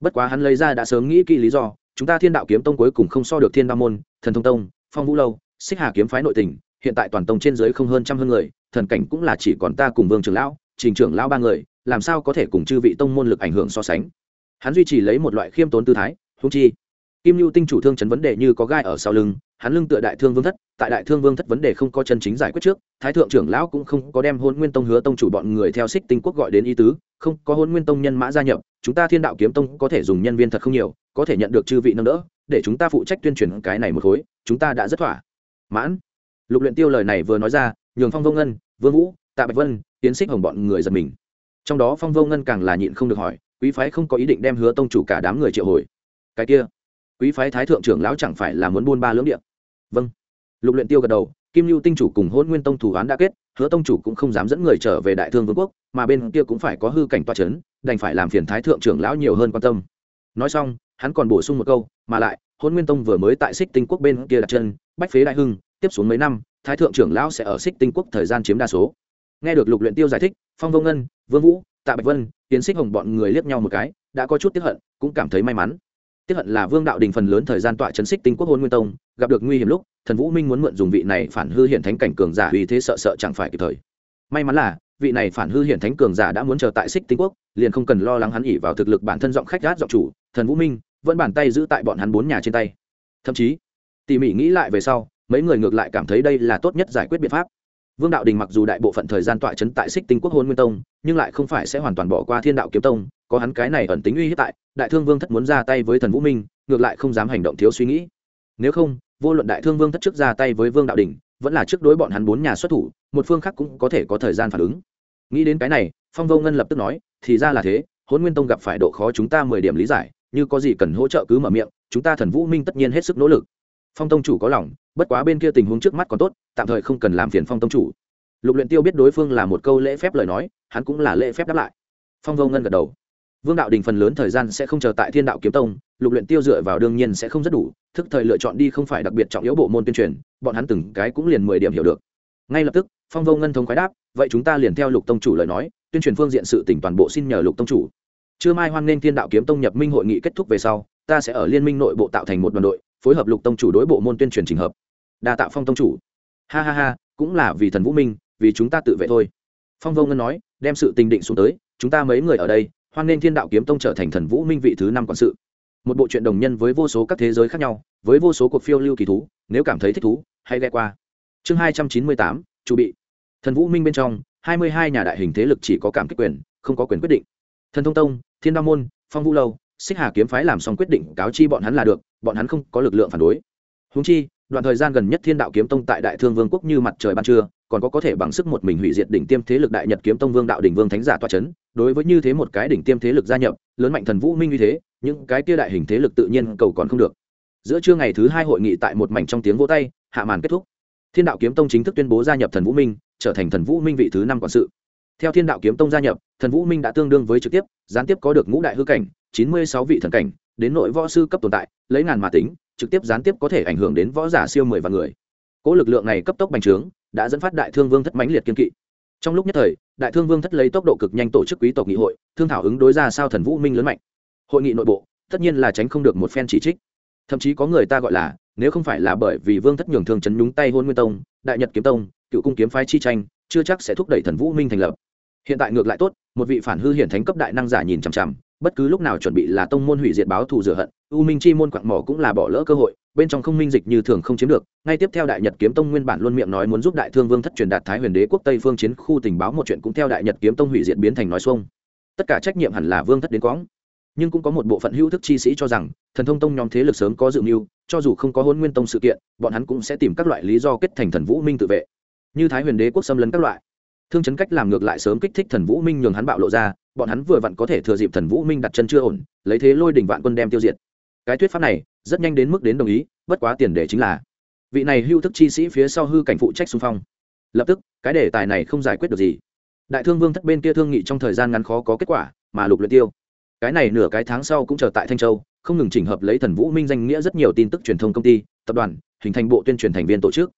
Bất quá hắn lấy ra đã sớm nghĩ kỹ lý do, chúng ta thiên đạo kiếm tông cuối cùng không so được thiên ba môn, thần thông tông, phong vũ lâu, xích hà kiếm phái nội tình, hiện tại toàn tông trên dưới không hơn trăm hơn người, thần cảnh cũng là chỉ còn ta cùng vương trưởng lão, trình trưởng lão ba người, làm sao có thể cùng chư vị tông môn lực ảnh hưởng so sánh. Hắn duy trì lấy một loại khiêm tốn tư thái húng chi kim lưu tinh chủ thương chấn vấn đề như có gai ở sau lưng, hắn lưng tựa đại thương vương thất, tại đại thương vương thất vấn đề không có chân chính giải quyết trước, thái thượng trưởng lão cũng không có đem hôn nguyên tông hứa tông chủ bọn người theo xích tinh quốc gọi đến ý tứ, không, có hôn nguyên tông nhân mã gia nhập, chúng ta thiên đạo kiếm tông có thể dùng nhân viên thật không nhiều, có thể nhận được chư vị nâng đỡ, để chúng ta phụ trách tuyên truyền cái này một khối, chúng ta đã rất thỏa. Mãn. Lục luyện tiêu lời này vừa nói ra, nhường phong vô ngân, vương vũ, tạ bạch vân tiến xích hồng bọn người giật mình. Trong đó phong vô ngân càng là nhịn không được hỏi, quý phái không có ý định đem hứa tông chủ cả đám người triệu hồi. Cái kia quý phái thái thượng trưởng lão chẳng phải là muốn buôn ba lưỡng địa? vâng. Lục luyện tiêu gật đầu, kim lưu tinh chủ cùng hôn nguyên tông thủ án đã kết, hứa tông chủ cũng không dám dẫn người trở về đại thương vương quốc, mà bên kia cũng phải có hư cảnh toa chấn, đành phải làm phiền thái thượng trưởng lão nhiều hơn quan tâm. Nói xong, hắn còn bổ sung một câu, mà lại hôn nguyên tông vừa mới tại xích tinh quốc bên kia đặt chân, bách phế đại hưng, tiếp xuống mấy năm, thái thượng trưởng lão sẽ ở xích tinh quốc thời gian chiếm đa số. Nghe được lục luyện tiêu giải thích, phong vông ngân, vương vũ, tạ bạch vân tiến xích hồng bọn người liếc nhau một cái, đã có chút tiếc hận, cũng cảm thấy may mắn tiếp hận là vương đạo đình phần lớn thời gian tọa chấn xích tinh quốc hôn nguyên tông, gặp được nguy hiểm lúc, thần vũ minh muốn mượn dùng vị này phản hư hiện thánh cảnh cường giả vì thế sợ sợ chẳng phải kịp thời. May mắn là, vị này phản hư hiện thánh cường giả đã muốn chờ tại xích tinh quốc, liền không cần lo lắng hắn ỉ vào thực lực bản thân giọng khách gát giọng chủ, thần vũ minh vẫn bàn tay giữ tại bọn hắn bốn nhà trên tay. Thậm chí, tỉ mỉ nghĩ lại về sau, mấy người ngược lại cảm thấy đây là tốt nhất giải quyết biện pháp. Vương đạo đình mặc dù đại bộ phận thời gian tọa chấn tại xích tinh quốc hôn nguyên tông, nhưng lại không phải sẽ hoàn toàn bỏ qua thiên đạo kiếm tông có hắn cái này ẩn tính uy hiếp tại, đại thương vương thất muốn ra tay với thần vũ minh, ngược lại không dám hành động thiếu suy nghĩ. Nếu không, vô luận đại thương vương thất trước ra tay với vương đạo đình vẫn là trước đối bọn hắn bốn nhà xuất thủ, một phương khác cũng có thể có thời gian phản ứng. Nghĩ đến cái này, phong vô ngân lập tức nói, thì ra là thế hôn nguyên tông gặp phải độ khó chúng ta mười điểm lý giải, như có gì cần hỗ trợ cứ mở miệng, chúng ta thần vũ minh tất nhiên hết sức nỗ lực. Phong tông chủ có lòng, bất quá bên kia tình huống trước mắt còn tốt, tạm thời không cần làm phiền phong tông chủ. Lục luyện tiêu biết đối phương là một câu lễ phép lời nói, hắn cũng là lễ phép đáp lại. Phong vô ngân gật đầu vương đạo đình phần lớn thời gian sẽ không chờ tại thiên đạo kiếm tông, lục luyện tiêu dựa vào đương nhiên sẽ không rất đủ, thức thời lựa chọn đi không phải đặc biệt trọng yếu bộ môn tuyên truyền, bọn hắn từng cái cũng liền mười điểm hiểu được. Ngay lập tức, phong vô ngân thông khoái đáp, vậy chúng ta liền theo lục tông chủ lời nói, tuyên truyền phương diện sự tỉnh toàn bộ xin nhờ lục tông chủ. Trưa mai hoan nghênh thiên đạo kiếm tông nhập minh hội nghị kết thúc về sau, ta sẽ ở liên minh nội bộ tạo thành một đoàn đội, phối hợp lục tông chủ đối bộ môn tuyên truyền trình hợp. Đa tạo phong tông chủ. Ha ha ha, cũng là vì thần vũ minh, vì chúng ta tự vệ thôi. Phong vô ngân nói, đem sự tình định xuống tới, chúng ta mấy người ở đây hoan nên thiên đạo kiếm tông trở thành thần vũ minh vị thứ năm quản sự. Một bộ truyện đồng nhân với vô số các thế giới khác nhau, với vô số cuộc phiêu lưu kỳ thú, nếu cảm thấy thích thú, hãy ghe qua. Chương hai trăm chín mươi tám, chu bị. Thần vũ minh bên trong, hai mươi hai nhà đại hình thế lực chỉ có cảm kích quyền, không có quyền quyết định. Thần thông tông, thiên đao môn, phong vũ lâu, xích hà kiếm phái làm xong quyết định cáo chi bọn hắn là được, bọn hắn không có lực lượng phản đối. Húng chi, đoạn thời gian gần nhất thiên đạo kiếm tông tại đại thương vương quốc như mặt trời ban trưa còn có có thể bằng sức một mình hủy diệt đỉnh tiêm thế lực đại nhật kiếm tông vương đạo đỉnh vương thánh giả toa chấn, đối với như thế một cái đỉnh tiêm thế lực gia nhập, lớn mạnh thần vũ minh như thế, những cái kia đại hình thế lực tự nhiên cầu còn không được. Giữa trưa ngày thứ hai hội nghị tại một mảnh trong tiếng vỗ tay, hạ màn kết thúc. Thiên đạo kiếm tông chính thức tuyên bố gia nhập thần vũ minh, trở thành thần vũ minh vị thứ năm quản sự. Theo thiên đạo kiếm tông gia nhập, thần vũ minh đã tương đương với trực tiếp, gián tiếp có được ngũ đại hư cảnh, chín mươi sáu vị thần cảnh, đến nội võ sư cấp tồn tại, lấy ngàn mà tính, trực tiếp gián tiếp có thể ảnh hưởng đến võ giả siêu mười vạn người. Cỗ lực lượng này cấp tốc bành trướng đã dẫn phát đại thương vương thất mãnh liệt kiên kỵ. Trong lúc nhất thời, đại thương vương thất lấy tốc độ cực nhanh tổ chức quý tộc nghị hội, thương thảo ứng đối ra sao thần vũ minh lớn mạnh. Hội nghị nội bộ, tất nhiên là tránh không được một phen chỉ trích. Thậm chí có người ta gọi là, nếu không phải là bởi vì vương thất nhường thường chấn nhúng tay hôn nguyên tông, đại nhật kiếm tông, cựu cung kiếm phái chi tranh, chưa chắc sẽ thúc đẩy thần vũ minh thành lập. Hiện tại ngược lại tốt, một vị phản hư hiển thánh cấp đại năng giả nhìn chằm chằm bất cứ lúc nào chuẩn bị là tông môn hủy diệt báo thù rửa hận, u minh chi môn quặng mỏ cũng là bỏ lỡ cơ hội, bên trong không minh dịch như thường không chiếm được. Ngay tiếp theo đại nhật kiếm tông nguyên bản luôn miệng nói muốn giúp đại thương vương thất truyền đạt thái huyền đế quốc tây phương chiến khu tình báo một chuyện cũng theo đại nhật kiếm tông hủy diệt biến thành nói xuông. Tất cả trách nhiệm hẳn là vương thất đến quãng nhưng cũng có một bộ phận hữu thức chi sĩ cho rằng, thần thông tông nhóm thế lực sớm có dự mưu, cho dù không có hôn nguyên tông sự kiện, bọn hắn cũng sẽ tìm các loại lý do kết thành thần vũ minh tự vệ. Như thái huyền đế quốc xâm lấn các loại thương chấn cách làm ngược lại sớm kích thích thần vũ minh nhường hắn bạo lộ ra, bọn hắn vừa vặn có thể thừa dịp thần vũ minh đặt chân chưa ổn, lấy thế lôi đình vạn quân đem tiêu diệt. Cái thuyết pháp này, rất nhanh đến mức đến đồng ý, bất quá tiền đề chính là, vị này hưu thức chi sĩ phía sau hư cảnh phụ trách xung phong. Lập tức, cái đề tài này không giải quyết được gì. Đại thương vương thất bên kia thương nghị trong thời gian ngắn khó có kết quả, mà lục luyện tiêu. Cái này nửa cái tháng sau cũng chờ tại thanh châu, không ngừng chỉnh hợp lấy thần vũ minh danh nghĩa rất nhiều tin tức truyền thông công ty, tập đoàn, hình thành bộ tuyên truyền thành viên tổ chức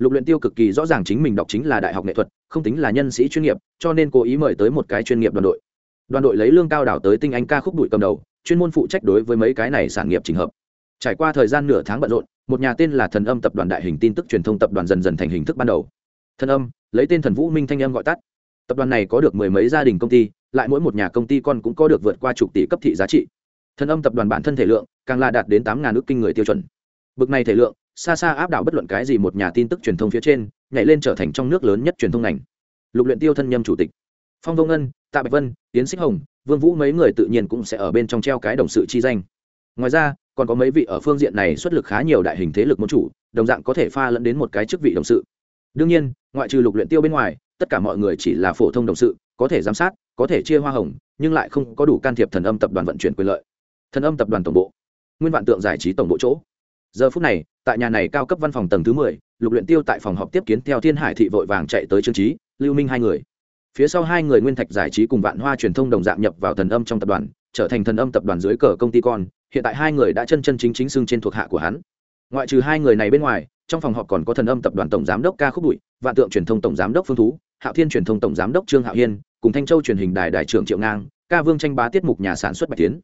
lục luyện tiêu cực kỳ rõ ràng chính mình đọc chính là đại học nghệ thuật, không tính là nhân sĩ chuyên nghiệp, cho nên cố ý mời tới một cái chuyên nghiệp đoàn đội. Đoàn đội lấy lương cao đảo tới tinh anh ca khúc bụi cầm đầu, chuyên môn phụ trách đối với mấy cái này sản nghiệp trình hợp. Trải qua thời gian nửa tháng bận rộn, một nhà tên là thần âm tập đoàn đại hình tin tức truyền thông tập đoàn dần dần thành hình thức ban đầu. Thần âm, lấy tên thần vũ minh thanh âm gọi tắt. Tập đoàn này có được mười mấy gia đình công ty, lại mỗi một nhà công ty con cũng có được vượt qua chục tỷ cấp thị giá trị. Thần âm tập đoàn bản thân thể lượng càng là đạt đến tám ngàn ước kinh người tiêu chuẩn. Bực này thể lượng xa xa áp đảo bất luận cái gì một nhà tin tức truyền thông phía trên, nhảy lên trở thành trong nước lớn nhất truyền thông ngành. Lục luyện tiêu thân nhâm chủ tịch. Phong vô ngân, tạ bạch vân tiến xích hồng, vương vũ mấy người tự nhiên cũng sẽ ở bên trong treo cái đồng sự chi danh. Ngoài ra, còn có mấy vị ở phương diện này xuất lực khá nhiều đại hình thế lực môn chủ, đồng dạng có thể pha lẫn đến một cái chức vị đồng sự. Đương nhiên, ngoại trừ lục luyện tiêu bên ngoài, tất cả mọi người chỉ là phổ thông đồng sự, có thể giám sát, có thể chia hoa hồng, nhưng lại không có đủ can thiệp thần âm tập đoàn vận chuyển quyền lợi. Thần âm tập đoàn tổng bộ. Nguyên vạn tượng giải trí tổng bộ chỗ giờ phút này, tại nhà này cao cấp văn phòng tầng thứ mười, lục luyện tiêu tại phòng họp tiếp kiến theo thiên hải thị vội vàng chạy tới trương trí lưu minh hai người. Phía sau hai người nguyên thạch giải trí cùng vạn hoa truyền thông đồng dạng nhập vào thần âm trong tập đoàn, trở thành thần âm tập đoàn dưới cờ công ty con, hiện tại hai người đã chân chân chính chính xưng trên thuộc hạ của hắn. Ngoại trừ hai người này bên ngoài, trong phòng họp còn có thần âm tập đoàn tổng giám đốc ca khúc bụi, vạn tượng truyền thông tổng giám đốc phương thú, hạo thiên truyền thông tổng giám đốc trương hạo hiên, cùng thanh châu truyền hình đài đại trưởng triệu ngang, ca vương tranh bá tiết mục nhà sản xuất bạch tiến.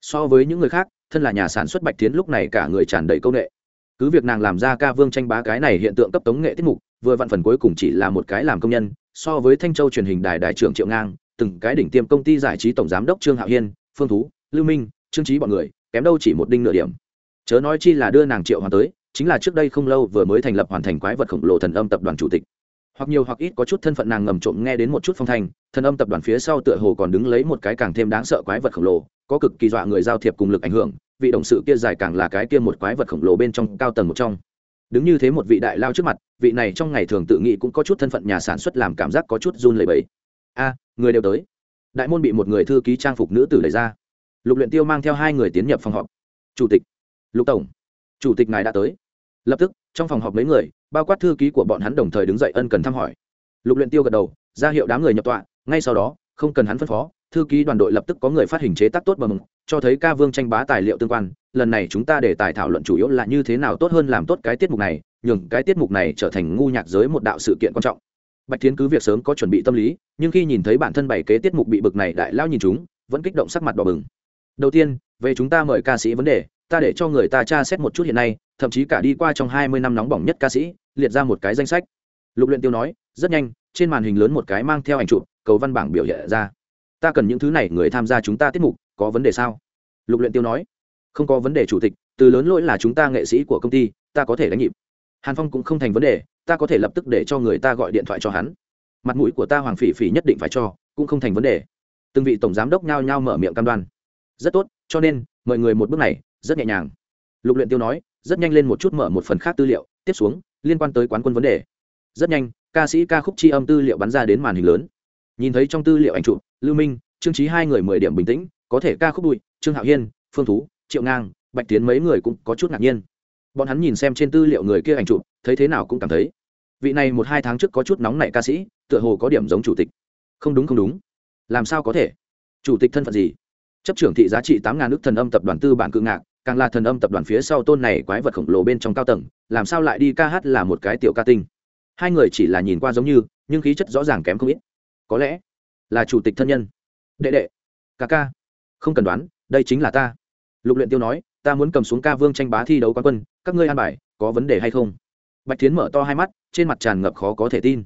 So với những người khác thân là nhà sản xuất bạch tiến lúc này cả người tràn đầy công nghệ. Cứ việc nàng làm ra ca vương tranh bá cái này hiện tượng cấp tống nghệ tiết mục, vừa vặn phần cuối cùng chỉ là một cái làm công nhân, so với thanh châu truyền hình đài đại trưởng triệu ngang, từng cái đỉnh tiêm công ty giải trí tổng giám đốc trương hạo hiên, phương thú, lưu minh, trương trí bọn người, kém đâu chỉ một đinh nửa điểm. Chớ nói chi là đưa nàng triệu hoàn tới, chính là trước đây không lâu vừa mới thành lập hoàn thành quái vật khổng lồ thần âm tập đoàn chủ tịch. Hoặc nhiều hoặc ít có chút thân phận nàng ngầm trộm nghe đến một chút phong thanh, thần âm tập đoàn phía sau tựa hồ còn đứng lấy một cái càng thêm đáng sợ quái vật khổng lồ có cực kỳ dọa người giao thiệp cùng lực ảnh hưởng, vị đồng sự kia dài càng là cái kia một quái vật khổng lồ bên trong cao tầng một trong. Đứng như thế một vị đại lao trước mặt, vị này trong ngày thường tự nghĩ cũng có chút thân phận nhà sản xuất làm cảm giác có chút run lẩy bẩy. A, người đều tới. Đại môn bị một người thư ký trang phục nữ tử đẩy ra. Lục luyện tiêu mang theo hai người tiến nhập phòng họp. Chủ tịch. Lục tổng. Chủ tịch ngài đã tới. Lập tức, trong phòng họp mấy người, bao quát thư ký của bọn hắn đồng thời đứng dậy ân cần thăm hỏi. Lục luyện tiêu gật đầu, ra hiệu đám người nhập tọa, ngay sau đó, không cần hắn phân phó thư ký đoàn đội lập tức có người phát hình chế tác tốt bằng cho thấy ca vương tranh bá tài liệu tương quan, lần này chúng ta để tài thảo luận chủ yếu là như thế nào tốt hơn làm tốt cái tiết mục này, nhường cái tiết mục này trở thành ngu nhạc giới một đạo sự kiện quan trọng. Bạch tiến cứ việc sớm có chuẩn bị tâm lý, nhưng khi nhìn thấy bản thân bảy kế tiết mục bị bực này đại lao nhìn chúng, vẫn kích động sắc mặt đỏ bừng. Đầu tiên, về chúng ta mời ca sĩ vấn đề, ta để cho người ta tra xét một chút hiện nay, thậm chí cả đi qua trong hai mươi năm nóng bỏng nhất ca sĩ, liệt ra một cái danh sách. Lục luyện tiêu nói, rất nhanh, trên màn hình lớn một cái mang theo ảnh chụp, cầu văn bảng biểu hiện ra ta cần những thứ này, người tham gia chúng ta tiết mục, có vấn đề sao? Lục luyện tiêu nói. Không có vấn đề chủ tịch, từ lớn lỗi là chúng ta nghệ sĩ của công ty, ta có thể đánh nhịp. Hàn phong cũng không thành vấn đề, ta có thể lập tức để cho người ta gọi điện thoại cho hắn. Mặt mũi của ta hoàng phỉ phỉ nhất định phải cho, cũng không thành vấn đề. Từng vị tổng giám đốc nhao nhao mở miệng cam đoan. Rất tốt, cho nên, mời người một bước này, rất nhẹ nhàng. Lục luyện tiêu nói, rất nhanh lên một chút mở một phần khác tư liệu, tiếp xuống, liên quan tới quán quân vấn đề. Rất nhanh, ca sĩ ca khúc chi âm tư liệu bắn ra đến màn hình lớn. Nhìn thấy trong tư liệu ảnh chụp lưu minh, trương trí hai người mười điểm bình tĩnh, có thể ca khúc bụi, trương hạo hiên, phương thú, triệu ngang, bạch tiến mấy người cũng có chút ngạc nhiên. Bọn hắn nhìn xem trên tư liệu người kia ảnh chụp, thấy thế nào cũng cảm thấy, vị này một hai tháng trước có chút nóng nảy ca sĩ, tựa hồ có điểm giống chủ tịch. Không đúng không đúng. Làm sao có thể? Chủ tịch thân phận gì? Chấp trưởng thị giá trị tám ngàn nước thần âm tập đoàn tư bản cự ngạc, càng là thần âm tập đoàn phía sau tôn này quái vật khổng lồ bên trong cao tầng, làm sao lại đi ca hát là một cái tiểu ca tinh? Hai người chỉ là nhìn qua giống như, nhưng khí chất rõ ràng kém không ít. Có lẽ là chủ tịch thân nhân. Đệ đệ, ca ca, không cần đoán, đây chính là ta. Lục luyện tiêu nói, ta muốn cầm xuống ca vương tranh bá thi đấu quán quân, các ngươi an bài, có vấn đề hay không? Bạch tiến mở to hai mắt, trên mặt tràn ngập khó có thể tin.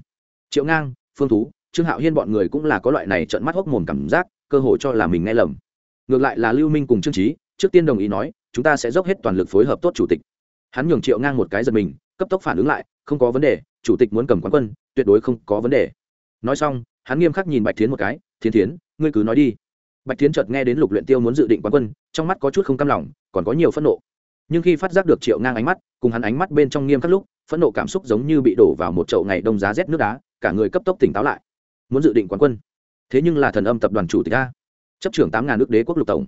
Triệu ngang, phương thú, trương hạo hiên bọn người cũng là có loại này trợn mắt hốc mồm cảm giác, cơ hội cho là mình nghe lầm. Ngược lại là lưu minh cùng trương trí trước tiên đồng ý nói, chúng ta sẽ dốc hết toàn lực phối hợp tốt chủ tịch. Hắn nhường triệu ngang một cái giật mình, cấp tốc phản ứng lại, không có vấn đề, chủ tịch muốn cầm quán quân, tuyệt đối không có vấn đề. Nói xong hắn nghiêm khắc nhìn bạch tiến một cái, thiến thiến, ngươi cứ nói đi. Bạch tiến chợt nghe đến lục luyện tiêu muốn dự định quán quân, trong mắt có chút không cam lòng, còn có nhiều phẫn nộ. Nhưng khi phát giác được triệu ngang ánh mắt, cùng hắn ánh mắt bên trong nghiêm khắc lúc, phẫn nộ cảm xúc giống như bị đổ vào một chậu ngày đông giá rét nước đá, cả người cấp tốc tỉnh táo lại. Muốn dự định quán quân. Thế nhưng là thần âm tập đoàn chủ tịch a. Chấp trưởng tám ngàn nước đế quốc lục tổng.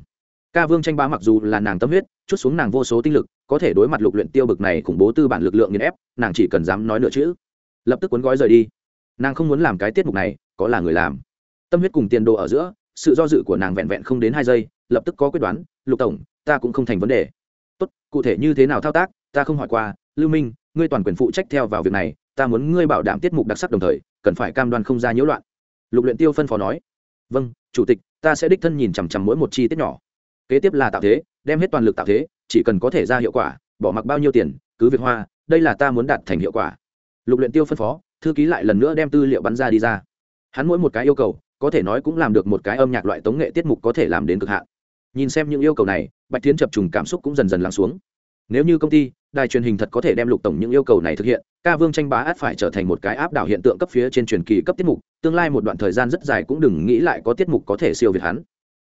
Ca vương tranh bá mặc dù là nàng tâm huyết, chút xuống nàng vô số tinh lực, có thể đối mặt lục luyện tiêu bực này khủng bố tư bản lực lượng nghiền ép, nàng chỉ cần dám nói nửa chữ, lập tức cuốn gói rời đi. Nàng không muốn làm cái tiết mục này có là người làm. Tâm huyết cùng tiền đồ ở giữa, sự do dự của nàng vẹn vẹn không đến hai giây, lập tức có quyết đoán, lục tổng, ta cũng không thành vấn đề. Tốt, cụ thể như thế nào thao tác, ta không hỏi qua. Lưu minh, ngươi toàn quyền phụ trách theo vào việc này, ta muốn ngươi bảo đảm tiết mục đặc sắc đồng thời, cần phải cam đoan không ra nhiễu loạn. Lục luyện tiêu phân phó nói. Vâng chủ tịch, ta sẽ đích thân nhìn chằm chằm mỗi một chi tiết nhỏ. Kế tiếp là tạo thế, đem hết toàn lực tạo thế, chỉ cần có thể ra hiệu quả, bỏ mặc bao nhiêu tiền, cứ việc hoa, đây là ta muốn đạt thành hiệu quả. Lục luyện tiêu phân phó, thư ký lại lần nữa đem tư liệu bắn ra đi ra hắn mỗi một cái yêu cầu, có thể nói cũng làm được một cái âm nhạc loại tống nghệ tiết mục có thể làm đến cực hạn. Nhìn xem những yêu cầu này, bạch tiến chập trùng cảm xúc cũng dần dần lắng xuống. Nếu như công ty, đài truyền hình thật có thể đem lục tổng những yêu cầu này thực hiện, ca vương tranh bá át phải trở thành một cái áp đảo hiện tượng cấp phía trên truyền kỳ cấp tiết mục, tương lai một đoạn thời gian rất dài cũng đừng nghĩ lại có tiết mục có thể siêu việt hắn.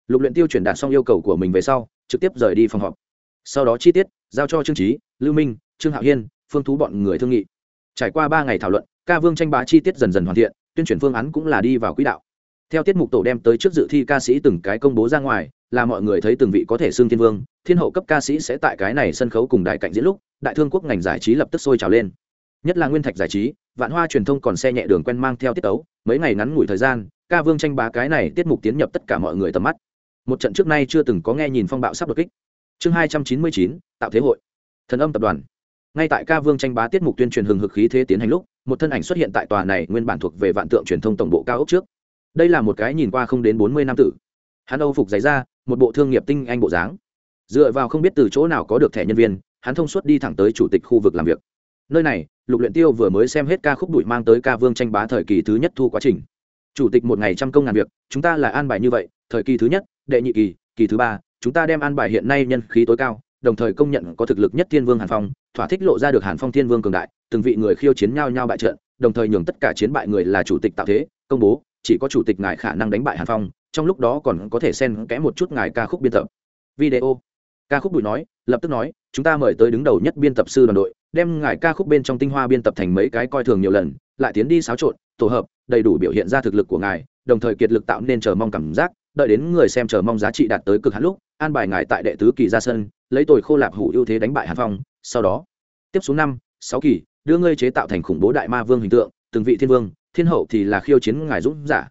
Lục luyện tiêu truyền đạt xong yêu cầu của mình về sau, trực tiếp rời đi phòng họp. Sau đó chi tiết, giao cho trương trí lưu minh, trương hạo hiên, phương thú bọn người thương nghị. Trải qua ba ngày thảo luận, ca vương tranh bá chi tiết dần dần hoàn thiện tuyên truyền phương án cũng là đi vào quỹ đạo. Theo tiết mục tổ đem tới trước dự thi ca sĩ từng cái công bố ra ngoài, là mọi người thấy từng vị có thể xưng thiên vương, thiên hậu cấp ca sĩ sẽ tại cái này sân khấu cùng đại cạnh diễn lúc, đại thương quốc ngành giải trí lập tức sôi trào lên. Nhất là nguyên thạch giải trí, vạn hoa truyền thông còn xe nhẹ đường quen mang theo tiết tấu, mấy ngày ngắn ngủi thời gian, ca vương tranh bá cái này tiết mục tiến nhập tất cả mọi người tầm mắt. Một trận trước nay chưa từng có nghe nhìn phong bạo sắp đột kích. Chương hai trăm chín mươi chín, tạo thế hội. Thần âm tập đoàn. Ngay tại ca vương tranh bá tiết mục tuyên truyền hừng hực khí thế tiến hành lúc một thân ảnh xuất hiện tại tòa này nguyên bản thuộc về vạn tượng truyền thông tổng bộ cao ốc trước. Đây là một cái nhìn qua không đến bốn mươi năm tử. Hắn âu phục giấy ra một bộ thương nghiệp tinh anh bộ dáng. Dựa vào không biết từ chỗ nào có được thẻ nhân viên, hắn thông suốt đi thẳng tới chủ tịch khu vực làm việc. Nơi này, lục luyện tiêu vừa mới xem hết ca khúc đuổi mang tới ca vương tranh bá thời kỳ thứ nhất thu quá trình. Chủ tịch một ngày trăm công ngàn việc, chúng ta là an bài như vậy, thời kỳ thứ nhất, đệ nhị kỳ kỳ thứ ba, chúng ta đem an bài hiện nay nhân khí tối cao, đồng thời công nhận có thực lực nhất thiên vương hàn phong thỏa thích lộ ra được hàn phong thiên vương cường đại, từng vị người khiêu chiến nhau nhau bại trận, đồng thời nhường tất cả chiến bại người là chủ tịch tạo thế, công bố, chỉ có chủ tịch ngài khả năng đánh bại hàn phong, trong lúc đó còn có thể xen kẽ một chút ngài ca khúc biên tập. Video. Ca khúc bụi nói, lập tức nói, chúng ta mời tới đứng đầu nhất biên tập sư đoàn đội, đem ngài ca khúc bên trong tinh hoa biên tập thành mấy cái coi thường nhiều lần, lại tiến đi xáo trộn, tổ hợp, đầy đủ biểu hiện ra thực lực của ngài, đồng thời kiệt lực tạo nên chờ mong cảm giác, đợi đến người xem chờ mong giá trị đạt tới cực hạn lúc, an bài ngài tại đệ tứ kỳ ra sân, lấy tồi khô lạp hủ ưu thế đánh bại hàn phong sau đó, tiếp xuống năm, sáu kỳ, đưa ngươi chế tạo thành khủng bố đại ma vương hình tượng, từng vị thiên vương, thiên hậu thì là khiêu chiến ngài dũng giả.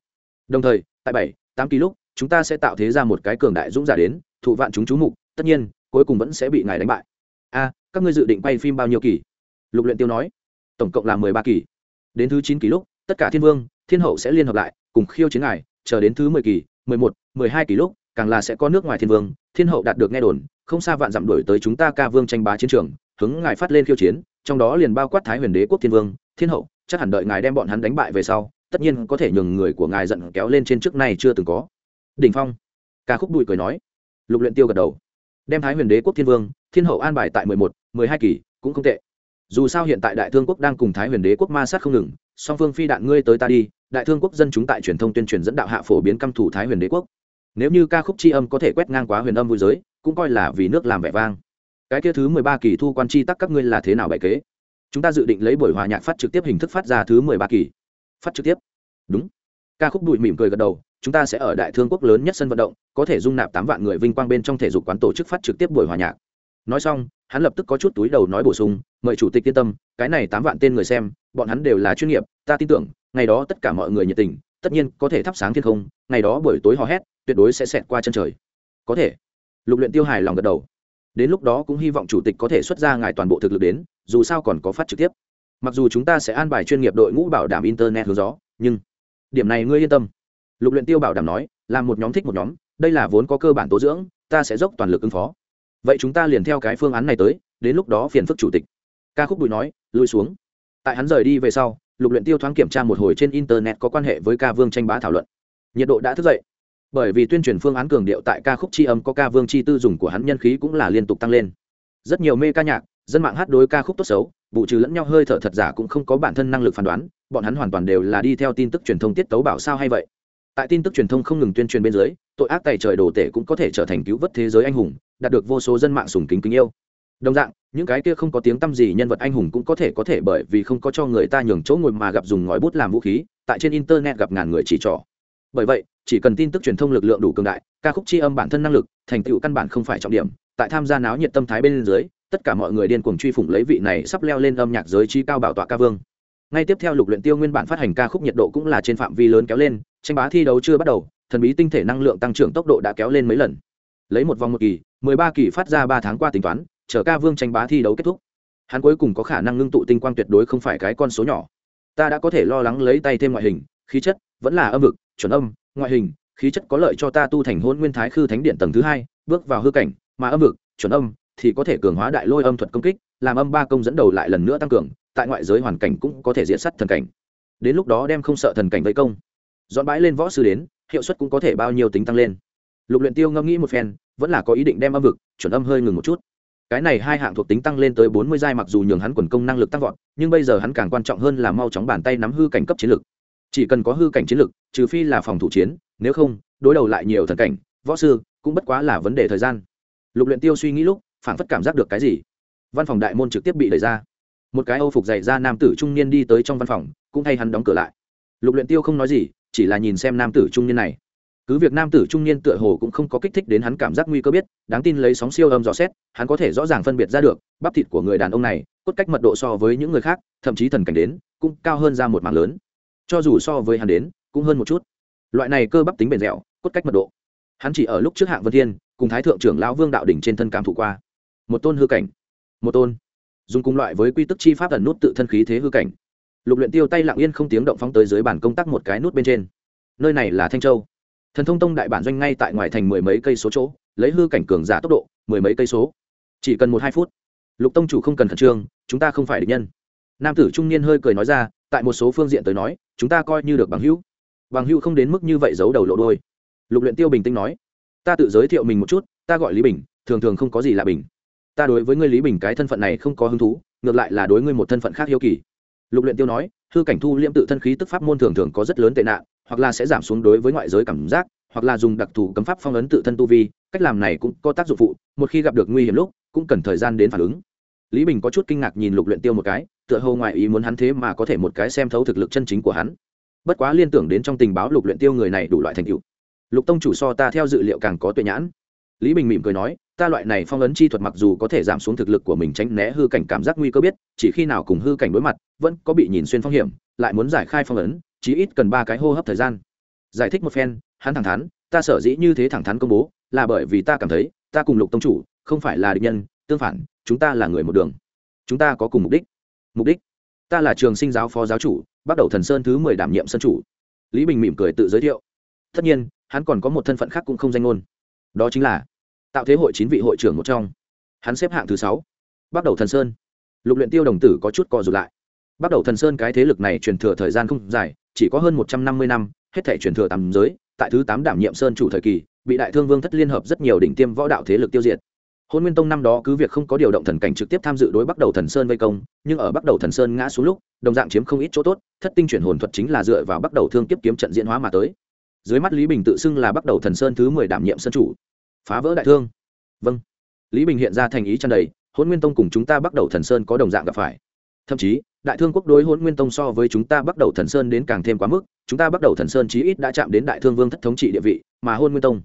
Đồng thời, tại bảy, tám kỳ lúc, chúng ta sẽ tạo thế ra một cái cường đại dũng giả đến, thụ vạn chúng chú mục, tất nhiên, cuối cùng vẫn sẽ bị ngài đánh bại. A, các ngươi dự định quay phim bao nhiêu kỳ? Lục luyện tiêu nói. Tổng cộng là mười ba kỳ. Đến thứ chín kỳ lúc, tất cả thiên vương, thiên hậu sẽ liên hợp lại, cùng khiêu chiến ngài, chờ đến thứ mười kỳ, mười một, mười hai kỳ lúc, càng là sẽ có nước ngoài thiên vương, thiên hậu đạt được nghe đồn không xa vạn dặm đuổi tới chúng ta ca vương tranh bá chiến trường, hướng ngài phát lên khiêu chiến, trong đó liền bao quát thái huyền đế quốc thiên vương, thiên hậu, chắc hẳn đợi ngài đem bọn hắn đánh bại về sau, tất nhiên có thể nhường người của ngài giận kéo lên trên trước nay chưa từng có. Đỉnh phong, ca khúc bụi cười nói. Lục luyện tiêu gật đầu. Đem thái huyền đế quốc thiên vương, thiên hậu an bài tại mười một, mười hai kỳ, cũng không tệ. Dù sao hiện tại đại thương quốc đang cùng thái huyền đế quốc ma sát không ngừng, song phương phi đạn ngươi tới ta đi, đại thương quốc dân chúng tại truyền thông tuyên truyền dẫn đạo hạ phổ biến căm thủ thái huyền đế quốc. Nếu như ca khúc tri âm có thể quét ngang quá huyền âm vui giới cũng coi là vì nước làm vẻ vang. Cái kia thứ mười ba kỳ thu quan chi tắc các ngươi là thế nào bày kế? Chúng ta dự định lấy buổi hòa nhạc phát trực tiếp hình thức phát ra thứ mười ba kỳ. Phát trực tiếp? Đúng. Ca khúc bụi mỉm cười gật đầu, chúng ta sẽ ở đại thương quốc lớn nhất sân vận động, có thể dung nạp tám vạn người vinh quang bên trong thể dục quán tổ chức phát trực tiếp buổi hòa nhạc. Nói xong, hắn lập tức có chút túi đầu nói bổ sung, mời chủ tịch yên tâm, cái này tám vạn tên người xem, bọn hắn đều là chuyên nghiệp, ta tin tưởng, ngày đó tất cả mọi người nhiệt tình, tất nhiên có thể thắp sáng thiên không, ngày đó buổi tối hò hét, tuyệt đối sẽ xẹt qua chân trời. Có thể lục luyện tiêu hài lòng gật đầu. Đến lúc đó cũng hy vọng chủ tịch có thể xuất ra ngài toàn bộ thực lực đến, dù sao còn có phát trực tiếp. Mặc dù chúng ta sẽ an bài chuyên nghiệp đội ngũ bảo đảm internet hướng gió, nhưng điểm này ngươi yên tâm. Lục luyện tiêu bảo đảm nói, làm một nhóm thích một nhóm, đây là vốn có cơ bản tố dưỡng, ta sẽ dốc toàn lực ứng phó. Vậy chúng ta liền theo cái phương án này tới, đến lúc đó phiền phức chủ tịch. Ca khúc bùi nói lùi xuống. Tại hắn rời đi về sau, lục luyện tiêu thoáng kiểm tra một hồi trên internet có quan hệ với ca vương tranh bá thảo luận. Nhiệt độ đã thức dậy bởi vì tuyên truyền phương án cường điệu tại ca khúc tri âm có ca vương chi tư dùng của hắn nhân khí cũng là liên tục tăng lên. Rất nhiều mê ca nhạc, dân mạng hát đối ca khúc tốt xấu, vụ trừ lẫn nhau hơi thở thật giả cũng không có bản thân năng lực phán đoán, bọn hắn hoàn toàn đều là đi theo tin tức truyền thông tiết tấu bảo sao hay vậy. Tại tin tức truyền thông không ngừng tuyên truyền bên dưới, tội ác tài trời đồ tể cũng có thể trở thành cứu vớt thế giới anh hùng, đạt được vô số dân mạng sùng kính kính yêu. Đồng dạng, những cái kia không có tiếng tăm gì nhân vật anh hùng cũng có thể có thể bởi vì không có cho người ta nhường chỗ ngồi mà gặp dùng ngòi bút làm vũ khí, tại trên internet gặp ngàn người chỉ trỏ bởi vậy, chỉ cần tin tức truyền thông lực lượng đủ cường đại, ca khúc chi âm bản thân năng lực, thành tựu căn bản không phải trọng điểm. Tại tham gia náo nhiệt tâm thái bên dưới, tất cả mọi người điên cuồng truy phủng lấy vị này sắp leo lên âm nhạc giới trí cao bảo tọa ca vương. Ngay tiếp theo lục luyện tiêu nguyên bản phát hành ca khúc nhiệt độ cũng là trên phạm vi lớn kéo lên, tranh bá thi đấu chưa bắt đầu, thần bí tinh thể năng lượng tăng trưởng tốc độ đã kéo lên mấy lần. Lấy một vòng một kỳ, mười ba kỳ phát ra ba tháng qua tính toán, chờ ca vương tranh bá thi đấu kết thúc. Hắn cuối cùng có khả năng ngưng tụ tinh quang tuyệt đối không phải cái con số nhỏ. Ta đã có thể lo lắng lấy tay thêm ngoại hình, khí chất, vẫn là âm vực chuẩn âm, ngoại hình, khí chất có lợi cho ta tu thành hôn nguyên thái khư thánh điện tầng thứ hai, bước vào hư cảnh, mà âm vực, chuẩn âm, thì có thể cường hóa đại lôi âm thuật công kích, làm âm ba công dẫn đầu lại lần nữa tăng cường, tại ngoại giới hoàn cảnh cũng có thể diễn sắt thần cảnh. Đến lúc đó đem không sợ thần cảnh vây công. Dọn bãi lên võ sư đến, hiệu suất cũng có thể bao nhiêu tính tăng lên. Lục luyện tiêu ngẫm nghĩ một phen, vẫn là có ý định đem âm vực, chuẩn âm hơi ngừng một chút. Cái này hai hạng thuộc tính tăng lên tới bốn mươi giai mặc dù nhường hắn quần công năng lực tăng vọt, nhưng bây giờ hắn càng quan trọng hơn là mau chóng bàn tay nắm hư cảnh cấp chiến lực chỉ cần có hư cảnh chiến lực trừ phi là phòng thủ chiến, nếu không, đối đầu lại nhiều thần cảnh, võ sư, cũng bất quá là vấn đề thời gian. Lục luyện tiêu suy nghĩ lúc, phảng phất cảm giác được cái gì. Văn phòng đại môn trực tiếp bị đẩy ra. Một cái âu phục dày ra nam tử trung niên đi tới trong văn phòng, cũng thay hắn đóng cửa lại. Lục luyện tiêu không nói gì, chỉ là nhìn xem nam tử trung niên này. Cứ việc nam tử trung niên tựa hồ cũng không có kích thích đến hắn cảm giác nguy cơ biết, đáng tin lấy sóng siêu âm dò xét, hắn có thể rõ ràng phân biệt ra được, bắp thịt của người đàn ông này, cốt cách mật độ so với những người khác, thậm chí thần cảnh đến, cũng cao hơn ra một mảng lớn cho dù so với hắn đến, cũng hơn một chút. Loại này cơ bắp tính bền dẻo, cốt cách mật độ. Hắn chỉ ở lúc trước hạng vân thiên, cùng thái thượng trưởng lão vương đạo đỉnh trên thân cảm thụ qua. Một tôn hư cảnh. Một tôn. Dùng cùng loại với quy tức chi pháp ẩn nút tự thân khí thế hư cảnh. Lục luyện tiêu tay lặng yên không tiếng động phóng tới dưới bàn công tác một cái nút bên trên. Nơi này là thanh châu. Thần thông tông đại bản doanh ngay tại ngoài thành mười mấy cây số chỗ, lấy hư cảnh cường giả tốc độ, mười mấy cây số. Chỉ cần một hai phút. Lục tông chủ không cần khẩn trương, chúng ta không phải địch nhân nam tử trung niên hơi cười nói ra, tại một số phương diện tới nói, chúng ta coi như được bằng hữu. Bằng hữu không đến mức như vậy giấu đầu lộ đôi lục luyện tiêu bình tĩnh nói, ta tự giới thiệu mình một chút, ta gọi lý bình, thường thường không có gì là bình. Ta đối với ngươi lý bình cái thân phận này không có hứng thú, ngược lại là đối ngươi một thân phận khác hiếu kỳ. Lục luyện tiêu nói, hư cảnh thu liễm tự thân khí tức pháp môn thường thường có rất lớn tệ nạn, hoặc là sẽ giảm xuống đối với ngoại giới cảm giác, hoặc là dùng đặc thù cấm pháp phong ấn tự thân tu vi, cách làm này cũng có tác dụng phụ, một khi gặp được nguy hiểm lúc, cũng cần thời gian đến phản ứng. Lý bình có chút kinh ngạc nhìn lục luyện tiêu một cái tựa hồ ngoại ý muốn hắn thế mà có thể một cái xem thấu thực lực chân chính của hắn. Bất quá liên tưởng đến trong tình báo lục luyện tiêu người này đủ loại thành tựu. Lục tông chủ so ta theo dự liệu càng có tuệ nhãn. Lý bình mỉm cười nói, ta loại này phong ấn chi thuật mặc dù có thể giảm xuống thực lực của mình tránh né hư cảnh cảm giác nguy cơ biết, chỉ khi nào cùng hư cảnh đối mặt, vẫn có bị nhìn xuyên phong hiểm, lại muốn giải khai phong ấn, chí ít cần ba cái hô hấp thời gian. Giải thích một phen, hắn thẳng thắn, ta sở dĩ như thế thẳng thắn công bố, là bởi vì ta cảm thấy, ta cùng lục tông chủ, không phải là địch nhân, tương phản, chúng ta là người một đường. Chúng ta có cùng mục đích mục đích. Ta là trường sinh giáo phó giáo chủ, bắt đầu thần sơn thứ mười đảm nhiệm sân chủ. Lý bình mỉm cười tự giới thiệu. Tất nhiên, hắn còn có một thân phận khác cũng không danh ngôn. Đó chính là tạo thế hội chín vị hội trưởng một trong. Hắn xếp hạng thứ sáu. Bắt đầu thần sơn. Lục luyện tiêu đồng tử có chút co rụt lại. Bắt đầu thần sơn cái thế lực này truyền thừa thời gian không dài, chỉ có hơn một trăm năm mươi năm, hết thể truyền thừa tám giới, tại thứ tám đảm nhiệm sơn chủ thời kỳ, bị đại thương vương thất liên hợp rất nhiều đỉnh tiêm võ đạo thế lực tiêu diệt hôn nguyên tông năm đó cứ việc không có điều động thần cảnh trực tiếp tham dự đối bắt đầu thần sơn vây công, nhưng ở bắt đầu thần sơn ngã xuống lúc, đồng dạng chiếm không ít chỗ tốt, thất tinh chuyển hồn thuật chính là dựa vào bắt đầu thương kiếp kiếm trận diễn hóa mà tới. Dưới mắt lý bình tự xưng là bắt đầu thần sơn thứ mười đảm nhiệm sơn chủ. Phá vỡ đại thương. Vâng. Lý bình hiện ra thành ý tràn đầy, hôn nguyên tông cùng chúng ta bắt đầu thần sơn có đồng dạng gặp phải. Thậm chí, đại thương quốc đối hôn nguyên tông so với chúng ta bắt đầu thần sơn đến càng thêm quá mức, chúng ta bắt đầu thần sơn chí ít đã chạm đến đại thương vương thất thống trị địa vị, mà hôn nguyên tông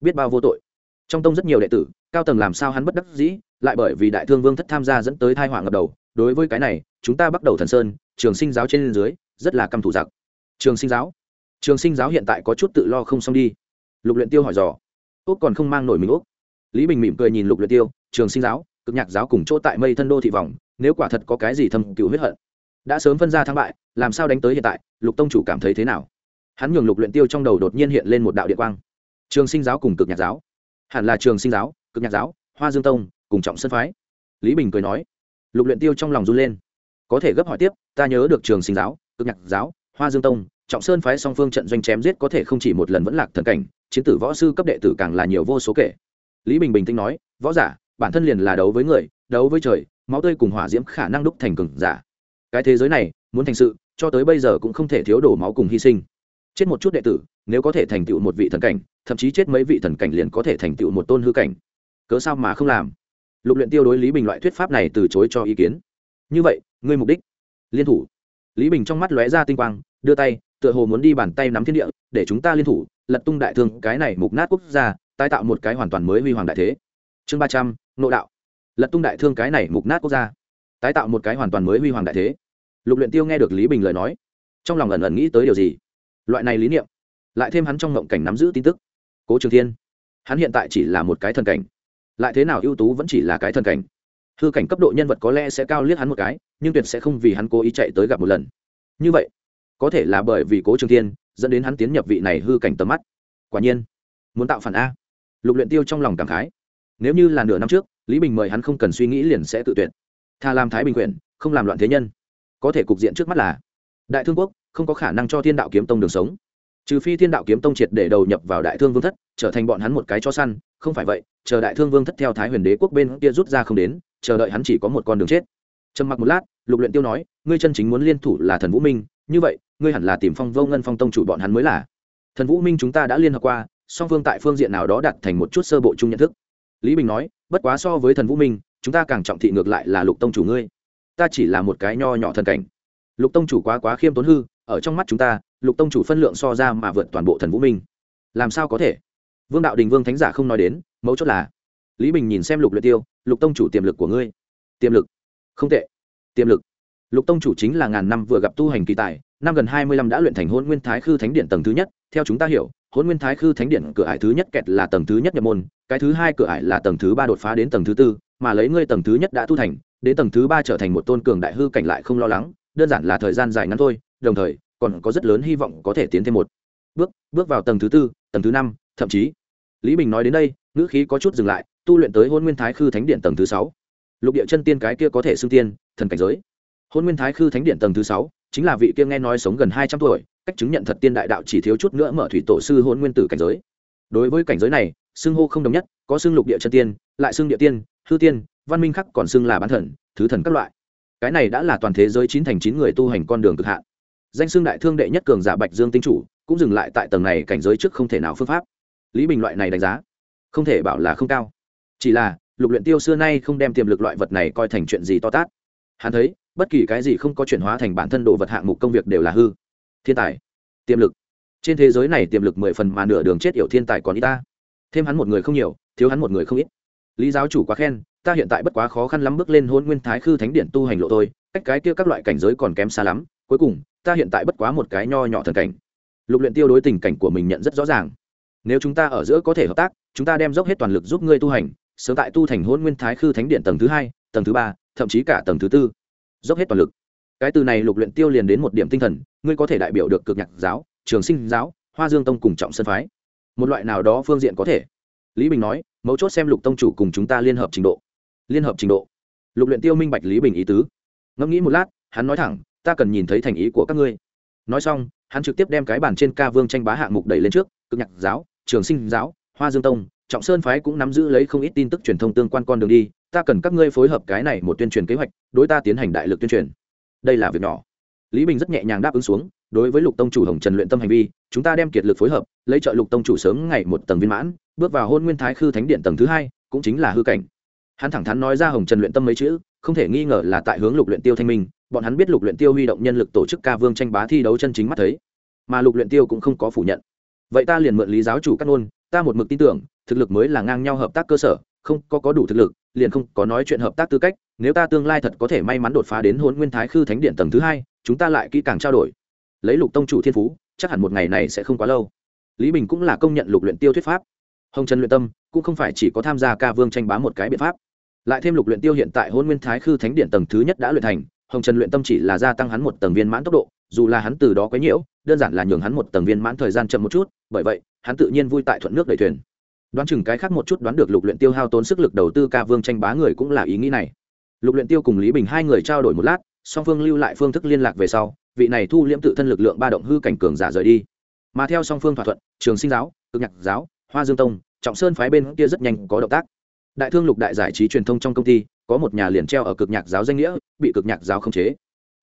biết bao vô tội trong tông rất nhiều đệ tử, cao tầng làm sao hắn bất đắc dĩ, lại bởi vì đại thương vương thất tham gia dẫn tới thai họa ngập đầu, đối với cái này, chúng ta bắt đầu thần sơn, trường sinh giáo trên dưới, rất là căm thủ giặc. Trường sinh giáo? Trường sinh giáo hiện tại có chút tự lo không xong đi. Lục luyện tiêu hỏi dò. Úc còn không mang nổi mình úc. Lý bình mỉm cười nhìn lục luyện tiêu, trường sinh giáo, cực nhạc giáo cùng chỗ tại mây thân đô thị vòng, nếu quả thật có cái gì thâm cựu huyết hận. Đã sớm phân ra thắng bại, làm sao đánh tới hiện tại, lục tông chủ cảm thấy thế nào? Hắn nhường lục luyện tiêu trong đầu đột nhiên hiện lên một đạo điện quang. Trường sinh giáo cùng cực nhạc giáo hẳn là trường sinh giáo, cực nhạc giáo, hoa dương tông, cùng trọng sân phái. Lý bình cười nói. Lục luyện tiêu trong lòng run lên. Có thể gấp hỏi tiếp, ta nhớ được trường sinh giáo, cực nhạc giáo, hoa dương tông, trọng sơn phái song phương trận doanh chém giết có thể không chỉ một lần vẫn lạc thần cảnh, chiến tử võ sư cấp đệ tử càng là nhiều vô số kể. Lý bình bình tĩnh nói, võ giả, bản thân liền là đấu với người, đấu với trời, máu tươi cùng hỏa diễm khả năng đúc thành cường giả. Cái thế giới này, muốn thành sự, cho tới bây giờ cũng không thể thiếu đổ máu cùng hy sinh. Chết một chút đệ tử nếu có thể thành tựu một vị thần cảnh, thậm chí chết mấy vị thần cảnh liền có thể thành tựu một tôn hư cảnh. Cớ sao mà không làm? Lục luyện tiêu đối lý bình loại thuyết pháp này từ chối cho ý kiến. Như vậy, ngươi mục đích? Liên thủ. Lý bình trong mắt lóe ra tinh quang, đưa tay, tựa hồ muốn đi bàn tay nắm thiên địa, để chúng ta liên thủ, lật tung đại thương, cái này mục nát quốc gia, tái tạo một cái hoàn toàn mới huy hoàng đại thế. Chương ba trăm, nội đạo. Lật tung đại thương cái này mục nát quốc gia, tái tạo một cái hoàn toàn mới huy hoàng đại thế. Lục luyện tiêu nghe được lý bình lời nói, trong lòng ẩn ẩn nghĩ tới điều gì? Loại này lý niệm lại thêm hắn trong ngộng cảnh nắm giữ tin tức. Cố trường thiên, hắn hiện tại chỉ là một cái thần cảnh. Lại thế nào ưu tú vẫn chỉ là cái thần cảnh. Hư cảnh cấp độ nhân vật có lẽ sẽ cao liếc hắn một cái, nhưng tuyệt sẽ không vì hắn cố ý chạy tới gặp một lần. Như vậy, có thể là bởi vì cố trường thiên dẫn đến hắn tiến nhập vị này hư cảnh tầm mắt. Quả nhiên, muốn tạo phản a. Lục luyện tiêu trong lòng cảm khái. Nếu như là nửa năm trước, lý bình mời hắn không cần suy nghĩ liền sẽ tự tuyển tha làm thái bình quyền, không làm loạn thế nhân. Có thể cục diện trước mắt là, đại thương quốc không có khả năng cho thiên đạo kiếm tông đường sống trừ phi thiên đạo kiếm tông triệt để đầu nhập vào đại thương vương thất, trở thành bọn hắn một cái cho săn, không phải vậy, chờ đại thương vương thất theo thái huyền đế quốc bên kia rút ra không đến, chờ đợi hắn chỉ có một con đường chết. Trầm mặc một lát, lục luyện tiêu nói, ngươi chân chính muốn liên thủ là thần vũ minh, như vậy, ngươi hẳn là tìm phong vô ngân phong tông chủ bọn hắn mới là. Thần vũ minh chúng ta đã liên hợp qua, song phương tại phương diện nào đó đạt thành một chút sơ bộ chung nhận thức. Lý bình nói, bất quá so với thần vũ minh, chúng ta càng trọng thị ngược lại là lục tông chủ ngươi. Ta chỉ là một cái nho nhỏ thần cảnh. Lục tông chủ quá quá khiêm tốn hư ở trong mắt chúng ta, lục tông chủ phân lượng so ra mà vượt toàn bộ thần vũ minh. Làm sao có thể? Vương đạo đình vương thánh giả không nói đến, mấu chốt là, lý bình nhìn xem lục luyện tiêu, lục tông chủ tiềm lực của ngươi. Tiềm lực? Không tệ. Tiềm lực? Lục tông chủ chính là ngàn năm vừa gặp tu hành kỳ tài, năm gần hai mươi lăm đã luyện thành hôn nguyên thái khư thánh điện tầng thứ nhất. Theo chúng ta hiểu hôn nguyên thái khư thánh điện cửa ải thứ nhất kẹt là tầng thứ nhất nhập môn, cái thứ hai cửa ải là tầng thứ ba đột phá đến tầng thứ tư, mà lấy ngươi tầng thứ nhất đã tu thành, đến tầng thứ ba trở thành một tôn cường đại hư cảnh lại không lo lắng, đơn giản là thời gian dài ngắn thôi đồng thời, còn có rất lớn hy vọng có thể tiến thêm một bước bước vào tầng thứ tư, tầng thứ năm, thậm chí. Lý bình nói đến đây, ngữ khí có chút dừng lại, tu luyện tới hôn nguyên thái khư thánh điện tầng thứ sáu. Lục địa chân tiên cái kia có thể xưng tiên, thần cảnh giới. Hôn nguyên thái khư thánh điện tầng thứ sáu, chính là vị kia nghe nói sống gần hai trăm tuổi, cách chứng nhận thật tiên đại đạo chỉ thiếu chút nữa mở thủy tổ sư hôn nguyên tử cảnh giới. Đối với cảnh giới này, xưng hô không đồng nhất, có xưng lục địa chân tiên, lại xưng địa tiên, hư tiên, văn minh khắc còn xưng là bán thần, thứ thần các loại. Cái này đã là toàn thế giới chín thành chín người tu hành con đường cực hạn danh xương đại thương đệ nhất cường giả bạch dương tinh chủ, cũng dừng lại tại tầng này cảnh giới trước không thể nào phương pháp. Lý bình loại này đánh giá, không thể bảo là không cao. Chỉ là, lục luyện tiêu xưa nay không đem tiềm lực loại vật này coi thành chuyện gì to tát. Hắn thấy, bất kỳ cái gì không có chuyển hóa thành bản thân đồ vật hạng mục công việc đều là hư. Thiên tài, tiềm lực. Trên thế giới này tiềm lực mười phần mà nửa đường chết yểu thiên tài còn ít ta. Thêm hắn một người không nhiều, thiếu hắn một người không ít. Lý giáo chủ quá khen, ta hiện tại bất quá khó khăn lắm bước lên hôn nguyên thái khư thánh điện tu hành lộ thôi, cách cái kia các loại cảnh giới còn kém xa lắm, cuối cùng ta hiện tại bất quá một cái nho nhỏ thần cảnh. Lục luyện tiêu đối tình cảnh của mình nhận rất rõ ràng. Nếu chúng ta ở giữa có thể hợp tác, chúng ta đem dốc hết toàn lực giúp ngươi tu hành, sớm tại tu thành hôn nguyên thái khư thánh điện tầng thứ hai, tầng thứ ba, thậm chí cả tầng thứ tư. Dốc hết toàn lực. Cái từ này lục luyện tiêu liền đến một điểm tinh thần, ngươi có thể đại biểu được cực nhạc giáo, trường sinh giáo, hoa dương tông cùng trọng sân phái. Một loại nào đó phương diện có thể. Lý bình nói, mấu chốt xem lục tông chủ cùng chúng ta liên hợp trình độ. Liên hợp trình độ. Lục luyện tiêu minh bạch lý bình ý tứ. Ngẫm nghĩ một lát, hắn nói thẳng ta cần nhìn thấy thành ý của các ngươi. Nói xong, hắn trực tiếp đem cái bàn trên ca vương tranh bá hạng mục đẩy lên trước, cực nhạc giáo, trường sinh giáo, hoa dương tông, trọng sơn phái cũng nắm giữ lấy không ít tin tức truyền thông tương quan con đường đi, ta cần các ngươi phối hợp cái này một tuyên truyền kế hoạch, đối ta tiến hành đại lực tuyên truyền. Đây là việc nhỏ. Lý bình rất nhẹ nhàng đáp ứng xuống, đối với lục tông chủ hồng trần luyện tâm hành vi, chúng ta đem kiệt lực phối hợp, lấy trợ lục tông chủ sớm ngày một tầng viên mãn, bước vào hôn nguyên thái khư thánh điện tầng thứ hai, cũng chính là hư cảnh. Hắn thẳng thắn nói ra hồng trần luyện tâm mấy chữ, không thể nghi ngờ là tại hướng lục luyện tiêu thanh minh bọn hắn biết lục luyện tiêu huy động nhân lực tổ chức ca vương tranh bá thi đấu chân chính mắt thấy, mà lục luyện tiêu cũng không có phủ nhận. Vậy ta liền mượn lý giáo chủ cắt ngôn, ta một mực tin tưởng, thực lực mới là ngang nhau hợp tác cơ sở, không có có đủ thực lực, liền không có nói chuyện hợp tác tư cách, nếu ta tương lai thật có thể may mắn đột phá đến hôn nguyên thái khư thánh điện tầng thứ hai, chúng ta lại kỹ càng trao đổi. Lấy lục tông chủ thiên phú, chắc hẳn một ngày này sẽ không quá lâu. Lý bình cũng là công nhận lục luyện tiêu thuyết pháp. Hồng trần luyện tâm, cũng không phải chỉ có tham gia ca vương tranh bá một cái biện pháp. Lại thêm lục luyện tiêu hiện tại hôn nguyên thái khư thánh điện tầng thứ nhất đã luyện thành hồng trần luyện tâm chỉ là gia tăng hắn một tầng viên mãn tốc độ, dù là hắn từ đó quấy nhiễu, đơn giản là nhường hắn một tầng viên mãn thời gian chậm một chút, bởi vậy, hắn tự nhiên vui tại thuận nước đầy thuyền. Đoán chừng cái khác một chút đoán được lục luyện tiêu hao tốn sức lực đầu tư ca vương tranh bá người cũng là ý nghĩ này. Lục luyện tiêu cùng lý bình hai người trao đổi một lát, song phương lưu lại phương thức liên lạc về sau, vị này thu liễm tự thân lực lượng ba động hư cảnh cường giả rời đi. Mà theo song phương thỏa thuận, trường sinh giáo, cực nhạc giáo, hoa dương tông, trọng sơn phái bên kia rất nhanh có động tác. Đại thương lục đại giải trí truyền thông trong công ty có một nhà liền treo ở cực nhạc giáo danh nghĩa, bị cực nhạc giáo khống chế.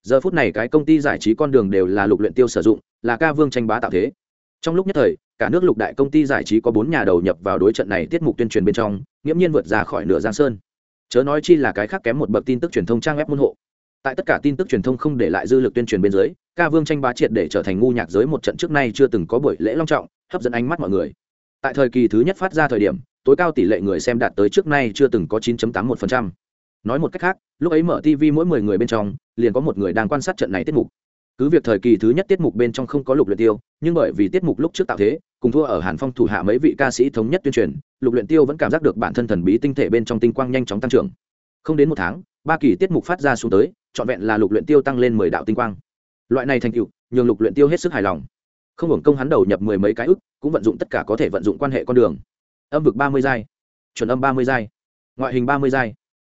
Giờ phút này cái công ty giải trí con đường đều là lục luyện tiêu sử dụng, là ca vương tranh bá tạo thế. Trong lúc nhất thời, cả nước lục đại công ty giải trí có bốn nhà đầu nhập vào đối trận này tiết mục tuyên truyền bên trong, nghiễm nhiên vượt ra khỏi nửa giang sơn. Chớ nói chi là cái khác kém một bậc tin tức truyền thông trang web môn hộ. Tại tất cả tin tức truyền thông không để lại dư lực tuyên truyền bên dưới, ca vương tranh bá triệt để trở thành ngu nhạc giới một trận trước nay chưa từng có buổi lễ long trọng, hấp dẫn ánh mắt mọi người. Tại thời kỳ thứ nhất phát ra thời điểm, tối cao tỷ lệ người xem đạt tới trước nay chưa từng có 9.81% nói một cách khác, lúc ấy mở tv mỗi 10 người bên trong, liền có một người đang quan sát trận này tiết mục. Cứ việc thời kỳ thứ nhất tiết mục bên trong không có lục luyện tiêu, nhưng bởi vì tiết mục lúc trước tạo thế, cùng thua ở hàn phong thủ hạ mấy vị ca sĩ thống nhất tuyên truyền, lục luyện tiêu vẫn cảm giác được bản thân thần bí tinh thể bên trong tinh quang nhanh chóng tăng trưởng. Không đến một tháng, ba kỳ tiết mục phát ra xuống tới, trọn vẹn là lục luyện tiêu tăng lên mười đạo tinh quang. Loại này thành tựu, nhường lục luyện tiêu hết sức hài lòng. Không hưởng công hắn đầu nhập mười mấy cái ức, cũng vận dụng tất cả có thể vận dụng quan hệ con đường. Âm vực ba mươi giai, chuẩn âm ba mươi giai, ngoại hình ba mươi giai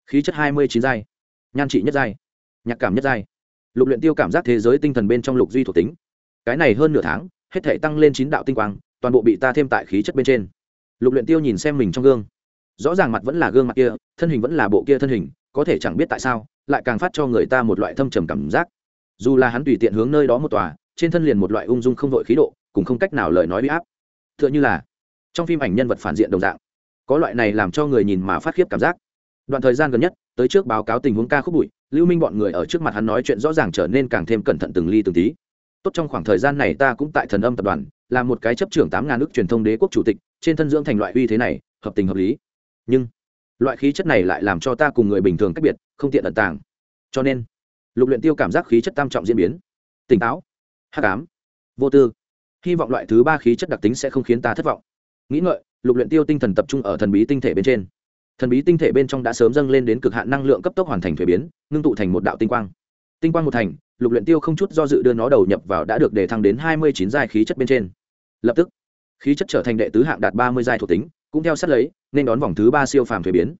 khí chất hai mươi chín giai, nhan trị nhất giai, nhạc cảm nhất giai. Lục luyện tiêu cảm giác thế giới tinh thần bên trong lục duy thuộc tính. Cái này hơn nửa tháng, hết thể tăng lên chín đạo tinh quang, toàn bộ bị ta thêm tại khí chất bên trên. Lục luyện tiêu nhìn xem mình trong gương. Rõ ràng mặt vẫn là gương mặt kia, thân hình vẫn là bộ kia thân hình, có thể chẳng biết tại sao, lại càng phát cho người ta một loại thâm trầm cảm giác. Dù là hắn tùy tiện hướng nơi đó một tòa, trên thân liền một loại ung dung không vội khí độ, cũng không cách nào lời nói bị áp. Tựa như là, trong phim ảnh nhân vật phản diện đồng dạng. Có loại này làm cho người nhìn mà phát khiếp cảm giác đoạn thời gian gần nhất, tới trước báo cáo tình huống ca khúc bụi, lưu minh bọn người ở trước mặt hắn nói chuyện rõ ràng trở nên càng thêm cẩn thận từng ly từng tí. Tốt trong khoảng thời gian này ta cũng tại thần âm tập đoàn, là một cái chấp trưởng tám ngàn nước truyền thông đế quốc chủ tịch, trên thân dưỡng thành loại uy thế này, hợp tình hợp lý. Nhưng, loại khí chất này lại làm cho ta cùng người bình thường cách biệt, không tiện ẩn tàng. Cho nên, lục luyện tiêu cảm giác khí chất tam trọng diễn biến. Tỉnh táo, hắc ám, vô tư. Hy vọng loại thứ ba khí chất đặc tính sẽ không khiến ta thất vọng. Nghĩ ngợi, lục luyện tiêu tinh thần tập trung ở thần bí tinh thể bên trên thần bí tinh thể bên trong đã sớm dâng lên đến cực hạn năng lượng cấp tốc hoàn thành thuế biến, ngưng tụ thành một đạo tinh quang. Tinh quang một thành, lục luyện tiêu không chút do dự đưa nó đầu nhập vào đã được đề thăng đến hai mươi chín giai khí chất bên trên. Lập tức, khí chất trở thành đệ tứ hạng đạt ba mươi giai thuộc tính, cũng theo sát lấy, nên đón vòng thứ ba siêu phàm thuế biến.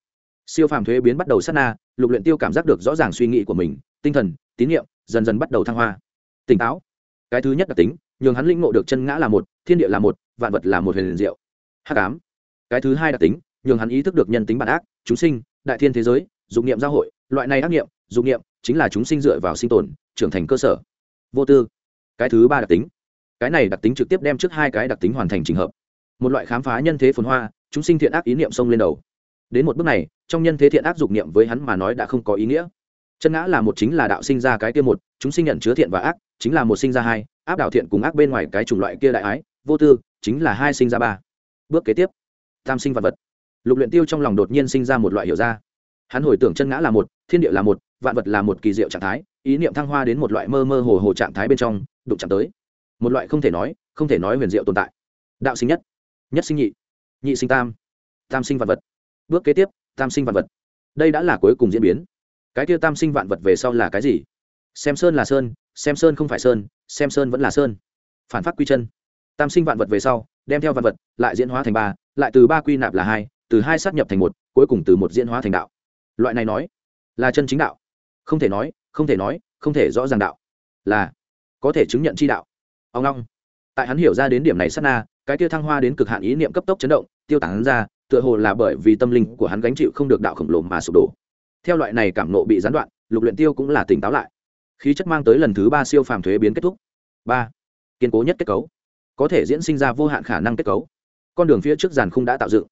Siêu phàm thuế biến bắt đầu sát na, lục luyện tiêu cảm giác được rõ ràng suy nghĩ của mình, tinh thần, tín nhiệm dần dần bắt đầu thăng hoa. Tỉnh táo. Cái thứ nhất đặc tính, nhường hắn linh ngộ được chân ngã là một, thiên địa là một, vạn vật là một huyền diệu. Hắc ám. Cái thứ hai đặc tính nhường hắn ý thức được nhân tính bản ác, chúng sinh, đại thiên thế giới dụng niệm giao hội, loại này ác niệm dụng niệm chính là chúng sinh dựa vào sinh tồn, trưởng thành cơ sở. Vô tư. Cái thứ ba đặc tính. Cái này đặc tính trực tiếp đem trước hai cái đặc tính hoàn thành trình hợp. Một loại khám phá nhân thế phồn hoa, chúng sinh thiện ác ý niệm xông lên đầu. Đến một bước này, trong nhân thế thiện ác dục niệm với hắn mà nói đã không có ý nghĩa. Chân ngã là một chính là đạo sinh ra cái kia một, chúng sinh nhận chứa thiện và ác, chính là một sinh ra hai, áp đảo thiện cùng ác bên ngoài cái chủng loại kia đại ái, vô tư, chính là hai sinh ra ba. Bước kế tiếp. Tam sinh vật vật lục luyện tiêu trong lòng đột nhiên sinh ra một loại hiểu ra. Hắn hồi tưởng chân ngã là một, thiên địa là một, vạn vật là một kỳ diệu trạng thái, ý niệm thăng hoa đến một loại mơ mơ hồ hồ trạng thái bên trong, đụng chạm tới. Một loại không thể nói, không thể nói huyền diệu tồn tại. Đạo sinh nhất nhất sinh nhị nhị sinh tam tam sinh vạn vật. Bước kế tiếp, tam sinh vạn vật. Đây đã là cuối cùng diễn biến. Cái kia tam sinh vạn vật về sau là cái gì? Xem sơn là sơn, xem sơn không phải sơn, xem sơn vẫn là sơn. Phản phát quy chân. Tam sinh vạn vật về sau, đem theo vạn vật, lại diễn hóa thành ba, lại từ ba quy nạp là hai từ hai sát nhập thành một, cuối cùng từ một diễn hóa thành đạo. Loại này nói, là chân chính đạo. Không thể nói, không thể nói, không thể rõ ràng đạo. Là, có thể chứng nhận chi đạo. Ông long. Tại hắn hiểu ra đến điểm này sát na, cái kia thăng hoa đến cực hạn ý niệm cấp tốc chấn động, tiêu tán ra, tựa hồ là bởi vì tâm linh của hắn gánh chịu không được đạo khổng lồ mà sụp đổ. Theo loại này cảm nộ bị gián đoạn, lục luyện tiêu cũng là tỉnh táo lại. Khí chất mang tới lần thứ ba siêu phàm thuế biến kết thúc. Ba, kiên cố nhất kết cấu. Có thể diễn sinh ra vô hạn khả năng kết cấu. Con đường phía trước giàn khung đã tạo dựng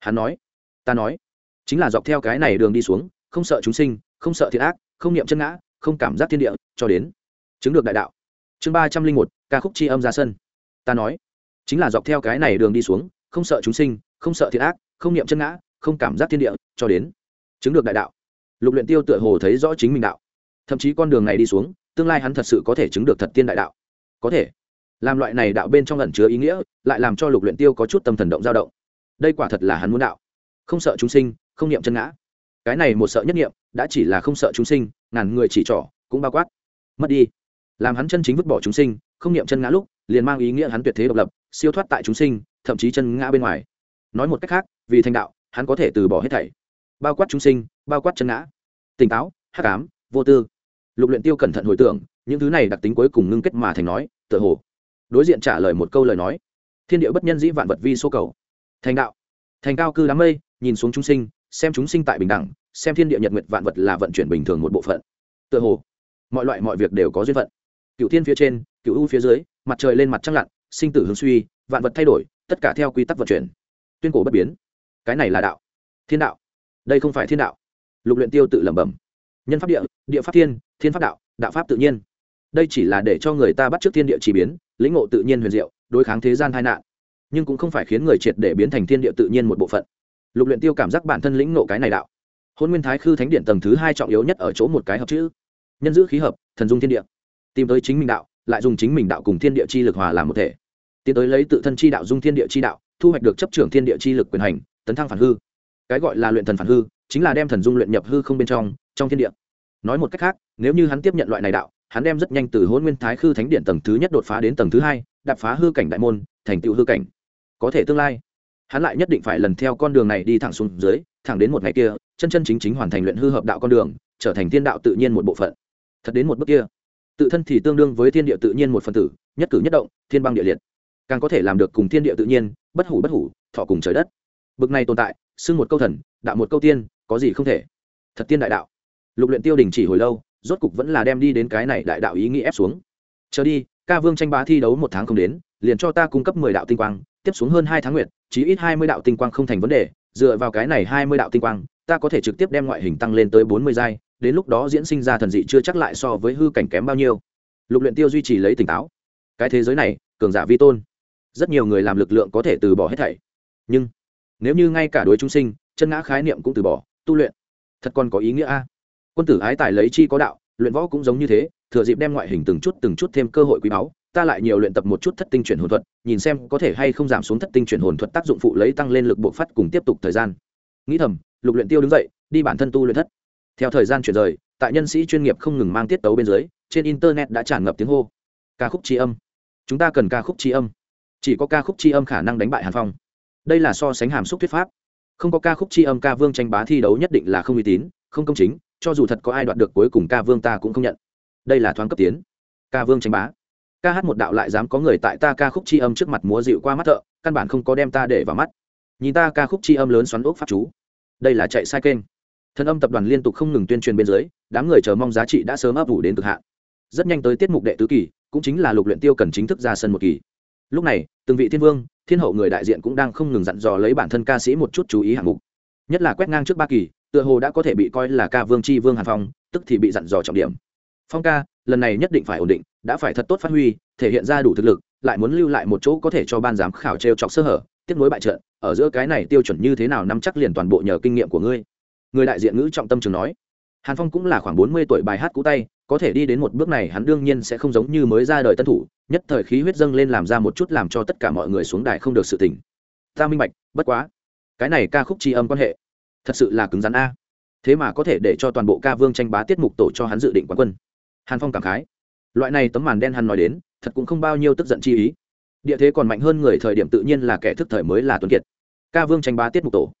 hắn nói, ta nói, chính là dọc theo cái này đường đi xuống, không sợ chúng sinh, không sợ thiệt ác, không niệm chân ngã, không cảm giác thiên địa, cho đến chứng được đại đạo. Chương ba trăm linh một, ca khúc c h i âm ra sân. Ta nói, chính là dọc theo cái này đường đi xuống, không sợ chúng sinh, không sợ thiệt ác, không niệm chân ngã, không cảm giác thiên địa, cho đến chứng được đại đạo. Lục luyện tiêu tựa hồ thấy rõ chính mình đạo. Thậm chí con đường này đi xuống, tương lai hắn thật sự có thể chứng được thật tiên đại đạo. Có thể. Làm loại này đạo bên trong ẩn chứa ý nghĩa, lại làm cho lục luyện tiêu có chút tâm thần động dao động đây quả thật là hắn muốn đạo. Không sợ chúng sinh, không niệm chân ngã. Cái này một sợ nhất niệm, đã chỉ là không sợ chúng sinh, ngàn người chỉ trỏ, cũng bao quát. Mất đi. Làm hắn chân chính vứt bỏ chúng sinh, không niệm chân ngã lúc, liền mang ý nghĩa hắn tuyệt thế độc lập, siêu thoát tại chúng sinh, thậm chí chân ngã bên ngoài. Nói một cách khác, vì thành đạo, hắn có thể từ bỏ hết thảy. Bao quát chúng sinh, bao quát chân ngã. Tỉnh táo, hắc ám, vô tư. Lục luyện tiêu cẩn thận hồi tưởng, những thứ này đặc tính cuối cùng ngưng kết mà thành nói, tựa hồ. Đối diện trả lời một câu lời nói. Thiên địa bất nhân dĩ vạn vật vi số cầu thành đạo. Thành cao cư đám mây, nhìn xuống chúng sinh, xem chúng sinh tại bình đẳng, xem thiên địa nhật nguyệt vạn vật là vận chuyển bình thường một bộ phận. Tựa hồ, mọi loại mọi việc đều có duyên phận. Cựu thiên phía trên cựu u phía dưới, mặt trời lên mặt trăng lặn, sinh tử hướng suy, vạn vật thay đổi, tất cả theo quy tắc vận chuyển. Tuyên cổ bất biến. Cái này là đạo. Thiên đạo. Đây không phải thiên đạo. Lục luyện tiêu tự lẩm bẩm. Nhân pháp địa địa pháp thiên thiên pháp đạo đạo pháp tự nhiên. Đây chỉ là để cho người ta bắt trước thiên địa chỉ biến, lĩnh ngộ tự nhiên huyền diệu, đối kháng thế gian tai nạn nhưng cũng không phải khiến người triệt để biến thành thiên địa tự nhiên một bộ phận. Lục luyện tiêu cảm giác bản thân lĩnh ngộ cái này đạo. Hôn nguyên thái khư thánh điện tầng thứ hai trọng yếu nhất ở chỗ một cái hợp chữ. Nhân giữ khí hợp, thần dung thiên địa. Tìm tới chính mình đạo, lại dùng chính mình đạo cùng thiên địa chi lực hòa làm một thể. Tiến tới lấy tự thân chi đạo dung thiên địa chi đạo, thu hoạch được chấp trưởng thiên địa chi lực quyền hành, tấn thăng phản hư. Cái gọi là luyện thần phản hư, chính là đem thần dung luyện nhập hư không bên trong trong thiên địa. Nói một cách khác, nếu như hắn tiếp nhận loại này đạo, hắn đem rất nhanh từ hôn nguyên thái khư thánh điện tầng thứ nhất đột phá đến tầng thứ hai, đạp phá hư cảnh đại môn, thành tựu hư cảnh có thể tương lai. Hắn lại nhất định phải lần theo con đường này đi thẳng xuống dưới, thẳng đến một ngày kia, chân chân chính chính hoàn thành luyện hư hợp đạo con đường, trở thành thiên đạo tự nhiên một bộ phận. Thật đến một bước kia, tự thân thì tương đương với thiên địa tự nhiên một phần tử, nhất cử nhất động, thiên băng địa liệt. Càng có thể làm được cùng thiên địa tự nhiên, bất hủ bất hủ, thọ cùng trời đất. Bực này tồn tại, xưng một câu thần, đạo một câu tiên, có gì không thể. Thật tiên đại đạo. Lục luyện tiêu đình chỉ hồi lâu, rốt cục vẫn là đem đi đến cái này đại đạo ý nghĩ ép xuống. Chờ đi, ca vương tranh bá thi đấu một tháng không đến, liền cho ta cung cấp mười đạo tinh quang tiếp xuống hơn hai tháng nguyệt, chí ít hai mươi đạo tinh quang không thành vấn đề, dựa vào cái này hai mươi đạo tinh quang, ta có thể trực tiếp đem ngoại hình tăng lên tới bốn mươi giai, đến lúc đó diễn sinh ra thần dị chưa chắc lại so với hư cảnh kém bao nhiêu. Lục luyện tiêu duy trì lấy tỉnh táo. Cái thế giới này, cường giả vi tôn. Rất nhiều người làm lực lượng có thể từ bỏ hết thảy. Nhưng, nếu như ngay cả đối chúng sinh, chân ngã khái niệm cũng từ bỏ, tu luyện, thật còn có ý nghĩa a? Quân tử ái tài lấy chi có đạo, luyện võ cũng giống như thế, thừa dịp đem ngoại hình từng chút từng chút thêm cơ hội quý báu ta lại nhiều luyện tập một chút thất tinh chuyển hồn thuật, nhìn xem có thể hay không giảm xuống thất tinh chuyển hồn thuật tác dụng phụ lấy tăng lên lực bộ phát cùng tiếp tục thời gian. Nghĩ thầm, lục luyện tiêu đứng dậy, đi bản thân tu luyện thất. Theo thời gian chuyển rời, tại nhân sĩ chuyên nghiệp không ngừng mang tiết tấu bên dưới, trên internet đã tràn ngập tiếng hô. Ca khúc tri âm. Chúng ta cần ca khúc tri âm. Chỉ có ca khúc chi âm khả năng đánh bại hàn phong. Đây là so sánh hàm xúc thuyết pháp. Không có ca khúc chi âm ca vương tranh bá thi đấu nhất định là không uy tín, không công chính, cho dù thật có ai đoạt được cuối cùng ca vương ta cũng không nhận. Đây là thoáng cấp tiến. Ca vương tranh bá ca hát một đạo lại dám có người tại ta ca khúc c h i âm trước mặt múa dịu qua mắt thợ, căn bản không có đem ta để vào mắt. Nhìn ta ca khúc c h i âm lớn xoắn ốc pháp chú. Đây là chạy sai kênh. Thần âm tập đoàn liên tục không ngừng tuyên truyền bên dưới, đám người chờ mong giá trị đã sớm ấp ủ đến cực hạn. Rất nhanh tới tiết mục đệ tứ kỳ, cũng chính là lục luyện tiêu cần chính thức ra sân một kỳ. Lúc này, từng vị thiên vương, thiên hậu người đại diện cũng đang không ngừng dặn dò lấy bản thân ca sĩ một chút chú ý hạng mục. Nhất là quét ngang trước ba kỳ, tựa hồ đã có thể bị coi là ca vương chi vương hàn phong, tức thì bị dặn dò trọng điểm. Phong ca, lần này nhất định phải ổn định đã phải thật tốt phát huy, thể hiện ra đủ thực lực, lại muốn lưu lại một chỗ có thể cho ban giám khảo t chọc sơ hở, tiếp nối bại trận, ở giữa cái này tiêu chuẩn như thế nào nắm chắc liền toàn bộ nhờ kinh nghiệm của ngươi. Người đại diện ngữ trọng tâm trường nói. Hàn phong cũng là khoảng bốn mươi tuổi bài hát cũ tay, có thể đi đến một bước này hắn đương nhiên sẽ không giống như mới ra đời tân thủ, nhất thời khí huyết dâng lên làm ra một chút làm cho tất cả mọi người xuống đài không được sự tỉnh ta minh bạch, bất quá, cái này ca khúc tri âm quan hệ, thật sự là cứng rắn a. Thế mà có thể để cho toàn bộ ca vương tranh bá tiết mục tổ cho hắn dự định quán quân. Hàn phong cảm khái loại này tấm màn đen hắn nói đến, thật cũng không bao nhiêu tức giận chi ý. Địa thế còn mạnh hơn người thời điểm tự nhiên là kẻ thức thời mới là tuấn kiệt. Ca vương tranh bá tiết mục tổ.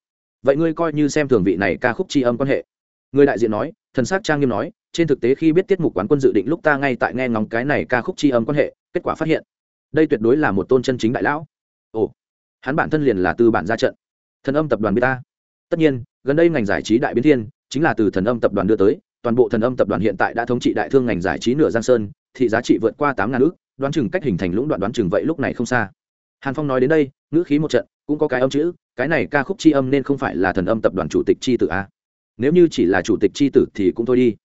Vậy ngươi coi như xem thường vị này ca khúc tri âm quan hệ. Người đại diện nói, thần s á c trang nghiêm nói, trên thực tế khi biết tiết mục quán quân dự định lúc ta ngay tại nghe ngóng cái này ca khúc tri âm quan hệ, kết quả phát hiện, đây tuyệt đối là một tôn chân chính đại lão. Ồ, hắn bản thân liền là từ bản ra trận. Thần âm tập đoàn b ta tất nhiên, gần đây ngành giải trí đại biến thiên, chính là từ thần âm tập đoàn đưa tới, toàn bộ thần âm tập đoàn hiện tại đã thống trị đại thương ngành giải trí nửa giang sơn thị giá trị vượt qua tám ngàn ước, đoán chừng cách hình thành lũng đoạn đoán chừng vậy lúc này không xa. Hàn phong nói đến đây, ngữ khí một trận, cũng có cái âm chữ, cái này ca khúc c h i âm nên không phải là thần âm tập đoàn chủ tịch c h i tử a. Nếu như chỉ là chủ tịch c h i tử thì cũng thôi đi.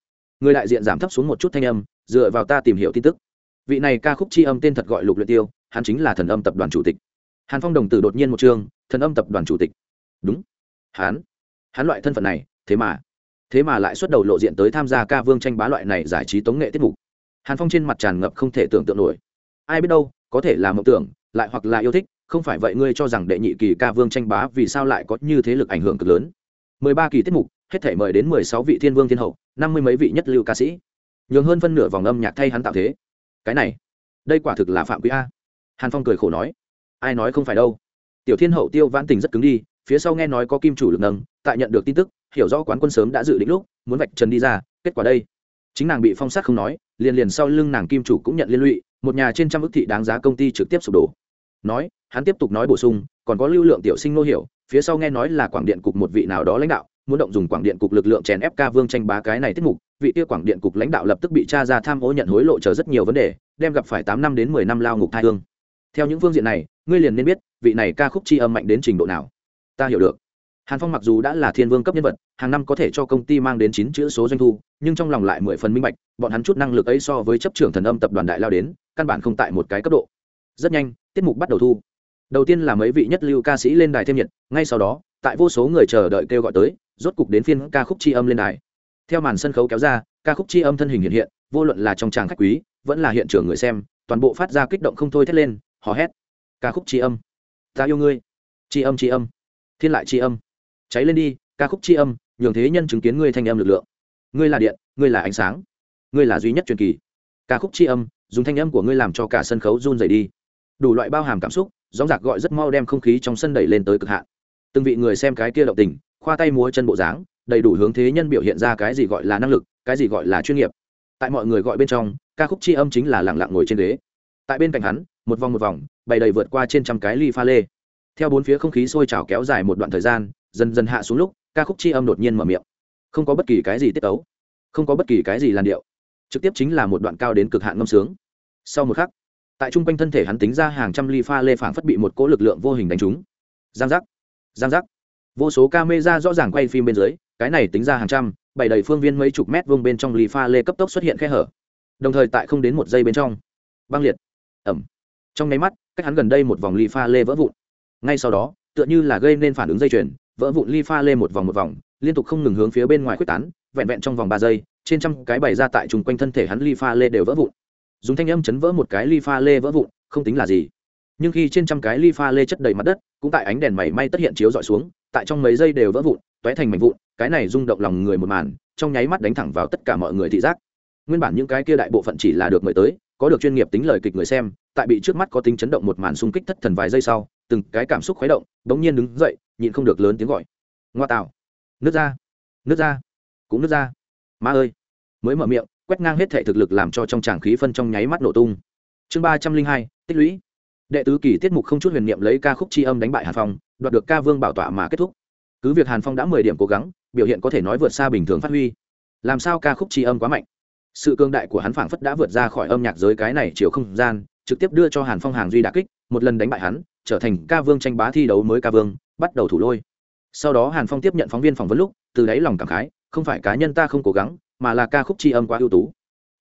Người đại diện giảm thấp xuống một chút thanh âm, dựa vào ta tìm hiểu tin tức. Vị này ca khúc c h i âm tên thật gọi lục luyện tiêu, hắn chính là thần âm tập đoàn chủ tịch. Hàn phong đồng tử đột nhiên một chương thần âm tập đoàn chủ tịch. Đúng. Hắn. Hắn loại thân phận này, thế mà. Thế mà lại xuất đầu lộ diện tới tham gia ca vương tranh bá loại này giải trí tống nghệ tiết mục hàn phong trên mặt tràn ngập không thể tưởng tượng nổi. Ai biết đâu, có thể là mộng tưởng, lại hoặc là yêu thích, không phải vậy ngươi cho rằng đệ nhị kỳ ca vương tranh bá vì sao lại có như thế lực ảnh hưởng cực lớn. Mười ba kỳ tiết mục, hết thể mời đến mười sáu vị thiên vương thiên hậu, năm mươi mấy vị nhất lưu ca sĩ. Nhường hơn phân nửa vòng âm nhạc thay hắn tạo thế. Cái này, đây quả thực là phạm quý a. Hàn phong cười khổ nói, ai nói không phải đâu. Tiểu thiên hậu tiêu vãn tình rất cứng đi, phía sau nghe nói có kim chủ lực nâng, tại nhận được tin tức, hiểu rõ quán quân sớm đã dự định lúc, muốn vạch trần đi ra, kết quả đây. Chính nàng bị phong sát không nói liền liền sau lưng nàng kim chủ cũng nhận liên lụy, một nhà trên trăm ước thị đáng giá công ty trực tiếp sụp đổ. Nói, hắn tiếp tục nói bổ sung, còn có lưu lượng tiểu sinh nô hiểu, phía sau nghe nói là quảng điện cục một vị nào đó lãnh đạo, muốn động dùng quảng điện cục lực lượng chèn ép ca vương tranh bá cái này tiết mục, vị kia quảng điện cục lãnh đạo lập tức bị tra ra tham ô nhận hối lộ chờ rất nhiều vấn đề, đem gặp phải tám năm đến mười năm lao ngục thai hương. Theo những phương diện này, ngươi liền nên biết, vị này ca khúc tri âm mạnh đến trình độ nào. Ta hiểu được hàn phong mặc dù đã là thiên vương cấp nhân vật, hàng năm có thể cho công ty mang đến chín chữ số doanh thu, nhưng trong lòng lại mười phần minh bạch, bọn hắn chút năng lực ấy so với chấp trưởng thần âm tập đoàn đại lao đến, căn bản không tại một cái cấp độ. Rất nhanh, tiết mục bắt đầu thu. Đầu tiên là mấy vị nhất lưu ca sĩ lên đài thêm nhiệt, ngay sau đó, tại vô số người chờ đợi kêu gọi tới, rốt cục đến phiên ca khúc c h i âm lên đài. Theo màn sân khấu kéo ra, ca khúc c h i âm thân hình hiện hiện, vô luận là trong tràng khách quý, vẫn là hiện trường người xem, toàn bộ phát ra kích động không thôi thét lên, hò hét. Ca khúc c h i âm. Ta yêu ngươi. C h i âm c h i âm. Thiên lại c h i âm cháy lên đi, ca khúc c h i âm, nhường thế nhân chứng kiến ngươi thanh âm lực lượng. Ngươi là điện, ngươi là ánh sáng. Ngươi là duy nhất truyền kỳ. Ca khúc c h i âm, dùng thanh âm của ngươi làm cho cả sân khấu run dày đi. Đủ loại bao hàm cảm xúc, gióng giặc gọi rất mau đem không khí trong sân đẩy lên tới cực hạn. Từng vị người xem cái kia động tình, khoa tay múa chân bộ dáng, đầy đủ hướng thế nhân biểu hiện ra cái gì gọi là năng lực, cái gì gọi là chuyên nghiệp. Tại mọi người gọi bên trong, ca khúc c h i âm chính là lẳng lặng ngồi trên ghế. Tại bên cạnh hắn, một vòng một vòng, bày đầy vượt qua trên trăm cái ly pha lê. Theo bốn phía không khí sôi trào kéo dài một đoạn thời gian dần dần hạ xuống lúc, ca khúc chi âm đột nhiên mở miệng. Không có bất kỳ cái gì tiết tấu, không có bất kỳ cái gì làn điệu, trực tiếp chính là một đoạn cao đến cực hạn ngâm sướng. Sau một khắc, tại trung quanh thân thể hắn tính ra hàng trăm ly pha lê phảng phất bị một cỗ lực lượng vô hình đánh trúng. Giang giác giang giác. Vô số ca mê ra rõ ràng quay phim bên dưới, cái này tính ra hàng trăm, bảy đầy phương viên mấy chục mét vuông bên trong ly pha lê cấp tốc xuất hiện khe hở. Đồng thời tại không đến một giây bên trong, băng liệt, ẩm. Trong nháy mắt, cách hắn gần đây một vòng ly pha lê vỡ vụn. Ngay sau đó, tựa như là gây nên phản ứng dây chuyền vỡ vụn ly pha lê một vòng một vòng, liên tục không ngừng hướng phía bên ngoài quyết tán, vẹn vẹn trong vòng ba giây, trên trăm cái bày ra tại chung quanh thân thể hắn ly pha lê đều vỡ vụn. Dùng thanh âm chấn vỡ một cái ly pha lê vỡ vụn, không tính là gì. Nhưng khi trên trăm cái ly pha lê chất đầy mặt đất, cũng tại ánh đèn mảy may tất hiện chiếu dọi xuống, tại trong mấy giây đều vỡ vụn t ó é thành mảnh vụn, cái này rung động lòng người một màn, trong nháy mắt đánh thẳng vào tất cả mọi người thị giác. Nguyên bản những cái kia đại bộ phận chỉ là được mời tới có được chuyên nghiệp tính lời kịch người xem, tại bị trước mắt có tính chấn động một màn xung kích thất thần vài giây sau, từng cái cảm xúc khuấy động, bỗng nhiên đứng dậy, nhịn không được lớn tiếng gọi. Ngoa tạo. Nước ra. Nước ra. Cũng nước ra. Ma ơi. Mới mở miệng, quét ngang hết thể thực lực làm cho trong tràng khí phân trong nháy mắt nổ tung. Chương ba trăm linh hai, tích lũy. Đệ tứ kỳ tiết mục không chút huyền niệm lấy ca khúc c h i âm đánh bại hàn phong, đoạt được ca vương bảo tọa mà kết thúc. Cứ việc hàn phong đã mười điểm cố gắng, biểu hiện có thể nói vượt xa bình thường phát huy. Làm sao ca khúc c h i âm quá mạnh? Sự cương đại của hắn phảng phất đã vượt ra khỏi âm nhạc giới cái này chiều không gian, trực tiếp đưa cho hàn phong hàng duy đà kích, một lần đánh bại hắn, trở thành ca vương tranh bá thi đấu mới ca vương, bắt đầu thủ lôi. Sau đó hàn phong tiếp nhận phóng viên phỏng vấn lúc, từ đáy lòng cảm khái, không phải cá nhân ta không cố gắng, mà là ca khúc tri âm quá ưu tú.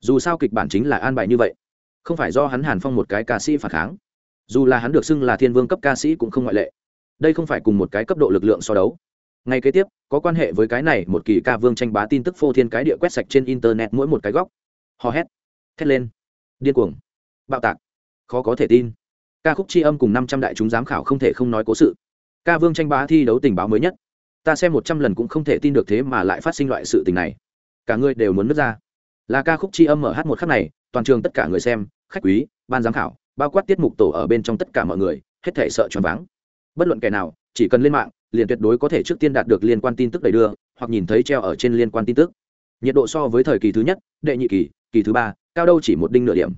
Dù sao kịch bản chính là an bài như vậy, không phải do hắn hàn phong một cái ca sĩ phản kháng. Dù là hắn được xưng là thiên vương cấp ca sĩ cũng không ngoại lệ. Đây không phải cùng một cái cấp độ lực lượng so đấu ngay kế tiếp, có quan hệ với cái này, một kỳ ca vương tranh bá tin tức phô thiên cái địa quét sạch trên internet mỗi một cái góc. Hò hét, thét lên. Điên cuồng. Bạo tạc. Khó có thể tin. Ca khúc tri âm cùng năm trăm đại chúng giám khảo không thể không nói cố sự. Ca vương tranh bá thi đấu tình báo mới nhất. Ta xem một trăm lần cũng không thể tin được thế mà lại phát sinh loại sự tình này. Cả người đều muốn nứt ra. Là ca khúc tri âm mở hát một khắc này, toàn trường tất cả người xem, khách quý, ban giám khảo, bao quát tiết mục tổ ở bên trong tất cả mọi người, hết thể sợ choáng váng. Bất luận kẻ nào, chỉ cần lên mạng liền tuyệt đối có thể trước tiên đạt được liên quan tin tức đầy đưa, hoặc nhìn thấy treo ở trên liên quan tin tức. Nhiệt độ so với thời kỳ thứ nhất, đệ nhị kỳ kỳ thứ ba, cao đâu chỉ một đinh nửa điểm.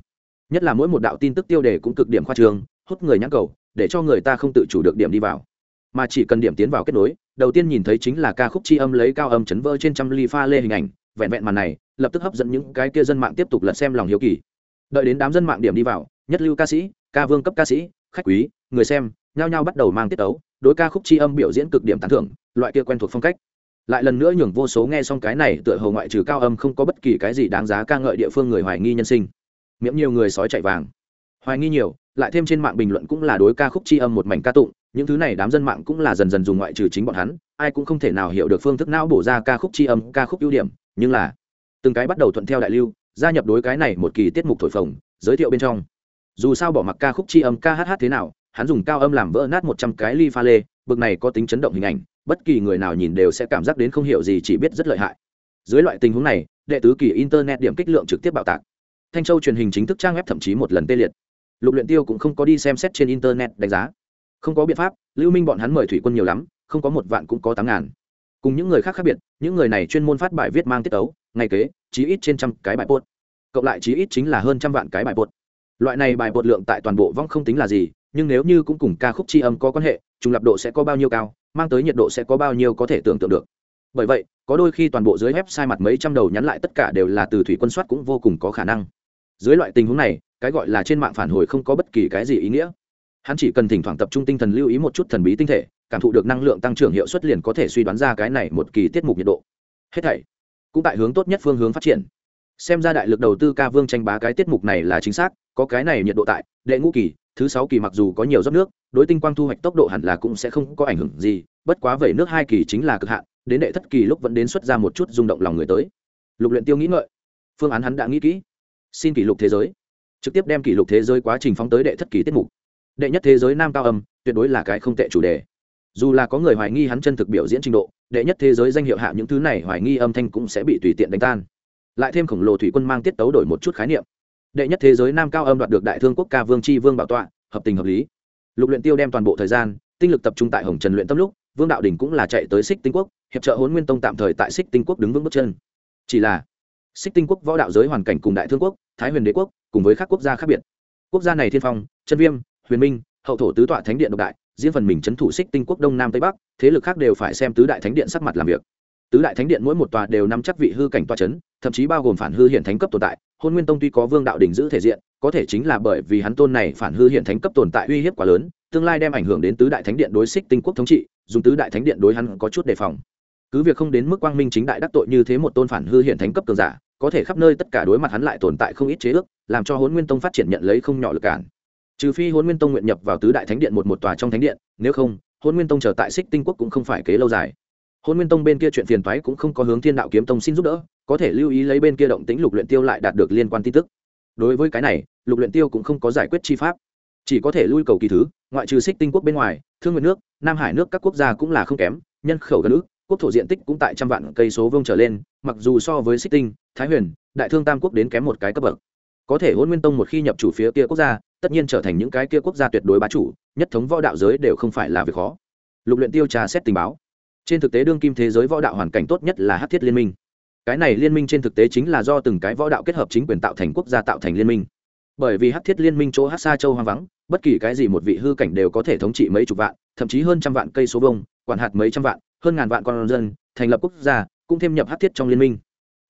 Nhất là mỗi một đạo tin tức tiêu đề cũng cực điểm khoa trường hút người nhãn cầu, để cho người ta không tự chủ được điểm đi vào. Mà chỉ cần điểm tiến vào kết nối, đầu tiên nhìn thấy chính là ca khúc tri âm lấy cao âm chấn vỡ trên trăm ly pha lê hình ảnh, vẹn vẹn màn này, lập tức hấp dẫn những cái kia dân mạng tiếp tục lật xem lòng hiếu kỳ. Đợi đến đám dân mạng điểm đi vào, nhất lưu ca sĩ, ca vương cấp ca sĩ, khách quý, người xem, nhao nhao bắt đầu mang tiết tấu đối ca khúc tri âm biểu diễn cực điểm tán thưởng, loại kia quen thuộc phong cách. Lại lần nữa nhường vô số nghe xong cái này tựa hồ ngoại trừ cao âm không có bất kỳ cái gì đáng giá ca ngợi địa phương người hoài nghi nhân sinh. Miễm nhiều người sói chạy vàng. Hoài nghi nhiều, lại thêm trên mạng bình luận cũng là đối ca khúc tri âm một mảnh ca tụng, những thứ này đám dân mạng cũng là dần dần dùng ngoại trừ chính bọn hắn, ai cũng không thể nào hiểu được phương thức não bổ ra ca khúc tri âm, ca khúc ưu điểm, nhưng là từng cái bắt đầu thuận theo đại lưu, gia nhập đối cái này một kỳ tiết mục thổi phồng, giới thiệu bên trong. Dù sao bỏ mặc ca khúc chi âm, ca hát hát thế nào hắn dùng cao âm làm vỡ nát một trăm cái ly pha lê, bực này có tính chấn động hình ảnh, bất kỳ người nào nhìn đều sẽ cảm giác đến không hiểu gì, chỉ biết rất lợi hại. Dưới loại tình huống này, đệ tứ kỳ internet điểm kích lượng trực tiếp bạo tạc. Thanh châu truyền hình chính thức trang web thậm chí một lần tê liệt. Lục luyện tiêu cũng không có đi xem xét trên internet đánh giá. Không có biện pháp, lưu minh bọn hắn mời thủy quân nhiều lắm, không có một vạn cũng có tám ngàn. Cùng những người khác khác biệt, những người này chuyên môn phát bài viết mang tiết tấu, ngày kế, chí ít trên trăm cái bài bột cộng lại chí ít chính là hơn trăm vạn cái bài bột loại này bài bột lượng tại toàn bộ vong không tính là gì nhưng nếu như cũng cùng ca khúc tri âm có quan hệ, trùng lập độ sẽ có bao nhiêu cao, mang tới nhiệt độ sẽ có bao nhiêu có thể tưởng tượng được. Bởi vậy, có đôi khi toàn bộ dưới sai mặt mấy trăm đầu nhắn lại tất cả đều là từ thủy quân soát cũng vô cùng có khả năng. Dưới loại tình huống này, cái gọi là trên mạng phản hồi không có bất kỳ cái gì ý nghĩa. Hắn chỉ cần thỉnh thoảng tập trung tinh thần lưu ý một chút thần bí tinh thể, cảm thụ được năng lượng tăng trưởng hiệu suất liền có thể suy đoán ra cái này một kỳ tiết mục nhiệt độ. Hết thảy cũng tại hướng tốt nhất phương hướng phát triển xem ra đại lực đầu tư ca vương tranh bá cái tiết mục này là chính xác, có cái này nhiệt độ tại, đệ ngũ kỳ, thứ sáu kỳ mặc dù có nhiều dốc nước, đối tinh quang thu hoạch tốc độ hẳn là cũng sẽ không có ảnh hưởng gì, bất quá vậy nước hai kỳ chính là cực hạn, đến đệ thất kỳ lúc vẫn đến xuất ra một chút rung động lòng người tới. Lục luyện tiêu nghĩ ngợi. Phương án hắn đã nghĩ kỹ. Xin kỷ lục thế giới. Trực tiếp đem kỷ lục thế giới quá trình phóng tới đệ thất kỳ tiết mục. Đệ nhất thế giới nam cao âm, tuyệt đối là cái không tệ chủ đề. Dù là có người hoài nghi hắn chân thực biểu diễn trình độ, đệ nhất thế giới danh hiệu hạ những thứ này hoài nghi âm thanh cũng sẽ bị tùy tiện đánh tan lại thêm khổng lồ thủy quân mang tiết tấu đổi một chút khái niệm. Đệ nhất thế giới nam cao âm đoạt được đại thương quốc ca vương tri vương bảo tọa, hợp tình hợp lý. Lục luyện tiêu đem toàn bộ thời gian, tinh lực tập trung tại hồng trần luyện tâm lúc, vương đạo đình cũng là chạy tới xích tinh quốc, hiệp trợ hôn nguyên tông tạm thời tại xích tinh quốc đứng vững bước chân. Chỉ là, xích tinh quốc võ đạo giới hoàn cảnh cùng đại thương quốc, thái huyền đế quốc cùng với các quốc gia khác biệt. Quốc gia này thiên phong, chân viêm, huyền minh, hậu thổ tứ tọa thánh điện độc đại, riêng phần mình c thủ xích tinh quốc đông nam tây bắc, thế lực khác đều phải xem tứ đại thánh điện sắc mặt làm việc tứ đại thánh điện mỗi một tòa đều nắm chắc vị hư cảnh tòa c thậm chí bao gồm phản hư hiện thánh cấp tồn tại. Hôn nguyên tông tuy có vương đạo đình giữ thể diện, có thể chính là bởi vì hắn tôn này phản hư hiện thánh cấp tồn tại uy hiếp quá lớn, tương lai đem ảnh hưởng đến tứ đại thánh điện đối xích tinh quốc thống trị, dùng tứ đại thánh điện đối hắn có chút đề phòng. Cứ việc không đến mức quang minh chính đại đắc tội như thế một tôn phản hư hiện thánh cấp cường giả, có thể khắp nơi tất cả đối mặt hắn lại tồn tại không ít chế ước, làm cho hôn nguyên tông phát triển nhận lấy không nhỏ lực cản. Trừ phi hôn nguyên tông nguyện nhập vào tứ đại thánh điện một một tòa trong thánh điện, nếu không, hôn nguyên tông trở tại xích tinh quốc cũng không phải kế lâu dài hôn nguyên tông bên kia chuyện phiền toái cũng không có hướng thiên đạo kiếm tông xin giúp đỡ, có thể lưu ý lấy bên kia động tĩnh lục luyện tiêu lại đạt được liên quan tin tức. Đối với cái này, lục luyện tiêu cũng không có giải quyết chi pháp. Chỉ có thể lui cầu kỳ thứ, ngoại trừ xích tinh quốc bên ngoài, thương nguyện nước, nam hải nước các quốc gia cũng là không kém, nhân khẩu gần ước quốc thổ diện tích cũng tại trăm vạn cây số vương trở lên, mặc dù so với xích tinh, thái huyền, đại thương tam quốc đến kém một cái cấp bậc. Có thể hôn nguyên tông một khi nhập chủ phía kia quốc gia, tất nhiên trở thành những cái kia quốc gia tuyệt đối bá chủ, nhất thống võ đạo giới đều không phải là việc khó. Lục luyện tiêu trà xét tình báo trên thực tế đương kim thế giới võ đạo hoàn cảnh tốt nhất là hắc thiết liên minh. Cái này liên minh trên thực tế chính là do từng cái võ đạo kết hợp chính quyền tạo thành quốc gia tạo thành liên minh. Bởi vì hắc thiết liên minh chỗ hắc sa châu hoang vắng, bất kỳ cái gì một vị hư cảnh đều có thể thống trị mấy chục vạn, thậm chí hơn trăm vạn cây số vông quản hạt mấy trăm vạn, hơn ngàn vạn con dân, thành lập quốc gia, cũng thêm nhập hắc thiết trong liên minh.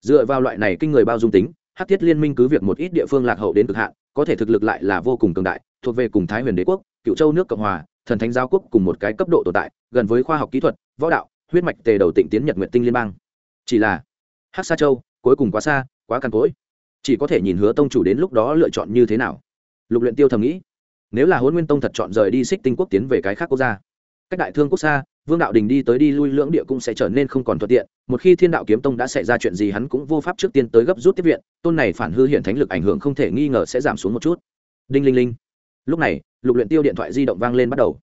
Dựa vào loại này kinh người bao dung tính hắc thiết liên minh cứ việc một ít địa phương lạc hậu đến cực hạn, có thể thực lực lại là vô cùng cường đại, thuộc về cùng thái huyền đế quốc, cựu châu nước cộng hòa thần thánh giáo quốc cùng một cái cấp độ tồn tại, gần với khoa học kỹ thuật, võ đạo, huyết mạch tề đầu tịnh tiến nhật nguyện tinh liên bang. Chỉ là hát xa châu, cuối cùng quá xa, quá càn cỗi. Chỉ có thể nhìn hứa tông chủ đến lúc đó lựa chọn như thế nào. Lục luyện tiêu thầm nghĩ, nếu là huấn nguyên tông thật chọn rời đi xích tinh quốc tiến về cái khác quốc gia, cách đại thương quốc gia vương đạo đình đi tới đi lui lưỡng địa cũng sẽ trở nên không còn thuận tiện, một khi thiên đạo kiếm tông đã xảy ra chuyện gì hắn cũng vô pháp trước tiên tới gấp rút tiếp viện, tôn này phản hư hiện thánh lực ảnh hưởng không thể nghi ngờ sẽ giảm xuống một chút. Đinh linh linh. Lúc này lục luyện tiêu điện thoại di động vang lên bắt đầu.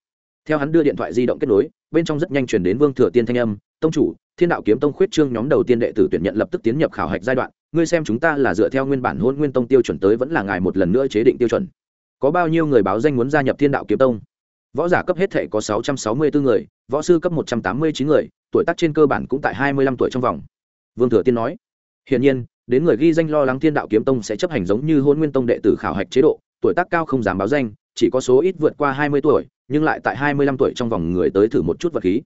Theo hắn đưa điện thoại di động kết nối, bên trong rất nhanh chuyển đến vương thừa tiên thanh âm, tông chủ, thiên đạo kiếm tông khuyết trương nhóm đầu tiên đệ tử tuyển nhận lập tức tiến nhập khảo hạch giai đoạn, ngươi xem chúng ta là dựa theo nguyên bản hôn nguyên tông tiêu chuẩn tới vẫn là ngài một lần nữa chế định tiêu chuẩn. Có bao nhiêu người báo danh muốn gia nhập thiên đạo kiếm tông? Võ giả cấp hết thể có sáu trăm sáu mươi bốn người, võ sư cấp một trăm tám mươi chín người, tuổi tác trên cơ bản cũng tại hai mươi lăm tuổi trong vòng. Vương thừa tiên nói, hiển nhiên, đến người ghi danh lo lắng thiên đạo kiếm tông sẽ chấp hành giống như hôn nguyên tông đệ tử khảo hạch chế độ, tuổi tác cao không dám báo danh chỉ có số ít vượt qua hai mươi tuổi, nhưng lại tại hai mươi lăm tuổi trong vòng người tới thử một chút vật khí.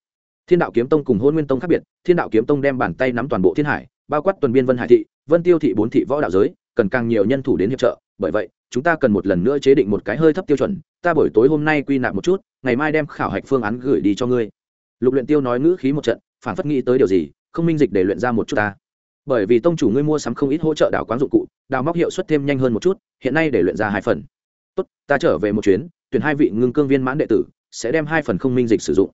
Thiên đạo kiếm tông cùng hôn nguyên tông khác biệt, thiên đạo kiếm tông đem bàn tay nắm toàn bộ thiên hải, bao quát tuần biên vân hải thị, vân tiêu thị bốn thị võ đạo giới, cần càng nhiều nhân thủ đến hiệp trợ. Bởi vậy, chúng ta cần một lần nữa chế định một cái hơi thấp tiêu chuẩn, ta buổi tối hôm nay quy nạp một chút, ngày mai đem khảo hạch phương án gửi đi cho ngươi. Lục luyện tiêu nói ngữ khí một trận, phản phất nghĩ tới điều gì, không minh dịch để luyện ra một chút ta. Bởi vì tông chủ ngươi mua sắm không ít hỗ trợ đào quán dụng cụ, đào móc hiệu suất thêm nhanh hơn một chút, hiện nay để luyện ra hai phần tốt, ta trở về một chuyến, tuyển hai vị ngưng cương viên mãn đệ tử, sẽ đem hai phần không minh dịch sử dụng.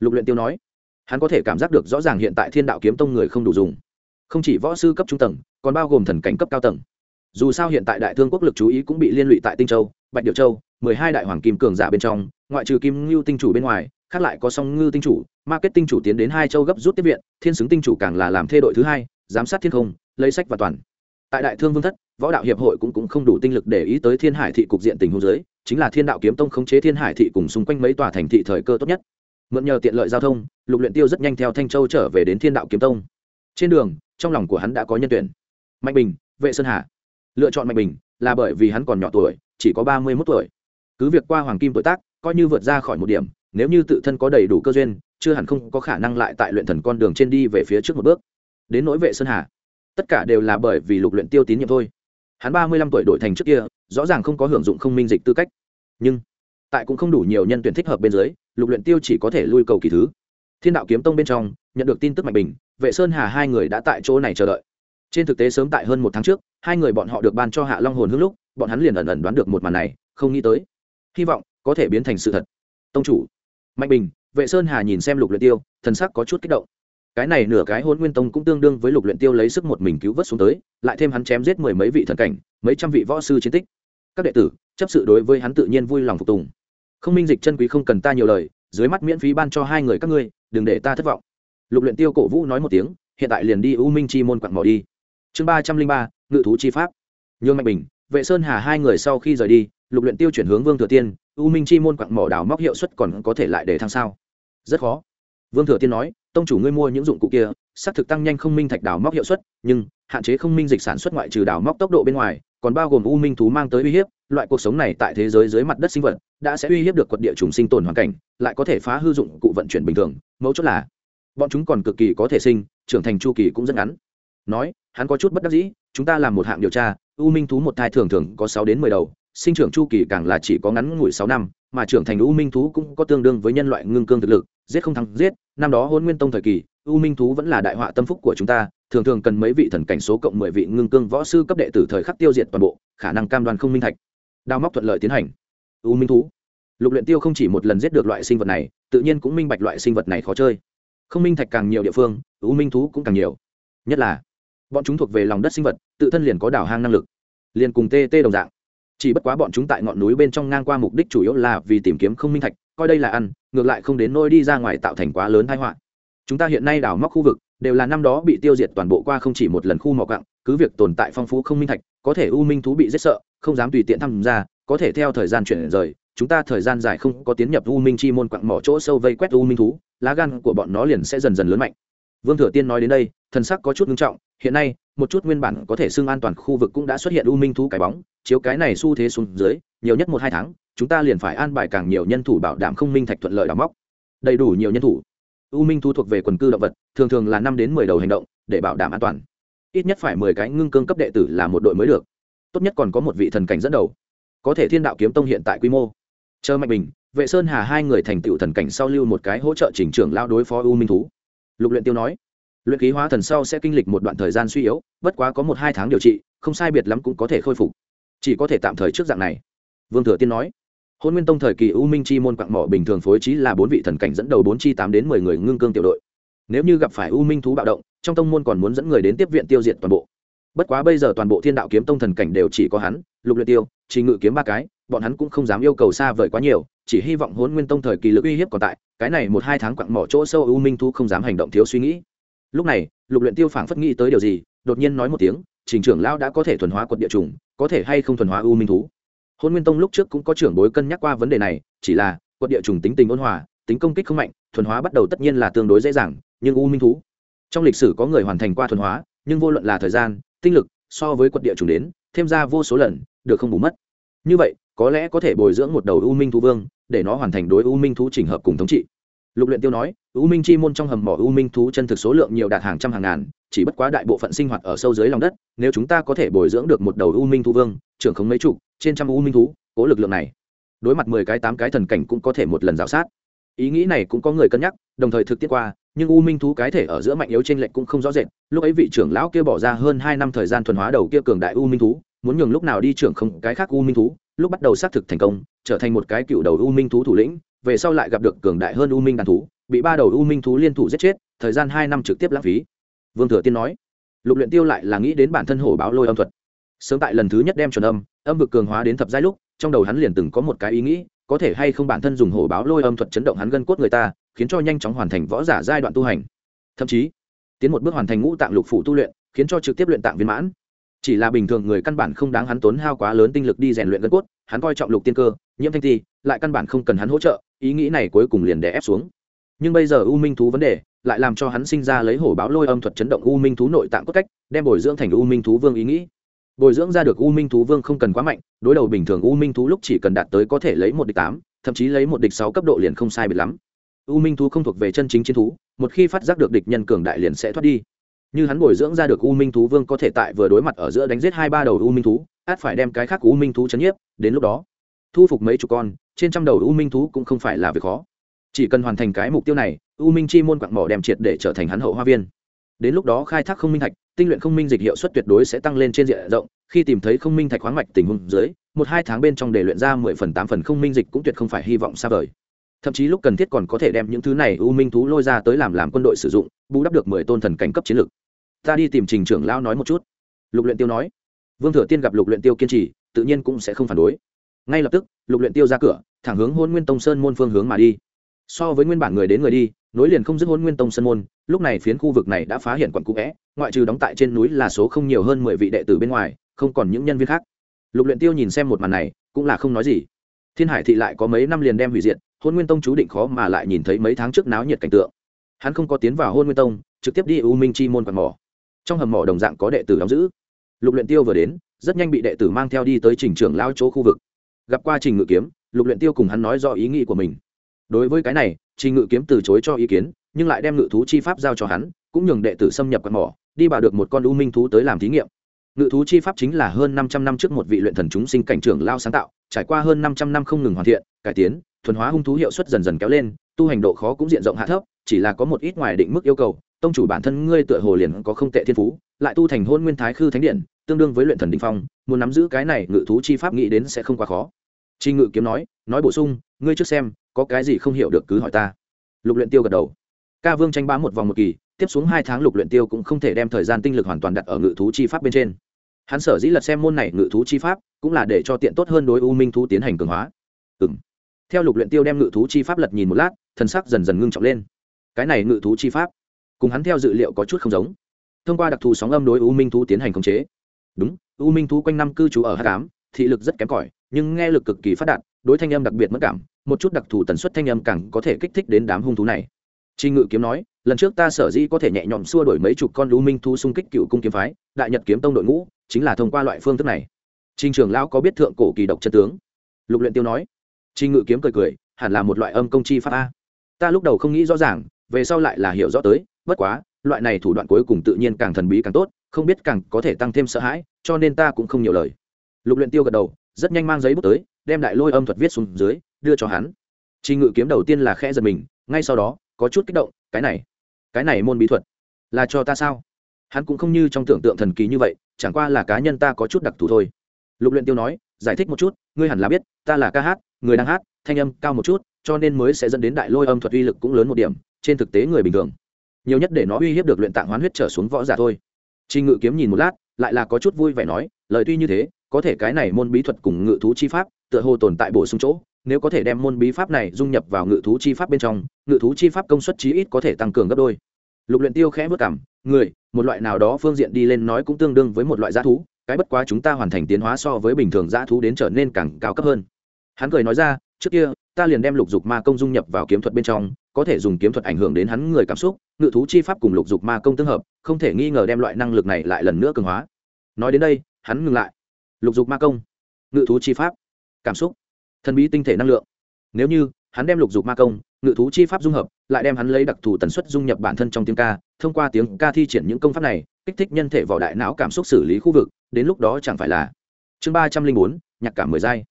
Lục luyện tiêu nói. Hắn có thể cảm giác được rõ ràng hiện tại thiên đạo kiếm tông người không đủ dùng. Không chỉ võ sư cấp trung tầng, còn bao gồm thần cảnh cấp cao tầng. Dù sao hiện tại đại thương quốc lực chú ý cũng bị liên lụy tại tinh châu, bạch điệu châu, mười hai đại hoàng kim cường giả bên trong, ngoại trừ kim ngưu tinh chủ bên ngoài, khác lại có song ngư tinh chủ market tinh chủ tiến đến hai châu gấp rút tiếp viện, thiên xứng tinh chủ càng là làm thê đội thứ hai, giám sát thiên không, lấy sách và toàn tại đại thương vương thất võ đạo hiệp hội cũng, cũng không đủ tinh lực để ý tới thiên hải thị cục diện tình huống giới chính là thiên đạo kiếm tông khống chế thiên hải thị cùng xung quanh mấy tòa thành thị thời cơ tốt nhất. Mượn nhờ tiện lợi giao thông lục luyện tiêu rất nhanh theo thanh châu trở về đến thiên đạo kiếm tông. Trên đường trong lòng của hắn đã có nhân tuyển. Mạnh bình vệ sơn hà. Lựa chọn mạnh bình là bởi vì hắn còn nhỏ tuổi chỉ có ba mươi mốt tuổi. Cứ việc qua hoàng kim tuổi tác coi như vượt ra khỏi một điểm nếu như tự thân có đầy đủ cơ duyên chưa hẳn không có khả năng lại tại luyện thần con đường trên đi về phía trước một bước. Đến nỗi vệ sơn hà tất cả đều là bởi vì lục luyện tiêu tín nhiệm thôi. Hắn ba mươi lăm tuổi đổi thành trước kia, rõ ràng không có hưởng dụng không minh dịch tư cách. Nhưng, tại cũng không đủ nhiều nhân tuyển thích hợp bên dưới, lục luyện tiêu chỉ có thể lui cầu kỳ thứ. Thiên đạo kiếm tông bên trong, nhận được tin tức mạnh bình, vệ sơn hà hai người đã tại chỗ này chờ đợi. Trên thực tế sớm tại hơn một tháng trước, hai người bọn họ được ban cho hạ long hồn hương lúc, bọn hắn liền ẩn ẩn đoán được một màn này, không nghĩ tới. Hy vọng có thể biến thành sự thật. Tông chủ, mạnh bình, vệ sơn hà nhìn xem lục luyện tiêu, thần sắc có chút kích động cái này nửa cái hôn nguyên tông cũng tương đương với lục luyện tiêu lấy sức một mình cứu vớt xuống tới, lại thêm hắn chém giết mười mấy vị thần cảnh, mấy trăm vị võ sư chiến tích. Các đệ tử, chấp sự đối với hắn tự nhiên vui lòng phục tùng. Không minh dịch chân quý không cần ta nhiều lời, dưới mắt miễn phí ban cho hai người các ngươi, đừng để ta thất vọng. Lục luyện tiêu cổ vũ nói một tiếng, hiện tại liền đi u minh chi môn quặn mỏ đi. Chương ba trăm linh ba, ngự thú chi pháp. Nhương mạnh bình, vệ sơn hà hai người sau khi rời đi, lục luyện tiêu chuyển hướng vương thừa tiên, u minh chi môn quặng mỏ đào móc hiệu suất còn có thể lại để thăng sao? Rất khó. Vương thừa tiên nói tông chủ ngươi mua những dụng cụ kia, xác thực tăng nhanh không minh thạch đào móc hiệu suất, nhưng hạn chế không minh dịch sản xuất ngoại trừ đào móc tốc độ bên ngoài, còn bao gồm u minh thú mang tới uy hiếp, loại cuộc sống này tại thế giới dưới mặt đất sinh vật, đã sẽ uy hiếp được quật địa trùng sinh tồn hoàn cảnh, lại có thể phá hư dụng cụ vận chuyển bình thường, mấu chốt là bọn chúng còn cực kỳ có thể sinh, trưởng thành chu kỳ cũng rất ngắn. Nói, hắn có chút bất đắc dĩ, chúng ta làm một hạng điều tra, u minh thú một thai thường thường có sáu đến mười đầu, sinh trưởng chu kỳ càng là chỉ có ngắn ngủi sáu năm mà trưởng thành u minh thú cũng có tương đương với nhân loại ngưng cương thực lực, giết không thắng giết, năm đó hôn nguyên tông thời kỳ, u minh thú vẫn là đại họa tâm phúc của chúng ta, thường thường cần mấy vị thần cảnh số cộng mười vị ngưng cương võ sư cấp đệ tử thời khắc tiêu diệt toàn bộ, khả năng cam đoan không minh thạch. Đao móc thuận lợi tiến hành. U minh thú. Lục luyện tiêu không chỉ một lần giết được loại sinh vật này, tự nhiên cũng minh bạch loại sinh vật này khó chơi. Không minh thạch càng nhiều địa phương, u minh thú cũng càng nhiều. Nhất là, bọn chúng thuộc về lòng đất sinh vật, tự thân liền có đảo hang năng lực, liền cùng tê tê đồng dạng chỉ bất quá bọn chúng tại ngọn núi bên trong ngang qua mục đích chủ yếu là vì tìm kiếm không minh thạch, coi đây là ăn, ngược lại không đến nôi đi ra ngoài tạo thành quá lớn tai họa. Chúng ta hiện nay đào móc khu vực, đều là năm đó bị tiêu diệt toàn bộ qua không chỉ một lần khu mỏ cặng cứ việc tồn tại phong phú không minh thạch, có thể u minh thú bị giết sợ, không dám tùy tiện tham gia, có thể theo thời gian chuyển rời, chúng ta thời gian dài không có tiến nhập u minh chi môn quặng mỏ chỗ sâu vây quét u minh thú, lá gan của bọn nó liền sẽ dần dần lớn mạnh. Vương thừa tiên nói đến đây thần sắc có chút nghiêm trọng, hiện nay, một chút nguyên bản có thể xưng an toàn khu vực cũng đã xuất hiện u minh thú cái bóng, chiếu cái này xu thế xuống dưới, nhiều nhất một hai tháng, chúng ta liền phải an bài càng nhiều nhân thủ bảo đảm không minh thạch thuận lợi đào móc. Đầy đủ nhiều nhân thủ. U minh thú thuộc về quần cư động vật, thường thường là năm đến mười đầu hành động, để bảo đảm an toàn. Ít nhất phải mười cái ngưng cương cấp đệ tử là một đội mới được. Tốt nhất còn có một vị thần cảnh dẫn đầu. Có thể thiên đạo kiếm tông hiện tại quy mô. Chờ mạnh bình, vệ sơn hà hai người thành tựu thần cảnh sau lưu một cái hỗ trợ chỉnh trưởng lao đối phó u minh thú. Lục luyện tiêu nói luyện khí hóa thần sau sẽ kinh lịch một đoạn thời gian suy yếu, bất quá có một hai tháng điều trị, không sai biệt lắm cũng có thể khôi phục. Chỉ có thể tạm thời trước dạng này. Vương thừa tiên nói. Hôn nguyên tông thời kỳ u minh chi môn quạng mỏ bình thường phối trí là bốn vị thần cảnh dẫn đầu bốn chi tám đến mười người ngưng cương tiểu đội. Nếu như gặp phải u minh thú bạo động, trong tông môn còn muốn dẫn người đến tiếp viện tiêu diệt toàn bộ. Bất quá bây giờ toàn bộ thiên đạo kiếm tông thần cảnh đều chỉ có hắn, lục luyện tiêu chỉ ngự kiếm ba cái, bọn hắn cũng không dám yêu cầu xa vời quá nhiều, chỉ hy vọng hôn nguyên tông thời kỳ lực uy hiếp còn tại, cái này một hai tháng quặng mỏ chỗ sâu u minh thú không dám hành động thiếu suy nghĩ lúc này, lục luyện tiêu phảng phất nghĩ tới điều gì, đột nhiên nói một tiếng, trình trưởng lão đã có thể thuần hóa quật địa trùng, có thể hay không thuần hóa u minh thú? Hôn nguyên tông lúc trước cũng có trưởng bối cân nhắc qua vấn đề này, chỉ là, quật địa trùng tính tình ôn hòa, tính công kích không mạnh, thuần hóa bắt đầu tất nhiên là tương đối dễ dàng, nhưng u minh thú, trong lịch sử có người hoàn thành qua thuần hóa, nhưng vô luận là thời gian, tinh lực, so với quật địa trùng đến, thêm ra vô số lần, được không bù mất. Như vậy, có lẽ có thể bồi dưỡng một đầu u minh thú vương, để nó hoàn thành đối u minh thú chỉnh hợp cùng thống trị lục luyện tiêu nói, u minh chi môn trong hầm mỏ u minh thú chân thực số lượng nhiều đạt hàng trăm hàng ngàn, chỉ bất quá đại bộ phận sinh hoạt ở sâu dưới lòng đất, nếu chúng ta có thể bồi dưỡng được một đầu u minh thú vương, trưởng không mấy chục, trên trăm u minh thú, cố lực lượng này, đối mặt mười cái, tám cái thần cảnh cũng có thể một lần dạo sát. Ý nghĩ này cũng có người cân nhắc, đồng thời thực tiễn qua, nhưng u minh thú cái thể ở giữa mạnh yếu trên lệnh cũng không rõ rệt. Lúc ấy vị trưởng lão kia bỏ ra hơn hai năm thời gian thuần hóa đầu kia cường đại u minh thú, muốn nhường lúc nào đi trưởng không cái khác u minh thú, lúc bắt đầu xác thực thành công, trở thành một cái cựu đầu u minh thú thủ lĩnh về sau lại gặp được cường đại hơn u minh đàn thú, bị ba đầu u minh thú liên thủ giết chết, thời gian hai năm trực tiếp lãng phí. Vương thừa tiên nói, lục luyện tiêu lại là nghĩ đến bản thân hổ báo lôi âm thuật. Sớm tại lần thứ nhất đem chuẩn âm âm vực cường hóa đến thập giai lúc, trong đầu hắn liền từng có một cái ý nghĩ, có thể hay không bản thân dùng hổ báo lôi âm thuật chấn động hắn gân cốt người ta, khiến cho nhanh chóng hoàn thành võ giả giai đoạn tu hành. Thậm chí, tiến một bước hoàn thành ngũ tạng lục phủ tu luyện, khiến cho trực tiếp luyện tạng viên mãn. Chỉ là bình thường người căn bản không đáng hắn tốn hao quá lớn tinh lực đi rèn luyện gân cốt, hắn coi trọng lục tiên cơ, nhiễm thanh thi lại căn bản không cần hắn hỗ trợ ý nghĩ này cuối cùng liền đè ép xuống. Nhưng bây giờ u minh thú vấn đề lại làm cho hắn sinh ra lấy hổ báo lôi âm thuật chấn động u minh thú nội tạng cốt cách, đem bồi dưỡng thành u minh thú vương ý nghĩ. Bồi dưỡng ra được u minh thú vương không cần quá mạnh, đối đầu bình thường u minh thú lúc chỉ cần đạt tới có thể lấy một địch tám, thậm chí lấy một địch sáu cấp độ liền không sai biệt lắm. U minh thú không thuộc về chân chính chiến thú, một khi phát giác được địch nhân cường đại liền sẽ thoát đi. Như hắn bồi dưỡng ra được u minh thú vương có thể tại vừa đối mặt ở giữa đánh giết hai ba đầu u minh thú, át phải đem cái khác u minh thú chấn nhiếp, đến lúc đó, thu phục mấy chục con trên trăm đầu u minh thú cũng không phải là việc khó. Chỉ cần hoàn thành cái mục tiêu này, u minh chi môn quặng mỏ đem triệt để trở thành hắn hậu hoa viên. Đến lúc đó khai thác không minh thạch, tinh luyện không minh dịch hiệu suất tuyệt đối sẽ tăng lên trên diện rộng, khi tìm thấy không minh thạch khoáng mạch tình huống dưới, một hai tháng bên trong để luyện ra mười phần tám phần không minh dịch cũng tuyệt không phải hy vọng xa vời. Thậm chí lúc cần thiết còn có thể đem những thứ này u minh thú lôi ra tới làm làm quân đội sử dụng, bù đắp được mười tôn thần cảnh cấp chiến lược ta đi tìm trình trưởng lão nói một chút. Lục luyện tiêu nói. Vương thừa tiên gặp lục luyện tiêu kiên trì, tự nhiên cũng sẽ không phản đối ngay lập tức, lục luyện tiêu ra cửa, thẳng hướng hôn nguyên tông sơn môn phương hướng mà đi. So với nguyên bản người đến người đi, nối liền không dứt hôn nguyên tông sơn môn, lúc này phiến khu vực này đã phá hiện quận cũ vẽ ngoại trừ đóng tại trên núi là số không nhiều hơn mười vị đệ tử bên ngoài, không còn những nhân viên khác. Lục luyện tiêu nhìn xem một màn này, cũng là không nói gì. Thiên hải thị lại có mấy năm liền đem hủy diệt, hôn nguyên tông chú định khó mà lại nhìn thấy mấy tháng trước náo nhiệt cảnh tượng. Hắn không có tiến vào hôn nguyên tông, trực tiếp đi u minh chi môn quạt mỏ. Trong hầm mỏ đồng dạng có đệ tử đóng giữ. Lục luyện tiêu vừa đến, rất nhanh bị đệ tử mang theo đi tới trình trưởng lao chỗ khu vực gặp qua trình ngự kiếm, lục luyện tiêu cùng hắn nói rõ ý nghĩ của mình. Đối với cái này, trình ngự kiếm từ chối cho ý kiến, nhưng lại đem ngự thú chi pháp giao cho hắn, cũng nhường đệ tử xâm nhập quạt mỏ, đi bảo được một con u minh thú tới làm thí nghiệm. Ngự thú chi pháp chính là hơn 500 năm trước một vị luyện thần chúng sinh cảnh trưởng lao sáng tạo, trải qua hơn 500 năm không ngừng hoàn thiện, cải tiến, thuần hóa hung thú hiệu suất dần dần kéo lên, tu hành độ khó cũng diện rộng hạ thấp, chỉ là có một ít ngoài định mức yêu cầu, tông chủ bản thân ngươi tựa hồ liền có không tệ thiên phú, lại tu thành hôn nguyên thái khư thánh điện tương đương với luyện thần đình phong, muốn nắm giữ cái này ngự thú chi pháp nghĩ đến sẽ không quá khó. Chi ngự kiếm nói nói bổ sung, ngươi trước xem, có cái gì không hiểu được cứ hỏi ta. Lục luyện tiêu gật đầu. Ca vương tranh bá một vòng một kỳ, tiếp xuống hai tháng lục luyện tiêu cũng không thể đem thời gian tinh lực hoàn toàn đặt ở ngự thú chi pháp bên trên. Hắn sở dĩ lật xem môn này ngự thú chi pháp, cũng là để cho tiện tốt hơn đối u minh thú tiến hành cường hóa. Ừm. Theo lục luyện tiêu đem ngự thú chi pháp lật nhìn một lát, thần sắc dần dần ngưng trọng lên. Cái này ngự thú chi pháp, cùng hắn theo dự liệu có chút không giống. Thông qua đặc thù sóng âm đối u minh thú tiến hành khống chế đúng u minh thú quanh năm cư trú ở hát cám thị lực rất kém cỏi nhưng nghe lực cực kỳ phát đạt đối thanh âm đặc biệt mất cảm một chút đặc thù tần suất thanh âm càng có thể kích thích đến đám hung thú này Trình Ngự kiếm nói, lần trước ta sở dĩ có thể nhẹ nhõm xua đuổi mấy chục con u minh thú xung kích cựu cung kiếm phái, đại nhật kiếm tông đội ngũ, chính là thông qua loại phương thức này. Trình trưởng lão có biết thượng cổ kỳ độc chân tướng? Lục Luyện Tiêu nói. Trình Ngự kiếm cười cười, hẳn là một loại âm công chi pháp a. Ta lúc đầu không nghĩ rõ ràng, về sau lại là hiểu rõ tới, bất quá, loại này thủ đoạn cuối cùng tự nhiên càng thần bí càng tốt, không biết càng có thể tăng thêm sợ hãi, cho nên ta cũng không nhiều lời. Lục Luyện Tiêu gật đầu, rất nhanh mang giấy bút tới, đem đại lôi âm thuật viết xuống dưới, đưa cho hắn. Trình Ngự kiếm đầu tiên là khẽ giật mình, ngay sau đó, có chút kích động cái này cái này môn bí thuật là cho ta sao hắn cũng không như trong tưởng tượng thần kỳ như vậy chẳng qua là cá nhân ta có chút đặc thù thôi lục luyện tiêu nói giải thích một chút ngươi hẳn là biết ta là ca hát người đang hát thanh âm cao một chút cho nên mới sẽ dẫn đến đại lôi âm thuật uy lực cũng lớn một điểm trên thực tế người bình thường nhiều nhất để nó uy hiếp được luyện tạng hoán huyết trở xuống võ giả thôi trình ngự kiếm nhìn một lát lại là có chút vui vẻ nói lời tuy như thế có thể cái này môn bí thuật cùng ngự thú chi pháp tựa hồ tồn tại bổ sung chỗ nếu có thể đem môn bí pháp này dung nhập vào ngự thú chi pháp bên trong ngự thú chi pháp công suất chí ít có thể tăng cường gấp đôi. Lục luyện tiêu khẽ bước cằm, người một loại nào đó phương diện đi lên nói cũng tương đương với một loại dã thú cái bất quá chúng ta hoàn thành tiến hóa so với bình thường dã thú đến trở nên càng cao cấp hơn. Hắn cười nói ra trước kia ta liền đem lục dục ma công dung nhập vào kiếm thuật bên trong, có thể dùng kiếm thuật ảnh hưởng đến hắn người cảm xúc, ngự thú chi pháp cùng lục dục ma công tương hợp, không thể nghi ngờ đem loại năng lực này lại lần nữa cường hóa. Nói đến đây, hắn ngừng lại. Lục dục ma công, ngự thú chi pháp, cảm xúc, thần bí tinh thể năng lượng. Nếu như hắn đem lục dục ma công, ngự thú chi pháp dung hợp, lại đem hắn lấy đặc thù tần suất dung nhập bản thân trong tiếng ca, thông qua tiếng ca thi triển những công pháp này, kích thích nhân thể vào đại não cảm xúc xử lý khu vực, đến lúc đó chẳng phải là chương ba trăm linh bốn, nhạc cảm mười giai.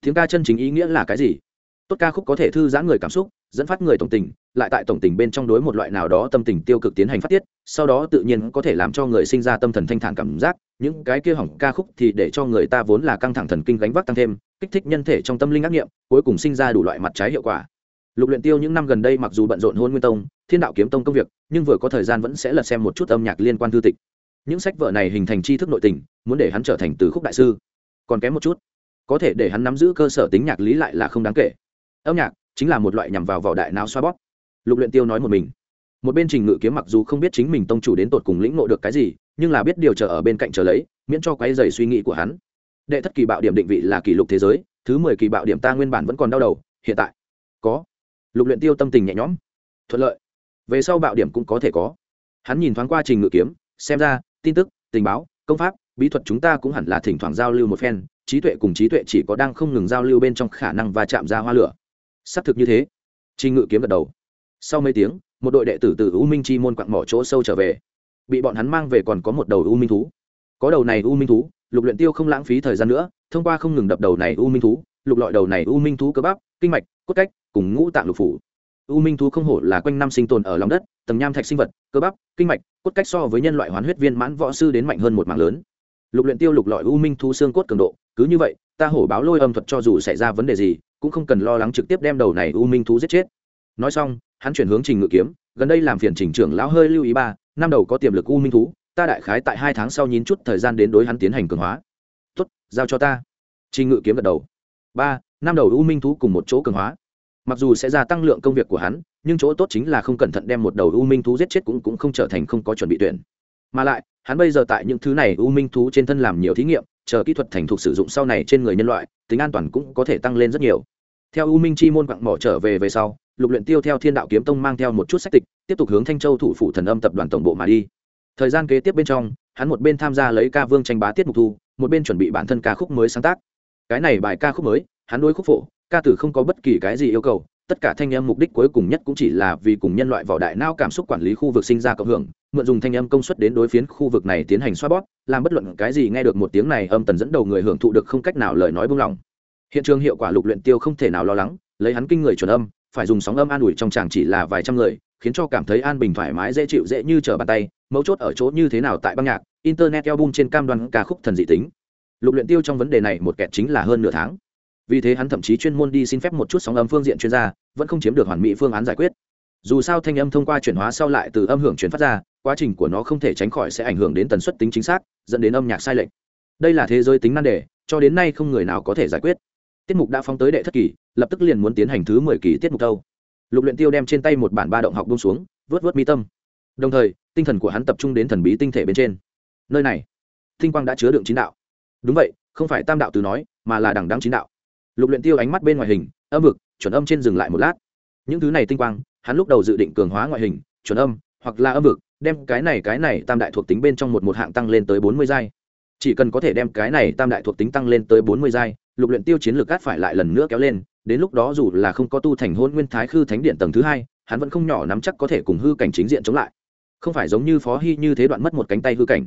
Tiếng ca chân chính ý nghĩa là cái gì? Tốt ca khúc có thể thư giãn người cảm xúc, dẫn phát người tổng tình, lại tại tổng tình bên trong đối một loại nào đó tâm tình tiêu cực tiến hành phát tiết, sau đó tự nhiên có thể làm cho người sinh ra tâm thần thanh thản cảm giác, những cái kia hỏng ca khúc thì để cho người ta vốn là căng thẳng thần kinh gánh vác tăng thêm, kích thích nhân thể trong tâm linh ác nghiệm, cuối cùng sinh ra đủ loại mặt trái hiệu quả. Lục luyện tiêu những năm gần đây mặc dù bận rộn hôn nguyên tông, thiên đạo kiếm tông công việc, nhưng vừa có thời gian vẫn sẽ lật xem một chút âm nhạc liên quan thư tịch. Những sách vở này hình thành tri thức nội tình, muốn để hắn trở thành từ khúc đại sư. Còn kém một chút, có thể để hắn nắm giữ cơ sở tính nhạc lý lại là không đáng kể âm nhạc chính là một loại nhằm vào vỏ đại não xoa bóp. Lục luyện tiêu nói một mình. Một bên trình ngự kiếm mặc dù không biết chính mình tông chủ đến tột cùng lĩnh ngộ được cái gì, nhưng là biết điều chờ ở bên cạnh chờ lấy, miễn cho quấy dày suy nghĩ của hắn. Đệ thất kỳ bạo điểm định vị là kỷ lục thế giới, thứ mười kỳ bạo điểm ta nguyên bản vẫn còn đau đầu, hiện tại có. Lục luyện tiêu tâm tình nhẹ nhõm, thuận lợi. Về sau bạo điểm cũng có thể có. Hắn nhìn thoáng qua trình ngự kiếm, xem ra, tin tức, tình báo, công pháp, bí thuật chúng ta cũng hẳn là thỉnh thoảng giao lưu một phen, trí tuệ cùng trí tuệ chỉ có đang không ngừng giao lưu bên trong khả năng và chạm ra hoa lửa xác thực như thế. Trình ngự kiếm gật đầu. Sau mấy tiếng, một đội đệ tử từ u minh chi môn quặng mỏ chỗ sâu trở về. Bị bọn hắn mang về còn có một đầu u minh thú. Có đầu này u minh thú, lục luyện tiêu không lãng phí thời gian nữa, thông qua không ngừng đập đầu này u minh thú, lục lọi đầu này u minh thú cơ bắp, kinh mạch, cốt cách, cùng ngũ tạng lục phủ. U minh thú không hổ là quanh năm sinh tồn ở lòng đất, tầng nham thạch sinh vật, cơ bắp, kinh mạch, cốt cách so với nhân loại hoán huyết viên mãn võ sư đến mạnh hơn một mạng lớn. Lục luyện tiêu lục lọi u minh thú xương cốt cường độ, cứ như vậy, ta hổ báo lôi âm thuật cho dù xảy ra vấn đề gì cũng không cần lo lắng trực tiếp đem đầu này u minh thú giết chết. Nói xong, hắn chuyển hướng trình ngự kiếm, gần đây làm phiền trình trưởng lão hơi lưu ý ba, năm đầu có tiềm lực u minh thú, ta đại khái tại hai tháng sau nhín chút thời gian đến đối hắn tiến hành cường hóa. Tốt, giao cho ta. Trình ngự kiếm gật đầu. Ba, năm đầu u minh thú cùng một chỗ cường hóa. Mặc dù sẽ gia tăng lượng công việc của hắn, nhưng chỗ tốt chính là không cẩn thận đem một đầu u minh thú giết chết cũng cũng không trở thành không có chuẩn bị tuyển. Mà lại, hắn bây giờ tại những thứ này u minh thú trên thân làm nhiều thí nghiệm chờ kỹ thuật thành thục sử dụng sau này trên người nhân loại, tính an toàn cũng có thể tăng lên rất nhiều. Theo u minh chi môn quặng mỏ trở về về sau, lục luyện tiêu theo thiên đạo kiếm tông mang theo một chút sách tịch, tiếp tục hướng thanh châu thủ phủ thần âm tập đoàn tổng bộ mà đi. Thời gian kế tiếp bên trong, hắn một bên tham gia lấy ca vương tranh bá tiết mục thu, một bên chuẩn bị bản thân ca khúc mới sáng tác. Cái này bài ca khúc mới, hắn đối khúc phổ, ca tử không có bất kỳ cái gì yêu cầu tất cả thanh âm mục đích cuối cùng nhất cũng chỉ là vì cùng nhân loại vỏ đại não cảm xúc quản lý khu vực sinh ra cộng hưởng, mượn dùng thanh âm công suất đến đối phiến khu vực này tiến hành xoa bóp, làm bất luận cái gì nghe được một tiếng này âm tần dẫn đầu người hưởng thụ được không cách nào lời nói buông lỏng. Hiện trường hiệu quả lục luyện tiêu không thể nào lo lắng, lấy hắn kinh người chuẩn âm, phải dùng sóng âm an ủi trong chàng chỉ là vài trăm người, khiến cho cảm thấy an bình thoải mái dễ chịu dễ như trở bàn tay, mấu chốt ở chỗ như thế nào tại băng nhạc, internet album trên cam đoan ca khúc thần dị tính. Lục luyện tiêu trong vấn đề này một kẹt chính là hơn nửa tháng vì thế hắn thậm chí chuyên môn đi xin phép một chút sóng âm phương diện chuyên gia, vẫn không chiếm được hoàn mỹ phương án giải quyết. Dù sao thanh âm thông qua chuyển hóa sau lại từ âm hưởng chuyển phát ra, quá trình của nó không thể tránh khỏi sẽ ảnh hưởng đến tần suất tính chính xác, dẫn đến âm nhạc sai lệch. Đây là thế giới tính nan đề, cho đến nay không người nào có thể giải quyết. Tiết mục đã phóng tới đệ thất kỳ, lập tức liền muốn tiến hành thứ mười kỳ tiết mục đâu. Lục luyện tiêu đem trên tay một bản ba động học buông xuống, vớt vớt mi tâm. Đồng thời, tinh thần của hắn tập trung đến thần bí tinh thể bên trên. Nơi này, tinh quang đã chứa đựng chín đạo. Đúng vậy, không phải tam đạo từ nói, mà là đẳng đăng chín đạo lục luyện tiêu ánh mắt bên ngoài hình, âm vực, chuẩn âm trên dừng lại một lát. Những thứ này tinh quang, hắn lúc đầu dự định cường hóa ngoại hình, chuẩn âm, hoặc là âm vực, đem cái này cái này tam đại thuộc tính bên trong một một hạng tăng lên tới bốn mươi giai. Chỉ cần có thể đem cái này tam đại thuộc tính tăng lên tới bốn mươi giai, lục luyện tiêu chiến lược cát phải lại lần nữa kéo lên, đến lúc đó dù là không có tu thành hôn nguyên thái khư thánh điện tầng thứ hai, hắn vẫn không nhỏ nắm chắc có thể cùng hư cảnh chính diện chống lại. Không phải giống như phó hy như thế đoạn mất một cánh tay hư cảnh,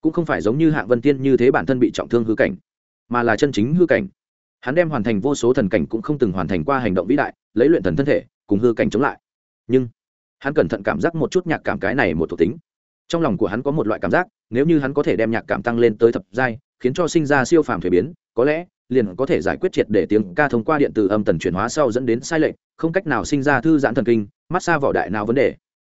cũng không phải giống như hạng vân tiên như thế bản thân bị trọng thương hư cảnh, mà là chân chính hư cảnh hắn đem hoàn thành vô số thần cảnh cũng không từng hoàn thành qua hành động vĩ đại, lấy luyện thần thân thể, cùng hư cảnh chống lại. Nhưng, hắn cẩn thận cảm giác một chút nhạc cảm cái này một thuộc tính. Trong lòng của hắn có một loại cảm giác, nếu như hắn có thể đem nhạc cảm tăng lên tới thập giai, khiến cho sinh ra siêu phàm thuế biến, có lẽ, liền có thể giải quyết triệt để tiếng ca thông qua điện từ âm tần chuyển hóa sau dẫn đến sai lệch, không cách nào sinh ra thư giãn thần kinh, mát xa vỏ đại nào vấn đề.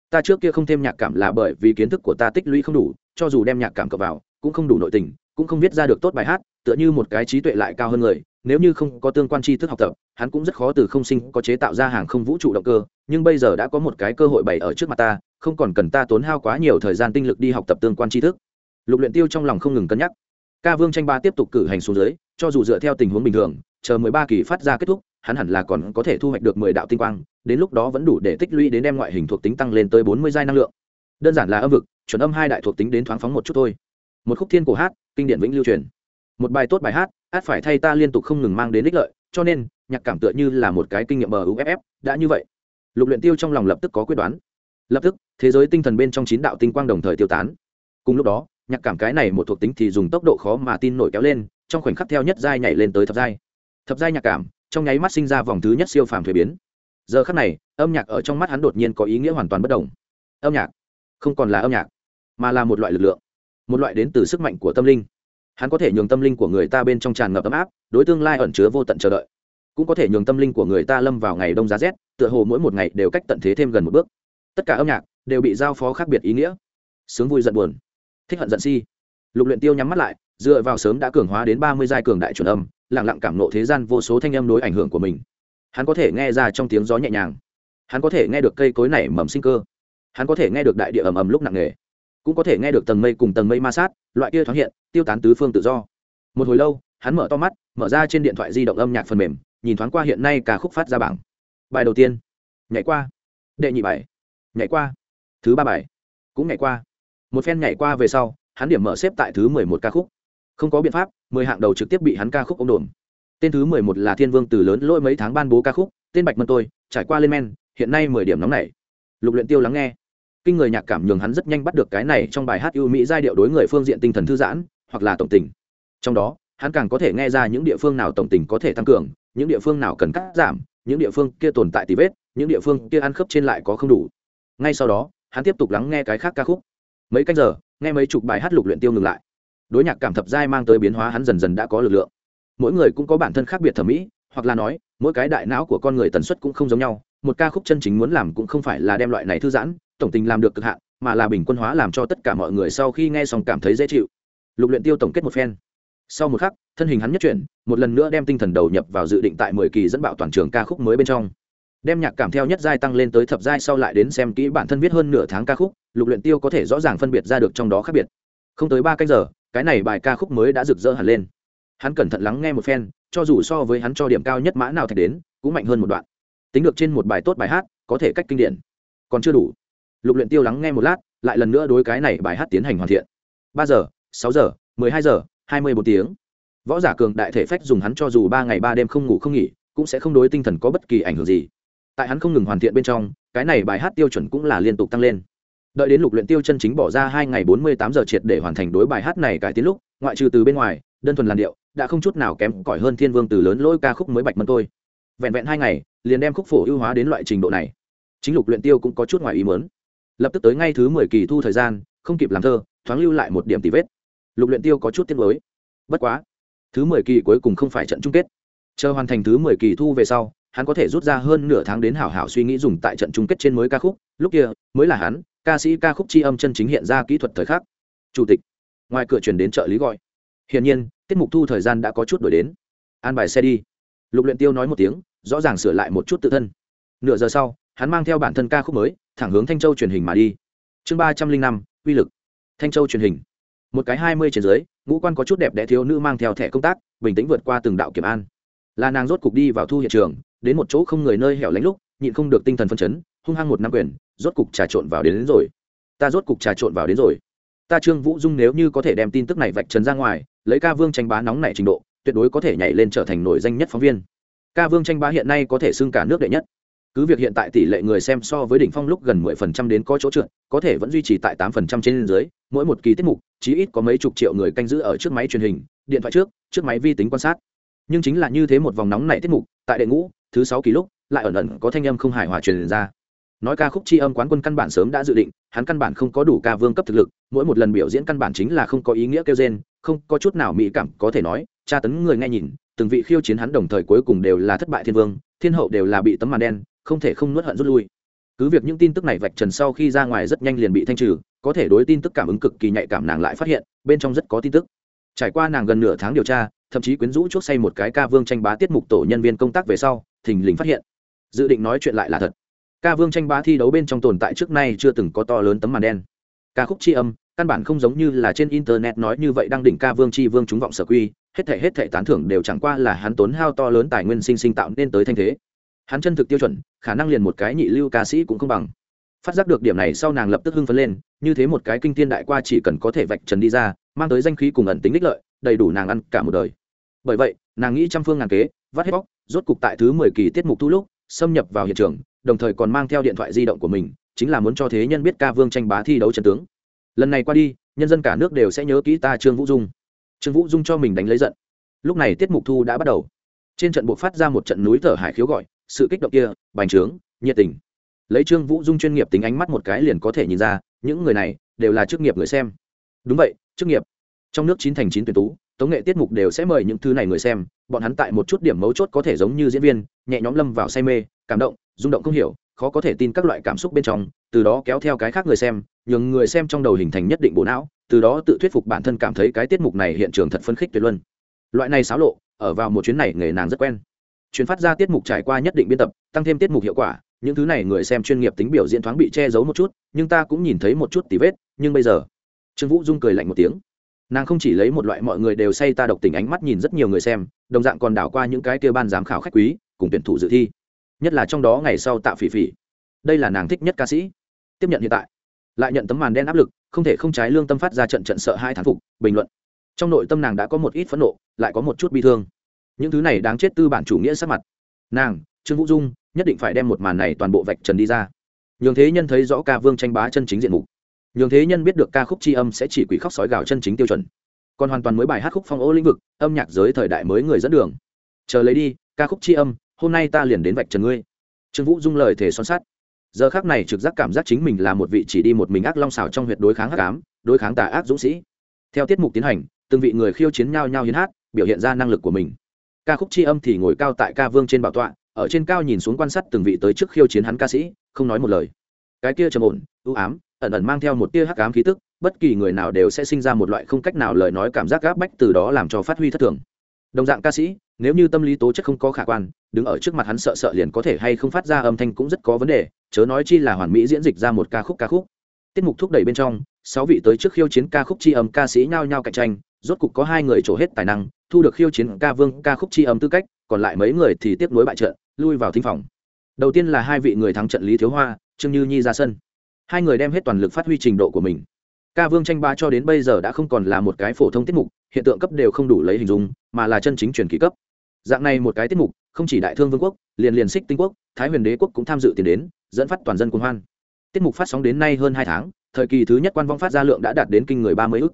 Ta trước kia không thêm nhạc cảm là bởi vì kiến thức của ta tích lũy không đủ, cho dù đem nhạc cảm cập vào, cũng không đủ nội tình, cũng không viết ra được tốt bài hát, tựa như một cái trí tuệ lại cao hơn người nếu như không có tương quan tri thức học tập, hắn cũng rất khó từ không sinh có chế tạo ra hàng không vũ trụ động cơ, nhưng bây giờ đã có một cái cơ hội bày ở trước mặt ta, không còn cần ta tốn hao quá nhiều thời gian tinh lực đi học tập tương quan tri thức. Lục luyện tiêu trong lòng không ngừng cân nhắc. Ca vương tranh ba tiếp tục cử hành xuống dưới, cho dù dựa theo tình huống bình thường, chờ mười ba kỳ phát ra kết thúc, hắn hẳn là còn có thể thu hoạch được mười đạo tinh quang, đến lúc đó vẫn đủ để tích lũy đến đem ngoại hình thuộc tính tăng lên tới bốn mươi giai năng lượng. Đơn giản là âm vực, chuẩn âm hai đại thuộc tính đến thoáng phóng một chút thôi. Một khúc thiên cổ hát, kinh điển vĩnh lưu truyền. Một bài tốt bài hát át phải thay ta liên tục không ngừng mang đến ích lợi, cho nên, nhạc cảm tựa như là một cái kinh nghiệm bờ uff đã như vậy. Lục luyện tiêu trong lòng lập tức có quyết đoán. Lập tức, thế giới tinh thần bên trong chín đạo tinh quang đồng thời tiêu tán. Cùng lúc đó, nhạc cảm cái này một thuộc tính thì dùng tốc độ khó mà tin nổi kéo lên, trong khoảnh khắc theo nhất giai nhảy lên tới thập giai. Thập giai nhạc cảm, trong nháy mắt sinh ra vòng thứ nhất siêu phàm thuế biến. Giờ khắc này, âm nhạc ở trong mắt hắn đột nhiên có ý nghĩa hoàn toàn bất đồng. Âm nhạc không còn là âm nhạc, mà là một loại lực lượng, một loại đến từ sức mạnh của tâm linh hắn có thể nhường tâm linh của người ta bên trong tràn ngập ấm áp, đối tương lai ẩn chứa vô tận chờ đợi. Cũng có thể nhường tâm linh của người ta lâm vào ngày đông giá rét, tựa hồ mỗi một ngày đều cách tận thế thêm gần một bước. Tất cả âm nhạc đều bị giao phó khác biệt ý nghĩa. Sướng vui giận buồn, thích hận giận si. Lục luyện tiêu nhắm mắt lại, dựa vào sớm đã cường hóa đến ba mươi giai cường đại chuẩn âm, lặng lặng cảm nộ thế gian vô số thanh âm đối ảnh hưởng của mình. Hắn có thể nghe ra trong tiếng gió nhẹ nhàng. Hắn có thể nghe được cây cối nảy mầm sinh cơ. Hắn có thể nghe được đại địa ầm ầm lúc nặng nề cũng có thể nghe được tầng mây cùng tầng mây ma sát, loại kia thoáng hiện, tiêu tán tứ phương tự do. Một hồi lâu, hắn mở to mắt, mở ra trên điện thoại di động âm nhạc phần mềm, nhìn thoáng qua hiện nay cả khúc phát ra bảng. Bài đầu tiên, nhảy qua. Đệ nhị bài, nhảy qua. Thứ ba bài, cũng nhảy qua. Một phen nhảy qua về sau, hắn điểm mở xếp tại thứ mười một ca khúc. Không có biện pháp, mười hạng đầu trực tiếp bị hắn ca khúc ông đồn tên thứ mười một là thiên vương từ lớn lỗi mấy tháng ban bố ca khúc, tên bạch mân tôi, trải qua lên men, hiện nay mười điểm nóng này lục luyện tiêu lắng nghe kinh người nhạc cảm nhường hắn rất nhanh bắt được cái này trong bài hát ưu mỹ giai điệu đối người phương diện tinh thần thư giãn, hoặc là tổng tình. Trong đó, hắn càng có thể nghe ra những địa phương nào tổng tình có thể tăng cường, những địa phương nào cần cắt giảm, những địa phương kia tồn tại tì vết, những địa phương kia ăn khớp trên lại có không đủ. Ngay sau đó, hắn tiếp tục lắng nghe cái khác ca khúc. Mấy canh giờ, nghe mấy chục bài hát lục luyện tiêu ngừng lại. Đối nhạc cảm thập giai mang tới biến hóa hắn dần dần đã có lực lượng. Mỗi người cũng có bản thân khác biệt thẩm mỹ, hoặc là nói, mỗi cái đại não của con người tần suất cũng không giống nhau, một ca khúc chân chính muốn làm cũng không phải là đem loại này thư giãn tổng tình làm được cực hạn, mà là bình quân hóa làm cho tất cả mọi người sau khi nghe xong cảm thấy dễ chịu. Lục luyện tiêu tổng kết một phen. Sau một khắc, thân hình hắn nhất chuyển, một lần nữa đem tinh thần đầu nhập vào dự định tại mười kỳ dẫn bạo toàn trường ca khúc mới bên trong. Đem nhạc cảm theo nhất giai tăng lên tới thập giai sau lại đến xem kỹ bản thân viết hơn nửa tháng ca khúc, lục luyện tiêu có thể rõ ràng phân biệt ra được trong đó khác biệt. Không tới ba canh giờ, cái này bài ca khúc mới đã rực rỡ hẳn lên. Hắn cẩn thận lắng nghe một phen, cho dù so với hắn cho điểm cao nhất mã nào thạch đến, cũng mạnh hơn một đoạn. Tính được trên một bài tốt bài hát, có thể cách kinh điển. Còn chưa đủ lục luyện tiêu lắng nghe một lát, lại lần nữa đối cái này bài hát tiến hành hoàn thiện. Ba giờ, sáu giờ, mười hai giờ, hai mươi bốn tiếng. Võ giả cường đại thể phách dùng hắn cho dù ba ngày ba đêm không ngủ không nghỉ, cũng sẽ không đối tinh thần có bất kỳ ảnh hưởng gì. Tại hắn không ngừng hoàn thiện bên trong, cái này bài hát tiêu chuẩn cũng là liên tục tăng lên. Đợi đến lục luyện tiêu chân chính bỏ ra hai ngày bốn mươi tám giờ triệt để hoàn thành đối bài hát này cải tiến lúc, ngoại trừ từ bên ngoài, đơn thuần làn điệu, đã không chút nào kém cỏi hơn thiên vương từ lớn lỗi ca khúc mới bạch mân tôi vẹn vẹn hai ngày, liền đem khúc phổ ưu hóa đến loại trình độ này. Chính lục luyện tiêu cũng có chút ngoài ý muốn lập tức tới ngay thứ mười kỳ thu thời gian, không kịp làm thơ, thoáng lưu lại một điểm tì vết. Lục luyện tiêu có chút tiếc nuối. Bất quá, thứ mười kỳ cuối cùng không phải trận chung kết. Chờ hoàn thành thứ mười kỳ thu về sau, hắn có thể rút ra hơn nửa tháng đến hảo hảo suy nghĩ dùng tại trận chung kết trên mới ca khúc. Lúc kia, mới là hắn, ca sĩ ca khúc tri âm chân chính hiện ra kỹ thuật thời khắc. Chủ tịch, ngoài cửa chuyển đến trợ lý gọi. Hiển nhiên, tiết mục thu thời gian đã có chút đổi đến. An bài xe đi. Lục luyện tiêu nói một tiếng, rõ ràng sửa lại một chút tự thân. Nửa giờ sau, hắn mang theo bản thân ca khúc mới thẳng hướng thanh châu truyền hình mà đi. Chương ba trăm linh năm uy lực. Thanh châu truyền hình. Một cái hai mươi trên dưới ngũ quan có chút đẹp đẽ thiếu nữ mang theo thẻ công tác bình tĩnh vượt qua từng đạo kiểm an. Là nàng rốt cục đi vào thu hiện trường đến một chỗ không người nơi hẻo lánh lúc nhịn không được tinh thần phân chấn hung hăng một năm quyền rốt cục trà trộn vào đến, đến rồi. Ta rốt cục trà trộn vào đến rồi. Ta trương vũ dung nếu như có thể đem tin tức này vạch trần ra ngoài lấy ca vương tranh bá nóng này trình độ tuyệt đối có thể nhảy lên trở thành nổi danh nhất phóng viên. Ca vương tranh bá hiện nay có thể xưng cả nước đệ nhất cứ việc hiện tại tỷ lệ người xem so với đỉnh phong lúc gần 10% đến có chỗ trượt, có thể vẫn duy trì tại 8% trên dưới, mỗi một kỳ tiết mục, chí ít có mấy chục triệu người canh giữ ở trước máy truyền hình, điện thoại trước trước máy vi tính quan sát. Nhưng chính là như thế một vòng nóng này tiết mục, tại đệ ngũ, thứ sáu kỳ lúc, lại ẩn ẩn có thanh âm không hài hòa truyền ra. Nói ca khúc tri âm quán quân căn bản sớm đã dự định, hắn căn bản không có đủ ca vương cấp thực lực, mỗi một lần biểu diễn căn bản chính là không có ý nghĩa kêu gen không có chút nào mỹ cảm có thể nói, tra tấn người nghe nhìn, từng vị khiêu chiến hắn đồng thời cuối cùng đều là thất bại thiên vương, thiên hậu đều là bị tấm màn đen không thể không nuốt hận rút lui. Cứ việc những tin tức này vạch trần sau khi ra ngoài rất nhanh liền bị thanh trừ, có thể đối tin tức cảm ứng cực kỳ nhạy cảm nàng lại phát hiện, bên trong rất có tin tức. Trải qua nàng gần nửa tháng điều tra, thậm chí quyến rũ chuốc say một cái ca vương tranh bá tiết mục tổ nhân viên công tác về sau, thình lình phát hiện. Dự định nói chuyện lại là thật. Ca vương tranh bá thi đấu bên trong tồn tại trước nay chưa từng có to lớn tấm màn đen. Ca khúc tri âm, căn bản không giống như là trên internet nói như vậy đang đỉnh ca vương tri vương chúng vọng sở quy, hết thể hết thể tán thưởng đều chẳng qua là hắn tốn hao to lớn tài nguyên sinh sinh tạo nên tới thanh thế hắn chân thực tiêu chuẩn, khả năng liền một cái nhị lưu ca sĩ cũng không bằng. Phát giác được điểm này sau nàng lập tức hưng phấn lên, như thế một cái kinh thiên đại qua chỉ cần có thể vạch trần đi ra, mang tới danh khí cùng ẩn tính đích lợi, đầy đủ nàng ăn cả một đời. Bởi vậy, nàng nghĩ trăm phương ngàn kế, vắt hết bóc, rốt cục tại thứ mười kỳ tiết mục thu lúc, xâm nhập vào hiện trường, đồng thời còn mang theo điện thoại di động của mình, chính là muốn cho thế nhân biết ca vương tranh bá thi đấu trận tướng. Lần này qua đi, nhân dân cả nước đều sẽ nhớ kỹ ta trương vũ dung. Trương vũ dung cho mình đánh lấy giận. Lúc này tiết mục thu đã bắt đầu. Trên trận buộc phát ra một trận núi thở hải khiếu gọi sự kích động kia, bành trướng, nhiệt tình. Lấy trương vũ dung chuyên nghiệp tính ánh mắt một cái liền có thể nhìn ra, những người này đều là chức nghiệp người xem. Đúng vậy, chức nghiệp. Trong nước chín thành chín tuyển tú, tống nghệ tiết mục đều sẽ mời những thứ này người xem, bọn hắn tại một chút điểm mấu chốt có thể giống như diễn viên, nhẹ nhõm lâm vào say mê, cảm động, rung động không hiểu, khó có thể tin các loại cảm xúc bên trong, từ đó kéo theo cái khác người xem, nhường người xem trong đầu hình thành nhất định bộ não, từ đó tự thuyết phục bản thân cảm thấy cái tiết mục này hiện trường thật phân khích tuyệt luân. Loại này xáo lộ, ở vào một chuyến này nghề nàng rất quen chuyến phát ra tiết mục trải qua nhất định biên tập, tăng thêm tiết mục hiệu quả, những thứ này người xem chuyên nghiệp tính biểu diễn thoáng bị che giấu một chút, nhưng ta cũng nhìn thấy một chút tí vết, nhưng bây giờ, trương vũ dung cười lạnh một tiếng. Nàng không chỉ lấy một loại mọi người đều say ta độc tình ánh mắt nhìn rất nhiều người xem, đồng dạng còn đảo qua những cái kia ban giám khảo khách quý, cùng tuyển thủ dự thi. Nhất là trong đó ngày sau tạ phỉ phỉ. Đây là nàng thích nhất ca sĩ. Tiếp nhận hiện tại. Lại nhận tấm màn đen áp lực, không thể không trái lương tâm phát ra trận trận sợ hai thán phục, bình luận. Trong nội tâm nàng đã có một ít phẫn nộ, lại có một chút bi thương những thứ này đáng chết tư bản chủ nghĩa sắc mặt. Nàng, trương vũ dung, nhất định phải đem một màn này toàn bộ vạch trần đi ra. Nhường thế nhân thấy rõ ca vương tranh bá chân chính diện mục. Nhường thế nhân biết được ca khúc c h i âm sẽ chỉ quỷ khóc sói gào chân chính tiêu chuẩn. Còn hoàn toàn mới bài hát khúc phong ô lĩnh vực, âm nhạc giới thời đại mới người dẫn đường. Chờ lấy đi, ca khúc c h i âm, hôm nay ta liền đến vạch trần ngươi. Trương vũ dung lời thể son sắt. Giờ khác này trực giác cảm giác chính mình là một vị chỉ đi một mình ác long xào trong huyện đối kháng hắc ám, đối kháng tà ác dũng sĩ. Theo tiết mục tiến hành, từng vị người khiêu chiến nhau nhau hiến hát, biểu hiện ra năng lực của mình ca khúc c h i âm thì ngồi cao tại ca vương trên bảo tọa, ở trên cao nhìn xuống quan sát từng vị tới trước khiêu chiến hắn ca sĩ, không nói một lời. Cái kia trầm ổn ưu ám, ẩn ẩn mang theo một tia hắc ám khí tức, bất kỳ người nào đều sẽ sinh ra một loại không cách nào lời nói cảm giác gáp bách từ đó làm cho phát huy thất thường. Đồng dạng ca sĩ, nếu như tâm lý tố chất không có khả quan, đứng ở trước mặt hắn sợ sợ liền có thể hay không phát ra âm thanh cũng rất có vấn đề, chớ nói chi là hoàn mỹ diễn dịch ra một ca khúc ca khúc. Tiết mục thúc đẩy bên trong, sáu vị tới trước khiêu chiến ca khúc tri âm ca sĩ nhao nhao cạnh tranh, rốt cục có hai người trổ hết tài năng thu được khiêu chiến ca vương ca khúc tri âm tư cách, còn lại mấy người thì tiếp nối bại trận, lui vào thính phòng. Đầu tiên là hai vị người thắng trận lý thiếu hoa, trương như nhi ra sân. Hai người đem hết toàn lực phát huy trình độ của mình. Ca vương tranh ba cho đến bây giờ đã không còn là một cái phổ thông tiết mục, hiện tượng cấp đều không đủ lấy hình dung, mà là chân chính truyền kỳ cấp. Dạng này một cái tiết mục, không chỉ đại thương vương quốc, liền liền xích tinh quốc, thái huyền đế quốc cũng tham dự tiền đến, dẫn phát toàn dân cuồng hoan. Tiết mục phát sóng đến nay hơn hai tháng, thời kỳ thứ nhất quan vong phát ra lượng đã đạt đến kinh người ba mươi ức.